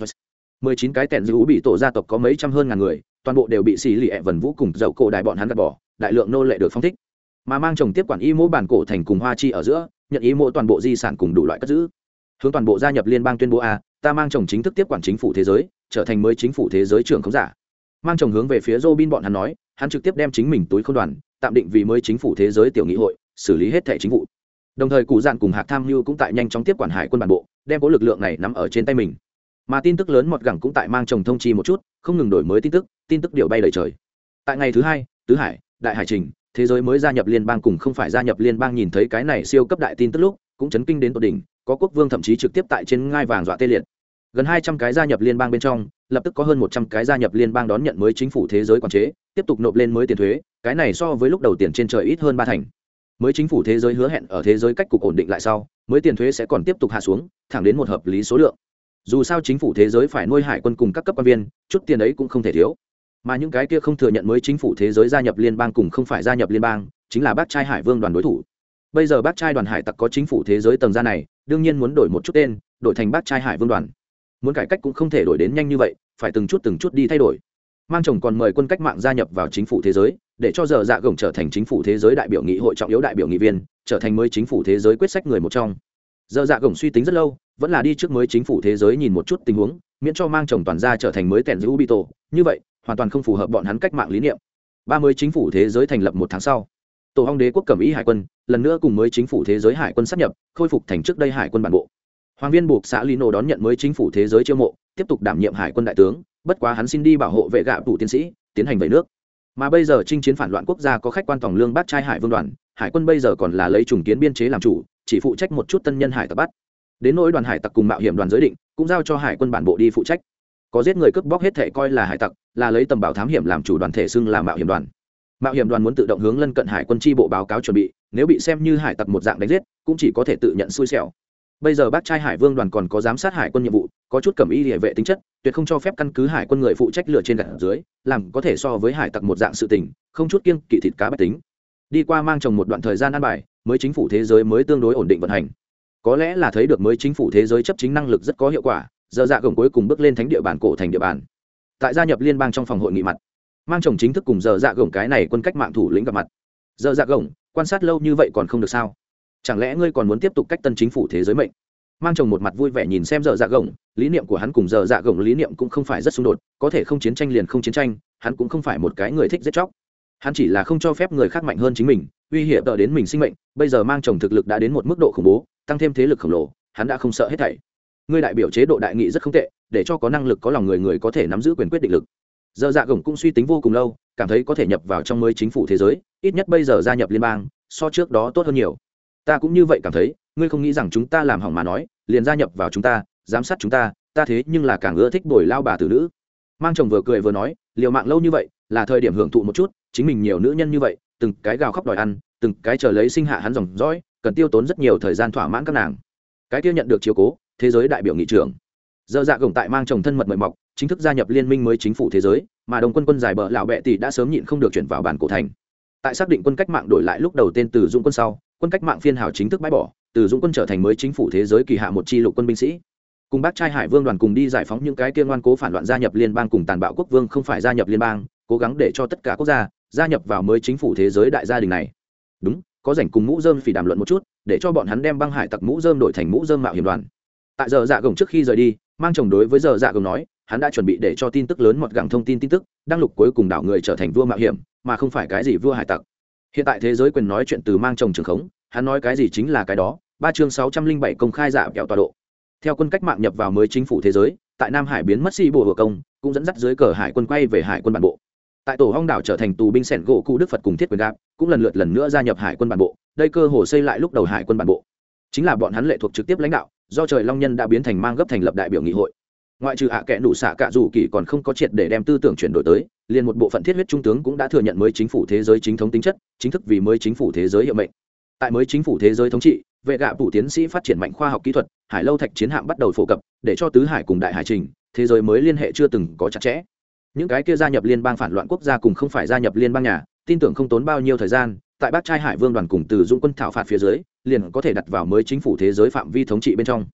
mười chín cái tẹn dữ bị tổ gia tộc có mấy trăm hơn ngàn người, toàn bộ đều bị xì lì ẹ vần vũ cùng dậu cổ đại bọn hắn gạt bỏ, đại lượng nô lệ được phong thích. Mà mang chồng tiếp quản y mỗ bản cổ thành cùng hoa chi ở giữa, nhận ý mỗ toàn bộ di sản cùng đủ loại cất giữ. Hướng toàn bộ gia nhập liên bang tuyên bố a ta mang chồng chính thức tiếp quản chính phủ thế giới, trở thành mới chính phủ thế giới trưởng khống giả. Mang chồng hướng về phía Robin bọn hắn nói, hắn trực tiếp đem chính mình túi không đoàn, tạm định vì mới chính phủ thế giới tiểu nghị hội, xử lý hết thẻ chính vụ. Đồng thời cụ dạn cùng hạc tham mưu cũng tại nhanh chóng tiếp quản hải quân bản bộ, đem có lực lượng này nắm ở trên tay mình. Mà tin tức lớn mọt gẳng cũng tại mang chồng thông chi một chút, không ngừng đổi mới tin tức tin tức điều bay lời trời. Tại ngày thứ hai, tứ hải, đại hải trình, thế giới mới gia nhập liên bang cùng không phải gia nhập liên bang nhìn thấy cái này siêu cấp đại tin tức lúc, cũng chấn kinh đến tột đỉnh có quốc vương thậm chí trực tiếp tại trên ngai vàng dọa tê liệt. Gần hai trăm cái gia nhập liên bang bên trong, lập tức có hơn một trăm cái gia nhập liên bang đón nhận mới chính phủ thế giới quản chế, tiếp tục nộp lên mới tiền thuế, cái này so với lúc đầu tiền trên trời ít hơn ba thành. Mới chính phủ thế giới hứa hẹn ở thế giới cách cục ổn định lại sau, mới tiền thuế sẽ còn tiếp tục hạ xuống, thẳng đến một hợp lý số lượng. Dù sao chính phủ thế giới phải nuôi hải quân cùng các cấp quan viên, chút tiền ấy cũng không thể thiếu. Mà những cái kia không thừa nhận mới chính phủ thế giới gia nhập liên bang cùng không phải gia nhập liên bang, chính là bác trai hải vương đoàn đối thủ. Bây giờ bác trai đoàn hải tặc có chính phủ thế giới tầng ra này đương nhiên muốn đổi một chút tên, đổi thành bác trai hải vương đoàn. Muốn cải cách cũng không thể đổi đến nhanh như vậy, phải từng chút từng chút đi thay đổi. Mang chồng còn mời quân cách mạng gia nhập vào chính phủ thế giới, để cho giờ dạ gồng trở thành chính phủ thế giới đại biểu nghị hội trọng yếu đại biểu nghị viên, trở thành mới chính phủ thế giới quyết sách người một trong. Giờ dạ gồng suy tính rất lâu, vẫn là đi trước mới chính phủ thế giới nhìn một chút tình huống, miễn cho mang chồng toàn ra trở thành mới tèn giữ ubito. Như vậy, hoàn toàn không phù hợp bọn hắn cách mạng lý niệm. Ba mới chính phủ thế giới thành lập một tháng sau tổ hong đế quốc cẩm ý hải quân, lần nữa cùng mới chính phủ thế giới hải quân sắp nhập, khôi phục thành trước đây hải quân bản bộ. Hoàng viên buộc xã lino đón nhận mới chính phủ thế giới chiêu mộ, tiếp tục đảm nhiệm hải quân đại tướng, bất quá hắn xin đi bảo hộ vệ gạo tủ tiến sĩ, tiến hành về nước. Mà bây giờ chinh chiến phản loạn quốc gia có khách quan tổng lương bác trai hải vương đoàn, hải quân bây giờ còn là lấy trùng kiến biên chế làm chủ, chỉ phụ trách một chút tân nhân hải tặc bắt. Đến nỗi đoàn hải tặc cùng mạo hiểm đoàn giới định, cũng giao cho hải quân bản bộ đi phụ trách. Có giết người cướp bóc hết thể coi là hải tặc, là lấy tầm bảo thám hiểm làm chủ đoàn thể xưng là mạo hiểm đoàn mạo hiểm đoàn muốn tự động hướng lân cận hải quân tri bộ báo cáo chuẩn bị, nếu bị xem như hải tặc một dạng đánh giết, cũng chỉ có thể tự nhận xui xẻo. Bây giờ bác trai hải vương đoàn còn có giám sát hải quân nhiệm vụ, có chút cầm y địa vệ tính chất, tuyệt không cho phép căn cứ hải quân người phụ trách lửa trên gạt dưới, làm có thể so với hải tặc một dạng sự tình, không chút kiêng kỵ thịt cá bách tính. Đi qua mang chồng một đoạn thời gian ăn bài, mới chính phủ thế giới mới tương đối ổn định vận hành. Có lẽ là thấy được mới chính phủ thế giới chấp chính năng lực rất có hiệu quả, giờ dạ gồng cuối cùng bước lên thánh địa bàn cổ thành địa bàn. Tại gia nhập liên bang trong phòng hội nghị mặt mang chồng chính thức cùng giờ dạ gồng cái này quân cách mạng thủ lĩnh gặp mặt. Giờ dạ gồng, quan sát lâu như vậy còn không được sao? Chẳng lẽ ngươi còn muốn tiếp tục cách tân chính phủ thế giới mệnh? Mang chồng một mặt vui vẻ nhìn xem giờ dạ gồng, lý niệm của hắn cùng giờ dạ gồng lý niệm cũng không phải rất xung đột, có thể không chiến tranh liền không chiến tranh, hắn cũng không phải một cái người thích giết chóc. Hắn chỉ là không cho phép người khác mạnh hơn chính mình, uy hiểm đợi đến mình sinh mệnh, bây giờ mang chồng thực lực đã đến một mức độ khủng bố, tăng thêm thế lực khổng lồ, hắn đã không sợ hết thảy. Ngươi đại biểu chế độ đại nghị rất không tệ, để cho có năng lực có lòng người người có thể nắm giữ quyền quyết định lực giờ dạ gồng cũng suy tính vô cùng lâu, cảm thấy có thể nhập vào trong mới chính phủ thế giới, ít nhất bây giờ gia nhập liên bang, so trước đó tốt hơn nhiều. Ta cũng như vậy cảm thấy, ngươi không nghĩ rằng chúng ta làm hỏng mà nói, liền gia nhập vào chúng ta, giám sát chúng ta ta thế nhưng là càng ưa thích đổi lao bà tử nữ. Mang chồng vừa cười vừa nói, liều mạng lâu như vậy, là thời điểm hưởng thụ một chút, chính mình nhiều nữ nhân như vậy, từng cái gào khóc đòi ăn, từng cái chờ lấy sinh hạ hắn dòng dõi, cần tiêu tốn rất nhiều thời gian thỏa mãn các nàng. Cái kia nhận được chiếu cố, thế giới đại biểu nghị trưởng. Dơ dạ gồng tại mang chồng thân mật mời mọc chính thức gia nhập liên minh mới chính phủ thế giới, mà đồng quân quân giải bờ lão bệ tỷ đã sớm nhịn không được chuyển vào bản cổ thành. Tại xác định quân cách mạng đổi lại lúc đầu tên từ dũng quân sau, quân cách mạng phiên hào chính thức bãi bỏ, từ dũng quân trở thành mới chính phủ thế giới kỳ hạ một chi lục quân binh sĩ. Cùng bác trai hải vương đoàn cùng đi giải phóng những cái tiên ngoan cố phản loạn gia nhập liên bang cùng tàn bạo quốc vương không phải gia nhập liên bang, cố gắng để cho tất cả quốc gia gia nhập vào mới chính phủ thế giới đại gia đình này. Đúng, có rảnh cùng mũ dơm phỉ đàm luận một chút, để cho bọn hắn đem băng hải tặc mũ dơm đổi thành mũ dơm mạo hiểm đoàn. Tại giờ dạ gồng trước khi rời đi, mang chồng đối với giờ dạ gồng nói hắn đã chuẩn bị để cho tin tức lớn mọt gẳng thông tin tin tức, đăng lục cuối cùng đảo người trở thành vua mạo hiểm, mà không phải cái gì vua hải tặc. Hiện tại thế giới quyền nói chuyện từ mang chồng trường khống, hắn nói cái gì chính là cái đó, ba chương sáu trăm linh bảy công khai giả kẹo tọa độ. Theo quân cách mạng nhập vào mới chính phủ thế giới, tại nam hải biến mất si bồ hồ công, cũng dẫn dắt dưới cờ hải quân quay về hải quân bản bộ. Tại tổ hong đảo trở thành tù binh sẻn gỗ cụ đức phật cùng thiết quyền gạp cũng lần lượt lần nữa gia nhập hải quân bản bộ, đây cơ hồ xây lại lúc đầu hải quân bản bộ. Chính là bọn hắn lệ thuộc trực tiếp lãnh đạo, do trời long nhân đã biến thành mang gấp thành lập đại biểu nghị hội ngoại trừ hạ kẽ nụ xạ cạ dù kỳ còn không có triệt để đem tư tưởng chuyển đổi tới, liền một bộ phận thiết huyết trung tướng cũng đã thừa nhận mới chính phủ thế giới chính thống tính chất, chính thức vì mới chính phủ thế giới hiệu mệnh. Tại mới chính phủ thế giới thống trị, vệ gạ phủ tiến sĩ phát triển mạnh khoa học kỹ thuật, hải lâu thạch chiến hạm bắt đầu phổ cập, để cho tứ hải cùng đại hải trình, thế giới mới liên hệ chưa từng có chặt chẽ. Những cái kia gia nhập liên bang phản loạn quốc gia cùng không phải gia nhập liên bang nhà, tin tưởng không tốn bao nhiêu thời gian, tại bác trai hải vương đoàn cùng từ dũng quân thảo phạt phía dưới, liền có thể đặt vào mới chính phủ thế giới phạm vi thống trị bên trong.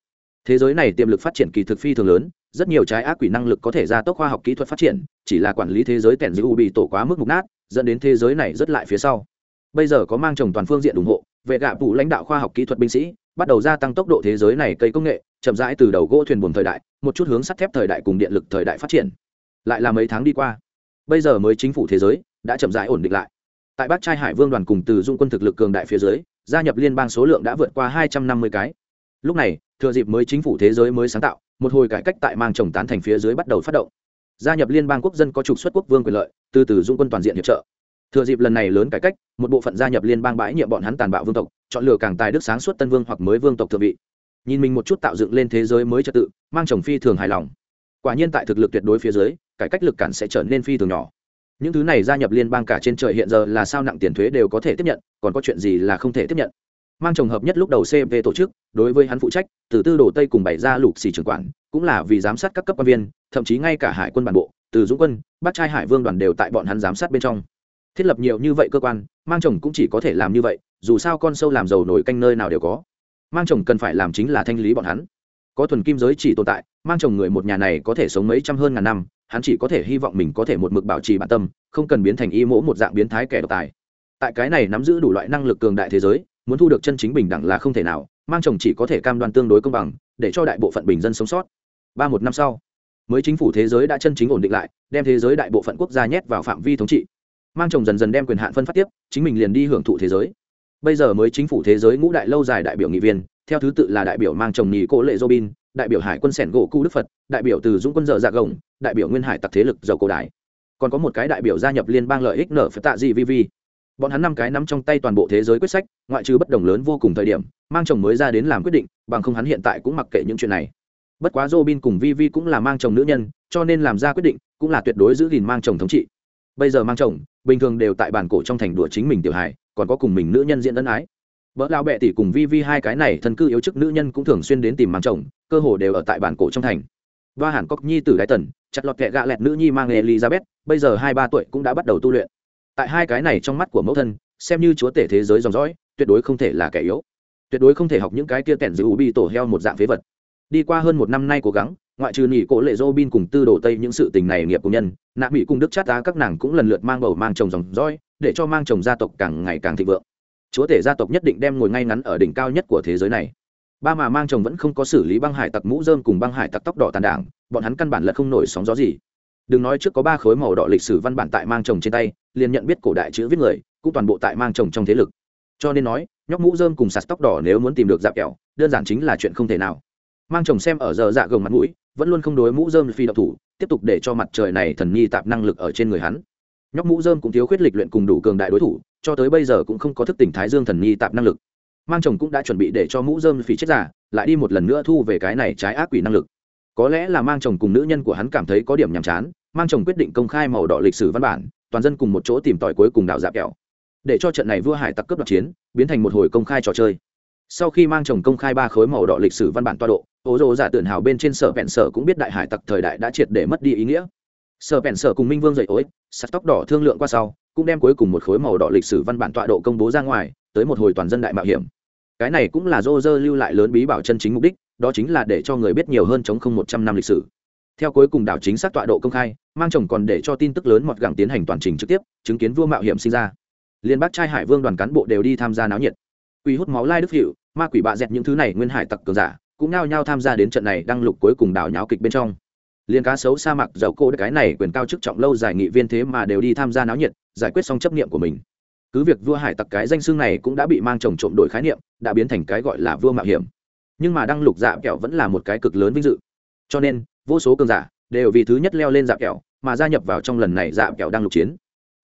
Thế giới này tiềm lực phát triển kỳ thực phi thường lớn rất nhiều trái ác quỷ năng lực có thể gia tốc khoa học kỹ thuật phát triển, chỉ là quản lý thế giới tèn giữ bị tổ quá mức mục nát, dẫn đến thế giới này rất lại phía sau. Bây giờ có mang chồng toàn phương diện ủng hộ, vệ gạ phụ lãnh đạo khoa học kỹ thuật binh sĩ, bắt đầu gia tăng tốc độ thế giới này cây công nghệ, chậm rãi từ đầu gỗ thuyền buồm thời đại, một chút hướng sắt thép thời đại cùng điện lực thời đại phát triển. Lại là mấy tháng đi qua, bây giờ mới chính phủ thế giới đã chậm rãi ổn định lại. Tại bắc trai hải vương đoàn cùng từ dung quân thực lực cường đại phía dưới, gia nhập liên bang số lượng đã vượt qua hai trăm năm mươi cái lúc này, thừa dịp mới chính phủ thế giới mới sáng tạo, một hồi cải cách tại mang trồng tán thành phía dưới bắt đầu phát động. Gia nhập liên bang quốc dân có trục xuất quốc vương quyền lợi, từ từ dung quân toàn diện hiệp trợ. Thừa dịp lần này lớn cải cách, một bộ phận gia nhập liên bang bãi nhiệm bọn hắn tàn bạo vương tộc, chọn lựa càng tài đức sáng suốt tân vương hoặc mới vương tộc thượng vị. Nhìn mình một chút tạo dựng lên thế giới mới trật tự, mang chồng phi thường hài lòng. Quả nhiên tại thực lực tuyệt đối phía dưới, cải cách lực cản sẽ trở nên phi thường nhỏ. Những thứ này gia nhập liên bang cả trên trời hiện giờ là sao nặng tiền thuế đều có thể tiếp nhận, còn có chuyện gì là không thể tiếp nhận? Mang chồng hợp nhất lúc đầu cv tổ chức, đối với hắn phụ trách, từ tư đồ tây cùng bày ra lục xì trưởng quản, cũng là vì giám sát các cấp quan viên, thậm chí ngay cả hải quân bản bộ, từ dũng quân bắt trai hải vương đoàn đều tại bọn hắn giám sát bên trong. Thiết lập nhiều như vậy cơ quan, mang chồng cũng chỉ có thể làm như vậy, dù sao con sâu làm giàu nổi canh nơi nào đều có. Mang chồng cần phải làm chính là thanh lý bọn hắn. Có thuần kim giới chỉ tồn tại, mang chồng người một nhà này có thể sống mấy trăm hơn ngàn năm, hắn chỉ có thể hy vọng mình có thể một mực bảo trì bản tâm, không cần biến thành y mỗ một dạng biến thái kẻ độc tài. Tại cái này nắm giữ đủ loại năng lực cường đại thế giới muốn thu được chân chính bình đẳng là không thể nào, mang chồng chỉ có thể cam đoan tương đối công bằng, để cho đại bộ phận bình dân sống sót. Ba một năm sau, mới chính phủ thế giới đã chân chính ổn định lại, đem thế giới đại bộ phận quốc gia nhét vào phạm vi thống trị. Mang chồng dần dần đem quyền hạn phân phát tiếp, chính mình liền đi hưởng thụ thế giới. Bây giờ mới chính phủ thế giới ngũ đại lâu dài đại biểu nghị viên, theo thứ tự là đại biểu mang chồng nhì cỗ lệ robin đại biểu hải quân sẻn gỗ cu đức phật, đại biểu từ dũng quân dợ dạ gồng, đại biểu nguyên hải tặc thế lực dầu cổ đại. Còn có một cái đại biểu gia nhập liên bang lợi ích nở phật tạ gì vi vi bọn hắn năm cái nắm trong tay toàn bộ thế giới quyết sách, ngoại trừ bất đồng lớn vô cùng thời điểm, mang chồng mới ra đến làm quyết định, bằng không hắn hiện tại cũng mặc kệ những chuyện này. Bất quá robin cùng vi vi cũng là mang chồng nữ nhân, cho nên làm ra quyết định cũng là tuyệt đối giữ gìn mang chồng thống trị. Bây giờ mang chồng, bình thường đều tại bản cổ trong thành đùa chính mình tiểu hài, còn có cùng mình nữ nhân diễn ân ái. Vợ lao bẹ tỷ cùng vi vi hai cái này thân cư yếu chức nữ nhân cũng thường xuyên đến tìm mang chồng, cơ hồ đều ở tại bản cổ trong thành. Và hẳn cóc nhi tử đại tần, chặt lọt kẹ gạ lẹt nữ nhi mang elizabeth, bây giờ hai ba tuổi cũng đã bắt đầu tu luyện tại hai cái này trong mắt của mẫu thân, xem như chúa tể thế giới dòng dõi, tuyệt đối không thể là kẻ yếu. Tuyệt đối không thể học những cái kia tẻn giữ bị tổ heo một dạng phế vật. Đi qua hơn một năm nay cố gắng, ngoại trừ nghỉ cổ lệ dô bin cùng tư đồ tây những sự tình này nghiệp của nhân, nạ mỹ cùng đức chát tá các nàng cũng lần lượt mang bầu mang chồng dòng dõi, để cho mang chồng gia tộc càng ngày càng thịnh vượng. Chúa tể gia tộc nhất định đem ngồi ngay ngắn ở đỉnh cao nhất của thế giới này. Ba mà mang chồng vẫn không có xử lý băng hải tặc mũ dơm cùng băng hải tặc tóc đỏ tàn đảng, bọn hắn căn bản là không nổi sóng gió gì đừng nói trước có ba khối màu đỏ lịch sử văn bản tại mang chồng trên tay, liền nhận biết cổ đại chữ viết người, cũng toàn bộ tại mang chồng trong thế lực. Cho nên nói, nhóc mũ dơm cùng sạt tóc đỏ nếu muốn tìm được dạp kẹo, đơn giản chính là chuyện không thể nào. Mang chồng xem ở giờ dạ gồng mặt mũi, vẫn luôn không đối mũ dơm phi độc thủ, tiếp tục để cho mặt trời này thần nhi tạp năng lực ở trên người hắn. Nhóc mũ dơm cũng thiếu khuyết lịch luyện cùng đủ cường đại đối thủ, cho tới bây giờ cũng không có thức tỉnh thái dương thần nhi tạp năng lực. Mang chồng cũng đã chuẩn bị để cho mũ dơm phì chết giả lại đi một lần nữa thu về cái này trái ác quỷ năng lực có lẽ là mang chồng cùng nữ nhân của hắn cảm thấy có điểm nhàm chán, mang chồng quyết định công khai màu đỏ lịch sử văn bản, toàn dân cùng một chỗ tìm tòi cuối cùng đảo dạp kẹo. Để cho trận này vua hải tặc cướp đoạt chiến, biến thành một hồi công khai trò chơi. Sau khi mang chồng công khai ba khối màu đỏ lịch sử văn bản toa độ, ố rô giả tưởng hào bên trên sở bẹn sở cũng biết đại hải tặc thời đại đã triệt để mất đi ý nghĩa. Sở bẹn sở cùng minh vương dậy ối, sắt tóc đỏ thương lượng qua sau, cũng đem cuối cùng một khối màu đỏ lịch sử văn bản tọa độ công bố ra ngoài, tới một hồi toàn dân đại mạo hiểm. Cái này cũng là dô dơ lưu lại lớn bí bảo chân chính mục đích đó chính là để cho người biết nhiều hơn chống không một trăm năm lịch sử. Theo cuối cùng đảo chính xác tọa độ công khai, mang chồng còn để cho tin tức lớn mọt gẳng tiến hành toàn trình trực tiếp, chứng kiến vua mạo hiểm sinh ra. Liên bác trai hải vương đoàn cán bộ đều đi tham gia náo nhiệt. Quỷ hút máu lai đức hiệu ma quỷ bạ dẹt những thứ này nguyên hải tặc cường giả, cũng nao nhao tham gia đến trận này đăng lục cuối cùng đảo nháo kịch bên trong. Liên cá sấu sa mạc dầu cô cái này quyền cao chức trọng lâu giải nghị viên thế mà đều đi tham gia náo nhiệt, giải quyết xong chấp niệm của mình. Cứ việc vua hải tặc cái danh xưng này cũng đã bị mang chồng trộm đổi khái niệm, đã biến thành cái gọi là vua mạo hiểm nhưng mà đăng lục dạ kẹo vẫn là một cái cực lớn vinh dự. Cho nên, vô số cường giả đều vì thứ nhất leo lên dạ kẹo mà gia nhập vào trong lần này dạ kẹo đăng lục chiến.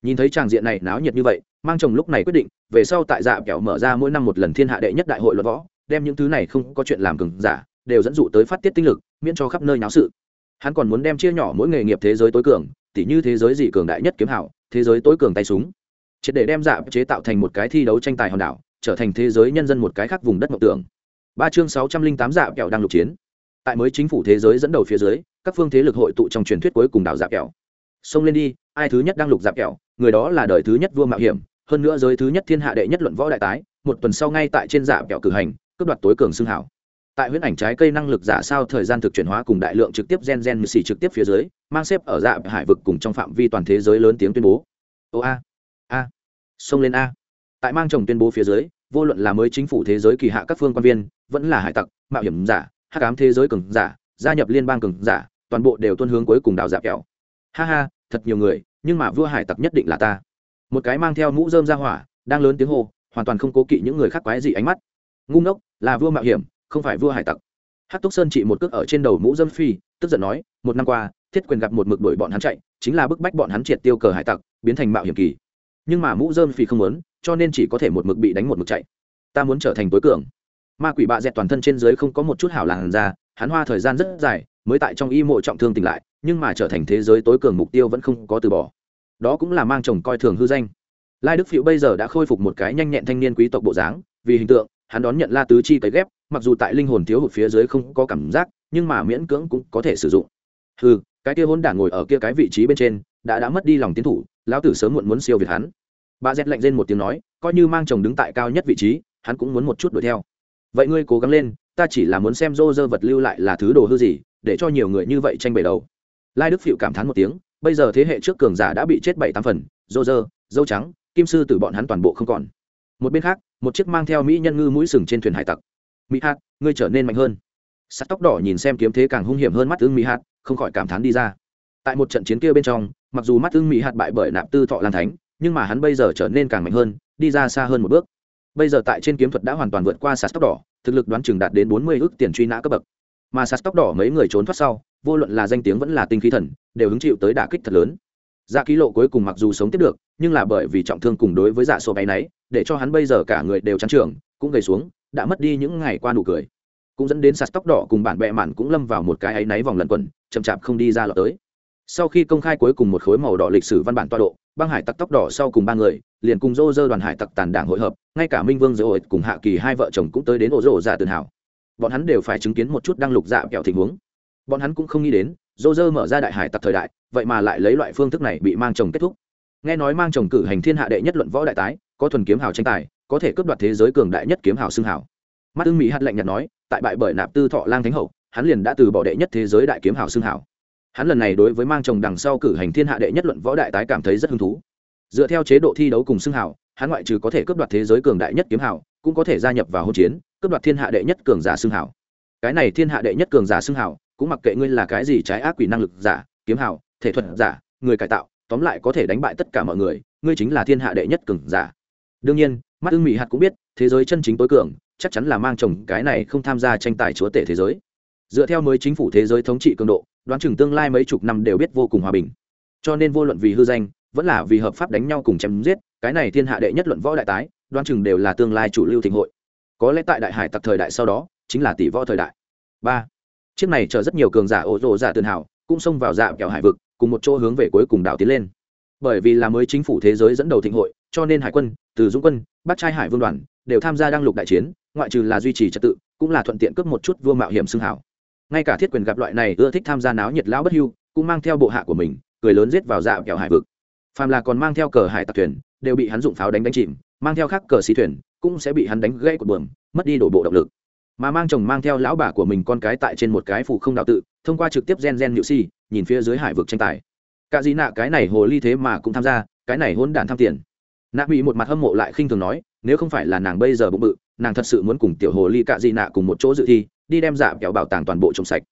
Nhìn thấy tràng diện này náo nhiệt như vậy, mang chồng lúc này quyết định, về sau tại dạ kẹo mở ra mỗi năm một lần thiên hạ đệ nhất đại hội luật võ, đem những thứ này không có chuyện làm cường giả đều dẫn dụ tới phát tiết tinh lực, miễn cho khắp nơi náo sự. Hắn còn muốn đem chia nhỏ mỗi nghề nghiệp thế giới tối cường, tỉ như thế giới gì cường đại nhất kiếm hảo, thế giới tối cường tay súng. Triệt để đem dạ chế tạo thành một cái thi đấu tranh tài hòn đảo, trở thành thế giới nhân dân một cái khác vùng đất mộng tưởng ba chương sáu trăm linh tám dạ kẹo đang lục chiến. Tại mới chính phủ thế giới dẫn đầu phía dưới, các phương thế lực hội tụ trong truyền thuyết cuối cùng đảo dạ kẹo. Xông lên đi, ai thứ nhất đang lục dạ kẹo? Người đó là đời thứ nhất vua mạo hiểm, hơn nữa giới thứ nhất thiên hạ đệ nhất luận võ đại tái, một tuần sau ngay tại trên dạ kẹo cử hành, cướp đoạt tối cường xương hảo. Tại huyễn ảnh trái cây năng lực giả sao thời gian thực chuyển hóa cùng đại lượng trực tiếp gen gen xì trực tiếp phía dưới, mang xếp ở dạ hải vực cùng trong phạm vi toàn thế giới lớn tiếng tuyên bố. Ô a a, xông lên a. Tại mang chồng tuyên bố phía dưới vô luận là mới chính phủ thế giới kỳ hạ các phương quan viên, vẫn là hải tặc, mạo hiểm giả, hắc ám thế giới cường giả, gia nhập liên bang cường giả, toàn bộ đều tuân hướng cuối cùng đào giả kẹo. Ha ha, thật nhiều người, nhưng mà vua hải tặc nhất định là ta. Một cái mang theo mũ rơm ra hỏa, đang lớn tiếng hô, hoàn toàn không cố kỵ những người khác quái gì ánh mắt. Ngu ngốc, là vua mạo hiểm, không phải vua hải tặc. Hát túc sơn chỉ một cước ở trên đầu mũ dâm phi, tức giận nói, một năm qua, thiết quyền gặp một mực đuổi bọn hắn chạy, chính là bức bách bọn hắn triệt tiêu cờ hải tặc, biến thành mạo hiểm kỳ nhưng mà mũ dơm phì không muốn, cho nên chỉ có thể một mực bị đánh một mực chạy. Ta muốn trở thành tối cường. Ma quỷ bạ dẹt toàn thân trên dưới không có một chút hảo làn ra hắn hoa thời gian rất dài, mới tại trong y mộ trọng thương tỉnh lại, nhưng mà trở thành thế giới tối cường mục tiêu vẫn không có từ bỏ. Đó cũng là mang chồng coi thường hư danh. Lai đức phiệu bây giờ đã khôi phục một cái nhanh nhẹn thanh niên quý tộc bộ dáng, vì hình tượng, hắn đón nhận la tứ chi cấy ghép, mặc dù tại linh hồn thiếu hụt phía dưới không có cảm giác, nhưng mà miễn cưỡng cũng có thể sử dụng. Ừ cái kia hôn đản ngồi ở kia cái vị trí bên trên, đã đã mất đi lòng tiến thủ, lão tử sớm muộn muốn siêu việt hắn bà dẹt lạnh lên một tiếng nói, coi như mang chồng đứng tại cao nhất vị trí, hắn cũng muốn một chút đuổi theo. Vậy ngươi cố gắng lên, ta chỉ là muốn xem rô rơ vật lưu lại là thứ đồ hư gì, để cho nhiều người như vậy tranh bể đầu. Lai đức phịu cảm thán một tiếng, bây giờ thế hệ trước cường giả đã bị chết bảy tám phần rô rơ dâu trắng, kim sư từ bọn hắn toàn bộ không còn. Một bên khác, một chiếc mang theo mỹ nhân ngư mũi sừng trên thuyền hải tặc. Mỹ hạt, ngươi trở nên mạnh hơn. Sắt tóc đỏ nhìn xem kiếm thế càng hung hiểm hơn mắt ưng mỹ hạt, không khỏi cảm thán đi ra. Tại một trận chiến kia bên trong, mặc dù mắt ưng mỹ hạt bại bởi nạp tư thọ lan thánh nhưng mà hắn bây giờ trở nên càng mạnh hơn, đi ra xa hơn một bước. Bây giờ tại trên kiếm thuật đã hoàn toàn vượt qua sạt tóc đỏ thực lực đoán chừng đạt đến bốn mươi ước tiền truy nã cấp bậc. Mà sạt tóc đỏ mấy người trốn thoát sau, vô luận là danh tiếng vẫn là tinh khí thần, đều hứng chịu tới đả kích thật lớn. Dạ ký lộ cuối cùng mặc dù sống tiếp được, nhưng là bởi vì trọng thương cùng đối với dạ số váy náy, để cho hắn bây giờ cả người đều chán trường cũng gầy xuống, đã mất đi những ngày qua nụ cười. Cũng dẫn đến sạt tóc đỏ cùng bản bẹ mạn cũng lâm vào một cái áy náy vòng lẩn quẩn, chậm chạp không đi ra lọt tới sau khi công khai cuối cùng một khối màu đỏ lịch sử văn bản toa độ, băng hải tặc tóc đỏ sau cùng ba người, liền cùng dô dơ đoàn hải tặc tàn đảng hội hợp, ngay cả minh vương dỗ ổi cùng hạ kỳ hai vợ chồng cũng tới đến ổ rộ dạ tự hào bọn hắn đều phải chứng kiến một chút đăng lục dạ kẹo tình huống. Bọn hắn cũng không nghĩ đến dô dơ mở ra đại hải tặc thời đại, vậy mà lại lấy loại phương thức này bị mang chồng kết thúc. Nghe nói mang chồng cử hành thiên hạ đệ nhất luận võ đại tái, có thuần kiếm hào tranh tài, có thể cướp đoạt thế giới cường đại nhất kiếm hào xưng hào. Mắt ưng mỹ hạt lạnh nhạt nói, tại bại bởi nạp tư thọ lang thánh hậu, hắn liền đã từ bỏ đệ nhất thế giới đại kiếm hào xưng hào hắn lần này đối với mang chồng đằng sau cử hành thiên hạ đệ nhất luận võ đại tái cảm thấy rất hứng thú. Dựa theo chế độ thi đấu cùng xưng hào, hắn ngoại trừ có thể cướp đoạt thế giới cường đại nhất kiếm hào, cũng có thể gia nhập vào hỗn chiến, cướp đoạt thiên hạ đệ nhất cường giả xưng hào. Cái này thiên hạ đệ nhất cường giả xưng hào, cũng mặc kệ ngươi là cái gì trái ác quỷ năng lực giả, kiếm hào, thể thuật giả, người cải tạo, tóm lại có thể đánh bại tất cả mọi người, ngươi chính là thiên hạ đệ nhất cường giả. Đương nhiên, mắt ưng mỹ hạt cũng biết, thế giới chân chính tối cường, chắc chắn là mang chồng cái này không tham gia tranh tài chúa tể thế giới. Dựa theo mới chính phủ thế giới thống trị cường độ đoán chừng tương lai mấy chục năm đều biết vô cùng hòa bình. Cho nên vô luận vì hư danh, vẫn là vì hợp pháp đánh nhau cùng chém giết, cái này thiên hạ đệ nhất luận võ đại tái, đoán chừng đều là tương lai chủ lưu thịnh hội. Có lẽ tại đại hải tặc thời đại sau đó, chính là tỷ võ thời đại. Ba. Chiếc này chờ rất nhiều cường giả ổ rộ giả tường hảo, cũng xông vào dạ kẹo hải vực, cùng một chỗ hướng về cuối cùng đảo tiến lên. Bởi vì là mới chính phủ thế giới dẫn đầu thịnh hội, cho nên hải quân, từ dũng quân bắt trai hải vương đoàn, đều tham gia đăng lục đại chiến, ngoại trừ là duy trì trật tự, cũng là thuận tiện cướp một chút vua mạo hiểm xưng hảo ngay cả thiết quyền gặp loại này ưa thích tham gia náo nhiệt lão bất hưu, cũng mang theo bộ hạ của mình, cười lớn giết vào dạ kẹo hải vực. Phàm là còn mang theo cờ hải tặc thuyền, đều bị hắn dụng pháo đánh đánh chìm, mang theo khác cờ xí thuyền, cũng sẽ bị hắn đánh gãy cột buồm, mất đi đổ bộ động lực. Mà mang chồng mang theo lão bà của mình con cái tại trên một cái phủ không đạo tự, thông qua trực tiếp gen gen nhự si, nhìn phía dưới hải vực tranh tài. Cả gì nạ cái này hồ ly thế mà cũng tham gia, cái này hôn đản tham tiền. Nạ bị một mặt hâm mộ lại khinh thường nói, nếu không phải là nàng bây giờ bụng bự, nàng thật sự muốn cùng tiểu hồ ly cạ gì nạ cùng một chỗ dự thi đi đem dạ kẹo bảo tàng toàn bộ trồng sạch.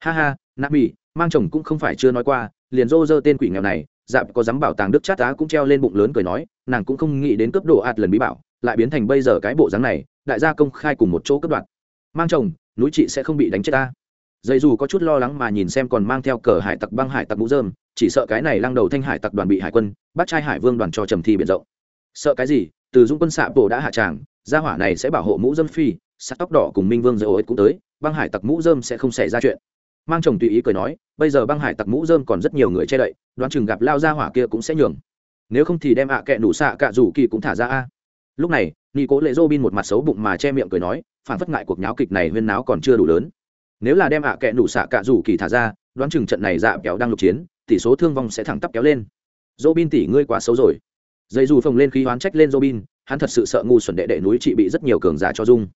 Ha ha nạp mỹ mang chồng cũng không phải chưa nói qua, liền rô rơ tên quỷ nghèo này dạ có dám bảo tàng đức chát á cũng treo lên bụng lớn cười nói, nàng cũng không nghĩ đến cướp đồ ạt lần bí bảo, lại biến thành bây giờ cái bộ dáng này, đại gia công khai cùng một chỗ cướp đoạt. Mang chồng, núi chị sẽ không bị đánh chết ta. Dây dù có chút lo lắng mà nhìn xem còn mang theo cờ hải tặc băng hải tặc mũ dơm chỉ sợ cái này lăng đầu thanh hải tặc đoàn bị hải quân, bắt trai hải vương đoàn cho trầm thi biển rộng. Sợ cái gì, từ dung quân xạ bộ đã hạ tràng, gia hỏa này sẽ bảo hộ mũ dâm phi, sắt tóc đỏ cùng minh vương dầu ấy cũng tới băng hải tặc mũ dơm sẽ không xảy ra chuyện. Mang chồng tùy ý cười nói, bây giờ băng hải tặc mũ dơm còn rất nhiều người che đậy, đoán chừng gặp lao ra hỏa kia cũng sẽ nhường. Nếu không thì đem ạ kẹ nủ xạ cạ rủ kỳ cũng thả ra a. Lúc này nghi cố lệ dô bin một mặt xấu bụng mà che miệng cười nói, phản phất ngại cuộc nháo kịch này huyên náo còn chưa đủ lớn. Nếu là đem ạ kẹ nủ xạ cạ rủ kỳ thả ra, đoán chừng trận này dạ kéo đang lục chiến, tỷ số thương vong sẽ thẳng tắp kéo lên. Dô bin tỷ ngươi quá xấu rồi. Dây dù phồng lên khí hoán trách lên dô bin hắn thật sự sợ ngu xuẩn đệ đệ núi chị bị rất nhiều cường giả cho dung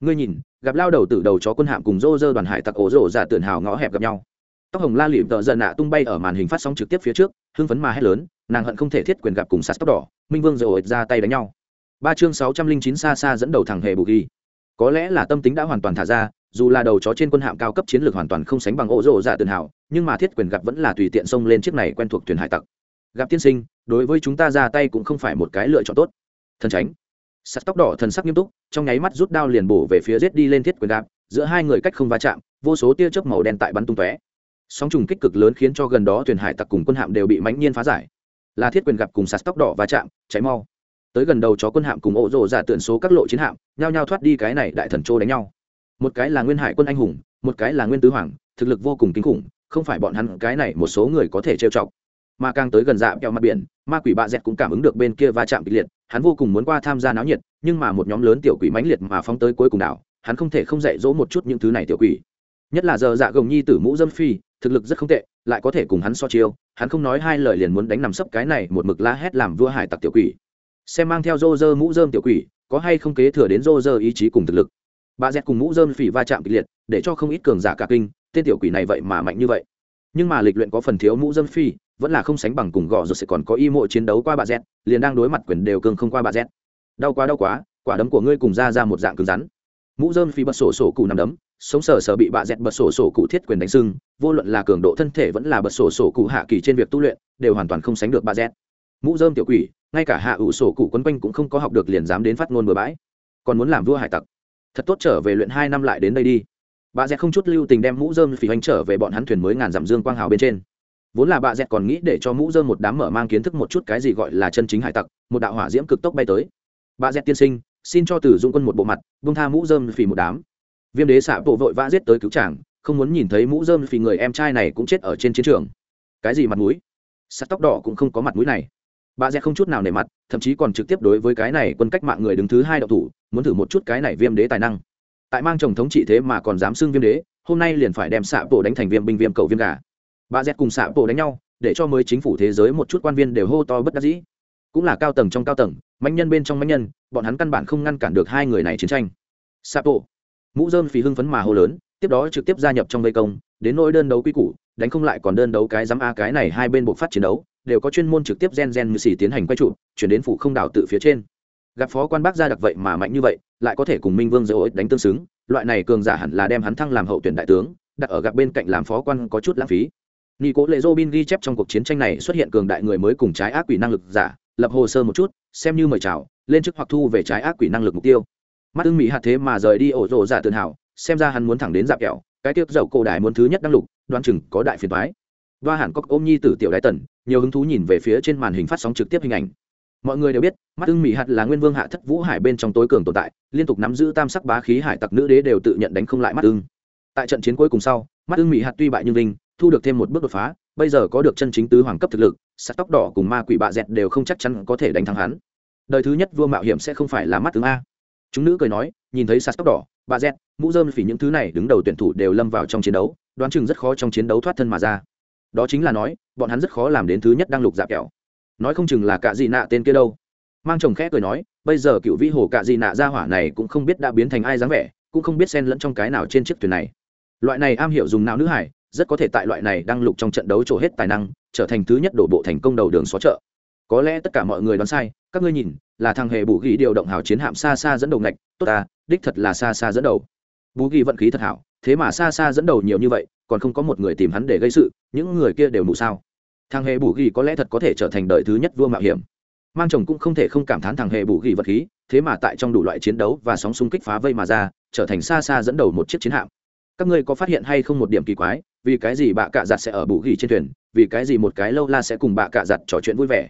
ngươi nhìn, gặp lao đầu từ đầu chó quân hạm cùng rô rơ đoàn hải tặc ổ rổ giả tưởng hào ngõ hẹp gặp nhau. Tóc hồng la lịm tợ dần nạ tung bay ở màn hình phát sóng trực tiếp phía trước, hưng phấn mà hét lớn, nàng hận không thể thiết quyền gặp cùng sạt tóc đỏ, minh vương rồi ra tay đánh nhau. Ba chương sáu trăm linh chín xa xa dẫn đầu thẳng hề bù ghi. Có lẽ là tâm tính đã hoàn toàn thả ra, dù là đầu chó trên quân hạm cao cấp chiến lược hoàn toàn không sánh bằng ổ rổ dạ tường hào, nhưng mà thiết quyền gặp vẫn là tùy tiện xông lên chiếc này quen thuộc thuyền hải tặc. Gặp tiên sinh, đối với chúng ta ra tay cũng không phải một cái lựa chọn tốt. Thần tránh sắt tóc đỏ thần sắc nghiêm túc, trong nháy mắt rút đao liền bổ về phía giết đi lên thiết quyền đạp. giữa hai người cách không va chạm, vô số tia chớp màu đen tại bắn tung tóe. Sóng trùng kích cực lớn khiến cho gần đó thuyền hải tặc cùng quân hạm đều bị mãnh nhiên phá giải. Là thiết quyền gặp cùng sạt tóc đỏ va chạm, cháy mau. Tới gần đầu chó quân hạm cùng ổ rộ giả tượng số các lộ chiến hạm, nhao nhao thoát đi cái này đại thần trô đánh nhau. Một cái là nguyên hải quân anh hùng, một cái là nguyên tứ hoàng, thực lực vô cùng kinh khủng, không phải bọn hắn, cái này một số người có thể trêu chọc mà càng tới gần dạ kẹo mặt biển, ma quỷ bạ dẹt cũng cảm ứng được bên kia va chạm kịch liệt, hắn vô cùng muốn qua tham gia náo nhiệt, nhưng mà một nhóm lớn tiểu quỷ mãnh liệt mà phóng tới cuối cùng đảo, hắn không thể không dạy dỗ một chút những thứ này tiểu quỷ. Nhất là giờ dạ gồng nhi tử mũ dâm phi, thực lực rất không tệ, lại có thể cùng hắn so chiêu, hắn không nói hai lời liền muốn đánh nằm sấp cái này một mực la hét làm vua hải tặc tiểu quỷ. Xem mang theo rô rơ mũ dơm tiểu quỷ, có hay không kế thừa đến rô rơ ý chí cùng thực lực. Bà dẹt cùng mũ dơm phỉ va chạm kịch liệt, để cho không ít cường giả cả kinh, tên tiểu quỷ này vậy mà mạnh như vậy. Nhưng mà lịch luyện có phần thiếu mũ dâm phi vẫn là không sánh bằng cùng gò rồi sẽ còn có y mộ chiến đấu qua bà dẹt liền đang đối mặt quyền đều cường không qua bà dẹt đau quá đau quá, quả đấm của ngươi cùng ra ra một dạng cứng rắn. Mũ dơm phi bật sổ sổ cụ nằm đấm, sống sờ sờ bị bà dẹt bật sổ sổ cụ thiết quyền đánh sưng, vô luận là cường độ thân thể vẫn là bật sổ sổ cụ hạ kỳ trên việc tu luyện, đều hoàn toàn không sánh được bà dẹt mũ dơm tiểu quỷ, ngay cả hạ ủ sổ cụ quấn quanh cũng không có học được liền dám đến phát ngôn bừa bãi. Còn muốn làm vua hải tặc. Thật tốt trở về luyện hai năm lại đến đây đi. Bà dẹt không chút lưu tình đem mũ dơm phỉ hoành trở về bọn hắn thuyền mới ngàn dặm dương quang hào bên trên vốn là bà dẹt còn nghĩ để cho mũ dơm một đám mở mang kiến thức một chút cái gì gọi là chân chính hải tặc, một đạo hỏa diễm cực tốc bay tới. Bà dẹt tiên sinh, xin cho từ dung quân một bộ mặt bông tha mũ dơm phì một đám. Viêm đế xạ bộ vội vã giết tới cứu chàng, không muốn nhìn thấy mũ dơm phì người em trai này cũng chết ở trên chiến trường. Cái gì mặt mũi? Sắt tóc đỏ cũng không có mặt mũi này. Bà dẹt không chút nào nề mặt, thậm chí còn trực tiếp đối với cái này quân cách mạng người đứng thứ hai đạo thủ, muốn thử một chút cái này viêm đế tài năng. Tại mang chồng thống trị thế mà còn dám xưng viêm đế, hôm nay liền phải đem xạ bộ đánh thành viêm binh viêm cầu viêm gà bà dẹt cùng xạ bộ đánh nhau, để cho mới chính phủ thế giới một chút quan viên đều hô to bất đắc dĩ. Cũng là cao tầng trong cao tầng mạnh nhân bên trong mạnh nhân, bọn hắn căn bản không ngăn cản được hai người này chiến tranh. Sapo mũ dơm phí hưng phấn mà hô lớn, tiếp đó trực tiếp gia nhập trong vây công, đến nỗi đơn đấu quy củ, đánh không lại còn đơn đấu cái dám a cái này hai bên buộc phát chiến đấu, đều có chuyên môn trực tiếp gen gen như xì tiến hành quay trụ, chuyển đến phủ không đảo tự phía trên. Gặp phó quan bác gia đặc vậy mà mạnh như vậy, lại có thể cùng minh vương dỡ ối đánh tương xứng, loại này cường giả hẳn là đem hắn thăng làm hậu tuyển đại tướng, đặt ở gặp bên cạnh làm phó quan có chút lãng phí nghi cố lệ robin ghi chép trong cuộc chiến tranh này xuất hiện cường đại người mới cùng trái ác quỷ năng lực giả, lập hồ sơ một chút, xem như mời chào, lên chức hoặc thu về trái ác quỷ năng lực mục tiêu. Mắt ưng mỹ hạt thế mà rời đi ổ rộ giả tự hào xem ra hắn muốn thẳng đến dạp kẹo, cái tiếp dậu cổ đại muốn thứ nhất đăng lục đoan chừng có đại phiền thoái và hẳn có ôm nhi tử tiểu đại tần, nhiều hứng thú nhìn về phía trên màn hình phát sóng trực tiếp hình ảnh. Mọi người đều biết, mắt ưng mỹ hạt là nguyên vương hạ thất vũ hải bên trong tối cường tồn tại, liên tục nắm giữ tam sắc bá khí hải tặc nữ đế đều tự nhận đánh không lại mắt ưng. Tại trận chiến cuối cùng sau, mắt ưng mỹ hạt tuy bại nhưng vinh thu được thêm một bước đột phá, bây giờ có được chân chính tứ hoàng cấp thực lực, sắt tóc đỏ cùng ma quỷ bạ dẹt đều không chắc chắn có thể đánh thắng hắn. Đời thứ nhất vua mạo hiểm sẽ không phải là mắt tướng a. Chúng nữ cười nói, nhìn thấy sắt tóc đỏ, bạ dẹt, mũ dơm phỉ những thứ này đứng đầu tuyển thủ đều lâm vào trong chiến đấu, đoán chừng rất khó trong chiến đấu thoát thân mà ra. Đó chính là nói, bọn hắn rất khó làm đến thứ nhất đang lục dạp kẹo. Nói không chừng là cả gì nạ tên kia đâu. Mang chồng khẽ cười nói, bây giờ cựu vĩ hồ cả gì nạ ra hỏa này cũng không biết đã biến thành ai dáng vẻ, cũng không biết xen lẫn trong cái nào trên chiếc thuyền này. Loại này am hiểu dùng não nữ hải rất có thể tại loại này đang lục trong trận đấu trổ hết tài năng, trở thành thứ nhất đổ bộ thành công đầu đường xó chợ. Có lẽ tất cả mọi người đoán sai, các ngươi nhìn, là thằng hề bù ghi điều động hào chiến hạm xa xa dẫn đầu ngạch, tốt ta, đích thật là xa xa dẫn đầu. Bù ghi vận khí thật hảo, thế mà xa xa dẫn đầu nhiều như vậy, còn không có một người tìm hắn để gây sự, những người kia đều mù sao. Thằng hề bù ghi có lẽ thật có thể trở thành đời thứ nhất vua mạo hiểm. Mang chồng cũng không thể không cảm thán thằng hề bù ghi vật khí, thế mà tại trong đủ loại chiến đấu và sóng xung kích phá vây mà ra, trở thành xa xa dẫn đầu một chiếc chiến hạm các ngươi có phát hiện hay không một điểm kỳ quái, vì cái gì bạ cạ giặt sẽ ở bù ghi trên thuyền, vì cái gì một cái lâu la sẽ cùng bạ cạ giặt trò chuyện vui vẻ?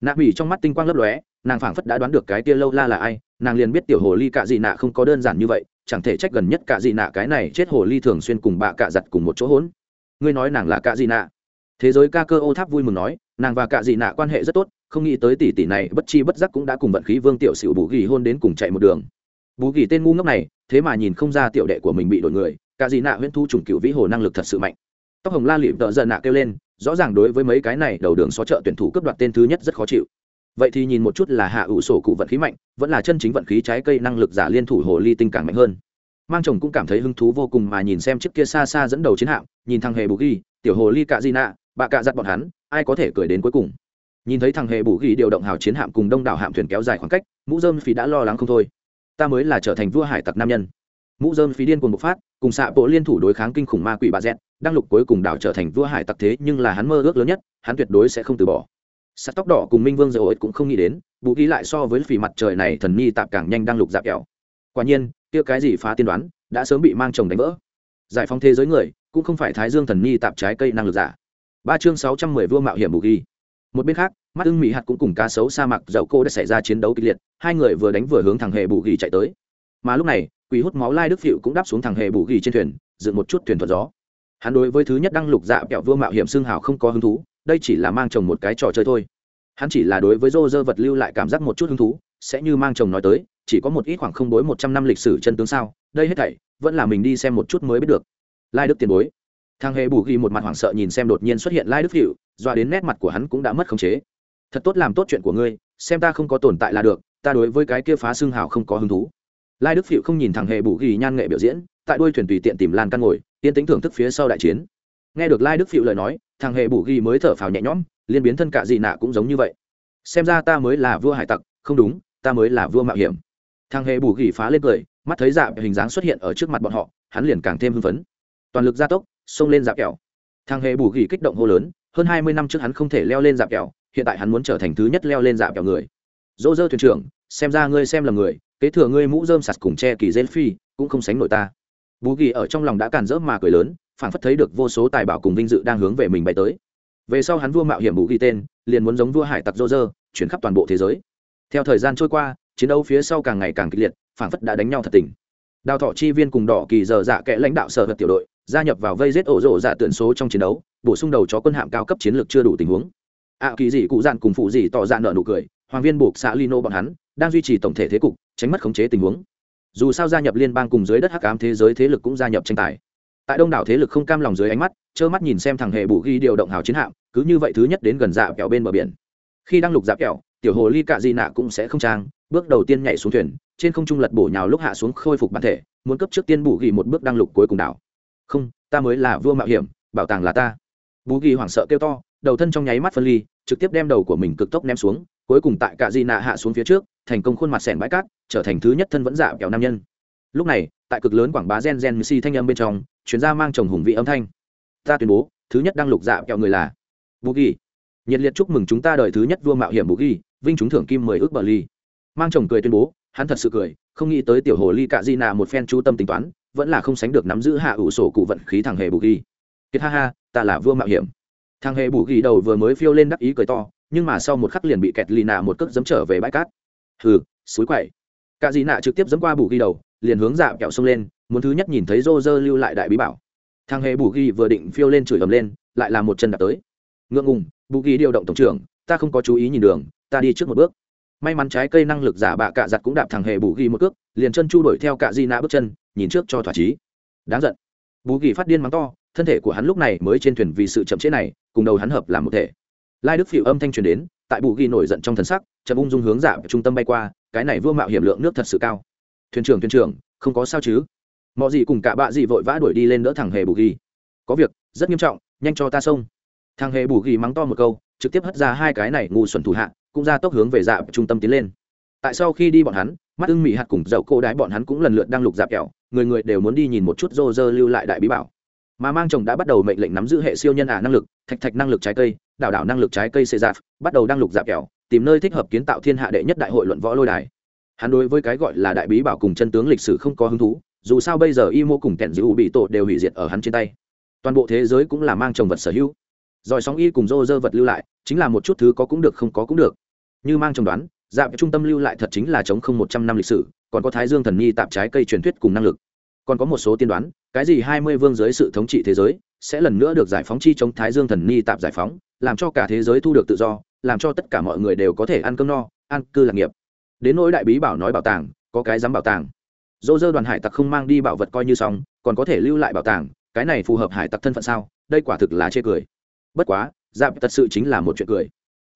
Nạ mỹ trong mắt tinh quang lấp lóe, nàng phảng phất đã đoán được cái tia lâu la là ai, nàng liền biết tiểu hồ ly cạ dị nạ không có đơn giản như vậy, chẳng thể trách gần nhất cạ dị nạ cái này chết hồ ly thường xuyên cùng bạ cạ giặt cùng một chỗ hỗn. Ngươi nói nàng là cạ dị nạ. Thế giới ca cơ ô tháp vui mừng nói, nàng và cạ dị nạ quan hệ rất tốt, không nghĩ tới tỷ tỷ này bất chi bất giác cũng đã cùng vận khí vương tiểu sửu bù ghi hôn đến cùng chạy một đường. Bù ghi tên ngu ngốc này, thế mà nhìn không ra tiểu đệ của mình bị đổi người. Cả dị nạ huyễn thu trùng cựu vĩ hồ năng lực thật sự mạnh. Tóc hồng la lịm tợ giận nạ kêu lên, rõ ràng đối với mấy cái này đầu đường xó chợ tuyển thủ cướp đoạt tên thứ nhất rất khó chịu. Vậy thì nhìn một chút là hạ ủ sổ cụ vận khí mạnh, vẫn là chân chính vận khí trái cây năng lực giả liên thủ hồ ly tinh càng mạnh hơn. Mang chồng cũng cảm thấy hứng thú vô cùng mà nhìn xem chiếc kia xa xa dẫn đầu chiến hạm, nhìn thằng hề bù ghi, tiểu hồ ly cạ di nạ, bà cạ giặt bọn hắn, ai có thể cười đến cuối cùng. Nhìn thấy thằng hề bù ghi điều động hào chiến hạm cùng đông đảo hạm thuyền kéo dài khoảng cách, mũ dơm phí đã lo lắng không thôi. Ta mới là trở thành vua hải tặc nam nhân mũ dơm phí điên cùng bộc phát, cùng xạ bộ liên thủ đối kháng kinh khủng ma quỷ bà dẹt đăng lục cuối cùng đảo trở thành vua hải tặc thế nhưng là hắn mơ ước lớn nhất, hắn tuyệt đối sẽ không từ bỏ. Sắt tóc đỏ cùng minh vương dầu ích cũng không nghĩ đến, bù ghi lại so với phỉ mặt trời này thần nhi tạp càng nhanh đang lục dạp kẹo. Quả nhiên, kia cái gì phá tiên đoán, đã sớm bị mang chồng đánh vỡ. Giải phóng thế giới người, cũng không phải thái dương thần nhi tạp trái cây năng lực giả. Ba chương sáu trăm mười vua mạo hiểm bù ghi. Một bên khác, mắt ưng mỹ hạt cũng cùng cá sấu sa mạc dậu cô đã xảy ra chiến đấu kịch liệt, hai người vừa đánh vừa hướng thằng hề bù ghi chạy tới. Mà lúc này quỷ hút máu lai đức phịu cũng đáp xuống thằng hề bù ghi trên thuyền, dựng một chút thuyền thuật gió. Hắn đối với thứ nhất đăng lục dạ kẹo vua mạo hiểm xương hào không có hứng thú, đây chỉ là mang chồng một cái trò chơi thôi. Hắn chỉ là đối với rô dơ vật lưu lại cảm giác một chút hứng thú, sẽ như mang chồng nói tới, chỉ có một ít khoảng không bối một trăm năm lịch sử chân tướng sao, đây hết thảy, vẫn là mình đi xem một chút mới biết được. Lai đức tiền bối. Thằng hề bù ghi một mặt hoảng sợ nhìn xem đột nhiên xuất hiện lai đức hiệu doa đến nét mặt của hắn cũng đã mất khống chế. Thật tốt làm tốt chuyện của ngươi, xem ta không có tồn tại là được, ta đối với cái kia phá xương hào không có hứng thú lai đức phịu không nhìn thằng hề bù ghi nhan nghệ biểu diễn, tại đuôi thuyền tùy tiện tìm lan căn ngồi, yên tính thưởng thức phía sau đại chiến. Nghe được lai đức phịu lời nói, thằng hề bù ghi mới thở phào nhẹ nhõm, liên biến thân cả gì nạ cũng giống như vậy. Xem ra ta mới là vua hải tặc, không đúng, ta mới là vua mạo hiểm. Thằng hề bù ghi phá lên cười, mắt thấy dạp hình dáng xuất hiện ở trước mặt bọn họ, hắn liền càng thêm hưng phấn. Toàn lực gia tốc, xông lên dạp kẹo. Thằng hề bù ghi kích động hô lớn, hơn hai mươi năm trước hắn không thể leo lên dạp kẹo, hiện tại hắn muốn trở thành thứ nhất leo lên dạp kẹo người. Dỗ dơ thuyền trưởng, xem ra ngươi xem là người kế thừa ngươi mũ rơm sạt cùng che kỳ dễ phi, cũng không sánh nổi ta. Bù ghi ở trong lòng đã càn rỡ mà cười lớn phản phất thấy được vô số tài bảo cùng vinh dự đang hướng về mình bay tới. Về sau hắn vua mạo hiểm bù ghi tên, liền muốn giống vua hải tặc dô dơ chuyển khắp toàn bộ thế giới. Theo thời gian trôi qua, chiến đấu phía sau càng ngày càng kịch liệt phản phất đã đánh nhau thật tình. Đào thọ chi viên cùng đỏ kỳ giờ dạ kẽ lãnh đạo sở vật tiểu đội, gia nhập vào vây giết ổ rộ dạ tuyển số trong chiến đấu, bổ sung đầu cho quân hạm cao cấp chiến lược chưa đủ tình huống. Ạ kỳ dị cụ dạn cùng phụ dị tỏ dạ ra nợ nụ cười hoàng viên buộc xã lino bọn hắn, đang duy trì tổng thể thế cục, tránh mất khống chế tình huống. Dù sao gia nhập liên bang cùng dưới đất hắc ám thế giới thế lực cũng gia nhập tranh tài. Tại đông đảo thế lực không cam lòng dưới ánh mắt, trơ mắt nhìn xem thằng hệ bù ghi điều động hào chiến hạm, cứ như vậy thứ nhất đến gần dạ kẹo bên bờ biển. Khi đang lục dạ kẹo, tiểu hồ ly cạ di nạ cũng sẽ không trang, bước đầu tiên nhảy xuống thuyền, trên không trung lật bổ nhào lúc hạ xuống khôi phục bản thể, muốn cấp trước tiên bù ghi một bước đăng lục cuối cùng đảo. Không, ta mới là vua mạo hiểm, bảo tàng là ta. Bù ghi hoảng sợ kêu to, đầu thân trong nháy mắt phân ly, trực tiếp đem đầu của mình cực tốc ném xuống cuối cùng tại cạ di nạ hạ xuống phía trước, thành công khuôn mặt sẻn bãi cát, trở thành thứ nhất thân vẫn dạ kẹo nam nhân. Lúc này, tại cực lớn quảng bá gen gen mc thanh âm bên trong, chuyên gia mang chồng hùng vị âm thanh. Ta tuyên bố, thứ nhất đăng lục dạ kẹo người là bù ghi nhiệt liệt chúc mừng chúng ta đời thứ nhất vua mạo hiểm bù ghi vinh chúng thưởng kim mười ước bờ ly mang chồng cười tuyên bố, hắn thật sự cười, không nghĩ tới tiểu hồ ly cạ di nạ một phen chú tâm tính toán, vẫn là không sánh được nắm giữ hạ ủ sổ cụ vận khí thằng hề bù ghi kiệt ha ha, ta là vua mạo hiểm. Thằng hề bù ghi đầu vừa mới phiêu lên đắc ý cười to nhưng mà sau một khắc liền bị kẹt lì nạ một cước dấm trở về bãi cát. Hừ, suối quậy. Cạ dị nạ trực tiếp dấm qua bù ghi đầu, liền hướng dạ kẹo xông lên, muốn thứ nhất nhìn thấy rô rơ lưu lại đại bí bảo. Thằng hề bù ghi vừa định phiêu lên chửi ầm lên, lại là một chân đạp tới. Ngượng ngùng, bù ghi điều động tổng trưởng, ta không có chú ý nhìn đường, ta đi trước một bước. May mắn trái cây năng lực giả bạ cạ giặt cũng đạp thằng hề bù ghi một cước, liền chân chu đuổi theo cạ di nạ bước chân, nhìn trước cho thỏa chí. Đáng giận. Bù ghi phát điên mắng to, thân thể của hắn lúc này mới trên thuyền vì sự chậm chế này, cùng đầu hắn hợp làm một thể lai đức phịu âm thanh truyền đến, tại bù ghi nổi giận trong thần sắc, chậm ung dung hướng giả trung tâm bay qua, cái này vua mạo hiểm lượng nước thật sự cao. Thuyền trưởng thuyền trưởng, không có sao chứ? Mọi gì cùng cả bạ gì vội vã đuổi đi lên đỡ thằng hề bù ghi. Có việc, rất nghiêm trọng, nhanh cho ta xông. Thằng hề bù ghi mắng to một câu, trực tiếp hất ra hai cái này ngu xuẩn thủ hạ, cũng ra tốc hướng về dạ trung tâm tiến lên. Tại sau khi đi bọn hắn, mắt ưng mỹ hạt cùng dậu cô đái bọn hắn cũng lần lượt đang lục dạp kẹo, người người đều muốn đi nhìn một chút rô rơ lưu lại đại bí bảo. Mà mang chồng đã bắt đầu mệnh lệnh nắm giữ hệ siêu nhân ả năng lực, thạch thạch năng lực trái cây đảo đảo năng lực trái cây xê giạp bắt đầu đăng lục dạp kẹo, tìm nơi thích hợp kiến tạo thiên hạ đệ nhất đại hội luận võ lôi đài. Hắn đối với cái gọi là đại bí bảo cùng chân tướng lịch sử không có hứng thú, dù sao bây giờ y mô cùng kẹn giữ bị tổ đều hủy diệt ở hắn trên tay. Toàn bộ thế giới cũng là mang trồng vật sở hữu. Rồi sóng y cùng rô dơ vật lưu lại, chính là một chút thứ có cũng được không có cũng được. Như mang trồng đoán dạp trung tâm lưu lại thật chính là chống không một trăm năm lịch sử, còn có thái dương thần nhi tạp trái cây truyền thuyết cùng năng lực. Còn có một số tiên đoán, cái gì hai mươi vương dưới sự thống trị thế giới sẽ lần nữa được giải phóng chi chống thái dương thần Ni tạp giải phóng, làm cho cả thế giới thu được tự do, làm cho tất cả mọi người đều có thể ăn cơm no, ăn cư lạc nghiệp. Đến nỗi đại bí bảo nói bảo tàng, có cái dám bảo tàng. Dô dơ đoàn hải tặc không mang đi bảo vật coi như xong, còn có thể lưu lại bảo tàng, cái này phù hợp hải tặc thân phận sao? Đây quả thực là chê cười. Bất quá dạp thật sự chính là một chuyện cười.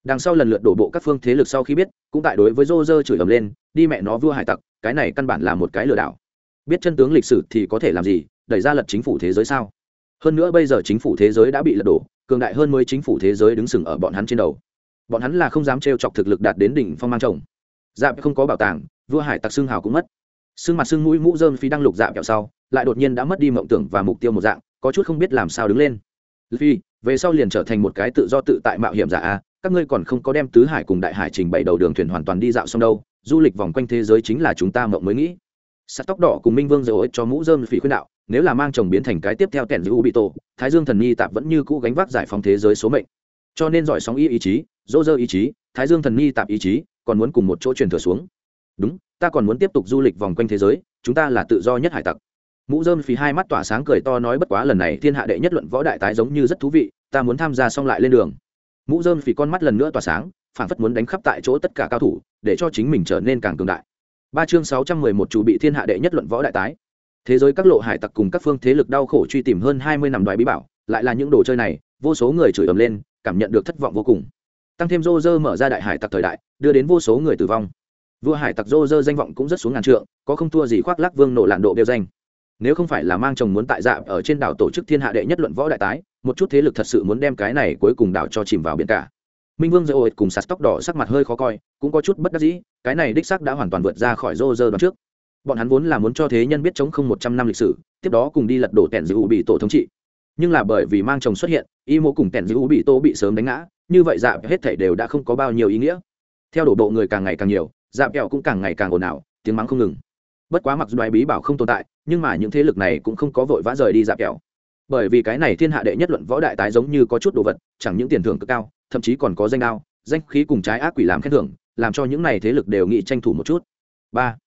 Đằng sau lần lượt đổ bộ các phương thế lực sau khi biết, cũng tại đối với dô dơ chửi ầm lên, đi mẹ nó vua hải tặc, cái này căn bản là một cái lừa đảo. Biết chân tướng lịch sử thì có thể làm gì, đẩy ra lật chính phủ thế giới sao? Hơn nữa bây giờ chính phủ thế giới đã bị lật đổ, cường đại hơn mới chính phủ thế giới đứng sừng ở bọn hắn trên đầu. Bọn hắn là không dám trêu chọc thực lực đạt đến đỉnh phong mang chồng. Dạp không có bảo tàng, vua hải tặc xương hào cũng mất. Xương mặt xương mũi mũ dơm phi đang lục dạp kẹo sau, lại đột nhiên đã mất đi mộng tưởng và mục tiêu một dạng, có chút không biết làm sao đứng lên. Phi, về sau liền trở thành một cái tự do tự tại mạo hiểm giả a, các ngươi còn không có đem tứ hải cùng đại hải trình bày đầu đường thuyền hoàn toàn đi dạo xong đâu, du lịch vòng quanh thế giới chính là chúng ta mộng mới nghĩ. Sắt tóc đỏ cùng minh vương dầu cho mũ dơm phỉ khuyên đạo nếu là mang chồng biến thành cái tiếp theo kẻn giữ bị tổ, thái dương thần nhi tạp vẫn như cũ gánh vác giải phóng thế giới số mệnh. Cho nên giỏi sóng y ý chí, dỗ dơ ý chí, thái dương thần nhi tạp ý chí, còn muốn cùng một chỗ truyền thừa xuống. Đúng, ta còn muốn tiếp tục du lịch vòng quanh thế giới, chúng ta là tự do nhất hải tặc. Mũ dơm phí hai mắt tỏa sáng cười to nói bất quá lần này thiên hạ đệ nhất luận võ đại tái giống như rất thú vị, ta muốn tham gia xong lại lên đường. Mũ dơm phí con mắt lần nữa tỏa sáng phản phất muốn đánh khắp tại chỗ tất cả cao thủ, để cho chính mình trở nên càng cường đại. Ba chương sáu trăm mười một chủ bị thiên hạ đệ nhất luận võ đại tái thế giới các lộ hải tặc cùng các phương thế lực đau khổ truy tìm hơn hai mươi năm đoài bí bảo, lại là những đồ chơi này, vô số người chửi ầm lên, cảm nhận được thất vọng vô cùng. Tăng thêm rô rơ mở ra đại hải tặc thời đại, đưa đến vô số người tử vong. Vua hải tặc rô rơ danh vọng cũng rất xuống ngàn trượng, có không thua gì khoác lác vương nổ lạn độ đeo danh. Nếu không phải là mang chồng muốn tại dạ ở trên đảo tổ chức thiên hạ đệ nhất luận võ đại tái, một chút thế lực thật sự muốn đem cái này cuối cùng đảo cho chìm vào biển cả. Minh vương dây ổi cùng sạt tóc đỏ sắc mặt hơi khó coi, cũng có chút bất đắc dĩ, cái này đích sắc đã hoàn toàn vượt ra khỏi rô rơ đoạn trước bọn hắn vốn là muốn cho thế nhân biết chống không một trăm năm lịch sử, tiếp đó cùng đi lật đổ tẻn giữ bị tổ thống trị. Nhưng là bởi vì mang chồng xuất hiện, y mô cùng tẻn giữ bị tổ bị sớm đánh ngã, như vậy dạ hết thể đều đã không có bao nhiêu ý nghĩa. Theo đổ bộ người càng ngày càng nhiều dạ kẹo cũng càng ngày càng ồn ào, tiếng mắng không ngừng. Bất quá mặc dù đoái bí bảo không tồn tại, nhưng mà những thế lực này cũng không có vội vã rời đi dạ kẹo. Bởi vì cái này thiên hạ đệ nhất luận võ đại tái giống như có chút đồ vật, chẳng những tiền thưởng cực cao, thậm chí còn có danh đao, danh khí cùng trái ác quỷ làm khen thưởng, làm cho những này thế lực đều nghĩ tranh thủ một chút. Ba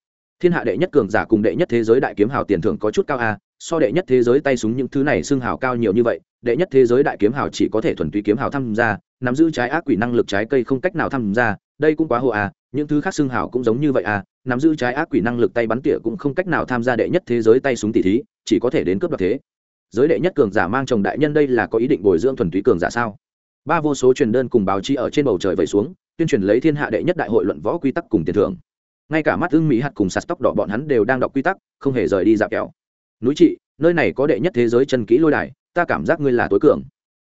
thiên hạ đệ nhất cường giả cùng đệ nhất thế giới đại kiếm hào tiền thưởng có chút cao a, so đệ nhất thế giới tay súng những thứ này xưng hào cao nhiều như vậy, đệ nhất thế giới đại kiếm hào chỉ có thể thuần túy kiếm hào tham gia, nắm giữ trái ác quỷ năng lực trái cây không cách nào tham gia, đây cũng quá hồ à những thứ khác xưng hào cũng giống như vậy à nắm giữ trái ác quỷ năng lực tay bắn tỉa cũng không cách nào tham gia đệ nhất thế giới tay súng tỷ thí, chỉ có thể đến cướp đoạt thế. Giới đệ nhất cường giả mang chồng đại nhân đây là có ý định bồi dưỡng thuần túy cường giả sao? Ba vô số truyền đơn cùng báo chí ở trên bầu trời vẩy xuống, tuyên truyền lấy thiên hạ đệ nhất đại hội luận võ quy tắc cùng tiền thưởng ngay cả mắt ưng mỹ hạt cùng sạt tóc đỏ bọn hắn đều đang đọc quy tắc, không hề rời đi dạp kẹo. Núi trị nơi này có đệ nhất thế giới chân kỹ lôi đài, ta cảm giác ngươi là tối cường.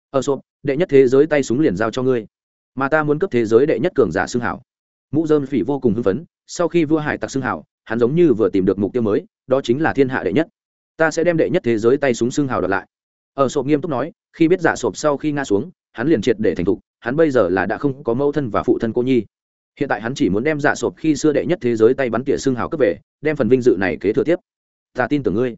Ờ, Ở sộp đệ nhất thế giới tay súng liền giao cho ngươi. Mà ta muốn cấp thế giới đệ nhất cường giả xương hảo. Mũ dơm phỉ vô cùng hưng phấn, sau khi vua hải tặc xương hảo, hắn giống như vừa tìm được mục tiêu mới, đó chính là thiên hạ đệ nhất. Ta sẽ đem đệ nhất thế giới tay súng xương hào đặt lại. Ờ, Ở sộp nghiêm túc nói, khi biết giả sộp sau khi nga xuống, hắn liền triệt để thành thục, hắn bây giờ là đã không có mẫu thân và phụ thân cô nhi hiện tại hắn chỉ muốn đem giả sộp khi xưa đệ nhất thế giới tay bắn tỉa xưng hào cấp về, đem phần vinh dự này kế thừa tiếp. Ta tin tưởng ngươi.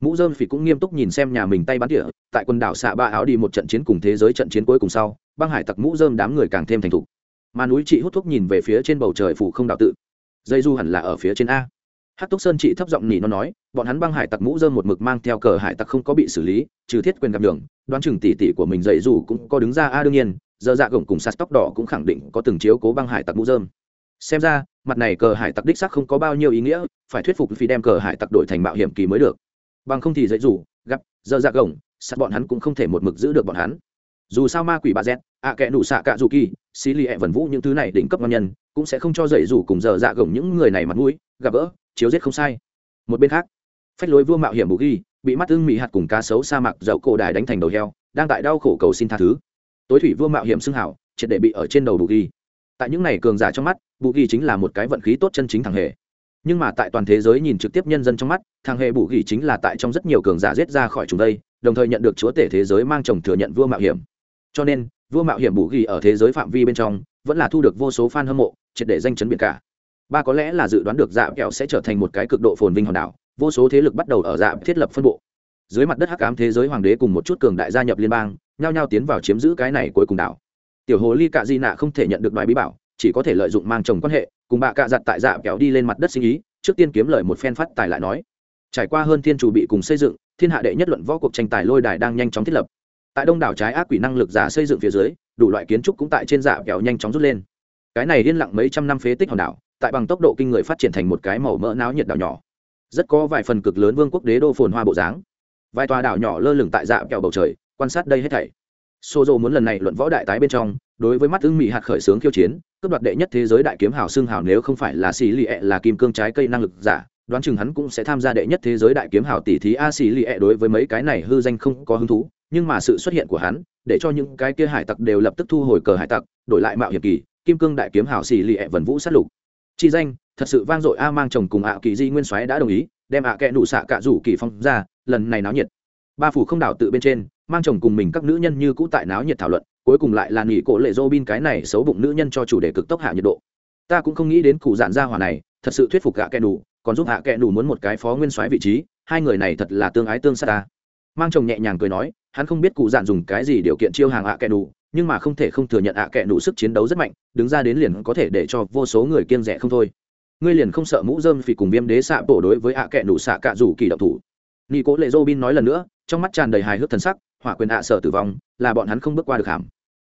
Mũ dơm phỉ cũng nghiêm túc nhìn xem nhà mình tay bắn tỉa, tại quần đảo xạ ba áo đi một trận chiến cùng thế giới trận chiến cuối cùng sau, băng hải tặc mũ dơm đám người càng thêm thành thục. Mà núi chị hút thuốc nhìn về phía trên bầu trời phủ không đạo tự. Dây du hẳn là ở phía trên a. Hát túc sơn chị thấp giọng nhỉ nó nói, bọn hắn băng hải tặc mũ dơm một mực mang theo cờ hải tặc không có bị xử lý, trừ thiết quyền gặp đường đoán chừng tỷ tỷ của mình dậy dù cũng có đứng ra a đương nhiên giờ dạ gồng cùng sạt tóc đỏ cũng khẳng định có từng chiếu cố băng hải tặc mũ dơm xem ra, mặt này cờ hải tặc đích sắc không có bao nhiêu ý nghĩa, phải thuyết phục phi đem cờ hải tặc đổi thành mạo hiểm kỳ mới được. Bằng không thì dậy dù gặp, giờ dạ gồng sạt bọn hắn cũng không thể một mực giữ được bọn hắn. Dù sao ma quỷ bà z, ạ kệ nụ xạ cạ dù kỳ, xí lì ẹ vần vũ những thứ này đỉnh cấp ngon nhân, cũng sẽ không cho dậy dù cùng giờ dạ gồng những người này mặt mũi, gặp gỡ, chiếu giết không sai. Một bên khác, phách lối vua mạo hiểm bù ghi, bị mắt ưng mỹ hạt cùng cá sấu sa mạc dậu cổ đài đánh thành đầu heo, đang tại đau khổ cầu xin tha thứ tối thủy vua mạo hiểm xưng hảo, triệt để bị ở trên đầu bù ghi. Tại những này cường giả trong mắt, bù ghi chính là một cái vận khí tốt chân chính thằng hề. Nhưng mà tại toàn thế giới nhìn trực tiếp nhân dân trong mắt, thằng hề bù ghi chính là tại trong rất nhiều cường giả giết ra khỏi chúng đây, đồng thời nhận được chúa tể thế giới mang chồng thừa nhận vua mạo hiểm. Cho nên, vua mạo hiểm bù ghi ở thế giới phạm vi bên trong, vẫn là thu được vô số fan hâm mộ, triệt để danh chấn biển cả. Ba có lẽ là dự đoán được dạ kẹo sẽ trở thành một cái cực độ phồn vinh hòn đảo, vô số thế lực bắt đầu ở dạ thiết lập phân bộ. Dưới mặt đất hắc ám thế giới hoàng đế cùng một chút cường đại gia nhập liên bang nhao nhao tiến vào chiếm giữ cái này cuối cùng đảo. Tiểu hồ ly cạ di nạ không thể nhận được đoài bí bảo, chỉ có thể lợi dụng mang chồng quan hệ, cùng bà cạ giặt tại dạ kéo đi lên mặt đất sinh ý, trước tiên kiếm lời một phen phát tài lại nói. Trải qua hơn thiên chủ bị cùng xây dựng, thiên hạ đệ nhất luận võ cuộc tranh tài lôi đài đang nhanh chóng thiết lập. Tại đông đảo trái ác quỷ năng lực giả xây dựng phía dưới, đủ loại kiến trúc cũng tại trên dạ kéo nhanh chóng rút lên. Cái này liên lặng mấy trăm năm phế tích hòn đảo, tại bằng tốc độ kinh người phát triển thành một cái màu mỡ náo nhiệt đảo nhỏ. Rất có vài phần cực lớn vương quốc đế đô phồn hoa bộ dáng. Vài tòa đảo nhỏ lơ lửng tại dạ kẹo bầu trời quan sát đây hết thảy. Xô dô muốn lần này luận võ đại tái bên trong, đối với mắt ưng mỹ hạt khởi xướng khiêu chiến, cướp đoạt đệ nhất thế giới đại kiếm hào xương hào nếu không phải là xì lì ẹ là kim cương trái cây năng lực giả, đoán chừng hắn cũng sẽ tham gia đệ nhất thế giới đại kiếm hào tỷ thí a xì lì ẹ đối với mấy cái này hư danh không có hứng thú, nhưng mà sự xuất hiện của hắn, để cho những cái kia hải tặc đều lập tức thu hồi cờ hải tặc, đổi lại mạo hiểm kỳ, kim cương đại kiếm hào xì lì e ẹ vần vũ sát lục. Chi danh, thật sự vang dội a mang chồng cùng ạ kỳ di nguyên soái đã đồng ý, đem ạ kẹ nụ xạ cạ rủ kỳ phong ra, lần này náo nhiệt. Ba phủ không đảo tự bên trên mang chồng cùng mình các nữ nhân như cũ tại náo nhiệt thảo luận, cuối cùng lại là nghỉ cổ lệ dô bin cái này xấu bụng nữ nhân cho chủ đề cực tốc hạ nhiệt độ. Ta cũng không nghĩ đến cụ dạn gia hỏa này, thật sự thuyết phục gạ kẻ đủ còn giúp hạ kẻ đủ muốn một cái phó nguyên soái vị trí, hai người này thật là tương ái tương sát ta. Mang chồng nhẹ nhàng cười nói, hắn không biết cụ dạn dùng cái gì điều kiện chiêu hàng hạ kẻ đủ nhưng mà không thể không thừa nhận hạ kẻ đủ sức chiến đấu rất mạnh, đứng ra đến liền có thể để cho vô số người kiêng rẻ không thôi. Ngươi liền không sợ mũ dơm vì cùng viêm đế xạ bổ đối với hạ kẻ đủ xạ cạ rủ kỳ độc thủ. Nghỉ cố lệ dô bin nói lần nữa, trong mắt tràn đầy hài hước thần sắc hỏa quyền ạ sợ tử vong, là bọn hắn không bước qua được hàm.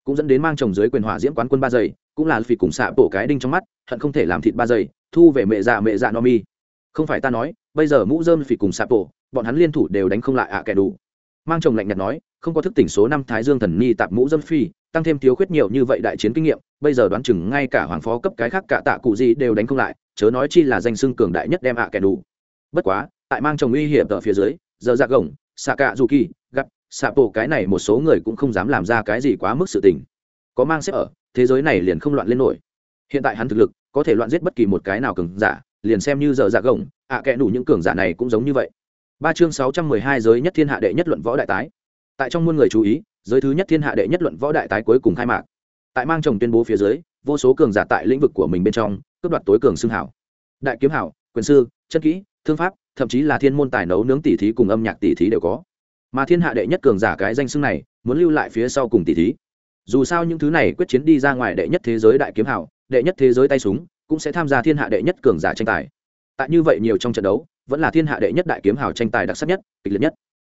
Cũng dẫn đến mang chồng dưới quyền hỏa diễm quán quân ba giây, cũng là vì cùng xạ bổ cái đinh trong mắt, hận không thể làm thịt ba giây, thu về mẹ dạ mẹ dạ no mi. Không phải ta nói, bây giờ mũ dơm vì cùng xạ bổ, bọn hắn liên thủ đều đánh không lại ạ kẻ đủ. Mang chồng lạnh nhạt nói, không có thức tỉnh số năm thái dương thần ni tạp mũ dâm phi, tăng thêm thiếu khuyết nhiều như vậy đại chiến kinh nghiệm, bây giờ đoán chừng ngay cả hoàng phó cấp cái khác cả tạ cụ gì đều đánh không lại, chớ nói chi là danh xưng cường đại nhất đem ạ kẻ đủ. Bất quá, tại mang chồng uy hiểm ở phía dưới, giờ ra gồng xạ cạ dù kỳ xạ bộ cái này một số người cũng không dám làm ra cái gì quá mức sự tình. Có mang xếp ở, thế giới này liền không loạn lên nổi. Hiện tại hắn thực lực, có thể loạn giết bất kỳ một cái nào cường giả, liền xem như giờ dạ gồng, ạ kẽ đủ những cường giả này cũng giống như vậy. Ba chương sáu trăm mười hai giới nhất thiên hạ đệ nhất luận võ đại tái. Tại trong muôn người chú ý, giới thứ nhất thiên hạ đệ nhất luận võ đại tái cuối cùng khai mạc. Tại mang chồng tuyên bố phía dưới, vô số cường giả tại lĩnh vực của mình bên trong, cướp đoạt tối cường xưng hảo. Đại kiếm hảo, quyền sư, chân kỹ, thương pháp, thậm chí là thiên môn tài nấu nướng tỷ thí cùng âm nhạc tỷ thí đều có mà thiên hạ đệ nhất cường giả cái danh xưng này muốn lưu lại phía sau cùng tỷ thí. Dù sao những thứ này quyết chiến đi ra ngoài đệ nhất thế giới đại kiếm hảo đệ nhất thế giới tay súng, cũng sẽ tham gia thiên hạ đệ nhất cường giả tranh tài. Tại như vậy nhiều trong trận đấu, vẫn là thiên hạ đệ nhất đại kiếm hào tranh tài đặc sắc nhất, kịch liệt nhất.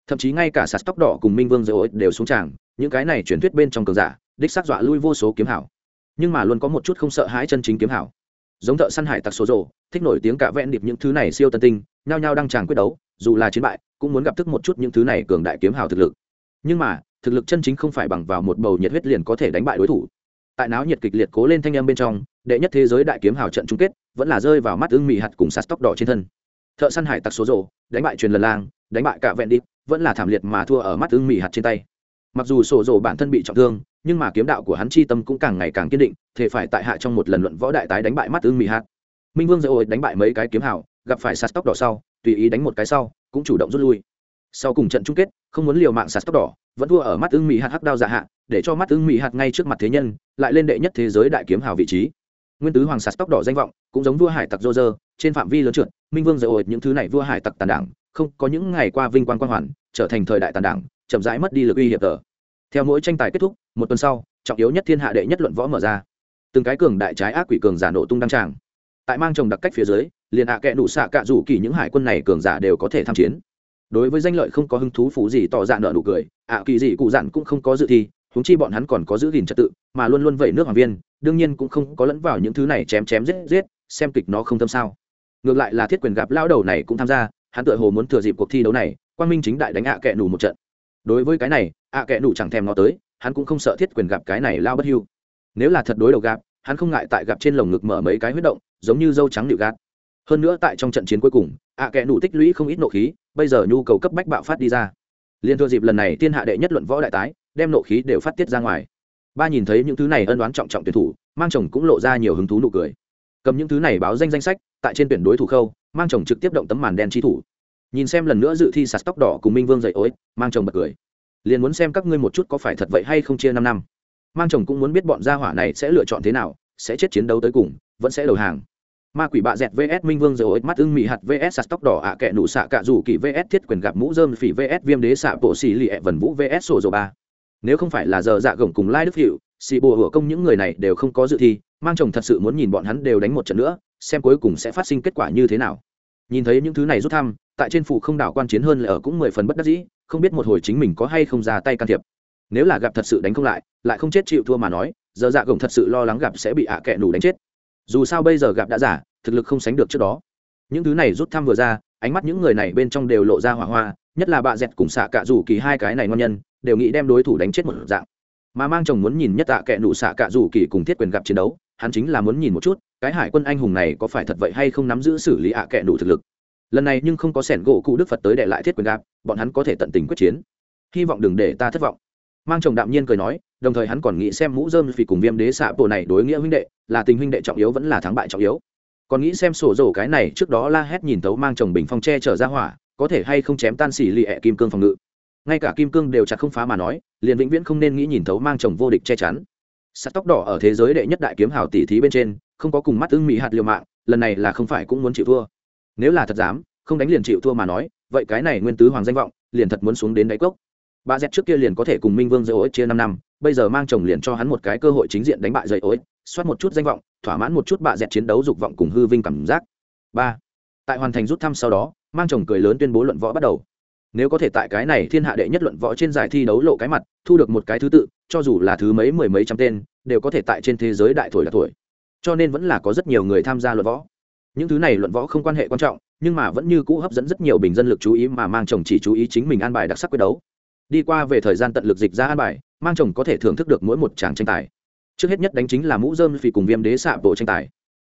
Thậm chí ngay cả sạt tóc đỏ cùng minh vương dầu đều xuống tràng, những cái này truyền thuyết bên trong cường giả, đích xác dọa lui vô số kiếm hảo nhưng mà luôn có một chút không sợ hãi chân chính kiếm hảo giống thợ săn hải tặc số rồ thích nổi tiếng cả vẹn điệp những thứ này siêu tân tinh, nhao nhao đăng tràng quyết đấu, dù là chiến bại cũng muốn gặp thức một chút những thứ này cường đại kiếm hào thực lực. Nhưng mà, thực lực chân chính không phải bằng vào một bầu nhiệt huyết liền có thể đánh bại đối thủ. Tại náo nhiệt kịch liệt cố lên thanh âm bên trong, đệ nhất thế giới đại kiếm hào trận chung kết vẫn là rơi vào mắt ưng mị hạt cùng sạt tóc đỏ trên thân. Thợ săn hải tặc số rộ đánh bại truyền lần lang, đánh bại cả vẹn đi, vẫn là thảm liệt mà thua ở mắt ưng mị hạt trên tay. Mặc dù sổ rộ bản thân bị trọng thương, nhưng mà kiếm đạo của hắn chi tâm cũng càng ngày càng kiên định, thể phải tại hạ trong một lần luận võ đại tái đánh bại mắt ưng mị hạt. Minh vương dội đánh bại mấy cái kiếm hào, gặp phải sạt tóc đỏ sau, tùy ý đánh một cái sau cũng chủ động rút lui. Sau cùng trận chung kết, không muốn liều mạng sạt tóc đỏ, vẫn thua ở mắt ưng mỹ hạt hắc đao dạ hạ, để cho mắt ưng mỹ hạt ngay trước mặt thế nhân, lại lên đệ nhất thế giới đại kiếm hào vị trí. Nguyên tứ hoàng sạt tóc đỏ danh vọng, cũng giống vua hải tặc dô dơ trên phạm vi lớn trượt, minh vương dạy ổi những thứ này vua hải tặc tàn đảng, không, có những ngày qua vinh quang quang hoàn, trở thành thời đại tàn đảng, chậm rãi mất đi lực uy hiệp tờ. Theo mỗi tranh tài kết thúc, một tuần sau, trọng yếu nhất thiên hạ đệ nhất luận võ mở ra. Từng cái cường đại trái ác quỷ cường giả nổ tung đăng tràng. Tại mang chồng đặc cách phía dưới liền ạ à kệ đủ xạ cạ rủ kỳ những hải quân này cường giả đều có thể tham chiến. Đối với danh lợi không có hứng thú phú gì tỏ ra nợ nụ cười, ạ kỳ gì cụ dặn cũng không có dự thi húng chi bọn hắn còn có giữ gìn trật tự, mà luôn luôn vậy nước hoàng viên, đương nhiên cũng không có lẫn vào những thứ này chém chém giết giết, xem kịch nó không thâm sao. Ngược lại là thiết quyền gặp lao đầu này cũng tham gia, hắn tựa hồ muốn thừa dịp cuộc thi đấu này, quang minh chính đại đánh ạ kệ nụ một trận. Đối với cái này, ạ kệ nụ chẳng thèm nó tới, hắn cũng không sợ thiết quyền gặp cái này lao bất hưu. Nếu là thật đối đầu gặp, hắn không ngại tại gặp trên lồng ngực mở mấy cái huyết động, giống như dâu trắng liệu gạt hơn nữa tại trong trận chiến cuối cùng, ạ kệ nụ tích lũy không ít nộ khí, bây giờ nhu cầu cấp bách bạo phát đi ra. Liên thừa dịp lần này, thiên hạ đệ nhất luận võ đại tái, đem nộ khí đều phát tiết ra ngoài. Ba nhìn thấy những thứ này ân đoán trọng trọng tuyển thủ, mang chồng cũng lộ ra nhiều hứng thú nụ cười. Cầm những thứ này báo danh danh sách, tại trên tuyển đối thủ khâu, mang chồng trực tiếp động tấm màn đen trí thủ. Nhìn xem lần nữa dự thi sạt tóc đỏ cùng minh vương dậy ối, mang chồng bật cười. Liền muốn xem các ngươi một chút có phải thật vậy hay không chia năm năm. Mang chồng cũng muốn biết bọn gia hỏa này sẽ lựa chọn thế nào, sẽ chết chiến đấu tới cùng, vẫn sẽ đầu hàng ma quỷ bạ dẹt vs minh vương rồi mắt ưng mị hạt vs sạt tóc đỏ ạ à kẹ nụ xạ cạ dù kỳ vs thiết quyền gặp mũ dơm phỉ vs viêm đế xạ bộ xì lì ẹ vần vũ vs sổ dầu ba. Nếu không phải là giờ dạ gồng cùng lai đức hiệu, xì bùa hửa công những người này đều không có dự thi, mang chồng thật sự muốn nhìn bọn hắn đều đánh một trận nữa, xem cuối cùng sẽ phát sinh kết quả như thế nào. Nhìn thấy những thứ này rút thăm, tại trên phủ không đảo quan chiến hơn là ở cũng mười phần bất đắc dĩ, không biết một hồi chính mình có hay không ra tay can thiệp. Nếu là gặp thật sự đánh không lại lại không chết chịu thua mà nói, giờ dạ gồng thật sự lo lắng gặp sẽ bị ạ à kẹ nủ đánh chết dù sao bây giờ gặp đã giả, thực lực không sánh được trước đó. Những thứ này rút thăm vừa ra, ánh mắt những người này bên trong đều lộ ra hỏa hoa, nhất là bạ dẹt cùng xạ cạ rủ kỳ hai cái này ngon nhân, đều nghĩ đem đối thủ đánh chết một dạng. Mà mang chồng muốn nhìn nhất tạ kệ nụ xạ cạ rủ kỳ cùng thiết quyền gặp chiến đấu, hắn chính là muốn nhìn một chút, cái hải quân anh hùng này có phải thật vậy hay không nắm giữ xử lý ạ à kệ nụ thực lực. Lần này nhưng không có sẻn gỗ cụ đức phật tới để lại thiết quyền gặp, bọn hắn có thể tận tình quyết chiến. Hy vọng đừng để ta thất vọng. Mang chồng đạm nhiên cười nói đồng thời hắn còn nghĩ xem mũ dơm phì cùng viêm đế xạ bộ này đối nghĩa huynh đệ, là tình huynh đệ trọng yếu vẫn là thắng bại trọng yếu. Còn nghĩ xem sổ rổ cái này, trước đó la hét nhìn tấu mang chồng bình phong tre trở ra hỏa, có thể hay không chém tan xỉ lì ẹ kim cương phòng ngự. Ngay cả kim cương đều chặt không phá mà nói, liền vĩnh viễn không nên nghĩ nhìn thấu mang chồng vô địch che chắn. Sắt tóc đỏ ở thế giới đệ nhất đại kiếm hào tỷ thí bên trên, không có cùng mắt ưng mỹ hạt liều mạng, lần này là không phải cũng muốn chịu thua. Nếu là thật dám, không đánh liền chịu thua mà nói, vậy cái này nguyên tứ hoàng danh vọng, liền thật muốn xuống đến đáy cốc. Ba z trước kia liền có thể cùng minh vương dỡ ối chia năm năm bây giờ mang chồng liền cho hắn một cái cơ hội chính diện đánh bại dây ối, xoát một chút danh vọng, thỏa mãn một chút bạ dẹt chiến đấu dục vọng cùng hư vinh cảm giác. Ba, tại hoàn thành rút thăm sau đó, mang chồng cười lớn tuyên bố luận võ bắt đầu. Nếu có thể tại cái này thiên hạ đệ nhất luận võ trên giải thi đấu lộ cái mặt, thu được một cái thứ tự, cho dù là thứ mấy mười mấy trăm tên, đều có thể tại trên thế giới đại tuổi là tuổi cho nên vẫn là có rất nhiều người tham gia luận võ. Những thứ này luận võ không quan hệ quan trọng, nhưng mà vẫn như cũ hấp dẫn rất nhiều bình dân lực chú ý mà mang chồng chỉ chú ý chính mình an bài đặc sắc quyết đấu. Đi qua về thời gian tận lực dịch ra an bài mang chồng có thể thưởng thức được mỗi một tràng tranh tài. Trước hết nhất đánh chính là mũ dơm vì cùng viêm đế xạ bộ tranh tài.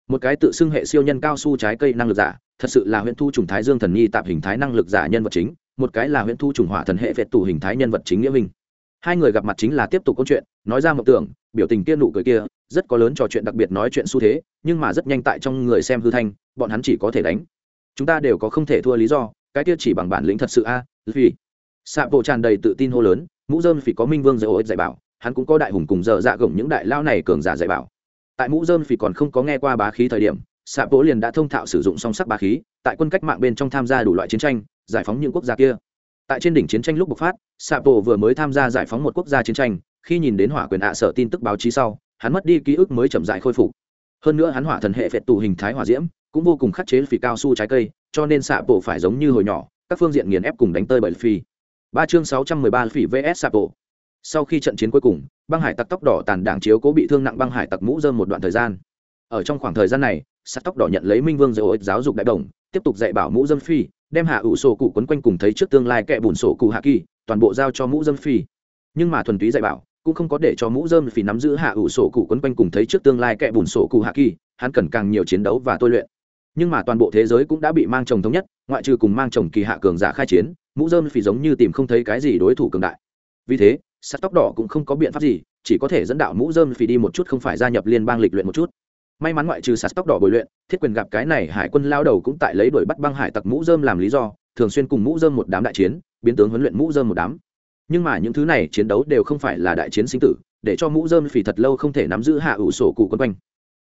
Một cái tự xưng hệ siêu nhân cao su trái cây năng lực giả, thật sự là huyện thu trùng thái dương thần nhi tạp hình thái năng lực giả nhân vật chính, một cái là huyện thu trùng hỏa thần hệ vẹt tù hình thái nhân vật chính nghĩa minh. Hai người gặp mặt chính là tiếp tục câu chuyện, nói ra mộng tưởng, biểu tình kia nụ cười kia, rất có lớn trò chuyện đặc biệt nói chuyện xu thế, nhưng mà rất nhanh tại trong người xem hư thanh, bọn hắn chỉ có thể đánh. Chúng ta đều có không thể thua lý do, cái kia chỉ bằng bản lĩnh thật sự a, vì. Xạ bộ tràn đầy tự tin hô lớn mũ dơm phỉ có minh vương dạy ổi dạy bảo, hắn cũng có đại hùng cùng dở dạ gồng những đại lao này cường giả dạy bảo. Tại mũ dơm phỉ còn không có nghe qua bá khí thời điểm xạ bố liền đã thông thạo sử dụng song sắc bá khí, tại quân cách mạng bên trong tham gia đủ loại chiến tranh, giải phóng những quốc gia kia. Tại trên đỉnh chiến tranh lúc bộc phát xạ bộ vừa mới tham gia giải phóng một quốc gia chiến tranh, khi nhìn đến hỏa quyền ạ sở tin tức báo chí sau, hắn mất đi ký ức mới chậm dại khôi phục. Hơn nữa hắn hỏa thần hệ phệt tù hình thái hỏa diễm, cũng vô cùng khắc chế phỉ cao su trái cây, cho nên xạ bộ phải giống như hồi nhỏ, các phương diện nghiền ép cùng đánh tơi bởi phi ba chương sáu trăm mười ba phỉ vs sapo sau khi trận chiến cuối cùng, băng hải tặc tóc đỏ tàn đảng chiếu cố bị thương nặng băng hải tặc mũ dơm một đoạn thời gian. Ở trong khoảng thời gian này sắt tóc đỏ nhận lấy minh vương dạy giáo dục đại đồng, tiếp tục dạy bảo mũ dâm phi, đem hạ ủ sổ cụ quấn quanh cùng thấy trước tương lai kẻ bùn sổ cụ hạ kỳ, toàn bộ giao cho mũ dâm phi. Nhưng mà thuần túy dạy bảo, cũng không có để cho mũ dơm phi nắm giữ hạ ủ sổ cụ quấn quanh cùng thấy trước tương lai kẻ bùn sổ cụ hạ kỳ, hắn cần càng nhiều chiến đấu và tôi luyện nhưng mà toàn bộ thế giới cũng đã bị mang chồng thống nhất, ngoại trừ cùng mang chồng kỳ hạ cường giả khai chiến, mũ dơm phì giống như tìm không thấy cái gì đối thủ cường đại. Vì thế, sắt tóc đỏ cũng không có biện pháp gì, chỉ có thể dẫn đạo mũ dơm phì đi một chút không phải gia nhập liên bang lịch luyện một chút. May mắn ngoại trừ sạt tóc đỏ bồi luyện, thiết quyền gặp cái này hải quân lao đầu cũng tại lấy đuổi bắt băng hải tặc mũ dơm làm lý do, thường xuyên cùng mũ dơm một đám đại chiến, biến tướng huấn luyện mũ dơm một đám. Nhưng mà những thứ này chiến đấu đều không phải là đại chiến sinh tử, để cho mũ dơm phì thật lâu không thể nắm giữ hạ ủ sổ cụ quân quanh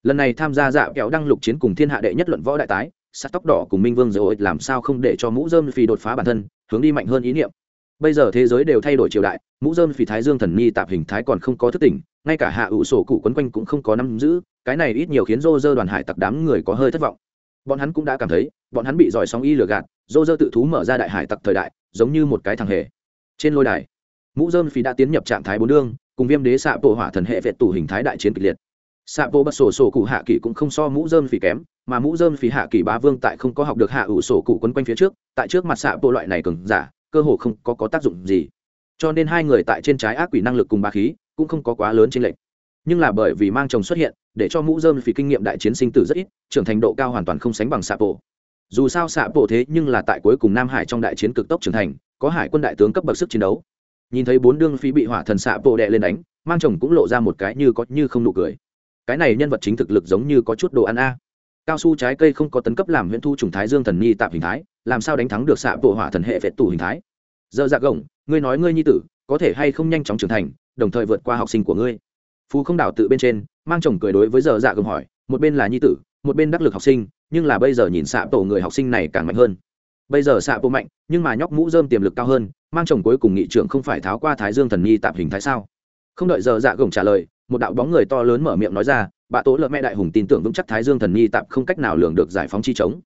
lần này tham gia dạ kẹo đăng lục chiến cùng thiên hạ đệ nhất luận võ đại tái, sắt tóc đỏ cùng minh vương rồi, làm sao không để cho mũ dơm phì đột phá bản thân, hướng đi mạnh hơn ý niệm. Bây giờ thế giới đều thay đổi triều đại, mũ dơm phì thái dương thần nhi tạp hình thái còn không có thức tỉnh, ngay cả hạ ủ sổ cụ quấn quanh cũng không có nắm giữ, cái này ít nhiều khiến rô rơ đoàn hải tặc đám người có hơi thất vọng. Bọn hắn cũng đã cảm thấy, bọn hắn bị giỏi sóng y lừa gạt rô rơ tự thú mở ra đại hải tặc thời đại, giống như một cái thằng hề. Trên lôi đài, mũ dơm phì đã tiến nhập trạng thái bốn đương, cùng viêm đế xạ bộ hỏa thần hệ vệ tủ hình thái đại chiến kịch liệt xạ bộ bất sổ sổ cụ hạ kỳ cũng không so mũ dơm phì kém mà mũ dơm phì hạ kỳ bá vương tại không có học được hạ ủ sổ cụ quấn quanh phía trước tại trước mặt xạ bộ loại này cường giả cơ hồ không có, có tác dụng gì. Cho nên hai người tại trên trái ác quỷ năng lực cùng bá khí cũng không có quá lớn trên lệch. nhưng là bởi vì mang chồng xuất hiện để cho mũ dơm phì kinh nghiệm đại chiến sinh tử rất ít trưởng thành độ cao hoàn toàn không sánh bằng xạ bộ dù sao xạ bộ thế nhưng là tại cuối cùng nam hải trong đại chiến cực tốc trưởng thành có hải quân đại tướng cấp bậc sức chiến đấu. Nhìn thấy bốn đương phí bị hỏa thần xạ bộ đệ lên đánh mang chồng cũng lộ ra một cái như có như không nụ cười cái này nhân vật chính thực lực giống như có chút đồ ăn a. Cao su trái cây không có tấn cấp làm huyễn thu trùng thái dương thần nhi tạp hình thái, làm sao đánh thắng được xạ bộ hỏa thần hệ vệ tù hình thái? Giờ dạ gồng, ngươi nói ngươi nhi tử, có thể hay không nhanh chóng trưởng thành, đồng thời vượt qua học sinh của ngươi? Phú không đảo tự bên trên, mang chồng cười đối với giờ dạ gồng hỏi, một bên là nhi tử, một bên đắc lực học sinh, nhưng là bây giờ nhìn xạ tổ người học sinh này càng mạnh hơn. Bây giờ xạ bộ mạnh, nhưng mà nhóc mũ dơm tiềm lực cao hơn, mang chồng cuối cùng nghị trưởng không phải tháo qua thái dương thần nhi tạp hình thái sao? Không đợi giờ dạ gồng trả lời, một đạo bóng người to lớn mở miệng nói ra bà tố lợ mẹ đại hùng tin tưởng vững chắc thái dương thần nhi tạm không cách nào lường được giải phóng chi chống.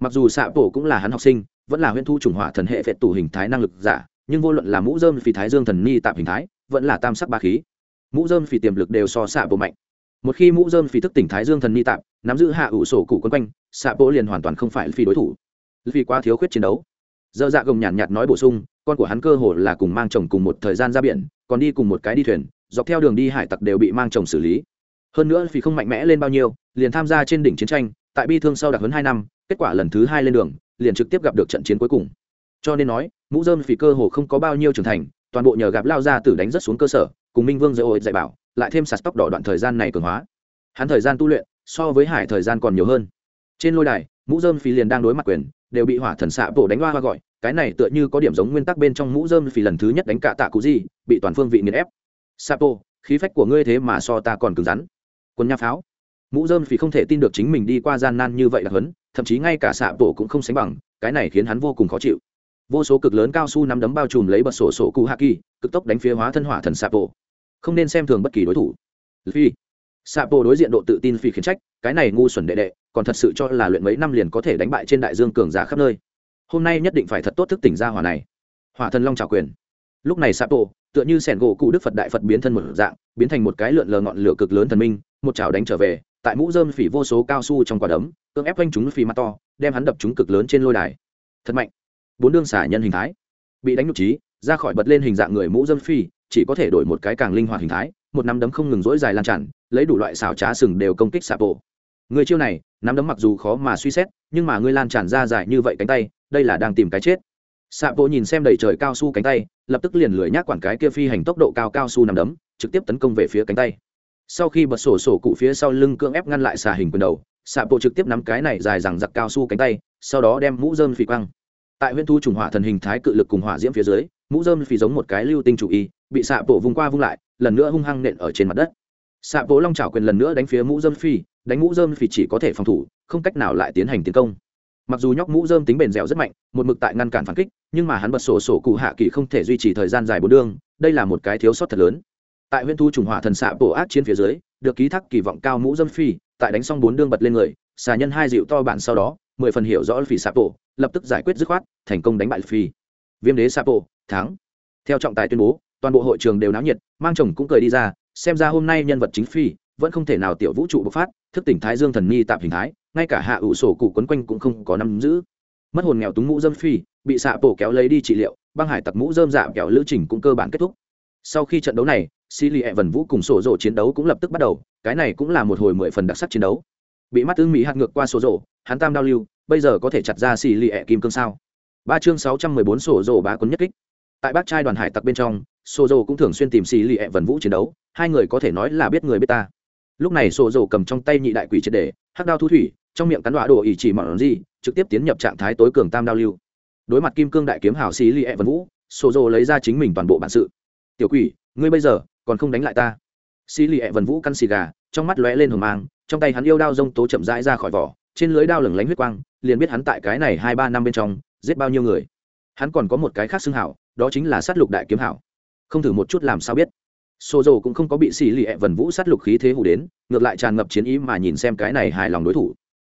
Mặc dù xạ bổ cũng là hắn học sinh, vẫn là huyễn thu trùng hỏa thần hệ phệ tủ hình thái năng lực giả, nhưng vô luận là mũ dơm phì thái dương thần nhi tạm hình thái, vẫn là tam sắc ba khí. Mũ dơm phì tiềm lực đều so xạ bộ mạnh. Một khi mũ dơm phì thức tỉnh thái dương thần nhi tạm, nắm giữ hạ ủ sổ cụ quân quanh xạ bộ liền hoàn toàn không phải phi đối thủ. Vì quá thiếu khuyết chiến đấu dơ dạ gồng nhàn nhạt nói bổ sung, con của hắn cơ hồ là cùng mang chồng cùng một thời gian ra biển, còn đi cùng một cái đi thuyền, dọc theo đường đi hải tặc đều bị mang chồng xử lý. Hơn nữa vì không mạnh mẽ lên bao nhiêu, liền tham gia trên đỉnh chiến tranh, tại bi thương sau đặc hấn hai năm, kết quả lần thứ hai lên đường, liền trực tiếp gặp được trận chiến cuối cùng. Cho nên nói, mũ dơm phì cơ hồ không có bao nhiêu trưởng thành, toàn bộ nhờ gặp lao ra tử đánh rất xuống cơ sở, cùng minh vương dạy ôi dạy bảo, lại thêm sạt tóc đỏ đoạn thời gian này cường hóa. Hắn thời gian tu luyện so với hải thời gian còn nhiều hơn. Trên lôi đài, mũ dơm phì liền đang đối mặt quyền đều bị hỏa thần xạ bộ đánh hoa hoa gọi. Cái này tựa như có điểm giống nguyên tắc bên trong mũ dơm phì lần thứ nhất đánh cả tạ cụ gì, bị toàn phương vị nghiền ép. Sapo khí phách của ngươi thế mà so ta còn cứng rắn. Quân nha pháo. Mũ dơm phì không thể tin được chính mình đi qua gian nan như vậy là hấn, thậm chí ngay cả xạ bộ cũng không sánh bằng, cái này khiến hắn vô cùng khó chịu. Vô số cực lớn cao su nắm đấm bao trùm lấy bật sổ sổ cụ hạ kỳ, cực tốc đánh phía hóa thân hỏa thần xạ bộ không nên xem thường bất kỳ đối thủ. Phi xạ bổ đối diện độ tự tin phi khiến trách, cái này ngu xuẩn đệ đệ, còn thật sự cho là luyện mấy năm liền có thể đánh bại trên đại dương cường giả khắp nơi. Hôm nay nhất định phải thật tốt thức tỉnh ra hỏa này. Hỏa thần long trào quyền. Lúc này sapo, tựa như sẻn gỗ cụ đức phật đại phật biến thân một dạng, biến thành một cái lượn lờ ngọn lửa cực lớn thần minh, một chảo đánh trở về, tại mũ dơm phỉ vô số cao su trong quả đấm, cưỡng ép quanh chúng phỉ mặt to, đem hắn đập chúng cực lớn trên lôi đài. Thật mạnh. Bốn đương xả nhân hình thái. Bị đánh nhục trí, ra khỏi bật lên hình dạng người mũ dơm phi chỉ có thể đổi một cái càng linh hoạt hình thái, một nắm đấm không ngừng dỗi dài lan tràn lấy đủ loại xảo trá sừng đều công kích sapo người chiêu này, nắm đấm mặc dù khó mà suy xét, nhưng mà ngươi lan tràn ra dài như vậy cánh tay, đây là đang tìm cái chết. Xạ bộ nhìn xem đầy trời cao su cánh tay, lập tức liền lười nhác quản cái kia phi hành tốc độ cao cao su nằm đấm, trực tiếp tấn công về phía cánh tay. Sau khi bật sổ sổ cụ phía sau lưng cưỡng ép ngăn lại xà hình quyền đầu, xạ bộ trực tiếp nắm cái này dài rằng giặc cao su cánh tay, sau đó đem mũ dơm phì quăng. Tại huyễn thu trùng hỏa thần hình thái cự lực cùng hỏa diễm phía dưới, mũ dơm phì giống một cái lưu tinh chủ y, bị xạ bộ vung qua vung lại, lần nữa hung hăng nện ở trên mặt đất xạ bộ long trào quyền lần nữa đánh phía mũ dơm phi, đánh mũ dơm Phi chỉ có thể phòng thủ, không cách nào lại tiến hành tiến công. Mặc dù nhóc mũ dơm tính bền dẻo rất mạnh, một mực tại ngăn cản phản kích, nhưng mà hắn bật sổ sổ cụ hạ kỳ không thể duy trì thời gian dài bốn đương đây là một cái thiếu sót thật lớn. Tại huyễn thu trùng hỏa thần xạ bổ ác chiến phía dưới, được ký thác kỳ vọng cao mũ dâm phi, tại đánh xong bốn đương bật lên người xà nhân hai dịu to bản sau đó, mười phần hiểu rõ phi xạ bổ lập tức giải quyết dứt khoát, thành công đánh bại phi. Viêm đế xạ bổ thắng. Theo trọng tài tuyên bố, toàn bộ hội trường đều náo nhiệt, mang chồng cũng cười đi ra xem ra hôm nay nhân vật chính phi vẫn không thể nào tiểu vũ trụ bộc phát, thức tỉnh thái dương thần nhi tạm hình thái, ngay cả hạ ủ sổ cụ quấn quanh cũng không có nắm giữ. Mất hồn nghèo túng mũ dâm phi, bị xạ bổ kéo lấy đi trị liệu, băng hải tặc mũ dơm dạ kẹo lữ trình cũng cơ bản kết thúc. Sau khi trận đấu này xì lì vần vũ cùng sổ rộ chiến đấu cũng lập tức bắt đầu, cái này cũng là một hồi mười phần đặc sắc chiến đấu. Bị mắt ưng mỹ hạt ngược qua sổ rộ, hắn tam đao lưu, bây giờ có thể chặt ra xì lì kim cương sao? Ba chương sáu trăm mười bốn sổ rộ bá quấn nhất kích. Tại bác trai đoàn hải tặc bên trong sổ rộ cũng thường xuyên tìm xì lì ẹ vần vũ chiến đấu, hai người có thể nói là biết người biết ta. Lúc này sổ rộ cầm trong tay nhị đại quỷ triệt đề hắc đao thu thủy, trong miệng cắn đọa đồ ỉ chỉ mọn gì, trực tiếp tiến nhập trạng thái tối cường tam đao lưu. Đối mặt kim cương đại kiếm hào xì lì ẹ vần vũ sổ rộ lấy ra chính mình toàn bộ bản sự. Tiểu quỷ, ngươi bây giờ còn không đánh lại ta. Xì lì ẹ vần vũ căn xì gà, trong mắt lóe lên hờ mang, trong tay hắn yêu đao rông tố chậm rãi ra khỏi vỏ, trên lưới đao lửng lánh huyết quang, liền biết hắn tại cái này hai ba năm bên trong giết bao nhiêu người. Hắn còn có một cái khác xưng hảo, đó chính là sát lục đại kiếm hảo không thử một chút làm sao biết. Xô dầu cũng không có bị xì lì ẹ vần vũ sát lục khí thế hủ đến, ngược lại tràn ngập chiến ý mà nhìn xem cái này hài lòng đối thủ.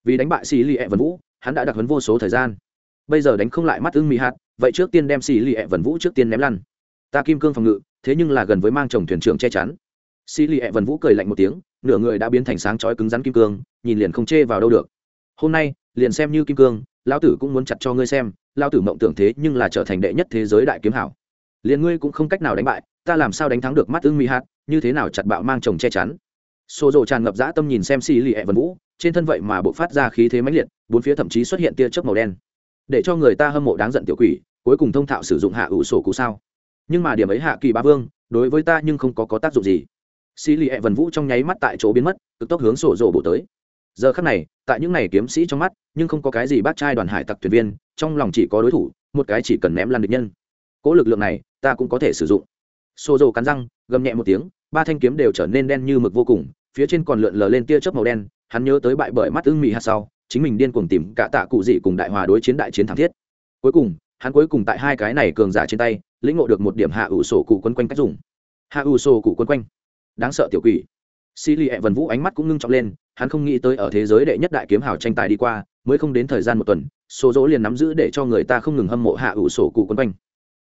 Vì đánh bại xì lì ẹ vần vũ, hắn đã đặc hấn vô số thời gian. Bây giờ đánh không lại mắt ưng mỹ hạt, vậy trước tiên đem xì lì ẹ vần vũ trước tiên ném lăn. Ta kim cương phòng ngự, thế nhưng là gần với mang chồng thuyền trưởng che chắn. Xì lì ẹ vần vũ cười lạnh một tiếng, nửa người đã biến thành sáng chói cứng rắn kim cương, nhìn liền không chê vào đâu được. Hôm nay, liền xem như kim cương, lão tử cũng muốn chặt cho ngươi xem, lão tử mộng tưởng thế nhưng là trở thành đệ nhất thế giới đại kiếm hảo liền ngươi cũng không cách nào đánh bại ta làm sao đánh thắng được mắt ưng mỹ hạt như thế nào chặt bạo mang chồng che chắn. Xô rộ tràn ngập dã tâm nhìn xem xì lì ẹ vần vũ trên thân vậy mà bộ phát ra khí thế mãnh liệt bốn phía thậm chí xuất hiện tia chớp màu đen. Để cho người ta hâm mộ đáng giận tiểu quỷ cuối cùng thông thạo sử dụng hạ ủ sổ cụ sao? Nhưng mà điểm ấy hạ kỳ bá vương đối với ta nhưng không có, có tác dụng gì. Xì lì ẹ vần vũ trong nháy mắt tại chỗ biến mất cực tốc hướng sổ rộ bộ tới. Giờ khắc này tại những này kiếm sĩ trong mắt nhưng không có cái gì bác trai đoàn hải tặc thuyền viên trong lòng chỉ có đối thủ một cái chỉ cần ném lăn địch nhân. Cỗ lực lượng này ta cũng có thể sử dụng. Xô rộ cắn răng, gầm nhẹ một tiếng, ba thanh kiếm đều trở nên đen như mực vô cùng, phía trên còn lượn lờ lên tia chớp màu đen, hắn nhớ tới bại bởi mắt ưng mị hạt sau, chính mình điên cuồng tìm cả tạ cụ dị cùng đại hòa đối chiến đại chiến thảm thiết. Cuối cùng, hắn cuối cùng tại hai cái này cường giả trên tay, lĩnh ngộ được một điểm hạ ủ sổ cụ quân quanh cách dùng. Hạ ủ sổ cụ quân quanh. Đáng sợ tiểu quỷ. Xì lì ẹ vần vũ ánh mắt cũng ngưng trọng lên, hắn không nghĩ tới ở thế giới đệ nhất đại kiếm hào tranh tài đi qua, mới không đến thời gian một tuần số dỗ liền nắm giữ để cho người ta không ngừng hâm mộ hạ ủ sổ cụ quân quanh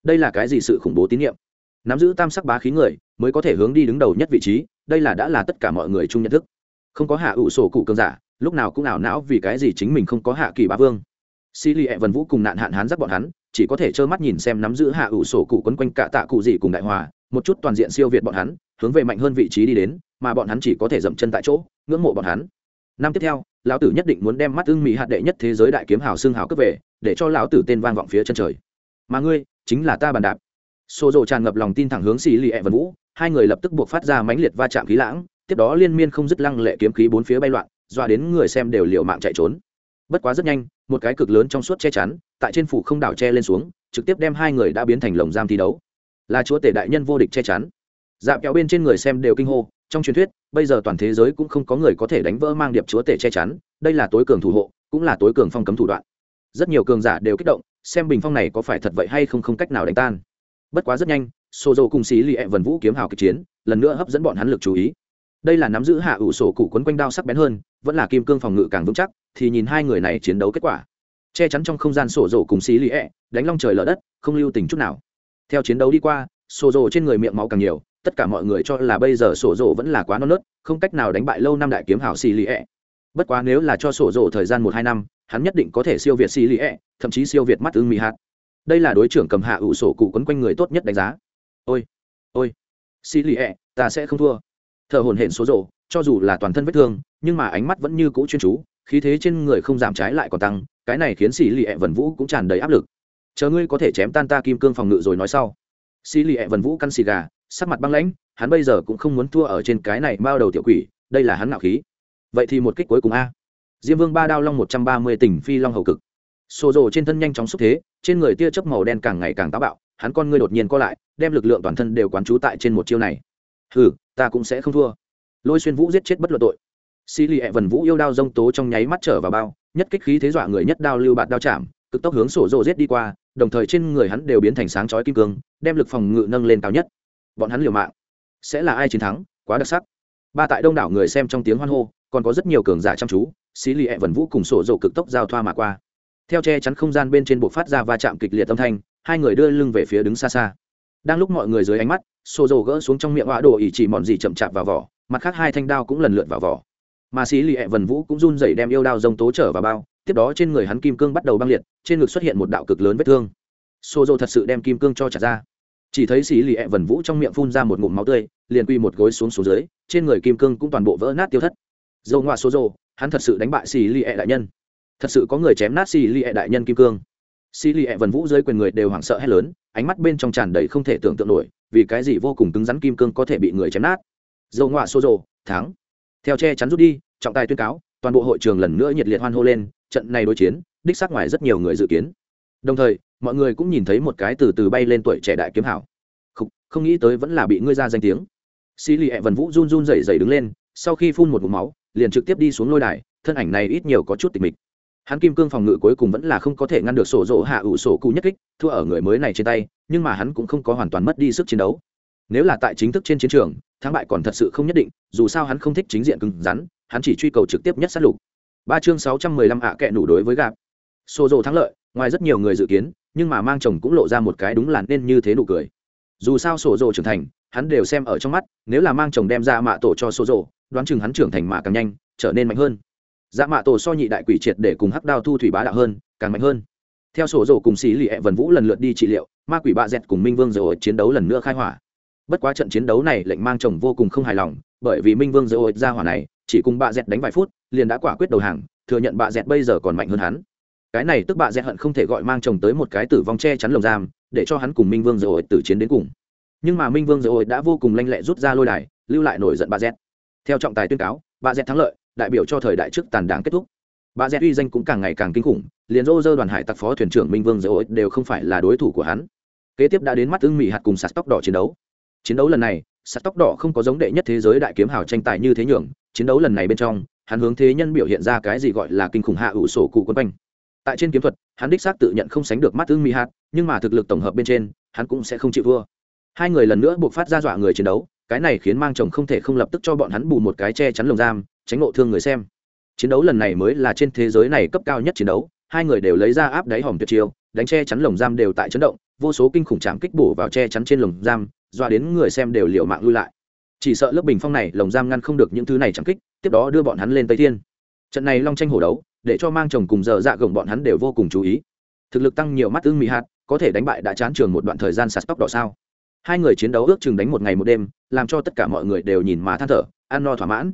đây là cái gì sự khủng bố tín nhiệm? Nắm giữ tam sắc bá khí người mới có thể hướng đi đứng đầu nhất vị trí, đây là đã là tất cả mọi người chung nhận thức. Không có hạ ủ sổ cụ cường giả, lúc nào cũng ảo não vì cái gì chính mình không có hạ kỳ bá vương. Xì lì ẹ vần vũ cùng nạn hạn hán dắt bọn hắn, chỉ có thể trơ mắt nhìn xem nắm giữ hạ ủ sổ cụ quấn quanh cả tạ cụ gì cùng đại hòa, một chút toàn diện siêu việt bọn hắn, hướng về mạnh hơn vị trí đi đến, mà bọn hắn chỉ có thể dậm chân tại chỗ, ngưỡng mộ bọn hắn. Năm tiếp theo, lão tử nhất định muốn đem mắt ưng mỹ hạt đệ nhất thế giới đại kiếm hào xương hào cướp về, để cho lão tử tên vang vọng phía chân trời. Mà ngươi chính là ta bàn đạp. Xô rộ tràn ngập lòng tin thẳng hướng xì lì ẹ vũ, hai người lập tức buộc phát ra mãnh liệt va chạm khí lãng, tiếp đó liên miên không dứt lăng lệ kiếm khí bốn phía bay loạn, dọa đến người xem đều liều mạng chạy trốn. Bất quá rất nhanh, một cái cực lớn trong suốt che chắn, tại trên phủ không đảo che lên xuống, trực tiếp đem hai người đã biến thành lồng giam thi đấu. Là chúa tể đại nhân vô địch che chắn. Dạp kéo bên trên người xem đều kinh hô, trong truyền thuyết, bây giờ toàn thế giới cũng không có người có thể đánh vỡ mang điệp chúa tể che chắn, đây là tối cường thủ hộ, cũng là tối cường phong cấm thủ đoạn. Rất nhiều cường giả đều kích động xem bình phong này có phải thật vậy hay không không cách nào đánh tan. Bất quá rất nhanh sổ dầu cùng xí lì ẹ vần vũ kiếm hào kịch chiến, lần nữa hấp dẫn bọn hắn lực chú ý. Đây là nắm giữ hạ ủ sổ cụ quấn quanh đao sắc bén hơn, vẫn là kim cương phòng ngự càng vững chắc, thì nhìn hai người này chiến đấu kết quả. Che chắn trong không gian sổ dầu cùng xí lì ẹ đánh long trời lở đất, không lưu tình chút nào. Theo chiến đấu đi qua sổ dầu trên người miệng máu càng nhiều, tất cả mọi người cho là bây giờ sổ dầu vẫn là quá non nớt, không cách nào đánh bại lâu năm đại kiếm hảo xì lì ẹ bất quá nếu là cho sổ dầu thời gian một hai năm hắn nhất định có thể siêu việt xì lì ẹ, thậm chí siêu việt mắt ưng mì hạt. Đây là đối trưởng cầm hạ ủ sổ cụ quấn quanh người tốt nhất đánh giá. Ôi ôi, xì lì ẹ, ta sẽ không thua. Thợ hồn hển số rộ cho dù là toàn thân vết thương, nhưng mà ánh mắt vẫn như cũ chuyên chú, khí thế trên người không giảm trái lại còn tăng, cái này khiến xì lì ẹ vần vũ cũng tràn đầy áp lực. Chờ ngươi có thể chém tan ta kim cương phòng ngự rồi nói sau. Xì lì ẹ vần vũ căn xì gà, sắc mặt băng lãnh, hắn bây giờ cũng không muốn thua ở trên cái này bao đầu tiểu quỷ, đây là hắn ngạo khí. Vậy thì một kích cuối cùng a diêm vương ba đao long một trăm ba mươi tỉnh phi long hầu cực. Xô rồ trên thân nhanh chóng xúc thế, trên người tia chớp màu đen càng ngày càng táo bạo, hắn con ngươi đột nhiên co lại, đem lực lượng toàn thân đều quán trú tại trên một chiêu này. Hừ, ta cũng sẽ không thua. Lôi xuyên vũ giết chết bất luận tội. Xì lì ẹ vần vũ yêu đao dông tố trong nháy mắt trở vào bao, nhất kích khí thế dọa người nhất đao lưu bạt đao chạm, cực tốc hướng sổ rộ giết đi qua, đồng thời trên người hắn đều biến thành sáng chói kim cương, đem lực phòng ngự nâng lên cao nhất. Bọn hắn liều mạng. Sẽ là ai chiến thắng? Quá đặc sắc. Ba tại đông đảo người xem trong tiếng hoan hô còn có rất nhiều cường giả chăm chú, xí lì ẹ vần vũ cùng sổ dầu cực tốc giao thoa mà qua. Theo che chắn không gian bên trên bộ phát ra va chạm kịch liệt âm thanh, hai người đưa lưng về phía đứng xa xa. Đang lúc mọi người dưới ánh mắt, sổ dầu gỡ xuống trong miệng hóa đồ ỉ chỉ mòn gì chậm chạp vào vỏ, mặt khác hai thanh đao cũng lần lượt vào vỏ. Mà xí lì ẹ vần vũ cũng run dậy đem yêu đao rông tố trở vào bao, tiếp đó trên người hắn kim cương bắt đầu băng liệt, trên ngực xuất hiện một đạo cực lớn vết thương. Sổ dầu thật sự đem kim cương cho trả ra. Chỉ thấy xí lì ẹ vần vũ trong miệng phun ra một ngụm máu tươi, liền quy một gối xuống xuống dưới, trên người kim cương cũng toàn bộ vỡ nát tiêu thất dầu ngoại số rồ hắn thật sự đánh bại xì li ẹ đại nhân. Thật sự có người chém nát xì li ẹ đại nhân kim cương. Xì li ẹ vần vũ dưới quyền người đều hoảng sợ hét lớn ánh mắt bên trong tràn đầy không thể tưởng tượng nổi vì cái gì vô cùng cứng rắn kim cương có thể bị người chém nát. Dầu ngoại số rồ thắng. Theo che chắn rút đi trọng tài tuyên cáo toàn bộ hội trường lần nữa nhiệt liệt hoan hô lên trận này đối chiến đích xác ngoài rất nhiều người dự kiến. Đồng thời mọi người cũng nhìn thấy một cái từ từ bay lên tuổi trẻ đại kiếm hảo. Không, không nghĩ tới vẫn là bị ngươi ra danh tiếng. Xì lì ẹ vần vũ run run rẩy rẩy đứng lên sau khi phun một mụm máu liền trực tiếp đi xuống lôi đài, thân ảnh này ít nhiều có chút tịch mịch. Hắn kim cương phòng ngự cuối cùng vẫn là không có thể ngăn được sổ rỗ hạ ủ sổ cụ nhất kích, thua ở người mới này trên tay, nhưng mà hắn cũng không có hoàn toàn mất đi sức chiến đấu. Nếu là tại chính thức trên chiến trường, thắng bại còn thật sự không nhất định, dù sao hắn không thích chính diện cứng rắn, hắn chỉ truy cầu trực tiếp nhất sát lục. Ba chương sáu trăm mười lăm ạ kệ nủ đối với gạp. Sổ rỗ thắng lợi, ngoài rất nhiều người dự kiến, nhưng mà mang chồng cũng lộ ra một cái đúng là nên như thế nụ cười. Dù sao sổ rỗ trưởng thành, hắn đều xem ở trong mắt, nếu là mang chồng đem ra mạ tổ cho sổ rỗ đoán chừng hắn trưởng thành mà càng nhanh, trở nên mạnh hơn. Dạ mạ tổ so nhị đại quỷ triệt để cùng hắc đao thu thủy bá đạo hơn, càng mạnh hơn. Theo sổ rổ cùng xí lì ẹ vần vũ lần lượt đi trị liệu, ma quỷ bạ dẹt cùng minh vương rồi chiến đấu lần nữa khai hỏa. Bất quá trận chiến đấu này lệnh mang chồng vô cùng không hài lòng, bởi vì minh vương rồi ra hỏa này, chỉ cùng bạ dẹt đánh vài phút, liền đã quả quyết đầu hàng, thừa nhận bạ dẹt bây giờ còn mạnh hơn hắn. Cái này tức bạ dẹt hận không thể gọi mang chồng tới một cái tử vong che chắn lồng giam, để cho hắn cùng minh vương rồi tử chiến đến cùng. Nhưng mà minh vương rồi đã vô cùng lanh lẹ rút ra lôi đài, lưu lại nổi giận bạ dẹt theo trọng tài tuyên cáo, bà dẹt thắng lợi, đại biểu cho thời đại trước tàn đáng kết thúc. Bà dẹt uy danh cũng càng ngày càng kinh khủng, liền rô rơ đoàn hải tặc phó thuyền trưởng minh vương dầu đều không phải là đối thủ của hắn. Kế tiếp đã đến mắt ưng mỹ hạt cùng sạt tóc đỏ chiến đấu. Chiến đấu lần này, sạt tóc đỏ không có giống đệ nhất thế giới đại kiếm hào tranh tài như thế nhường, chiến đấu lần này bên trong, hắn hướng thế nhân biểu hiện ra cái gì gọi là kinh khủng hạ ủ sổ cụ quân quanh. Tại trên kiếm thuật, hắn đích xác tự nhận không sánh được mắt ưng mỹ hạt, nhưng mà thực lực tổng hợp bên trên, hắn cũng sẽ không chịu thua. Hai người lần nữa buộc phát ra dọa người chiến đấu cái này khiến mang chồng không thể không lập tức cho bọn hắn bù một cái che chắn lồng giam, tránh ngộ thương người xem. Chiến đấu lần này mới là trên thế giới này cấp cao nhất chiến đấu, hai người đều lấy ra áp đáy hòm tuyệt chiêu, đánh che chắn lồng giam đều tại chấn động, vô số kinh khủng trạm kích bổ vào che chắn trên lồng giam doa đến người xem đều liều mạng lui lại. Chỉ sợ lớp bình phong này, lồng giam ngăn không được những thứ này trạm kích, tiếp đó đưa bọn hắn lên tây thiên. Trận này long tranh hổ đấu, để cho mang chồng cùng giờ dạ gồng bọn hắn đều vô cùng chú ý. Thực lực tăng nhiều mắt ưng mỹ hạt, có thể đánh bại đã chán trường một đoạn thời gian sạt tóc đỏ sao? Hai người chiến đấu ước chừng đánh một ngày một đêm, làm cho tất cả mọi người đều nhìn mà than thở, ăn no thỏa mãn.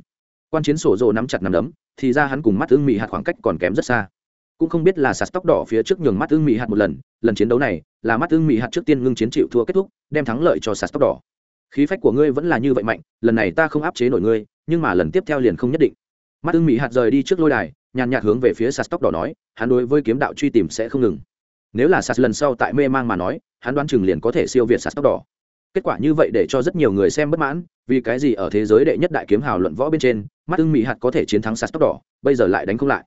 Quan chiến sổ rồ nắm chặt nắm đấm, thì ra hắn cùng mắt ưng mỹ hạt khoảng cách còn kém rất xa. Cũng không biết là sạt tóc đỏ phía trước nhường mắt ưng mỹ hạt một lần lần chiến đấu này là mắt ưng mỹ hạt trước tiên ngưng chiến chịu thua kết thúc, đem thắng lợi cho sạt tóc đỏ. Khí phách của ngươi vẫn là như vậy mạnh, lần này ta không áp chế nổi ngươi, nhưng mà lần tiếp theo liền không nhất định. Mắt ưng mỹ hạt rời đi trước lôi đài, nhàn nhạt hướng về phía sạt tóc đỏ nói, hắn đối với kiếm đạo truy tìm sẽ không ngừng. Nếu là sạt lần sau tại mê mang mà nói, hắn đoán chừng liền có thể siêu việt sạt tóc đỏ kết quả như vậy để cho rất nhiều người xem bất mãn, vì cái gì ở thế giới đệ nhất đại kiếm hào luận võ bên trên, mắt ưng mỹ hạt có thể chiến thắng sạt tóc đỏ bây giờ lại đánh không lại.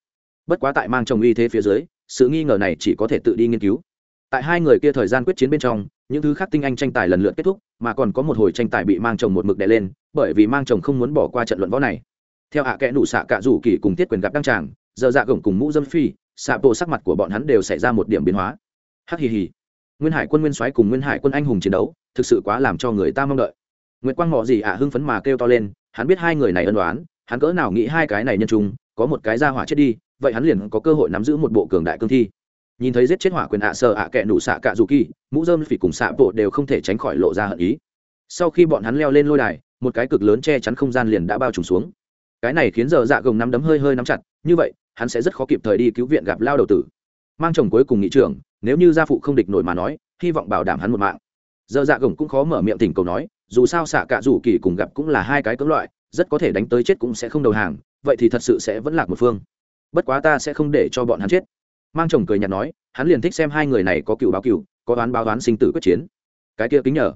Bất quá tại mang chồng uy thế phía dưới, sự nghi ngờ này chỉ có thể tự đi nghiên cứu. Tại hai người kia thời gian quyết chiến bên trong, những thứ khác tinh anh tranh tài lần lượt kết thúc, mà còn có một hồi tranh tài bị mang chồng một mực đè lên, bởi vì mang chồng không muốn bỏ qua trận luận võ này. Theo hạ à kẽ nụ xạ cạ rủ kỳ cùng tiết quyền gặp đăng tràng, giờ dạ gồng cùng mũ dâm phi, xạ bộ sắc mặt của bọn hắn đều xảy ra một điểm biến hóa. Hắc hì hì nguyên hải quân nguyên soái cùng nguyên hải quân anh hùng chiến đấu, thực sự quá làm cho người ta mong đợi. Nguyễn quang ngọ gì ạ hưng phấn mà kêu to lên, hắn biết hai người này ân đoán hắn cỡ nào nghĩ hai cái này nhân trung, có một cái ra hỏa chết đi, vậy hắn liền có cơ hội nắm giữ một bộ cường đại cương thi. Nhìn thấy giết chết hỏa quyền ạ sợ ạ kẹ nụ xạ cạ dù kỳ, mũ dơm phỉ cùng xạ bộ đều không thể tránh khỏi lộ ra hận ý. Sau khi bọn hắn leo lên lôi đài, một cái cực lớn che chắn không gian liền đã bao trùm xuống. Cái này khiến giờ dạ gồng nắm đấm hơi hơi nắm chặt, như vậy, hắn sẽ rất khó kịp thời đi cứu viện gặp lao đầu tử. Mang chồng cuối cùng nghị trưởng nếu như gia phụ không địch nổi mà nói, hy vọng bảo đảm hắn một mạng. Giờ dạ gồng cũng khó mở miệng tỉnh cầu nói, dù sao xạ cạ rủ kỳ cùng gặp cũng là hai cái cấm loại, rất có thể đánh tới chết cũng sẽ không đầu hàng, vậy thì thật sự sẽ vẫn lạc một phương. Bất quá ta sẽ không để cho bọn hắn chết. Mang chồng cười nhạt nói, hắn liền thích xem hai người này có cựu báo cựu, có đoán báo đoán sinh tử quyết chiến. Cái kia kính nhờ.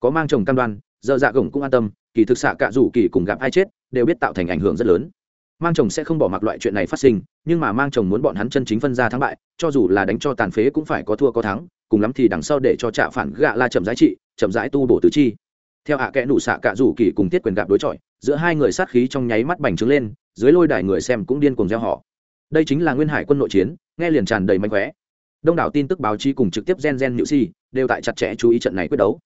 Có mang chồng cam đoan, giờ dạ gồng cũng an tâm, kỳ thực xạ cạ rủ kỳ cùng gặp ai chết, đều biết tạo thành ảnh hưởng rất lớn mang chồng sẽ không bỏ mặc loại chuyện này phát sinh, nhưng mà mang chồng muốn bọn hắn chân chính phân ra thắng bại, cho dù là đánh cho tàn phế cũng phải có thua có thắng, cùng lắm thì đằng sau để cho trạ phản gạ la chậm giá trị, chậm rãi tu bổ tứ chi. Theo hạ kẽ nụ xạ cạ rủ kỳ cùng tiết quyền gặp đối chọi, giữa hai người sát khí trong nháy mắt bành trướng lên, dưới lôi đài người xem cũng điên cùng gieo họ. Đây chính là nguyên hải quân nội chiến, nghe liền tràn đầy mạnh khỏe đông đảo tin tức báo chí cùng trực tiếp gen gen nhự si đều tại chặt chẽ chú ý trận này quyết đấu.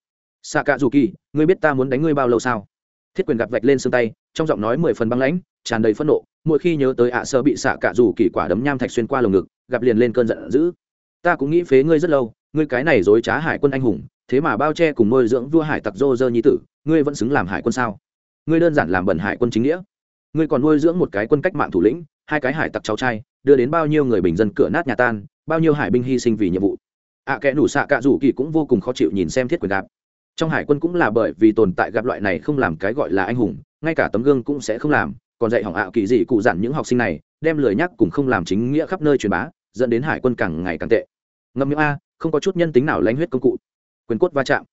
Xạ cạ rủ kỳ, ngươi biết ta muốn đánh ngươi bao lâu sao? Thiết quyền gặp vạch lên xương tay trong giọng nói mười phần băng lãnh tràn đầy phẫn nộ mỗi khi nhớ tới ạ sơ bị xạ cạ dù kỳ quả đấm nham thạch xuyên qua lồng ngực gặp liền lên cơn giận dữ. Ta cũng nghĩ phế ngươi rất lâu ngươi cái này dối trá hải quân anh hùng thế mà bao che cùng nuôi dưỡng vua hải tặc dô dơ nhi tử ngươi vẫn xứng làm hải quân sao? Ngươi đơn giản làm bẩn hải quân chính nghĩa. Ngươi còn nuôi dưỡng một cái quân cách mạng thủ lĩnh hai cái hải tặc cháu trai đưa đến bao nhiêu người bình dân cửa nát nhà tan bao nhiêu hải binh hy sinh vì nhiệm vụ. Ạ à, kẽ đủ xạ cạ rủ kỳ cũng vô cùng khó chịu nhìn xem thiết quyền đạp trong hải quân cũng là bởi vì tồn tại gặp loại này không làm cái gọi là anh hùng, ngay cả tấm gương cũng sẽ không làm, còn dạy hỏng ạ kỳ dị cụ dặn những học sinh này, đem lời nhắc cùng không làm chính nghĩa khắp nơi truyền bá, dẫn đến hải quân càng ngày càng tệ. Ngâm miệng a, không có chút nhân tính nào lánh huyết công cụ. Quyền cốt va chạm.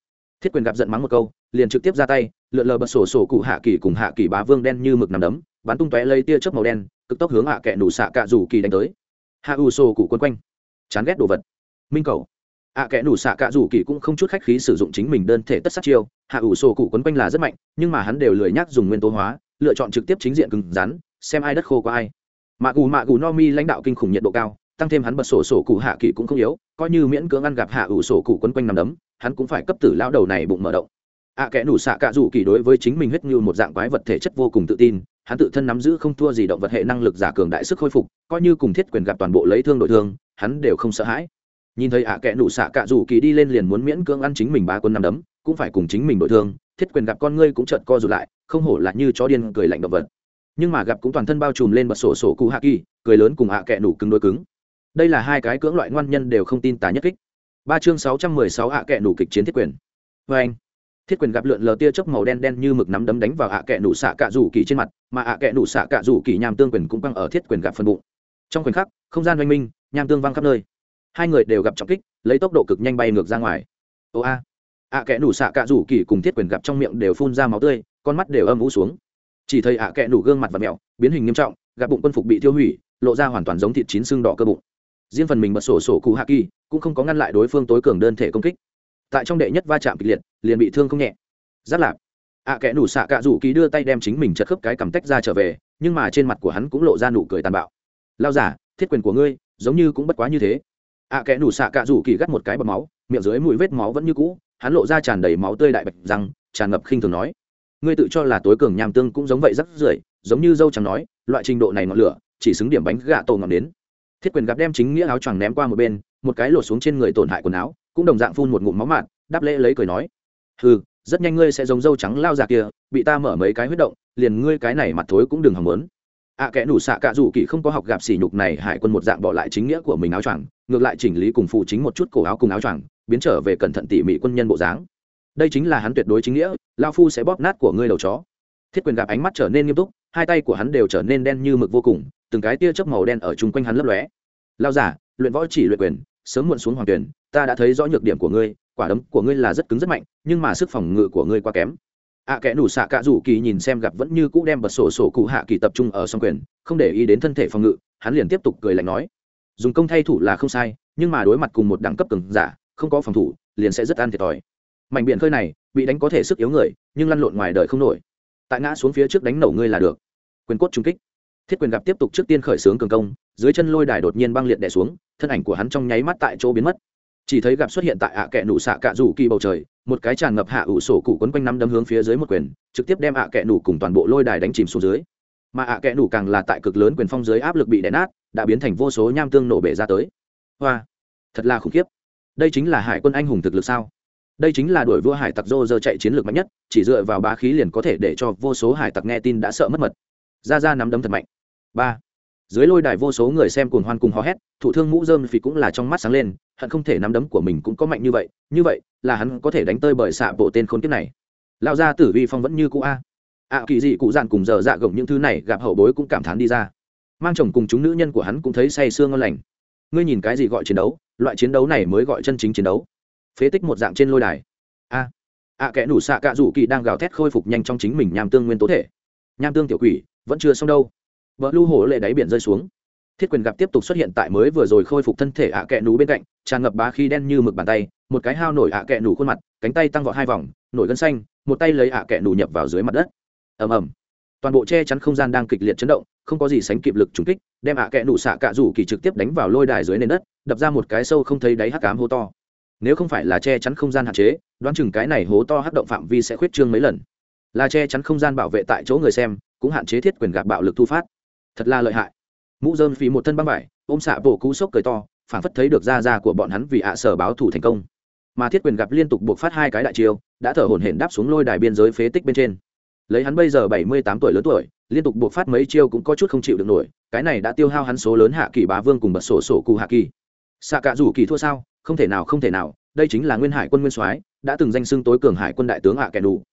Thiết quyền gặp giận mắng một câu, liền trực tiếp ra tay, lượn lờ bật sổ sổ cụ hạ kỳ cùng hạ kỳ bá vương đen như mực nằm đấm, bắn tung tóe lây tia chớp màu đen, cực tốc hướng hạ kẹ nủ xạ cạ rủ kỳ đánh tới. Hạ u sổ cụ quân quanh. Chán ghét đồ vật. Minh cầu ạ kẽ nủ xạ cạ rủ kỳ cũng không chút khách khí sử dụng chính mình đơn thể tất sát chiêu. Hạ ủ sổ cụ quấn quanh là rất mạnh, nhưng mà hắn đều lười nhác dùng nguyên tố hóa, lựa chọn trực tiếp chính diện cứng rắn, xem ai đất khô có ai. Mạ gù mạ gù no mi lãnh đạo kinh khủng nhiệt độ cao, tăng thêm hắn bật sổ sổ cụ hạ kỳ cũng không yếu, coi như miễn cưỡng ăn gặp hạ ủ sổ cụ quấn quanh nằm đấm, hắn cũng phải cấp tử lão đầu này bụng mở động. Ạ kẽ nủ xạ cạ rủ kỳ đối với chính mình huyết như một dạng quái vật thể chất vô cùng tự tin, hắn tự thân nắm giữ không thua gì động vật hệ năng lực giả cường đại sức khôi phục, coi như cùng thiết quyền gặp toàn bộ lấy thương đội thương, hắn đều không sợ hãi nhìn thấy ạ à kẽ nụ xạ cạ rủ kỳ đi lên liền muốn miễn cưỡng ăn chính mình ba quân năm đấm, cũng phải cùng chính mình đội thương, thiết quyền gặp con ngươi cũng trợn co rụt lại, không hổ là như chó điên cười lạnh động vật. Nhưng mà gặp cũng toàn thân bao trùm lên bật sổ sổ cụ hạ kỳ, cười lớn cùng ạ à kẽ nụ cứng đôi cứng. Đây là hai cái cưỡng loại ngoan nhân đều không tin tà nhất kích. Ba chương sáu trăm mười sáu ạ kẽ nụ kịch chiến thiết quyền. Vê anh, thiết quyền gặp lượn lờ tia chớp màu đen đen như mực nắm đấm đánh vào ạ kẽ nụ xạ cạ rủ kỳ trên mặt, mà ạ kẽ nụ xạ cạ rủ kỳ nham tương quyền cũng căng ở thiết quyền gặp phần bụng. Trong khoảnh khắc, không gian oanh minh, nham tương văng khắp nơi hai người đều gặp trọng kích, lấy tốc độ cực nhanh bay ngược ra ngoài. Ô a, ạ kẽ nủ xạ cạ rủ kỳ cùng thiết quyền gặp trong miệng đều phun ra máu tươi, con mắt đều âm ú xuống. Chỉ thấy ạ kẽ nủ gương mặt và mẹo, biến hình nghiêm trọng gặp bụng quân phục bị tiêu hủy, lộ ra hoàn toàn giống thịt chín xương đỏ cơ bụng. Riêng phần mình bật sổ sổ cụ hạ kỳ, cũng không có ngăn lại đối phương tối cường đơn thể công kích. Tại trong đệ nhất va chạm kịch liệt, liền bị thương không nhẹ. Giáp lạp, ạ kẽ nủ xạ cạ rủ kỳ đưa tay đem chính mình chật khớp cái cầm tách ra trở về, nhưng mà trên mặt của hắn cũng lộ ra nụ cười tàn bạo. Lao giả thiết quyền của ngươi, giống như cũng bất quá như thế ạ kẽ nủ xạ cạ rủ kỳ gắt một cái bọc máu miệng dưới mũi vết máu vẫn như cũ hắn lộ ra tràn đầy máu tươi đại bạch răng tràn ngập khinh thường nói. Ngươi tự cho là tối cường nham tương cũng giống vậy rắc rưởi giống như dâu chẳng nói loại trình độ này ngọn lửa chỉ xứng điểm bánh gạ tổ ngọn đến thiết quyền gặp đem chính nghĩa áo choàng ném qua một bên một cái lột xuống trên người tổn hại quần áo cũng đồng dạng phun một ngụm máu mạt đáp lễ lấy cười nói. Hừ rất nhanh ngươi sẽ giống dâu trắng lao ra kia bị ta mở mấy cái huyết động liền ngươi cái này mặt thối cũng đừng hòng lớn ạ à, kẽ nủ xạ cạ dù kỳ không có học gặp sỉ nhục này hải quân một dạng bỏ lại chính nghĩa của mình áo choàng ngược lại chỉnh lý cùng phụ chính một chút cổ áo cùng áo choàng biến trở về cẩn thận tỉ mỉ quân nhân bộ dáng. Đây chính là hắn tuyệt đối chính nghĩa lao phu sẽ bóp nát của ngươi đầu chó. Thiết quyền gặp ánh mắt trở nên nghiêm túc hai tay của hắn đều trở nên đen như mực vô cùng từng cái tia chớp màu đen ở chung quanh hắn lấp lóe. Lao giả luyện võ chỉ luyện quyền sớm muộn xuống hoàng tuyển ta đã thấy rõ nhược điểm của ngươi quả đấm của ngươi là rất cứng rất mạnh nhưng mà sức phòng ngự của ngươi quá kém. Ạ à, kẽ đủ xạ cạ rủ kỳ nhìn xem gặp vẫn như cũ đem bật sổ sổ cụ hạ kỳ tập trung ở song quyền không để ý đến thân thể phòng ngự hắn liền tiếp tục cười lạnh nói dùng công thay thủ là không sai, nhưng mà đối mặt cùng một đẳng cấp cường giả, không có phòng thủ, liền sẽ rất an thiệt thòi. Mảnh biển khơi này, bị đánh có thể sức yếu người, nhưng lăn lộn ngoài đời không nổi. Tại ngã xuống phía trước đánh nổ ngươi là được. Quyền cốt trung kích. Thiết quyền gặp tiếp tục trước tiên khởi xướng cường công, dưới chân lôi đài đột nhiên băng liệt đè xuống, thân ảnh của hắn trong nháy mắt tại chỗ biến mất. Chỉ thấy gặp xuất hiện tại ạ kẹ nụ xạ cạ rủ kỳ bầu trời, một cái tràn ngập hạ ủ sổ cụ quấn quanh năm đấm hướng phía dưới một quyền, trực tiếp đem ạ kẹ nụ cùng toàn bộ lôi đài đánh chìm xuống dưới. Mà ạ kẹ nụ càng là tại cực lớn quyền phong dưới áp lực bị đè nát đã biến thành vô số nham tương nổ bể ra tới. Hoa, thật là khủng khiếp. Đây chính là hải quân anh hùng thực lực sao? Đây chính là đuổi vua hải tặc dô dơ chạy chiến lược mạnh nhất, chỉ dựa vào bá khí liền có thể để cho vô số hải tặc nghe tin đã sợ mất mật. Ra ra nắm đấm thật mạnh. Ba, dưới lôi đài vô số người xem cuồng hoan cùng hò hét, thủ thương mũ dơm phì cũng là trong mắt sáng lên, hận không thể nắm đấm của mình cũng có mạnh như vậy như vậy là hắn có thể đánh tơi bởi xạ bộ tên khốn kiếp này. Lao ra tử vi phong vẫn như cũ a. Ạ kỳ dị cụ dạn cùng giờ dạ gồng những thứ này gặp hậu bối cũng cảm thán đi ra mang chồng cùng chúng nữ nhân của hắn cũng thấy say sương ngon lành. Ngươi nhìn cái gì gọi chiến đấu? Loại chiến đấu này mới gọi chân chính chiến đấu. Phế tích một dạng trên lôi đài. A. Ạ kẻ nủ xạ cạ rủ kỳ đang gào thét khôi phục nhanh trong chính mình nham tương nguyên tố thể. Nham tương tiểu quỷ, vẫn chưa xong đâu. Vợ lưu hổ lệ đáy biển rơi xuống. Thiết quyền gặp tiếp tục xuất hiện tại mới vừa rồi khôi phục thân thể ạ kẹ nú bên cạnh, tràn ngập bá khí đen như mực bàn tay, một cái hao nổi ạ kẹ nú khuôn mặt, cánh tay tăng vọt hai vòng, nổi gân xanh, một tay lấy ạ kẹ nú nhập vào dưới mặt đất. Ầm ầm toàn bộ che chắn không gian đang kịch liệt chấn động, không có gì sánh kịp lực trúng kích, đem ạ kẹ nụ xạ cạ rủ kỳ trực tiếp đánh vào lôi đài dưới nền đất, đập ra một cái sâu không thấy đáy hắc cám hố to. Nếu không phải là che chắn không gian hạn chế, đoán chừng cái này hố to hắc động phạm vi sẽ khuyết trương mấy lần. Là che chắn không gian bảo vệ tại chỗ người xem, cũng hạn chế thiết quyền gạt bạo lực thu phát. Thật là lợi hại. Mũ dơm phí một thân băng vải, ôm xạ bộ cú sốc cười to, phản phất thấy được da da của bọn hắn vì ạ sở báo thủ thành công. Mà thiết quyền gặp liên tục buộc phát hai cái đại chiêu, đã thở hổn hển đáp xuống lôi đài biên giới phế tích bên trên lấy hắn bây giờ bảy mươi tám tuổi lớn tuổi, liên tục buộc phát mấy chiêu cũng có chút không chịu được nổi, cái này đã tiêu hao hắn số lớn hạ kỳ bá vương cùng bật sổ sổ cụ hạ kỳ. Xạ cả rủ kỳ thua sao? Không thể nào, không thể nào, đây chính là nguyên hải quân nguyên soái, đã từng danh xưng tối cường hải quân đại tướng hạ kẻ đủ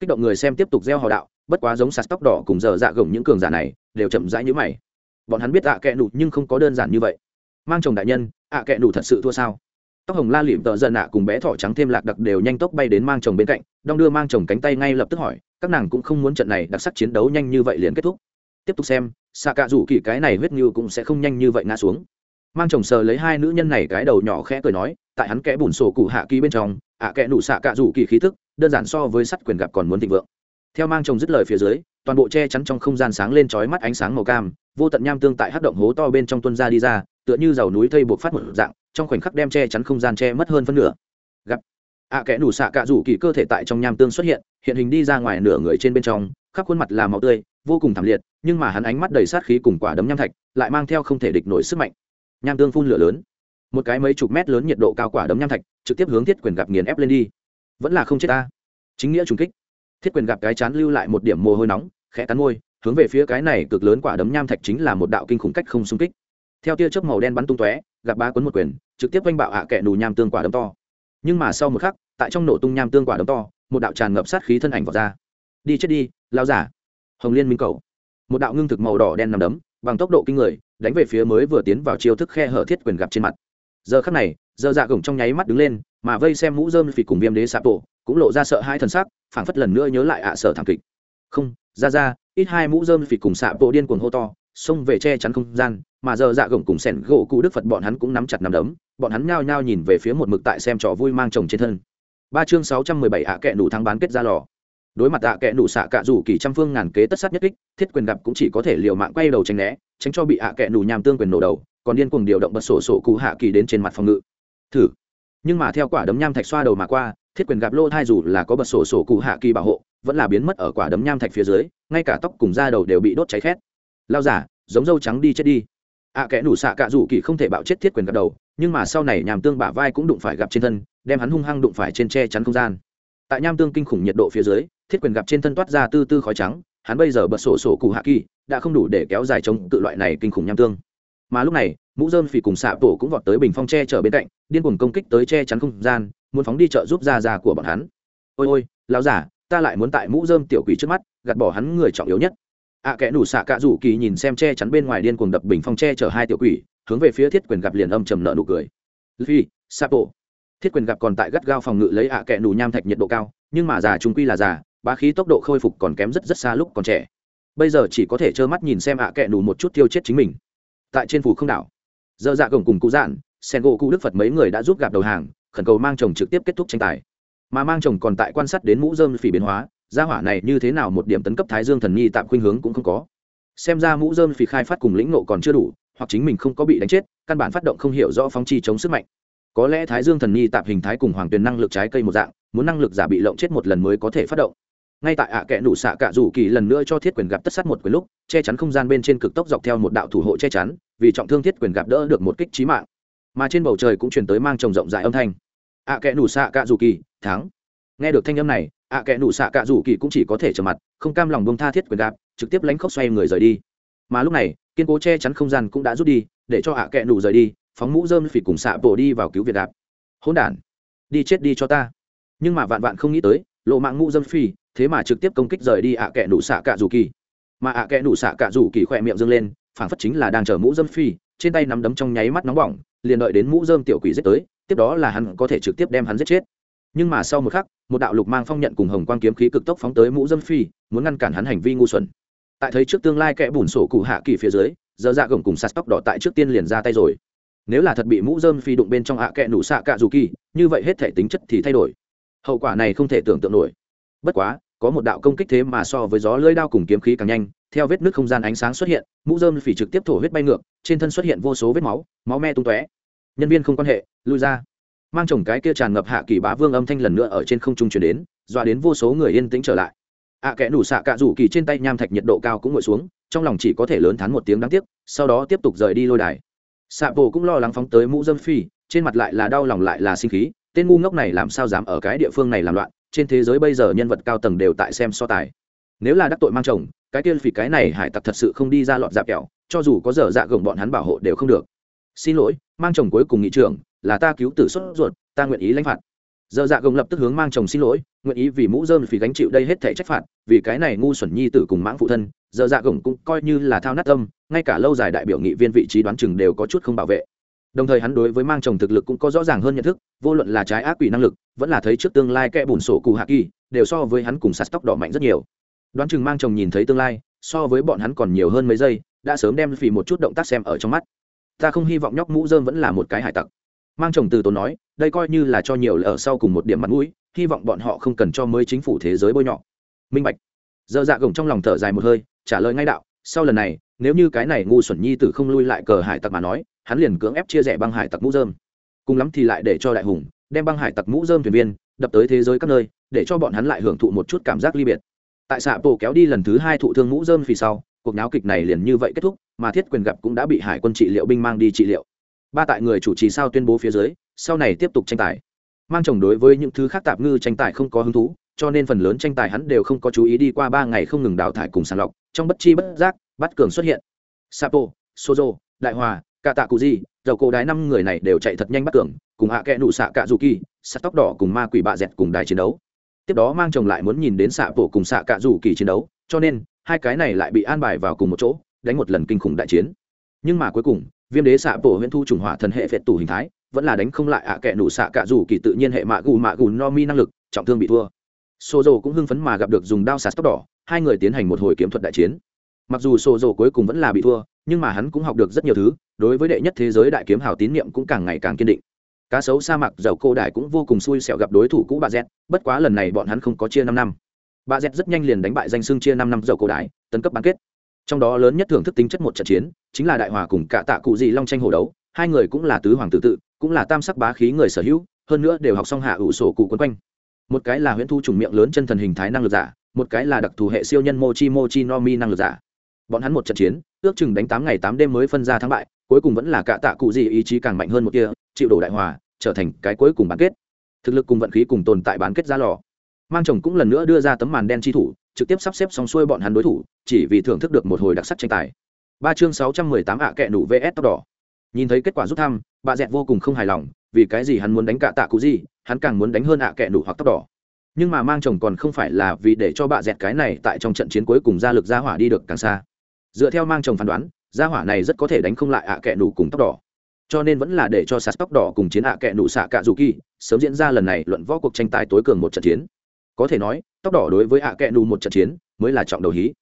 kích động người xem tiếp tục gieo hò đạo, bất quá giống sạt tóc đỏ cùng giờ dạ gồng những cường giả này, đều chậm rãi như mày. Bọn hắn biết ạ kẻ đủ nhưng không có đơn giản như vậy. Mang chồng đại nhân ạ kẻ đủ thật sự thua sao? Tóc hồng la lịm tợ giận nạ cùng bé thỏ trắng thêm lạc đặc đều nhanh tốc bay đến mang chồng bên cạnh đong đưa mang chồng cánh tay ngay lập tức hỏi, các nàng cũng không muốn trận này đặc sắc chiến đấu nhanh như vậy liền kết thúc. Tiếp tục xem xạ cạ rủ kỳ cái này huyết như cũng sẽ không nhanh như vậy ngã xuống. Mang chồng sờ lấy hai nữ nhân này cái đầu nhỏ khẽ cười nói, tại hắn kẽ bùn sổ cụ hạ kỳ bên trong, ạ kẽ nụ xạ cạ rủ kỳ khí thức đơn giản so với sắt quyền gặp còn muốn thịnh vượng. Theo mang chồng dứt lời phía dưới, toàn bộ che chắn trong không gian sáng lên trói mắt ánh sáng màu cam, vô tận nham tương tại hát động hố to bên trong tuân ra đi ra tựa như dầu núi thây buộc phát một dạng, trong khoảnh khắc đem che chắn không gian che mất hơn phân nửa. Gặp, ạ kẽ đủ xạ cạ rủ kỳ cơ thể tại trong nham tương xuất hiện hiện hình đi ra ngoài nửa người trên bên trong, khắp khuôn mặt là màu tươi, vô cùng thảm liệt, nhưng mà hắn ánh mắt đầy sát khí cùng quả đấm nham thạch, lại mang theo không thể địch nổi sức mạnh. Nham tương phun lửa lớn. Một cái mấy chục mét lớn nhiệt độ cao quả đấm nham thạch, trực tiếp hướng thiết quyền gặp nghiền ép lên đi. Vẫn là không chết ta. Chính nghĩa trùng kích. Thiết quyền gặp cái chán lưu lại một điểm mồ hôi nóng, khẽ cắn môi, hướng về phía cái này cực lớn quả đấm nham thạch chính là một đạo kinh khủng cách không xung kích theo tia chớp màu đen bắn tung tóe, gặp ba cuốn một quyền, trực tiếp oanh bạo hạ kẻ nù nham tương quả đấm to. Nhưng mà sau một khắc, tại trong nổ tung nham tương quả đấm to, một đạo tràn ngập sát khí thân ảnh vào ra. Đi chết đi lao giả. Hồng liên minh cầu một đạo ngưng thực màu đỏ đen nằm đấm, bằng tốc độ kinh người, đánh về phía mới vừa tiến vào chiêu thức khe hở thiết quyền gặp trên mặt. Giờ khắc này, giờ dạ gồng trong nháy mắt đứng lên, mà vây xem mũ dơm phì cùng viêm đế sạp tổ, cũng lộ ra sợ hai thần sắc, phảng phất lần nữa nhớ lại ạ sở thảm kịch. Không, ra ra, ít hai mũ dơm phì cùng sạp tổ điên cuồng hô to xông về che chắn không gian, mà giờ dạ gồng cùng sẻn gỗ cụ đức phật bọn hắn cũng nắm chặt nắm đấm, bọn hắn nhao nhao nhìn về phía một mực tại xem trò vui mang chồng trên thân. Ba chương sáu trăm mười bảy ạ kệ nụ thắng bán kết ra lò. Đối mặt ạ kệ nụ xạ cạ rủ kỳ trăm phương ngàn kế tất sát nhất kích, thiết quyền gặp cũng chỉ có thể liều mạng quay đầu tránh né, tránh cho bị ạ kệ nụ nhàm tương quyền nổ đầu, còn điên cuồng điều động bật sổ sổ cụ hạ kỳ đến trên mặt phòng ngự. Thử. Nhưng mà theo quả đấm nham thạch xoa đầu mà qua, thiết quyền gặp lô thai dù là có bật sổ sổ cụ hạ kỳ bảo hộ, vẫn là biến mất ở quả đấm nham thạch phía dưới, ngay cả tóc cùng da đầu đều bị đốt cháy khét lao giả giống dâu trắng đi chết đi. Ạ à, kẽ nủ xạ cạ rủ kỳ không thể bạo chết thiết quyền gật đầu nhưng mà sau này nhàm tương bả vai cũng đụng phải gặp trên thân đem hắn hung hăng đụng phải trên che chắn không gian. Tại nham tương kinh khủng nhiệt độ phía dưới thiết quyền gặp trên thân toát ra tư tư khói trắng hắn bây giờ bật sổ sổ cụ hạ kỳ đã không đủ để kéo dài chống tự loại này kinh khủng nham tương. Mà lúc này mũ dơm phì cùng xạ tổ cũng vọt tới bình phong che chở bên cạnh điên cuồng công kích tới che chắn không gian muốn phóng đi trợ giúp ra ra của bọn hắn. Ôi ôi lão giả ta lại muốn tại mũ dơm tiểu quỷ trước mắt gạt bỏ hắn người trọng yếu nhất ạ à, kẽ nủ xạ cạ rủ kỳ nhìn xem che chắn bên ngoài điên cuồng đập bình phong che chở hai tiểu quỷ hướng về phía thiết quyền gặp liền âm trầm nợ nụ cười. Phi sapo. Thiết quyền gặp còn tại gắt gao phòng ngự lấy ạ à kẽ nủ nham thạch nhiệt độ cao nhưng mà già trung quy là già bá khí tốc độ khôi phục còn kém rất rất xa lúc còn trẻ. Bây giờ chỉ có thể trơ mắt nhìn xem ạ à kẽ nủ một chút tiêu chết chính mình. Tại trên phủ không đảo dơ dạ gồng cùng cụ dạn sen gỗ cụ đức phật mấy người đã giúp gặp đầu hàng khẩn cầu mang chồng trực tiếp kết thúc tranh tài. Mà mang chồng còn tại quan sát đến mũ dơm phỉ biến hóa gia hỏa này như thế nào một điểm tấn cấp thái dương thần nhi tạm khuynh hướng cũng không có. Xem ra mũ dơm phì khai phát cùng lĩnh nộ còn chưa đủ, hoặc chính mình không có bị đánh chết, căn bản phát động không hiểu rõ phóng chi chống sức mạnh. Có lẽ thái dương thần nhi tạm hình thái cùng hoàng tuyền năng lực trái cây một dạng, muốn năng lực giả bị lộng chết một lần mới có thể phát động. Ngay tại ạ kẽ nụ xạ cạ rủ kỳ lần nữa cho thiết quyền gặp tất sát một quyền lúc, che chắn không gian bên trên cực tốc dọc theo một đạo thủ hộ che chắn, vì trọng thương thiết quyền gặp đỡ được một kích trí mạng. Mà trên bầu trời cũng truyền tới mang trồng rộng rãi âm thanh. Ạ kẽ nụ xạ cạ rủ kỳ, thắng. Nghe được thanh âm này ạ kẻ nụ xạ cạ rủ kỳ cũng chỉ có thể trở mặt, không cam lòng bông tha thiết quyền đạp trực tiếp lánh khóc xoay người rời đi. Mà lúc này, kiên cố che chắn không gian cũng đã rút đi, để cho ạ kẹ nụ rời đi, phóng mũ dơm phỉ cùng xạ bổ đi vào cứu việt đạp hỗn đản, đi chết đi cho ta. Nhưng mà vạn vạn không nghĩ tới, lộ mạng mũ dơm phi thế mà trực tiếp công kích rời đi ạ kẹ nụ xạ cạ rủ kỳ. Mà ạ kẹ nụ xạ cạ rủ kỳ khỏe miệng dâng lên phản phất chính là đang chờ mũ dơm phi trên tay nắm đấm trong nháy mắt nóng bỏng, liền đợi đến mũ dơm tiểu quỷ giết tới, tiếp đó là hắn có thể trực tiếp đem hắn giết chết nhưng mà sau một khắc, một đạo lục mang phong nhận cùng hồng quang kiếm khí cực tốc phóng tới mũ dâm phi, muốn ngăn cản hắn hành vi ngu xuẩn. Tại thấy trước tương lai kẽ bùn sổ cụ hạ kỳ phía dưới, giờ dạ gồng cùng sạt tóc đỏ tại trước tiên liền ra tay rồi. Nếu là thật bị mũ dơm phi đụng bên trong hạ kẽ nủ xạ cạ dù kỳ, như vậy hết thể tính chất thì thay đổi. Hậu quả này không thể tưởng tượng nổi. Bất quá, có một đạo công kích thế mà so với gió lưỡi đao cùng kiếm khí càng nhanh, theo vết nước không gian ánh sáng xuất hiện, mũ dơm phỉ trực tiếp thổ huyết bay ngược, trên thân xuất hiện vô số vết máu máu me tung tóe. Nhân viên không quan hệ, lui ra mang chồng cái kia tràn ngập hạ kỳ bá vương âm thanh lần nữa ở trên không trung chuyển đến dọa đến vô số người yên tĩnh trở lại. Ạ à, kẽ đủ xạ cạ rủ kỳ trên tay nham thạch nhiệt độ cao cũng ngồi xuống trong lòng chỉ có thể lớn thán một tiếng đáng tiếc sau đó tiếp tục rời đi lôi đài. Xạ bộ cũng lo lắng phóng tới mũ dâm phi trên mặt lại là đau lòng lại là sinh khí tên ngu ngốc này làm sao dám ở cái địa phương này làm loạn trên thế giới bây giờ nhân vật cao tầng đều tại xem so tài. Nếu là đắc tội mang chồng cái tiên phỉ cái này hải tặc thật sự không đi ra lọt dạp kẹo cho dù có dở dạ gồng bọn hắn bảo hộ đều không được. Xin lỗi mang chồng cuối cùng nghị trưởng là ta cứu tử xuất ruột, ta nguyện ý lãnh phạt. Dơ dạ gồng lập tức hướng mang chồng xin lỗi, nguyện ý vì mũ dơm phí gánh chịu đây hết thể trách phạt, vì cái này ngu xuẩn nhi tử cùng mãng phụ thân, Dơ dạ gồng cũng coi như là thao nát tâm, ngay cả lâu dài đại biểu nghị viên vị trí đoán chừng đều có chút không bảo vệ. Đồng thời hắn đối với mang chồng thực lực cũng có rõ ràng hơn nhận thức, vô luận là trái ác quỷ năng lực, vẫn là thấy trước tương lai kẽ bùn sổ cụ hạ kỳ, đều so với hắn cùng sạt tóc đỏ mạnh rất nhiều. Đoán chừng mang chồng nhìn thấy tương lai, so với bọn hắn còn nhiều hơn mấy giây, đã sớm đem phì một chút động tác xem ở trong mắt. Ta không hy vọng nhóc mũ dơm vẫn là một cái hải tặc mang chồng từ tốn nói, đây coi như là cho nhiều ở sau cùng một điểm mặt mũi, hy vọng bọn họ không cần cho mới chính phủ thế giới bôi nhọ. Minh bạch. Dơ dạ gồng trong lòng thở dài một hơi, trả lời ngay đạo, sau lần này, nếu như cái này ngu xuẩn nhi tử không lui lại cờ hải tặc mà nói, hắn liền cưỡng ép chia rẽ băng hải tặc mũ dơm. Cùng lắm thì lại để cho đại hùng, đem băng hải tặc mũ dơm thuyền viên, đập tới thế giới các nơi, để cho bọn hắn lại hưởng thụ một chút cảm giác ly biệt. Tại xạ bộ kéo đi lần thứ hai thụ thương mũ dơm vì sau, cuộc náo kịch này liền như vậy kết thúc, mà thiết quyền gặp cũng đã bị hải quân trị liệu binh mang đi trị liệu ba tại người chủ trì sao tuyên bố phía dưới, sau này tiếp tục tranh tài. Mang chồng đối với những thứ khác tạp ngư tranh tài không có hứng thú, cho nên phần lớn tranh tài hắn đều không có chú ý đi qua ba ngày không ngừng đào thải cùng sàng lọc, trong bất chi bất giác, bắt cường xuất hiện. Sapo, sozo, đại hòa cả tạ cụ di dầu cổ đái năm người này đều chạy thật nhanh bắt cường, cùng hạ kẽ nụ xạ cạ dù kỳ, sắt tóc đỏ cùng ma quỷ bạ dẹt cùng đài chiến đấu. Tiếp đó mang chồng lại muốn nhìn đến xạ bổ cùng xạ cạ dù kỳ chiến đấu, cho nên hai cái này lại bị an bài vào cùng một chỗ, đánh một lần kinh khủng đại chiến. Nhưng mà cuối cùng viêm đế xạ bộ huyễn thu trùng hỏa thần hệ phệ tủ hình thái, vẫn là đánh không lại ạ kẻ nụ xạ cả dù kỳ tự nhiên hệ mạ gù mạ gù no mi năng lực, trọng thương bị thua. Sô dầu cũng hưng phấn mà gặp được dùng đao sạt tóc đỏ, hai người tiến hành một hồi kiếm thuật đại chiến. Mặc dù Sô dầu cuối cùng vẫn là bị thua, nhưng mà hắn cũng học được rất nhiều thứ, đối với đệ nhất thế giới đại kiếm hào tín niệm cũng càng ngày càng kiên định. Cá sấu sa mạc dầu cô đại cũng vô cùng xui xẻo gặp đối thủ cũ bà z bất quá lần này bọn hắn không có chia năm năm. Bà z rất nhanh liền đánh bại danh xưng chia năm năm dầu cô đại tấn cấp bán kết trong đó lớn nhất thưởng thức tính chất một trận chiến, chính là đại hòa cùng cả tạ cụ dị long tranh hồ đấu, hai người cũng là tứ hoàng tự tự, cũng là tam sắc bá khí người sở hữu, hơn nữa đều học xong hạ ủ sổ cụ quấn quanh. Một cái là huyễn thu trùng miệng lớn chân thần hình thái năng lực giả, một cái là đặc thù hệ siêu nhân mochi mochi no mi năng lực giả. Bọn hắn một trận chiến, ước chừng đánh tám ngày tám đêm mới phân ra thắng bại, cuối cùng vẫn là cả tạ cụ gì ý chí càng mạnh hơn một kia, chịu đổ đại hòa, trở thành cái cuối cùng bán kết. Thực lực cùng vận khí cùng tồn tại bán kết ra lò. Mang chồng cũng lần nữa đưa ra tấm màn đen chi thủ trực tiếp sắp xếp xong xuôi bọn hắn đối thủ, chỉ vì thưởng thức được một hồi đặc sắc tranh tài. Ba chương sáu trăm mười tám ạ kẹ nủ vs tóc đỏ. Nhìn thấy kết quả rút thăm, bà dẹt vô cùng không hài lòng, vì cái gì hắn muốn đánh cả tạ cụ gì, hắn càng muốn đánh hơn ạ kẹ nủ hoặc tóc đỏ. Nhưng mà mang chồng còn không phải là vì để cho bà dẹt cái này tại trong trận chiến cuối cùng ra lực ra hỏa đi được càng xa. Dựa theo mang chồng phán đoán, ra hỏa này rất có thể đánh không lại ạ à kẹ nủ cùng tóc đỏ. Cho nên vẫn là để cho sạt tóc đỏ cùng chiến ạ à kẹ nụ xạ cạ dù kỳ sớm diễn ra lần này luận võ cuộc tranh tài tối cường một trận chiến có thể nói, tóc đỏ đối với ạ à kẹ nù một trận chiến mới là trọng đầu hí.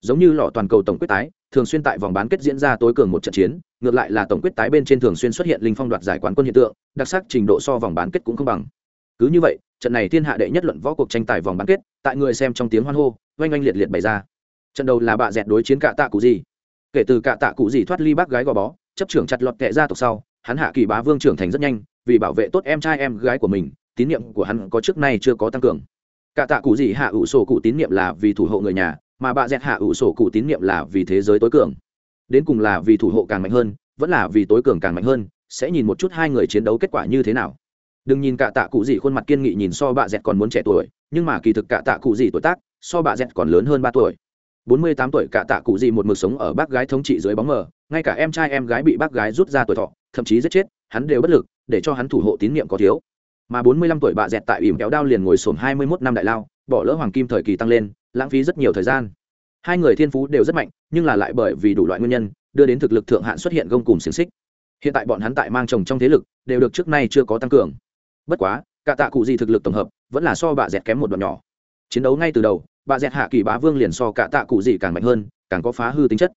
Giống như lọ toàn cầu tổng quyết tái, thường xuyên tại vòng bán kết diễn ra tối cường một trận chiến, ngược lại là tổng quyết tái bên trên thường xuyên xuất hiện linh phong đoạt giải quán quân hiện tượng, đặc sắc trình độ so vòng bán kết cũng không bằng. Cứ như vậy, trận này thiên hạ đệ nhất luận võ cuộc tranh tài vòng bán kết, tại người xem trong tiếng hoan hô, oanh oanh liệt liệt bày ra. Trận đầu là bạ dẹt đối chiến cạ tạ cụ gì. Kể từ cạ tạ cụ gì thoát ly bác gái gò bó, chấp trưởng chặt lọt kệ ra tộc sau, hắn hạ kỳ bá vương trưởng thành rất nhanh, vì bảo vệ tốt em trai em gái của mình, tín nhiệm của hắn có trước nay chưa có tăng cường. Cả tạ cụ gì hạ ủ sổ cụ tín nhiệm là vì thủ hộ người nhà, mà bạ dẹt hạ ủ sổ cụ tín nhiệm là vì thế giới tối cường. Đến cùng là vì thủ hộ càng mạnh hơn, vẫn là vì tối cường càng mạnh hơn, sẽ nhìn một chút hai người chiến đấu kết quả như thế nào. Đừng nhìn Cả tạ cụ gì khuôn mặt kiên nghị nhìn so bạ dẹt còn muốn trẻ tuổi, nhưng mà kỳ thực Cả tạ cụ gì tuổi tác, so bạ dẹt còn lớn hơn ba tuổi. Bốn mươi tám tuổi cả tạ cụ gì một mực sống ở bác gái thống trị dưới bóng mờ, ngay cả em trai em gái bị bác gái rút ra tuổi thọ, thậm chí giết chết, hắn đều bất lực, để cho hắn thủ hộ tín nhiệm có thiếu mà bốn mươi lăm tuổi bà dẹt tại ỉm kéo đao liền ngồi sổm hai mươi mốt năm đại lao, bỏ lỡ hoàng kim thời kỳ tăng lên, lãng phí rất nhiều thời gian. Hai người thiên phú đều rất mạnh, nhưng là lại bởi vì đủ loại nguyên nhân, đưa đến thực lực thượng hạn xuất hiện gông cùng xiềng xích. Hiện tại bọn hắn tại mang chồng trong thế lực, đều được trước nay chưa có tăng cường. Bất quá, cả tạ cụ gì thực lực tổng hợp, vẫn là so bà dẹt kém một đoạn nhỏ. Chiến đấu ngay từ đầu bà dẹt hạ kỳ bá vương liền so cả tạ cụ gì càng mạnh hơn, càng có phá hư tính chất.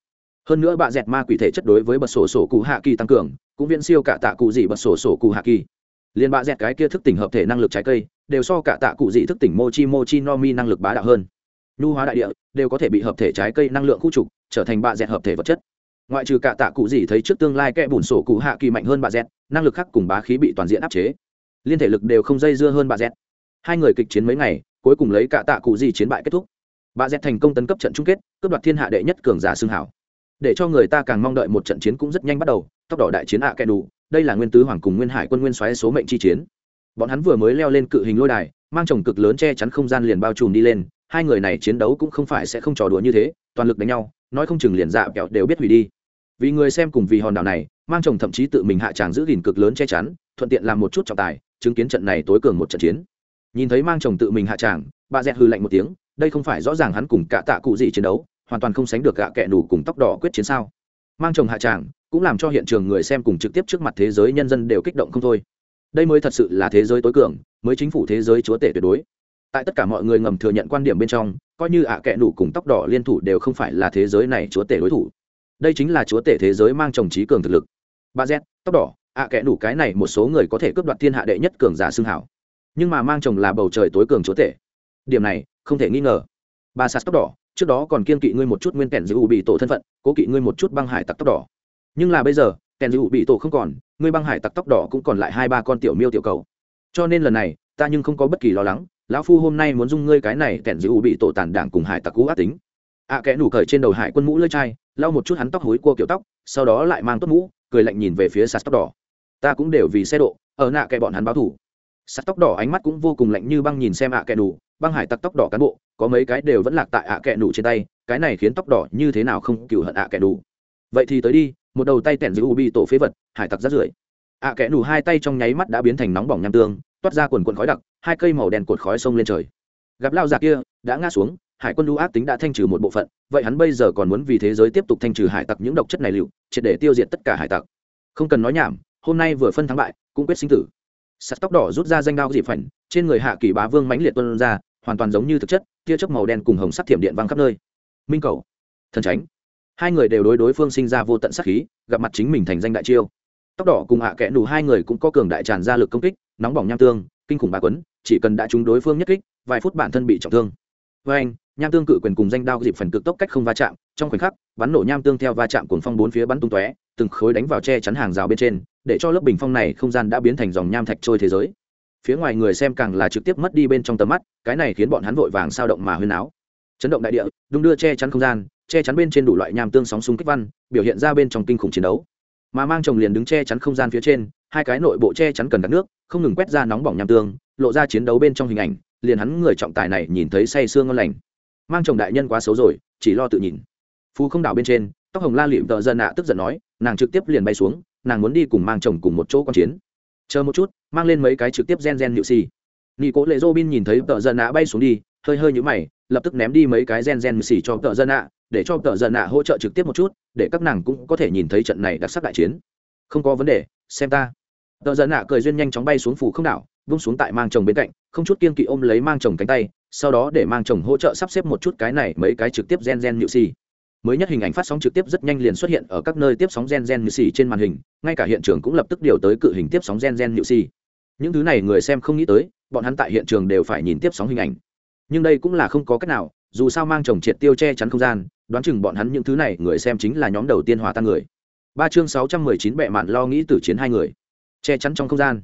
Hơn nữa bà dẹt ma quỷ thể chất đối với bật sổ sổ cụ hạ kỳ tăng cường, cũng viễn siêu cả tạ cụ gì bật sổ sổ cụ hạ kỳ liền bạ dẹt cái kia thức tỉnh hợp thể năng lực trái cây, đều so cả tạ cụ dị thức tỉnh mochi mochi no mi năng lực bá đạo hơn. Nhu hóa đại địa, đều có thể bị hợp thể trái cây năng lượng khu trục, trở thành bạ dẹt hợp thể vật chất. Ngoại trừ cả tạ cụ dị thấy trước tương lai kẽ bùn sổ cụ hạ kỳ mạnh hơn bạ dẹt, năng lực khác cùng bá khí bị toàn diện áp chế. Liên thể lực đều không dây dưa hơn bạ dẹt. Hai người kịch chiến mấy ngày, cuối cùng lấy cả tạ cụ dị chiến bại kết thúc. Bạ dẹt thành công tấn cấp trận chung kết, cướp đoạt thiên hạ đệ nhất cường giả xương hảo. Để cho người ta càng mong đợi một trận chiến cũng rất nhanh bắt đầu, tóc đỏ đại chiến ạ à kẻ đủ đây là nguyên tứ hoàng cùng nguyên hải quân nguyên xoáy số mệnh chi chiến. Bọn hắn vừa mới leo lên cự hình lôi đài, mang chồng cực lớn che chắn không gian liền bao trùm đi lên, hai người này chiến đấu cũng không phải sẽ không trò đùa như thế, toàn lực đánh nhau, nói không chừng liền dạ kẹo đều biết hủy đi. Vì người xem cùng vì hòn đảo này, mang chồng thậm chí tự mình hạ tràng giữ gìn cực lớn che chắn, thuận tiện làm một chút trọng tài, chứng kiến trận này tối cường một trận chiến. Nhìn thấy mang chồng tự mình hạ tràng, bà dẹt hư lạnh một tiếng, đây không phải rõ ràng hắn cùng cả tạ cụ gì chiến đấu, hoàn toàn không sánh được gạ kẹ nủ cùng tóc đỏ quyết chiến sao. Mang chồng hạ tràng cũng làm cho hiện trường người xem cùng trực tiếp trước mặt thế giới nhân dân đều kích động không thôi. Đây mới thật sự là thế giới tối cường, mới chính phủ thế giới chúa tể tuyệt đối. Tại tất cả mọi người ngầm thừa nhận quan điểm bên trong, coi như ạ à kẹ nủ cùng tóc đỏ liên thủ đều không phải là thế giới này chúa tể đối thủ. Đây chính là chúa tể thế giới mang chồng trí cường thực lực. Ba z, tóc đỏ, ạ à kẽ đủ cái này một số người có thể cướp đoạt thiên hạ đệ nhất cường giả xưng hảo. Nhưng mà mang chồng là bầu trời tối cường chúa tể. Điểm này, không thể nghi ngờ. Ba sạt tóc đỏ, trước đó còn kiên kỵ ngươi một chút nguyên kèn giữ bị tổ thân phận, cố kỵ ngươi một chút băng hải tặc tóc đỏ nhưng là bây giờ kèn dịu bị tổ không còn ngươi băng hải tặc tóc đỏ cũng còn lại hai ba con tiểu miêu tiểu cầu. Cho nên lần này ta nhưng không có bất kỳ lo lắng lão phu hôm nay muốn dung ngươi cái này kèn dịu bị tổ tàn đảng cùng hải tặc cũ ác tính. Ạ à, kẽ nủ cởi trên đầu hải quân mũ lưỡi chai lau một chút hắn tóc hối cua kiểu tóc sau đó lại mang tốt mũ cười lạnh nhìn về phía sạt tóc đỏ. Ta cũng đều vì xe độ ở nạ kẻ bọn hắn báo thủ. Sạt tóc đỏ ánh mắt cũng vô cùng lạnh như băng nhìn xem ạ à kẻ nủ băng hải tặc tóc đỏ cán bộ có mấy cái đều vẫn lạc tại ạ à kẻ nủ trên tay cái này khiến tóc đỏ như thế nào không cựu hận ạ kẻ nủ vậy thì tới đi một đầu tay tẻn giữ u bị tổ phế vật, hải tặc rát rưởi. ạ kẽ nủ hai tay trong nháy mắt đã biến thành nóng bỏng nham tương, toát ra quần quần khói đặc, hai cây màu đen cột khói sông lên trời. gặp lao già kia đã ngã xuống, hải quân lũ ác tính đã thanh trừ một bộ phận, vậy hắn bây giờ còn muốn vì thế giới tiếp tục thanh trừ hải tặc những độc chất này liệu, triệt để tiêu diệt tất cả hải tặc. không cần nói nhảm, hôm nay vừa phân thắng bại, cũng quyết sinh tử. sắt tóc đỏ rút ra danh đao dịp phảnh, trên người hạ kỳ bá vương mãnh liệt tuân ra, hoàn toàn giống như thực chất, tia chớp màu đen cùng hồng sắc thiểm điện văng khắp nơi. minh cầu, thần tránh hai người đều đối đối phương sinh ra vô tận sát khí, gặp mặt chính mình thành danh đại chiêu. Tóc đỏ cùng hạ kẽ nù hai người cũng có cường đại tràn ra lực công kích, nóng bỏng nham tương, kinh khủng bà quấn, chỉ cần đã trúng đối phương nhất kích, vài phút bản thân bị trọng thương. Với anh, nham tương cự quyền cùng danh đao dịp phần cực tốc cách không va chạm, trong khoảnh khắc, bắn nổ nham tương theo va chạm cuồng phong bốn phía bắn tung tóe, từng khối đánh vào che chắn hàng rào bên trên, để cho lớp bình phong này không gian đã biến thành dòng nham thạch trôi thế giới. Phía ngoài người xem càng là trực tiếp mất đi bên trong tầm mắt, cái này khiến bọn hắn vội vàng sao động mà huyên áo. Chấn động đại địa, đung đưa che chắn không gian che chắn bên trên đủ loại nham tương sóng súng kích văn, biểu hiện ra bên trong kinh khủng chiến đấu. Mà mang chồng liền đứng che chắn không gian phía trên, hai cái nội bộ che chắn cần đặt nước, không ngừng quét ra nóng bỏng nham tương, lộ ra chiến đấu bên trong hình ảnh, liền hắn người trọng tài này nhìn thấy say sương ngon lành. Mang chồng đại nhân quá xấu rồi, chỉ lo tự nhìn. Phú không đảo bên trên, tóc hồng la lịm tợ dân nạ tức giận nói, nàng trực tiếp liền bay xuống, nàng muốn đi cùng mang chồng cùng một chỗ q chiến. Chờ một chút, mang lên mấy cái trực tiếp gen gen nhự xì. Nghi cố lệ dô bin nhìn thấy tợ dân nạ bay xuống đi, hơi hơi nhũ mày, lập tức ném đi mấy cái gen gen xì cho tợ dân nạ để cho tờ giận nạ hỗ trợ trực tiếp một chút, để các nàng cũng có thể nhìn thấy trận này đặc sắc đại chiến. Không có vấn đề, xem ta. Tờ giận nạ cười duyên nhanh chóng bay xuống phủ không đảo, vung xuống tại mang chồng bên cạnh, không chút kiên kỵ ôm lấy mang chồng cánh tay, sau đó để mang chồng hỗ trợ sắp xếp một chút cái này mấy cái trực tiếp gen gen nhự xì. Mới nhất hình ảnh phát sóng trực tiếp rất nhanh liền xuất hiện ở các nơi tiếp sóng gen gen nhự xì trên màn hình, ngay cả hiện trường cũng lập tức điều tới cự hình tiếp sóng gen gen nhự xì. Những thứ này người xem không nghĩ tới, bọn hắn tại hiện trường đều phải nhìn tiếp sóng hình ảnh. Nhưng đây cũng là không có cách nào, dù sao mang chồng triệt tiêu che chắn không gian đoán chừng bọn hắn những thứ này người xem chính là nhóm đầu tiên hòa tan người. Ba chương sáu trăm mười chín bệ mạn lo nghĩ tử chiến hai người. Che chắn trong không gian.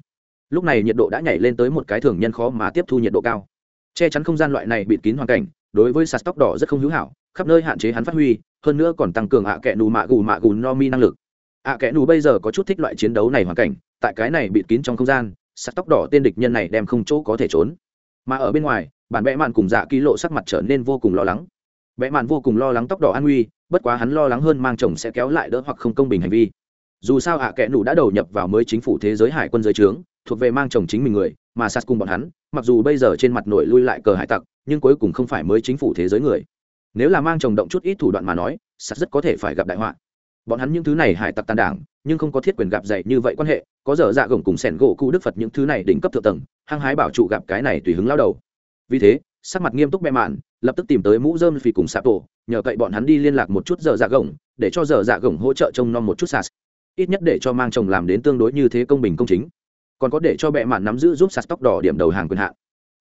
Lúc này nhiệt độ đã nhảy lên tới một cái thường nhân khó mà tiếp thu nhiệt độ cao. Che chắn không gian loại này bịt kín hoàn cảnh, đối với sạt tóc đỏ rất không hữu hảo, khắp nơi hạn chế hắn phát huy, hơn nữa còn tăng cường ạ à kẽ nù mạ gù mạ gù no mi năng lực. Ạ à kẽ nù bây giờ có chút thích loại chiến đấu này hoàn cảnh, tại cái này bịt kín trong không gian, sạt tóc đỏ tên địch nhân này đem không chỗ có thể trốn. Mà ở bên ngoài bản vẽ mạn cùng dạ ký lộ sắc mặt trở nên vô cùng lo lắng vẽ mạn vô cùng lo lắng tóc đỏ an nguy, bất quá hắn lo lắng hơn mang chồng sẽ kéo lại đỡ hoặc không công bình hành vi. Dù sao ạ à kẽ nù đã đầu nhập vào mới chính phủ thế giới hải quân giới trướng, thuộc về mang chồng chính mình người, mà sạt cùng bọn hắn, mặc dù bây giờ trên mặt nổi lui lại cờ hải tặc, nhưng cuối cùng không phải mới chính phủ thế giới người. Nếu là mang chồng động chút ít thủ đoạn mà nói sạt rất có thể phải gặp đại họa. Bọn hắn những thứ này hải tặc tàn đảng, nhưng không có thiết quyền gặp dạy như vậy quan hệ, có dở dạ gồng cùng sẻn gỗ cụ đức phật những thứ này đỉnh cấp thượng tầng, hăng hái bảo trụ gặp cái này tùy hứng lao đầu. Vì thế sắc mặt nghiêm túc bẹ mạn, lập tức tìm tới mũ dơm phì cùng sạp tổ, nhờ cậy bọn hắn đi liên lạc một chút giờ dạ gồng, để cho giờ dạ gồng hỗ trợ trông nom một chút sạt ít nhất để cho mang chồng làm đến tương đối như thế công bình công chính. Còn có để cho bệ mạn nắm giữ giúp sạt tóc đỏ điểm đầu hàng quyền hạn.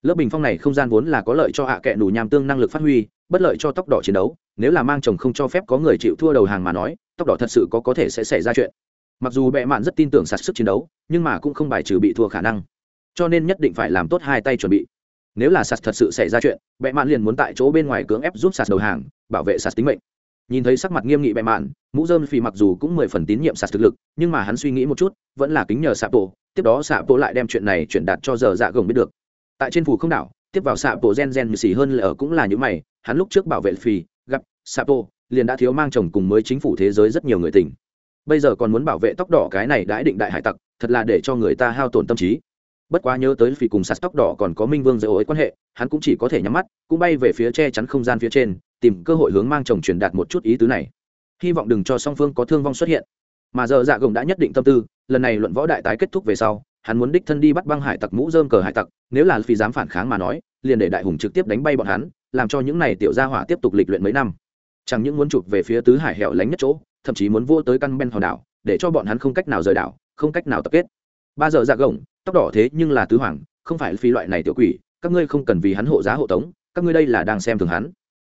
Lớp bình phong này không gian vốn là có lợi cho hạ kệ đủ nhàm tương năng lực phát huy, bất lợi cho tóc đỏ chiến đấu. Nếu là mang chồng không cho phép có người chịu thua đầu hàng mà nói, tóc đỏ thật sự có có thể sẽ xảy ra chuyện. Mặc dù bệ mạn rất tin tưởng sạt sức chiến đấu, nhưng mà cũng không bài trừ bị thua khả năng. Cho nên nhất định phải làm tốt hai tay chuẩn bị nếu là sạt thật sự xảy ra chuyện, bệ mạn liền muốn tại chỗ bên ngoài cưỡng ép giúp sạt đầu hàng, bảo vệ sạt tính mệnh. Nhìn thấy sắc mặt nghiêm nghị bệ mạn, mũ dơm phì mặc dù cũng mười phần tín nhiệm sạt thực lực, nhưng mà hắn suy nghĩ một chút, vẫn là kính nhờ sạp bộ tiếp đó sạp bộ lại đem chuyện này chuyển đạt cho giờ dạ gồng biết được. Tại trên phủ không đảo, tiếp vào sạp bộ gen gen như xì hơn là ở cũng là những mày, hắn lúc trước bảo vệ phì, gặp sạp bộ liền đã thiếu mang chồng cùng mới chính phủ thế giới rất nhiều người tình. Bây giờ còn muốn bảo vệ tóc đỏ cái này đãi định đại hải tặc, thật là để cho người ta hao tổn tâm trí bất quá nhớ tới phì cùng sạt tóc đỏ còn có minh vương dễ ối quan hệ, hắn cũng chỉ có thể nhắm mắt, cũng bay về phía che chắn không gian phía trên, tìm cơ hội hướng mang chồng truyền đạt một chút ý tứ này. Hy vọng đừng cho song phương có thương vong xuất hiện. Mà giờ dạ gồng đã nhất định tâm tư, lần này luận võ đại tái kết thúc về sau, hắn muốn đích thân đi bắt băng hải tặc mũ dơm cờ hải tặc, nếu là phi dám phản kháng mà nói, liền để đại hùng trực tiếp đánh bay bọn hắn, làm cho những này tiểu gia hỏa tiếp tục lịch luyện mấy năm. Chẳng những muốn chụp về phía tứ hải hẻo lánh nhất chỗ, thậm chí muốn vô tới căn ben hòn đảo, để cho bọn hắn không cách nào rời đảo, không cách nào tập kết ba giờ dạ gồng, tóc đỏ thế nhưng là tứ hoàng, không phải phi loại này tiểu quỷ, các ngươi không cần vì hắn hộ giá hộ tống, các ngươi đây là đang xem thường hắn.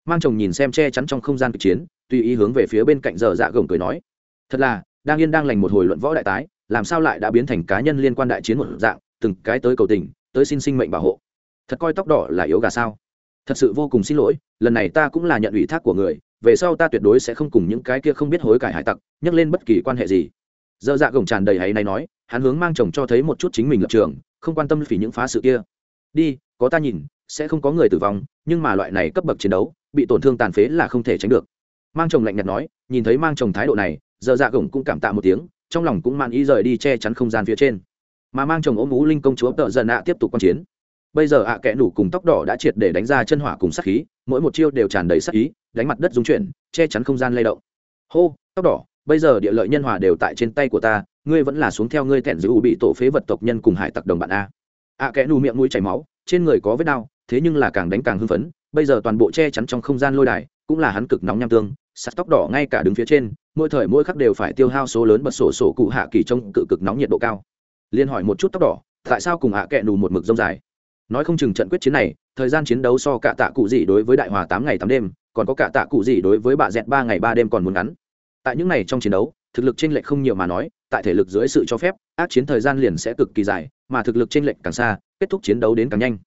Mang chồng nhìn xem che chắn trong không gian kịch chiến, tùy ý hướng về phía bên cạnh giờ dạ gồng cười nói, thật là, đang yên đang lành một hồi luận võ đại tái, làm sao lại đã biến thành cá nhân liên quan đại chiến một dạng, từng cái tới cầu tình, tới xin sinh mệnh bảo hộ. Thật coi tóc đỏ là yếu gà sao? Thật sự vô cùng xin lỗi, lần này ta cũng là nhận ủy thác của người, về sau ta tuyệt đối sẽ không cùng những cái kia không biết hối cải hải tặc nhắc lên bất kỳ quan hệ gì. Dơ dạ gồng tràn đầy hay này nói hắn hướng mang chồng cho thấy một chút chính mình lập trường, không quan tâm phỉ những phá sự kia. Đi, có ta nhìn, sẽ không có người tử vong, nhưng mà loại này cấp bậc chiến đấu, bị tổn thương tàn phế là không thể tránh được. Mang chồng lạnh nhạt nói, nhìn thấy mang chồng thái độ này, giờ dạ gồng cũng cảm tạ một tiếng, trong lòng cũng man ý rời đi che chắn không gian phía trên. Mà mang chồng ốm ú linh công chúa tợ dần ạ tiếp tục quan chiến. Bây giờ ạ à kẽ nủ cùng tóc đỏ đã triệt để đánh ra chân hỏa cùng sắc khí, mỗi một chiêu đều tràn đầy sắc ý, đánh mặt đất dung chuyển, che chắn không gian lay động. Hô, tóc đỏ, bây giờ địa lợi nhân hòa đều tại trên tay của ta ngươi vẫn là xuống theo ngươi thẹn giữ bị tổ phế vật tộc nhân cùng hải tặc đồng bạn a. Ạ à kẽ nù miệng mũi chảy máu, trên người có vết đau, thế nhưng là càng đánh càng hưng phấn, bây giờ toàn bộ che chắn trong không gian lôi đài, cũng là hắn cực nóng nham tương, sắt tóc đỏ ngay cả đứng phía trên, mỗi thời mỗi khắc đều phải tiêu hao số lớn bật sổ sổ cụ hạ kỳ trong cự cực nóng nhiệt độ cao. Liên hỏi một chút tóc đỏ, tại sao cùng hạ à kẹ nù một mực rông dài? Nói không chừng trận quyết chiến này, thời gian chiến đấu so cả tạ cụ gì đối với đại hòa tám ngày tám đêm, còn có cả tạ cụ gì đối với bà dẹt ba ngày ba đêm còn muốn ngắn. Tại những ngày trong chiến đấu, thực lực trên lệch không nhiều mà nói tại thể lực dưới sự cho phép ác chiến thời gian liền sẽ cực kỳ dài mà thực lực chênh lệch càng xa kết thúc chiến đấu đến càng nhanh.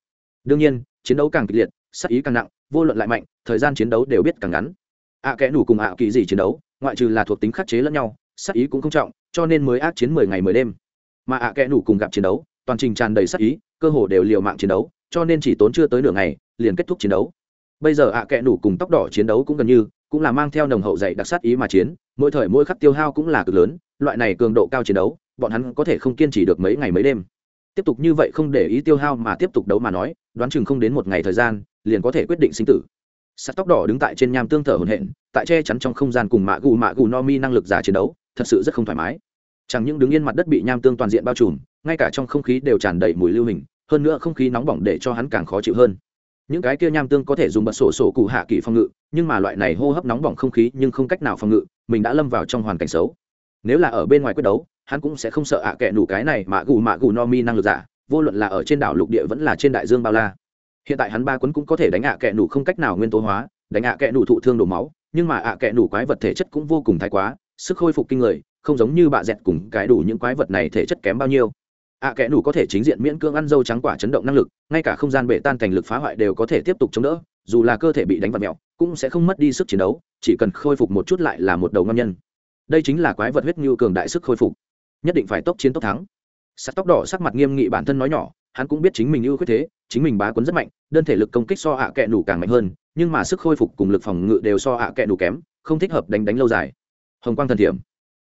Đương nhiên chiến đấu càng kịch liệt sắc ý càng nặng vô luận lại mạnh thời gian chiến đấu đều biết càng ngắn. Ạ à, kẽ nủ cùng ạ kỳ gì chiến đấu ngoại trừ là thuộc tính khắc chế lẫn nhau sắc ý cũng không trọng cho nên mới ác chiến mười ngày mười đêm. Mà ạ à, kẽ nủ cùng gặp chiến đấu toàn trình tràn đầy sắc ý cơ hồ đều liều mạng chiến đấu cho nên chỉ tốn chưa tới nửa ngày liền kết thúc chiến đấu. Bây giờ ạ à, kẽ nủ cùng tóc đỏ chiến đấu cũng gần như cũng là mang theo nồng hậu dạy đặc sát ý mà chiến mỗi thời mỗi khắc tiêu hao cũng là cực lớn loại này cường độ cao chiến đấu, bọn hắn có thể không kiên trì được mấy ngày mấy đêm. Tiếp tục như vậy không để ý tiêu hao mà tiếp tục đấu mà nói, đoán chừng không đến một ngày thời gian, liền có thể quyết định sinh tử. Sắt tóc đỏ đứng tại trên nham tương thở hồn hện tại che chắn trong không gian cùng mạ gù mạ gù no mi năng lực giả chiến đấu, thật sự rất không thoải mái. Chẳng những đứng yên mặt đất bị nham tương toàn diện bao trùm, ngay cả trong không khí đều tràn đầy mùi lưu hình, hơn nữa không khí nóng bỏng để cho hắn càng khó chịu hơn. Những cái kia nham tương có thể dùng bật sổ sổ cụ hạ kỳ phòng ngự, nhưng mà loại này hô hấp nóng bỏng không khí nhưng không cách nào phòng ngự, mình đã lâm vào trong hoàn cảnh xấu nếu là ở bên ngoài quyết đấu, hắn cũng sẽ không sợ ạ à kệ nủ cái này mà gù mạ gù no mi năng lực giả, vô luận là ở trên đảo lục địa vẫn là trên đại dương bao la. Hiện tại hắn ba quấn cũng có thể đánh ạ à kệ nủ không cách nào nguyên tố hóa, đánh ạ à kệ nủ thụ thương đổ máu, nhưng mà ạ kệ nủ quái vật thể chất cũng vô cùng thái quá, sức khôi phục kinh người, không giống như bạ dẹt cùng cái đủ những quái vật này thể chất kém bao nhiêu. Ạ kệ nủ có thể chính diện miễn cưỡng ăn dâu trắng quả chấn động năng lực, ngay cả không gian bể tan thành lực phá hoại đều có thể tiếp tục chống đỡ, dù là cơ thể bị đánh vật mẹo, cũng sẽ không mất đi sức chiến đấu, chỉ cần khôi phục một chút lại là một đầu ngon nhân đây chính là quái vật huyết như cường đại sức khôi phục. Nhất định phải tốc chiến tốc thắng. Sắt tóc đỏ sắc mặt nghiêm nghị bản thân nói nhỏ, hắn cũng biết chính mình ưu khuyết thế, chính mình bá quấn rất mạnh, đơn thể lực công kích so hạ à kẹ nủ càng mạnh hơn, nhưng mà sức khôi phục cùng lực phòng ngự đều so hạ à kẹ nủ kém, không thích hợp đánh đánh lâu dài. Hồng quang thần thiểm.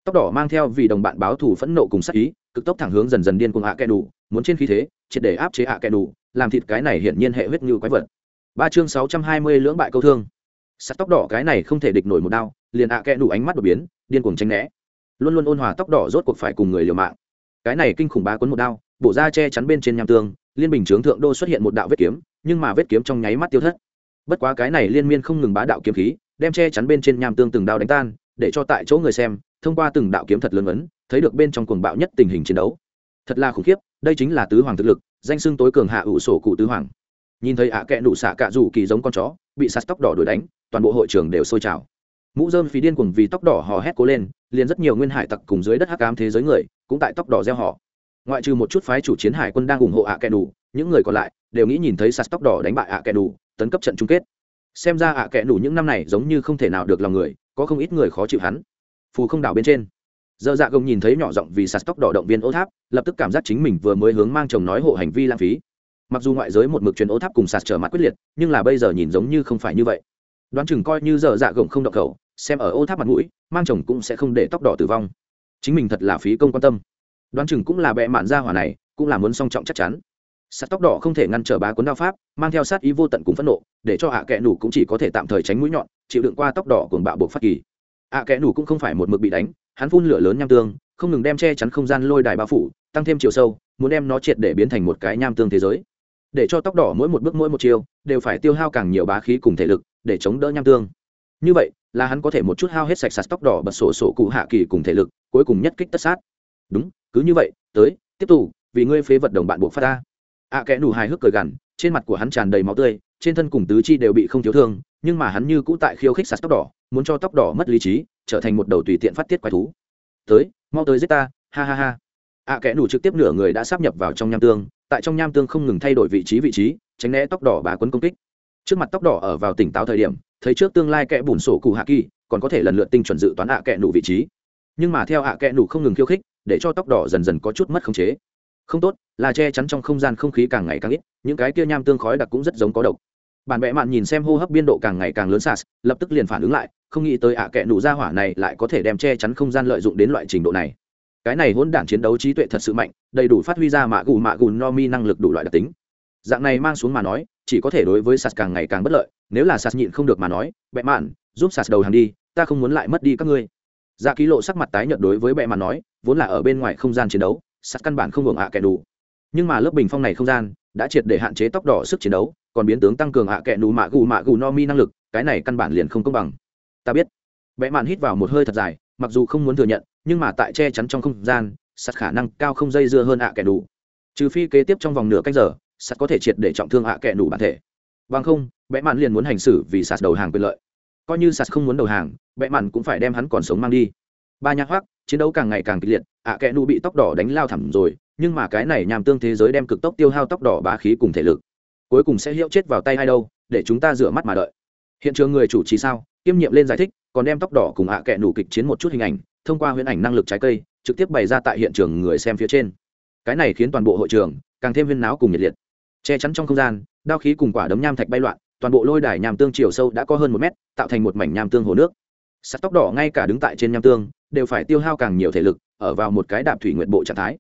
Tóc đỏ mang theo vì đồng bạn báo thù phẫn nộ cùng sắc ý, cực tốc thẳng hướng dần dần điên cùng hạ kẹ nủ, muốn trên khí thế, triệt để áp chế hạ kẹ nủ, làm thịt cái này hiển nhiên hệ huyết như quái vật. Ba chương sáu trăm hai mươi lưỡng bại câu thương. Sắt tóc đỏ cái này không thể địch nổi một đao, liền hạ kẹ nủ ánh mắt đột biến điên cuồng tranh né. Luôn luôn ôn hòa tóc đỏ rốt cuộc phải cùng người liều mạng. Cái này kinh khủng bá cuốn một đao, bổ ra che chắn bên trên nham tương, liên bình chướng thượng đô xuất hiện một đạo vết kiếm, nhưng mà vết kiếm trong nháy mắt tiêu thất. Bất quá cái này liên miên không ngừng bá đạo kiếm khí, đem che chắn bên trên nham tương từng đao đánh tan, để cho tại chỗ người xem, thông qua từng đạo kiếm thật lớn ấn, thấy được bên trong cuồng bạo nhất tình hình chiến đấu. Thật là khủng khiếp, đây chính là tứ hoàng thực lực, danh xưng tối cường hạ ủ sổ cụ tứ hoàng. Nhìn thấy ạ à kẹ nụ xạ cạ rủ kỳ giống con chó, bị sạt tóc đỏ đuổi đánh, toàn bộ hội trường đều sôi trào mũ dơm phí điên cuồng vì tóc đỏ hò hét cố lên, liền rất nhiều nguyên hải tặc cùng dưới đất hắc ám thế giới người, cũng tại tóc đỏ gieo họ. Ngoại trừ một chút phái chủ chiến hải quân đang ủng hộ ạ kẻ đủ, những người còn lại đều nghĩ nhìn thấy sạt tóc đỏ đánh bại ạ kẻ đủ, tấn cấp trận chung kết. Xem ra ạ kẻ đủ những năm này giống như không thể nào được lòng người, có không ít người khó chịu hắn. Phù không đảo bên trên. Dơ dạ gồng nhìn thấy nhỏ giọng vì sạt tóc đỏ động viên ô tháp, lập tức cảm giác chính mình vừa mới hướng mang chồng nói hộ hành vi lãng phí. Mặc dù ngoại giới một mực truyền ô tháp cùng sạt trở mặt quyết liệt, nhưng là bây giờ nhìn giống như không phải như vậy. Đoán chừng coi như dơ dạ gồng không động khẩu xem ở ô tháp mặt mũi, mang chồng cũng sẽ không để tóc đỏ tử vong. Chính mình thật là phí công quan tâm. Đoán chừng cũng là bệ mạn gia hỏa này, cũng là muốn song trọng chắc chắn. Sắt tóc đỏ không thể ngăn trở bá cuốn đao pháp, mang theo sát ý vô tận cùng phẫn nộ, để cho hạ à kẽ nủ cũng chỉ có thể tạm thời tránh mũi nhọn, chịu đựng qua tóc đỏ cùng bạo buộc phát kỳ. Hạ à kẽ nủ cũng không phải một mực bị đánh, hắn phun lửa lớn nham tương, không ngừng đem che chắn không gian lôi đài bao phủ, tăng thêm chiều sâu, muốn đem nó triệt để biến thành một cái nham tương thế giới. Để cho tóc đỏ mỗi một bước mỗi một chiều, đều phải tiêu hao càng nhiều bá khí cùng thể lực, để chống đỡ nham tương. Như vậy là hắn có thể một chút hao hết sạch sạt tóc đỏ bật sổ sổ cụ hạ kỳ cùng thể lực, cuối cùng nhất kích tất sát. Đúng, cứ như vậy, tới, tiếp tục, vì ngươi phế vật đồng bạn buộc phát ta. Ạ kẽ nù hài hước cười gằn, trên mặt của hắn tràn đầy máu tươi, trên thân cùng tứ chi đều bị không thiếu thương, nhưng mà hắn như cũ tại khiêu khích sạt tóc đỏ, muốn cho tóc đỏ mất lý trí, trở thành một đầu tùy tiện phát tiết quái thú. Tới, mau tới giết ta, ha ha ha. Ạ kẽ nù trực tiếp nửa người đã sắp nhập vào trong nham tương, tại trong nham tương không ngừng thay đổi vị trí vị trí, tránh né tóc đỏ bá quấn công kích. Trước mặt tóc đỏ ở vào tỉnh táo thời điểm thấy trước tương lai kẽ bùn sổ cụ hạ kỳ, còn có thể lần lượt tinh chuẩn dự toán hạ kẽ nụ vị trí. Nhưng mà theo hạ kẽ nụ không ngừng khiêu khích, để cho tóc đỏ dần dần có chút mất khống chế. Không tốt, là che chắn trong không gian không khí càng ngày càng ít, những cái kia nham tương khói đặc cũng rất giống có độc. Bản vẽ mạn nhìn xem hô hấp biên độ càng ngày càng lớn sas lập tức liền phản ứng lại, không nghĩ tới ạ à kệ nụ ra hỏa này lại có thể đem che chắn không gian lợi dụng đến loại trình độ này. Cái này hỗn đản chiến đấu trí tuệ thật sự mạnh, đầy đủ phát huy ra mạ gù mạ gù no mi năng lực đủ loại đặc tính. Dạng này mang xuống mà nói, chỉ có thể đối với sas càng ngày càng bất lợi nếu là sạt nhịn không được mà nói bệ mạn, giúp sạt đầu hàng đi, ta không muốn lại mất đi các ngươi. Dạ ký lộ sắc mặt tái nhợt đối với bệ mạn nói, vốn là ở bên ngoài không gian chiến đấu sạt căn bản không hưởng ạ kẻ đủ nhưng mà lớp bình phong này không gian, đã triệt để hạn chế tóc đỏ sức chiến đấu, còn biến tướng tăng cường ạ kẻ đủ mạ gù mạ gù no mi năng lực, cái này căn bản liền không công bằng. Ta biết. Bệ mạn hít vào một hơi thật dài, mặc dù không muốn thừa nhận, nhưng mà tại che chắn trong không gian sạt khả năng cao không dây dưa hơn ạ kẻ đủ trừ phi kế tiếp trong vòng nửa canh giờ sắt có thể triệt để trọng thương ạ kẻ đủ bản thể bằng không bẽ mạn liền muốn hành xử vì sạt đầu hàng quyền lợi. Coi như sạt không muốn đầu hàng bẽ mạn cũng phải đem hắn còn sống mang đi. Ba nhạc hoác chiến đấu càng ngày càng kịch liệt, ạ à kẽ nụ bị tóc đỏ đánh lao thẳm rồi, nhưng mà cái này nhằm tương thế giới đem cực tốc tiêu hao tóc đỏ bá khí cùng thể lực. Cuối cùng sẽ hiệu chết vào tay hay đâu, để chúng ta rửa mắt mà đợi. Hiện trường người chủ trì sao, kiêm nhiệm lên giải thích, còn đem tóc đỏ cùng ạ à kẽ nụ kịch chiến một chút hình ảnh, thông qua huyễn ảnh năng lực trái cây, trực tiếp bày ra tại hiện trường người xem phía trên. Cái này khiến toàn bộ hội trường càng thêm viên náo cùng nhiệt liệt. Che chắn trong không gian đao khí cùng quả đấm nham thạch bay loạn toàn bộ lôi đài nham tương chiều sâu đã có hơn một mét tạo thành một mảnh nham tương hồ nước. Sắt tóc đỏ ngay cả đứng tại trên nham tương đều phải tiêu hao càng nhiều thể lực ở vào một cái đạp thủy nguyện bộ trạng thái.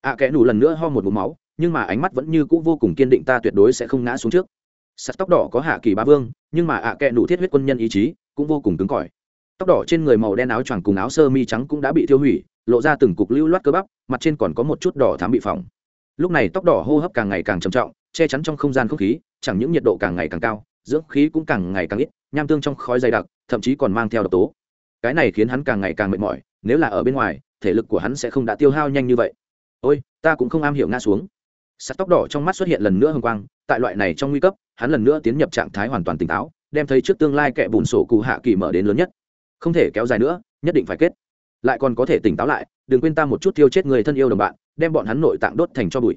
Ạ à, kẽ nủ lần nữa ho một mũ máu nhưng mà ánh mắt vẫn như cũ vô cùng kiên định ta tuyệt đối sẽ không ngã xuống trước. Sắt tóc đỏ có hạ kỳ ba vương nhưng mà ạ à kẽ nủ thiết huyết quân nhân ý chí cũng vô cùng cứng cỏi. Tóc đỏ trên người màu đen áo choàng cùng áo sơ mi trắng cũng đã bị tiêu hủy lộ ra từng cục lưu loát cơ bắp mặt trên còn có một chút đỏ thám bị phỏng. Lúc này tóc đỏ hô hấp càng ngày càng trầm trọng che chắn trong không gian không khí, chẳng những nhiệt độ càng ngày càng cao, dưỡng khí cũng càng ngày càng ít, nham tương trong khói dày đặc, thậm chí còn mang theo độc tố. Cái này khiến hắn càng ngày càng mệt mỏi, nếu là ở bên ngoài, thể lực của hắn sẽ không đã tiêu hao nhanh như vậy. Ôi, ta cũng không am hiểu ngã xuống. Sắt tóc đỏ trong mắt xuất hiện lần nữa hồng quang, tại loại này trong nguy cấp, hắn lần nữa tiến nhập trạng thái hoàn toàn tỉnh táo, đem thấy trước tương lai kẻ bùn sổ cụ hạ kỳ mở đến lớn nhất. Không thể kéo dài nữa, nhất định phải kết. Lại còn có thể tỉnh táo lại, đừng quên ta một chút tiêu chết người thân yêu đồng bạn, đem bọn hắn nội tạng đốt thành cho bụi.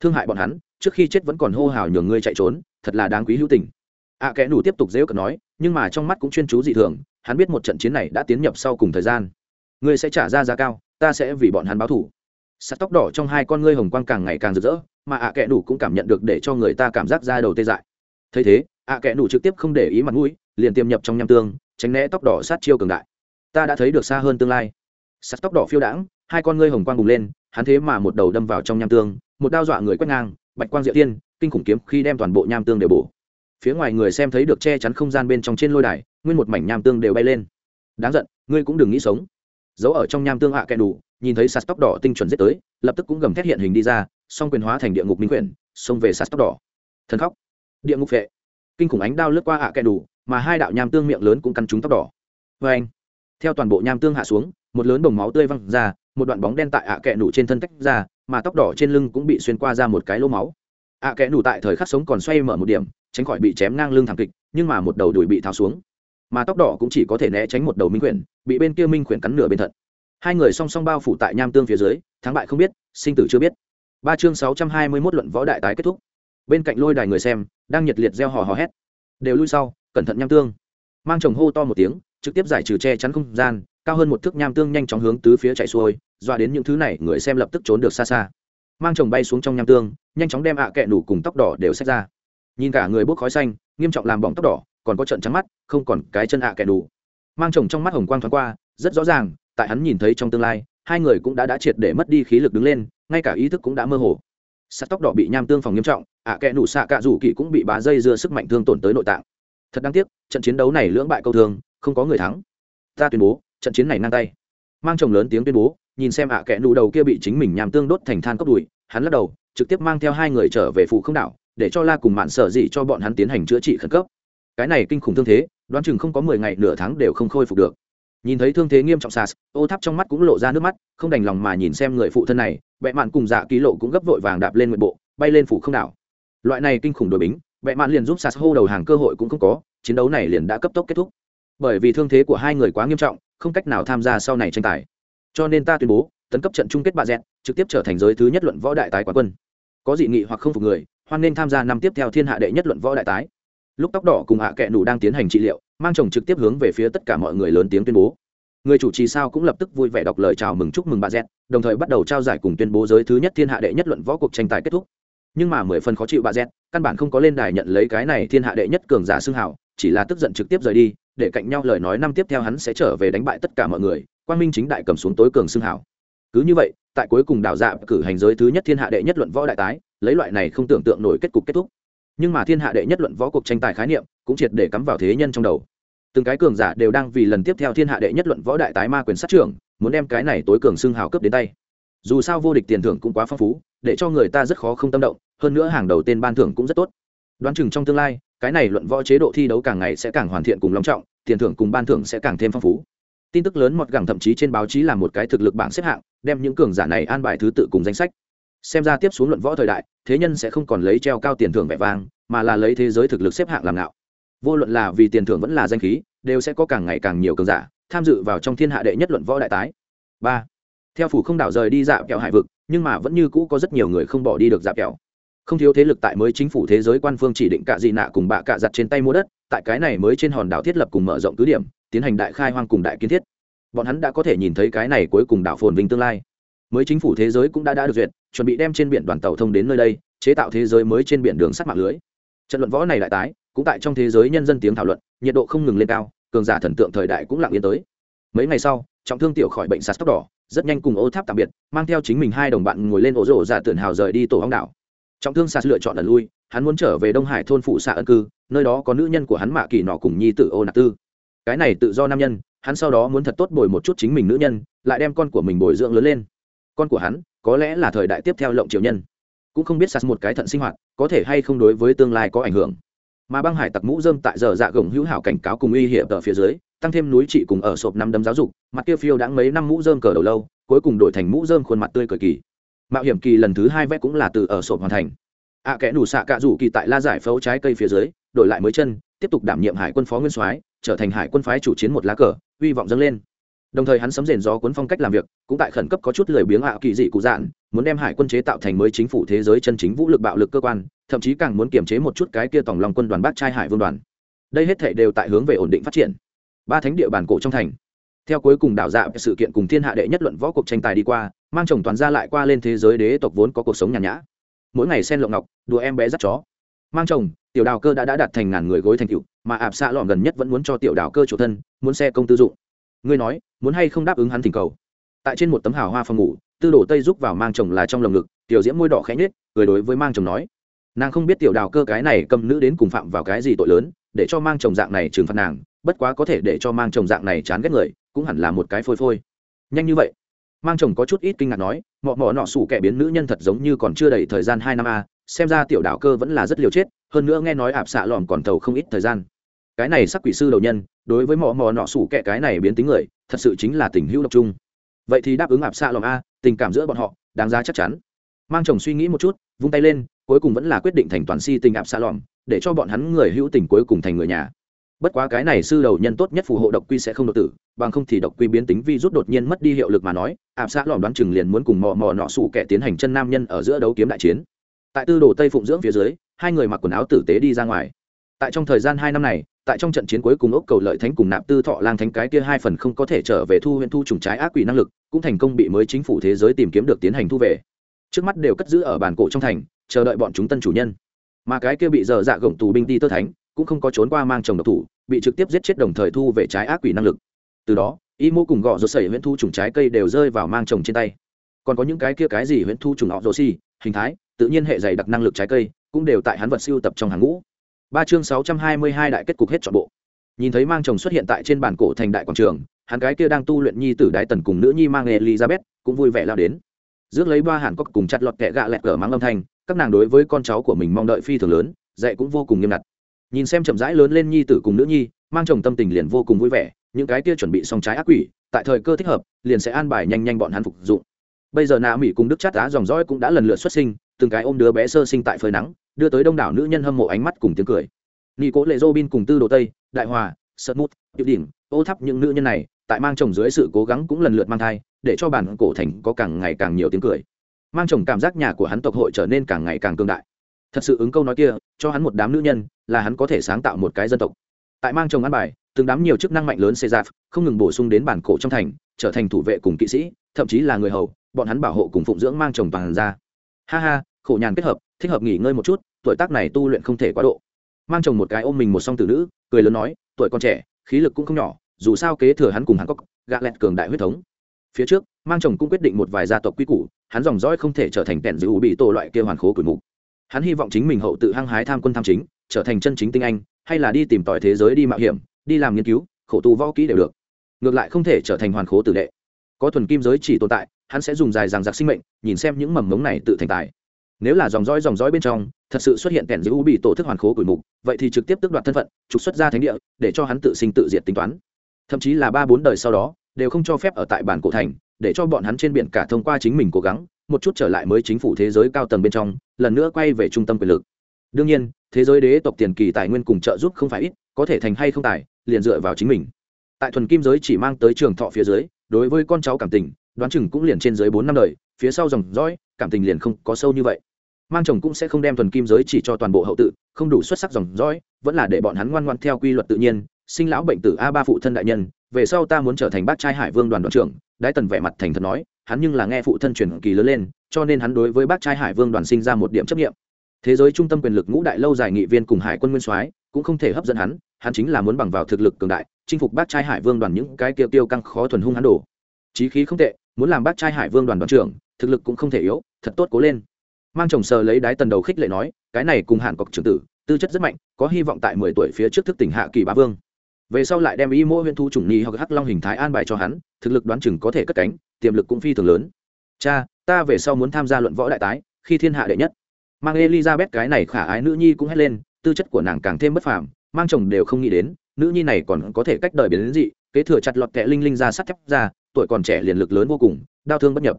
Thương hại bọn hắn trước khi chết vẫn còn hô hào nhường ngươi chạy trốn thật là đáng quý hữu tình. Ạ à, kẽ nủ tiếp tục dễu cợt nói nhưng mà trong mắt cũng chuyên chú dị thường hắn biết một trận chiến này đã tiến nhập sau cùng thời gian. Ngươi sẽ trả ra giá cao ta sẽ vì bọn hắn báo thủ sắt tóc đỏ trong hai con ngươi hồng quang càng ngày càng rực rỡ mà ạ à kẽ nủ cũng cảm nhận được để cho người ta cảm giác ra đầu tê dại. Thấy thế ạ à kẽ nủ trực tiếp không để ý mặt mũi liền tiêm nhập trong nham tương tránh né tóc đỏ sát chiêu cường đại. Ta đã thấy được xa hơn tương lai. Sắt tóc đỏ phiêu đãng hai con ngươi hồng quang bùng lên hắn thế mà một đầu đâm vào trong nham tương một đao dọa người quét ngang bạch quang diệu tiên, kinh khủng kiếm khi đem toàn bộ nham tương đều bổ. Phía ngoài người xem thấy được che chắn không gian bên trong trên lôi đài, nguyên một mảnh nham tương đều bay lên. Đáng giận, ngươi cũng đừng nghĩ sống. Giấu ở trong nham tương hạ kẹ đủ, nhìn thấy sạt tóc đỏ tinh chuẩn giết tới, lập tức cũng gầm thét hiện hình đi ra, song quyền hóa thành địa ngục minh quyển, xông về sạt tóc đỏ. Thần khóc. Địa ngục vệ kinh khủng ánh đao lướt qua hạ kẹ đủ, mà hai đạo nham tương miệng lớn cũng căn trúng tóc đỏ. Vê anh, theo toàn bộ nham tương hạ xuống, một lớn bồng máu tươi văng ra, một đoạn bóng đen tại hạ kẹ đủ trên thân tách ra mà tóc đỏ trên lưng cũng bị xuyên qua ra một cái lỗ máu. Ạ kẽ nủ tại thời khắc sống còn xoay mở một điểm, tránh khỏi bị chém ngang lưng thảm kịch, nhưng mà một đầu đùi bị tháo xuống. Mà tóc đỏ cũng chỉ có thể né tránh một đầu minh quyển, bị bên kia minh quyển cắn nửa bên thận. Hai người song song bao phủ tại nham tương phía dưới, thắng bại không biết, sinh tử chưa biết. Ba chương sáu trăm hai mươi mốt luận võ đại tái kết thúc. Bên cạnh lôi đài người xem, đang nhiệt liệt gieo hò hò hét. Đều lui sau, cẩn thận nham tương. Mang chồng hô to một tiếng, trực tiếp giải trừ che chắn không gian cao hơn một thước nham tương nhanh chóng hướng tứ phía chạy xuôi doa đến những thứ này người xem lập tức trốn được xa xa. Mang chồng bay xuống trong nham tương, nhanh chóng đem ạ à kẹ nủ cùng tóc đỏ đều xách ra. Nhìn cả người bốc khói xanh, nghiêm trọng làm bỏng tóc đỏ, còn có trận trắng mắt, không còn cái chân ạ à kẹ nủ. Mang chồng trong mắt hồng quang thoáng qua, rất rõ ràng, tại hắn nhìn thấy trong tương lai, hai người cũng đã đã triệt để mất đi khí lực đứng lên, ngay cả ý thức cũng đã mơ hồ. Sắt tóc đỏ bị nham tương phòng nghiêm trọng, ạ à kẽ nủ xạ cạ rủ kỵ cũng bị bá dây dưa sức mạnh thương tổn tới nội tạng. Thật đáng tiếc, trận chiến đấu này lưỡng bại câu thương không có người thắng. Ta tuyên bố trận chiến này ngang tay. Mang chồng lớn tiếng tuyên bố, nhìn xem ạ à kẽ nụ đầu kia bị chính mình nhằm tương đốt thành than cốc đùi, hắn lắc đầu, trực tiếp mang theo hai người trở về phụ không đảo, để cho la cùng mạn sở dị cho bọn hắn tiến hành chữa trị khẩn cấp. Cái này kinh khủng thương thế, đoán chừng không có mười ngày nửa tháng đều không khôi phục được. Nhìn thấy thương thế nghiêm trọng sas ô tháp trong mắt cũng lộ ra nước mắt, không đành lòng mà nhìn xem người phụ thân này, bệ mạn cùng dạ ký lộ cũng gấp vội vàng đạp lên nguyện bộ, bay lên phủ không đảo. Loại này kinh khủng đội bính, bệ mạn liền giúp sas hô đầu hàng cơ hội cũng không có, chiến đấu này liền đã cấp tốc kết thúc. Bởi vì thương thế của hai người quá nghiêm trọng không cách nào tham gia sau này tranh tài. Cho nên ta tuyên bố tấn cấp trận chung kết bà dẹt trực tiếp trở thành giới thứ nhất luận võ đại tái quán quân. Có dị nghị hoặc không phục người hoan nên tham gia năm tiếp theo thiên hạ đệ nhất luận võ đại tái. Lúc tóc đỏ cùng hạ kệ nủ đang tiến hành trị liệu mang chồng trực tiếp hướng về phía tất cả mọi người lớn tiếng tuyên bố. Người chủ trì sao cũng lập tức vui vẻ đọc lời chào mừng chúc mừng bà dẹt, đồng thời bắt đầu trao giải cùng tuyên bố giới thứ nhất thiên hạ đệ nhất luận võ cuộc tranh tài kết thúc. Nhưng mà mười phần khó chịu bà dẹt, căn bản không có lên đài nhận lấy cái này thiên hạ đệ nhất cường giả xưng hảo chỉ là tức giận trực tiếp rời đi, để cạnh nhau lời nói năm tiếp theo hắn sẽ trở về đánh bại tất cả mọi người, quang minh chính đại cầm xuống tối cường xưng hảo. Cứ như vậy, tại cuối cùng đảo dạ cử hành giới thứ nhất thiên hạ đệ nhất luận võ đại tái, lấy loại này không tưởng tượng nổi kết cục kết thúc. Nhưng mà thiên hạ đệ nhất luận võ cuộc tranh tài khái niệm cũng triệt để cắm vào thế nhân trong đầu. Từng cái cường giả đều đang vì lần tiếp theo thiên hạ đệ nhất luận võ đại tái ma quyền sát trưởng, muốn đem cái này tối cường xưng hào cấp đến tay. Dù sao vô địch tiền thưởng cũng quá phong phú, để cho người ta rất khó không tâm động, hơn nữa hàng đầu tên ban thưởng cũng rất tốt. Đoán chừng trong tương lai cái này luận võ chế độ thi đấu càng ngày sẽ càng hoàn thiện cùng long trọng, tiền thưởng cùng ban thưởng sẽ càng thêm phong phú. Tin tức lớn mọt gẳng thậm chí trên báo chí là một cái thực lực bảng xếp hạng, đem những cường giả này an bài thứ tự cùng danh sách. Xem ra tiếp xuống luận võ thời đại, thế nhân sẽ không còn lấy treo cao tiền thưởng vẻ vang, mà là lấy thế giới thực lực xếp hạng làm ngạo. Vô luận là vì tiền thưởng vẫn là danh khí, đều sẽ có càng ngày càng nhiều cường giả tham dự vào trong thiên hạ đệ nhất luận võ đại tái. Ba. Theo phủ không đảo rời đi dạo kẹo hải vực, nhưng mà vẫn như cũ có rất nhiều người không bỏ đi được dạo kẹo không thiếu thế lực tại mới chính phủ thế giới quan phương chỉ định cả dị nạ cùng bạ cạ giặt trên tay mua đất, tại cái này mới trên hòn đảo thiết lập cùng mở rộng cứ điểm, tiến hành đại khai hoang cùng đại kiến thiết. Bọn hắn đã có thể nhìn thấy cái này cuối cùng đảo phồn vinh tương lai. Mới chính phủ thế giới cũng đã đã được duyệt, chuẩn bị đem trên biển đoàn tàu thông đến nơi đây, chế tạo thế giới mới trên biển đường sắt mạng lưới. Trận luận võ này lại tái, cũng tại trong thế giới nhân dân tiếng thảo luận, nhiệt độ không ngừng lên cao, cường giả thần tượng thời đại cũng lặng yên tới. Mấy ngày sau, trọng thương tiểu khỏi bệnh sạt tóc đỏ, rất nhanh cùng ô tháp tạm biệt, mang theo chính mình hai đồng bạn ngồi lên ổ rổ giả tưởng hào rời đi tổ hóng đảo trọng thương sạt lựa chọn ẩn lui, hắn muốn trở về đông hải thôn phụ xạ ân cư, nơi đó có nữ nhân của hắn mạ kỳ nọ cùng nhi tự ô nạc tư. Cái này tự do nam nhân, hắn sau đó muốn thật tốt bồi một chút chính mình nữ nhân, lại đem con của mình bồi dưỡng lớn lên. Con của hắn, có lẽ là thời đại tiếp theo lộng triều nhân. Cũng không biết sạt một cái thận sinh hoạt, có thể hay không đối với tương lai có ảnh hưởng. Mà băng hải tặc mũ dơm tại giờ dạ gồng hữu hảo cảnh cáo cùng uy hiểm ở phía dưới, tăng thêm núi trị cùng ở sộp năm đấm giáo dục, mặt kia phiêu đã mấy năm mũ dơm cờ đầu lâu, cuối cùng đổi thành mũ dơm khuôn mặt tươi cười kỳ mạo hiểm kỳ lần thứ hai vét cũng là từ ở sổ hoàn thành. Ạ à, kẽ đủ xạ cạ rủ kỳ tại la giải phẫu trái cây phía dưới đổi lại mới chân tiếp tục đảm nhiệm hải quân phó nguyên soái trở thành hải quân phái chủ chiến một lá cờ hy vọng dâng lên. Đồng thời hắn sấm rền gió cuốn phong cách làm việc cũng tại khẩn cấp có chút lười biếng ạ kỳ dị cụ dạn muốn đem hải quân chế tạo thành mới chính phủ thế giới chân chính vũ lực bạo lực cơ quan thậm chí càng muốn kiềm chế một chút cái kia tổng lòng quân đoàn bát trai hải vương đoàn. Đây hết thể đều tại hướng về ổn định phát triển. Ba thánh địa bàn cổ trong thành theo cuối cùng đảo dạ sự kiện cùng thiên hạ đệ nhất luận võ cuộc tranh tài đi qua, mang chồng toàn ra lại qua lên thế giới đế tộc vốn có cuộc sống nhàn nhã. Mỗi ngày sen lộng ngọc, đùa em bé dắt chó. Mang chồng, tiểu đào cơ đã đã đạt thành ngàn người gối thành cựu mà ạp xạ lọn gần nhất vẫn muốn cho tiểu đào cơ chủ thân, muốn xe công tư dụng. Ngươi nói, muốn hay không đáp ứng hắn thỉnh cầu? Tại trên một tấm hào hoa phòng ngủ, tư đồ tây giúp vào mang chồng là trong lồng ngực, tiểu diễm môi đỏ khẽ nhết cười đối với mang chồng nói. Nàng không biết tiểu đào cơ cái này cầm nữ đến cùng phạm vào cái gì tội lớn, để cho mang chồng dạng này trừng phạt nàng, bất quá có thể để cho mang chồng dạng này chán ghét người cũng hẳn là một cái phôi phôi. Nhanh như vậy? Mang chồng có chút ít kinh ngạc nói, mọ mọ nọ sủ kẻ biến nữ nhân thật giống như còn chưa đầy thời gian hai năm a, xem ra tiểu đạo cơ vẫn là rất liều chết, hơn nữa nghe nói ạp xạ lòm còn tàu không ít thời gian. Cái này sắc quỷ sư đầu nhân, đối với mọ mọ nọ sủ kẻ cái này biến tính người, thật sự chính là tình hữu độc trung vậy thì đáp ứng ạp xạ lòm a, tình cảm giữa bọn họ, đáng giá chắc chắn. Mang chồng suy nghĩ một chút, vung tay lên, cuối cùng vẫn là quyết định thành toàn si tình ạp xạ lòm, để cho bọn hắn người hữu tình cuối cùng thành người nhà bất quá cái này sư đầu nhân tốt nhất phù hộ độc quy sẽ không độc tử, bằng không thì độc quy biến tính vi rút đột nhiên mất đi hiệu lực mà nói ạp xã lòm đoán chừng liền muốn cùng mò mò nọ sụ kẻ tiến hành chân nam nhân ở giữa đấu kiếm đại chiến. Tại tư đồ tây phụng dưỡng phía dưới, hai người mặc quần áo tử tế đi ra ngoài. Tại trong thời gian hai năm này, tại trong trận chiến cuối cùng ốc cầu lợi thánh cùng nạp tư thọ lang thánh cái kia hai phần không có thể trở về thu huyện thu trùng trái ác quỷ năng lực, cũng thành công bị mới chính phủ thế giới tìm kiếm được tiến hành thu về. Trước mắt đều cất giữ ở bản cổ trong thành, chờ đợi bọn chúng tân chủ nhân. Mà cái kia bị dở dạ gồng tù binh ti tơ thánh cũng không có trốn qua mang chồng độc thủ, bị trực tiếp giết chết đồng thời thu về trái ác quỷ năng lực. Từ đó y mô cùng gọ rột sẩy huyễn thu trùng trái cây đều rơi vào mang chồng trên tay. Còn có những cái kia cái gì huyễn thu trùng họ rồ xi hình thái, tự nhiên hệ dày đặc năng lực trái cây, cũng đều tại hắn vật siêu tập trong hàng ngũ. Ba chương sáu trăm hai mươi hai đại kết cục hết trọn bộ. Nhìn thấy mang chồng xuất hiện tại trên bản cổ thành đại quảng trường, hắn cái kia đang tu luyện nhi tử đái tần cùng nữ nhi mang elizabeth cũng vui vẻ lao đến. Rước lấy ba hàn cốc cùng chặt lọt kẹ gạ lẹt cờ mang âm thanh, các nàng đối với con cháu của mình mong đợi phi thường lớn, dạy cũng vô cùng nghiêm ngặt nhìn xem chậm rãi lớn lên nhi tử cùng nữ nhi, mang chồng tâm tình liền vô cùng vui vẻ, những cái kia chuẩn bị xong trái ác quỷ, tại thời cơ thích hợp, liền sẽ an bài nhanh nhanh bọn hắn phục dụng. Bây giờ nạ mỹ cùng đức chát á dòng dõi cũng đã lần lượt xuất sinh, từng cái ôm đứa bé sơ sinh tại phơi nắng, đưa tới đông đảo nữ nhân hâm mộ ánh mắt cùng tiếng cười. Nghi cố lệ dô bin cùng tư đồ tây, đại hòa, sợt mút hiệu đỉnh, ô thắp những nữ nhân này, tại mang chồng dưới sự cố gắng cũng lần lượt mang thai, để cho bản cổ thành có càng ngày càng nhiều tiếng cười. Mang chồng cảm giác nhà của hắn tộc hội trở nên càng ngày càng cương đại thật sự ứng câu nói kia, cho hắn một đám nữ nhân, là hắn có thể sáng tạo một cái dân tộc. Tại mang chồng ăn bài, từng đám nhiều chức năng mạnh lớn xê giáp không ngừng bổ sung đến bản cổ trong thành, trở thành thủ vệ cùng kỵ sĩ, thậm chí là người hầu, bọn hắn bảo hộ cùng phụng dưỡng mang chồng toàn ra. Ha ha, khổ nhàn kết hợp, thích hợp nghỉ ngơi một chút, tuổi tác này tu luyện không thể quá độ. Mang chồng một cái ôm mình một song tử nữ, cười lớn nói, tuổi con trẻ, khí lực cũng không nhỏ, dù sao kế thừa hắn cùng hắn có gạ lẹt cường đại huyết thống. Phía trước, mang chồng cũng quyết định một vài gia tộc quy củ, hắn dòng dõi không thể trở thành tẹn giữ bị tổ loại kia hoàn khố cửi mục hắn hy vọng chính mình hậu tự hăng hái tham quân tham chính, trở thành chân chính tinh anh, hay là đi tìm tòi thế giới đi mạo hiểm, đi làm nghiên cứu, khổ tu võ kỹ đều được. Ngược lại không thể trở thành hoàn khố tử đệ. Có thuần kim giới chỉ tồn tại, hắn sẽ dùng dài rằng giặc sinh mệnh, nhìn xem những mầm ngống này tự thành tài. Nếu là dòng dõi dòng dõi bên trong, thật sự xuất hiện kẻn giữ bị tổ thức hoàn khố cửi mục, vậy thì trực tiếp tước đoạt thân phận, trục xuất ra thánh địa, để cho hắn tự sinh tự diệt tính toán. Thậm chí là ba bốn đời sau đó, đều không cho phép ở tại bản cổ thành, để cho bọn hắn trên biển cả thông qua chính mình cố gắng một chút trở lại mới chính phủ thế giới cao tầng bên trong, lần nữa quay về trung tâm quyền lực. Đương nhiên, thế giới đế tộc tiền kỳ tài nguyên cùng trợ giúp không phải ít, có thể thành hay không tài, liền dựa vào chính mình. Tại thuần kim giới chỉ mang tới trường thọ phía dưới, đối với con cháu cảm tình, đoán chừng cũng liền trên dưới bốn năm đời, phía sau dòng dõi, cảm tình liền không có sâu như vậy. Mang chồng cũng sẽ không đem thuần kim giới chỉ cho toàn bộ hậu tự, không đủ xuất sắc dòng dõi, vẫn là để bọn hắn ngoan ngoan theo quy luật tự nhiên, sinh lão bệnh tử a ba phụ thân đại nhân, về sau ta muốn trở thành bác trai hải vương đoàn đoàn trưởng, đái tần vẻ mặt thành thật nói hắn nhưng là nghe phụ thân truyền kỳ lớn lên, cho nên hắn đối với bác trai hải vương đoàn sinh ra một điểm chấp nghiệm thế giới trung tâm quyền lực ngũ đại lâu dài nghị viên cùng hải quân nguyên soái cũng không thể hấp dẫn hắn hắn chính là muốn bằng vào thực lực cường đại, chinh phục bác trai hải vương đoàn những cái tiêu tiêu căng khó thuần hung hắn đổ chí khí không tệ, muốn làm bác trai hải vương đoàn đoàn trưởng, thực lực cũng không thể yếu, thật tốt cố lên. Mang chồng sờ lấy đái tần đầu khích lệ nói, cái này cùng hạn cọc trưởng tử, tư chất rất mạnh, có hy vọng tại mười tuổi phía trước thức tỉnh hạ kỳ bá vương về sau lại đem y mô huyện thu chủng nhi hoặc hắc long hình thái an bài cho hắn, thực lực đoán chừng có thể cất cánh, tiềm lực cũng phi thường lớn. Cha, ta về sau muốn tham gia luận võ đại tái, khi thiên hạ đệ nhất. Mang elizabeth cái này khả ái nữ nhi cũng hét lên, tư chất của nàng càng thêm bất phàm, mang chồng đều không nghĩ đến, nữ nhi này còn có thể cách đời biến đến dị, kế thừa chặt lọt kẹ linh linh ra sắt thép ra, tuổi còn trẻ liền lực lớn vô cùng, đau thương bất nhập.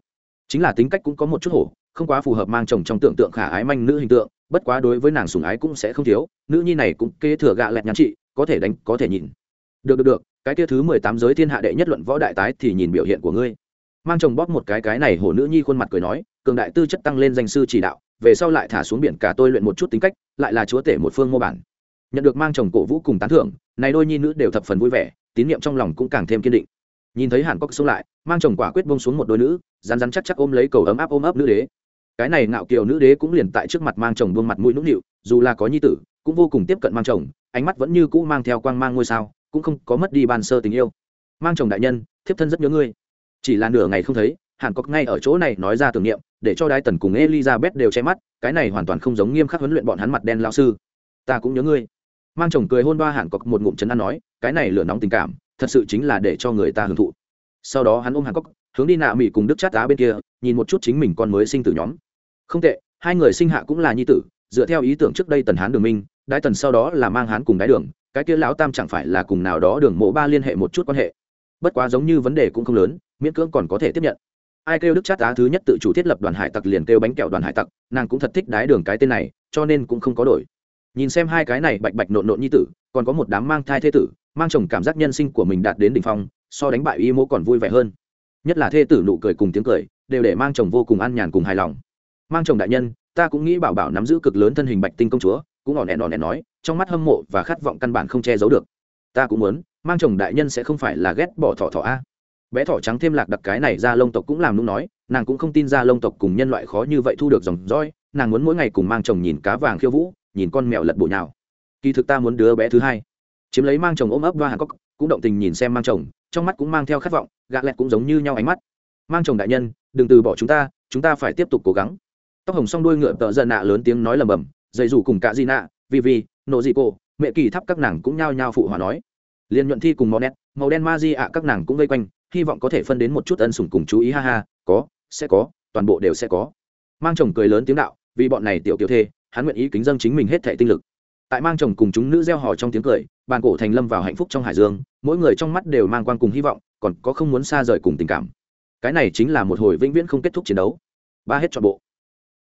Chính là tính cách cũng có một chút hổ, không quá phù hợp mang chồng trong tưởng tượng khả ái manh nữ hình tượng, bất quá đối với nàng sùng ái cũng sẽ không thiếu, nữ nhi này cũng kế thừa gạ lẹt nhắn chị có thể đánh, có thể nhìn được được được, cái kia thứ mười tám giới thiên hạ đệ nhất luận võ đại tái thì nhìn biểu hiện của ngươi. Mang chồng bóp một cái cái này hổ nữ nhi khuôn mặt cười nói, cường đại tư chất tăng lên danh sư chỉ đạo, về sau lại thả xuống biển cả tôi luyện một chút tính cách, lại là chúa tể một phương mô bản. Nhận được mang chồng cổ vũ cùng tán thưởng, này đôi nhi nữ đều thập phần vui vẻ, tín nhiệm trong lòng cũng càng thêm kiên định. Nhìn thấy hàn cốc xông lại, mang chồng quả quyết bông xuống một đôi nữ rán rán chắc chắc ôm lấy cầu ấm áp ôm ấp nữ đế. Cái này ngạo kiều nữ đế cũng liền tại trước mặt mang chồng buông mặt mũi nũng nịu, dù là có nhi tử, cũng vô cùng tiếp cận mang chồng, ánh mắt vẫn như cũ mang theo quang mang ngôi sao cũng không có mất đi ban sơ tình yêu. Mang chồng đại nhân, thiếp thân rất nhớ ngươi. Chỉ là nửa ngày không thấy, hàn cốc ngay ở chỗ này nói ra tưởng niệm, để cho đái tần cùng elizabeth đều che mắt, cái này hoàn toàn không giống nghiêm khắc huấn luyện bọn hắn mặt đen lao sư. Ta cũng nhớ ngươi. Mang chồng cười hôn ba hàn cốc một ngụm chấn an nói, cái này lửa nóng tình cảm, thật sự chính là để cho người ta hưởng thụ. Sau đó hắn ôm hàn cốc, hướng đi nạ mỹ cùng đức chát á bên kia, nhìn một chút chính mình con mới sinh tử nhóm. Không tệ, hai người sinh hạ cũng là nhi tử, dựa theo ý tưởng trước đây tần hán đường minh, đái tần sau đó là mang hán cùng đái đường cái kia lão tam chẳng phải là cùng nào đó đường mộ ba liên hệ một chút quan hệ. Bất quá giống như vấn đề cũng không lớn, miễn cưỡng còn có thể tiếp nhận. Ai kêu đức chát á thứ nhất tự chủ thiết lập đoàn hải tặc liền kêu bánh kẹo đoàn hải tặc, nàng cũng thật thích đái đường cái tên này, cho nên cũng không có đổi. Nhìn xem hai cái này bạch bạch nộn nộn như tử, còn có một đám mang thai thê tử, mang chồng cảm giác nhân sinh của mình đạt đến đ ỉ n h phong, so đánh bại y mô còn vui vẻ hơn. Nhất là thê tử nụ cười cùng tiếng cười, đều để mang chồng vô cùng an nhàn cùng hài lòng. Mang chồng đại nhân, ta cũng nghĩ bảo bảo nắm giữ cực lớn thân hình bạch tinh công chúa cũng ỏn nẹn ỏn nẹn nói, trong mắt hâm mộ và khát vọng căn bản không che giấu được. Ta cũng muốn, mang chồng đại nhân sẽ không phải là ghét bỏ thỏ thỏ a. Bé thỏ trắng thêm lạc đặc cái này ra lông tộc cũng làm nung nói, nàng cũng không tin ra lông tộc cùng nhân loại khó như vậy thu được dòng roi nàng muốn mỗi ngày cùng mang chồng nhìn cá vàng khiêu vũ, nhìn con mèo lật bộ nhào. Kỳ thực ta muốn đứa bé thứ hai. Chiếm lấy mang chồng ôm ấp và hàn cốc, cũng động tình nhìn xem mang chồng, trong mắt cũng mang theo khát vọng gạ lẹt cũng giống như nhau ánh mắt. Mang chồng đại nhân, đừng từ bỏ chúng ta chúng ta phải tiếp tục cố gắng. Tóc hồng song đuôi ngựa tợ giận nạ lớn tiếng nói lầm bầm dày rủ cùng cả di nạ vì vì nộ dị cô, mẹ kỳ thắp các nàng cũng nhao nhao phụ hòa nói. Liên nhuận thi cùng món nét, màu đen ma di ạ các nàng cũng vây quanh, hy vọng có thể phân đến một chút ân sủng cùng chú ý, ha ha, có, sẽ có, toàn bộ đều sẽ có. Mang chồng cười lớn tiếng đạo, vì bọn này tiểu kiểu thê, hắn nguyện ý kính dâng chính mình hết thệ tinh lực. Tại mang chồng cùng chúng nữ gieo hò trong tiếng cười, bàn cổ thành lâm vào hạnh phúc trong hải dương, mỗi người trong mắt đều mang quan cùng hy vọng, còn có không muốn xa rời cùng tình cảm. Cái này chính là một hồi vĩnh viễn không kết thúc chiến đấu. Ba hết trọn bộ.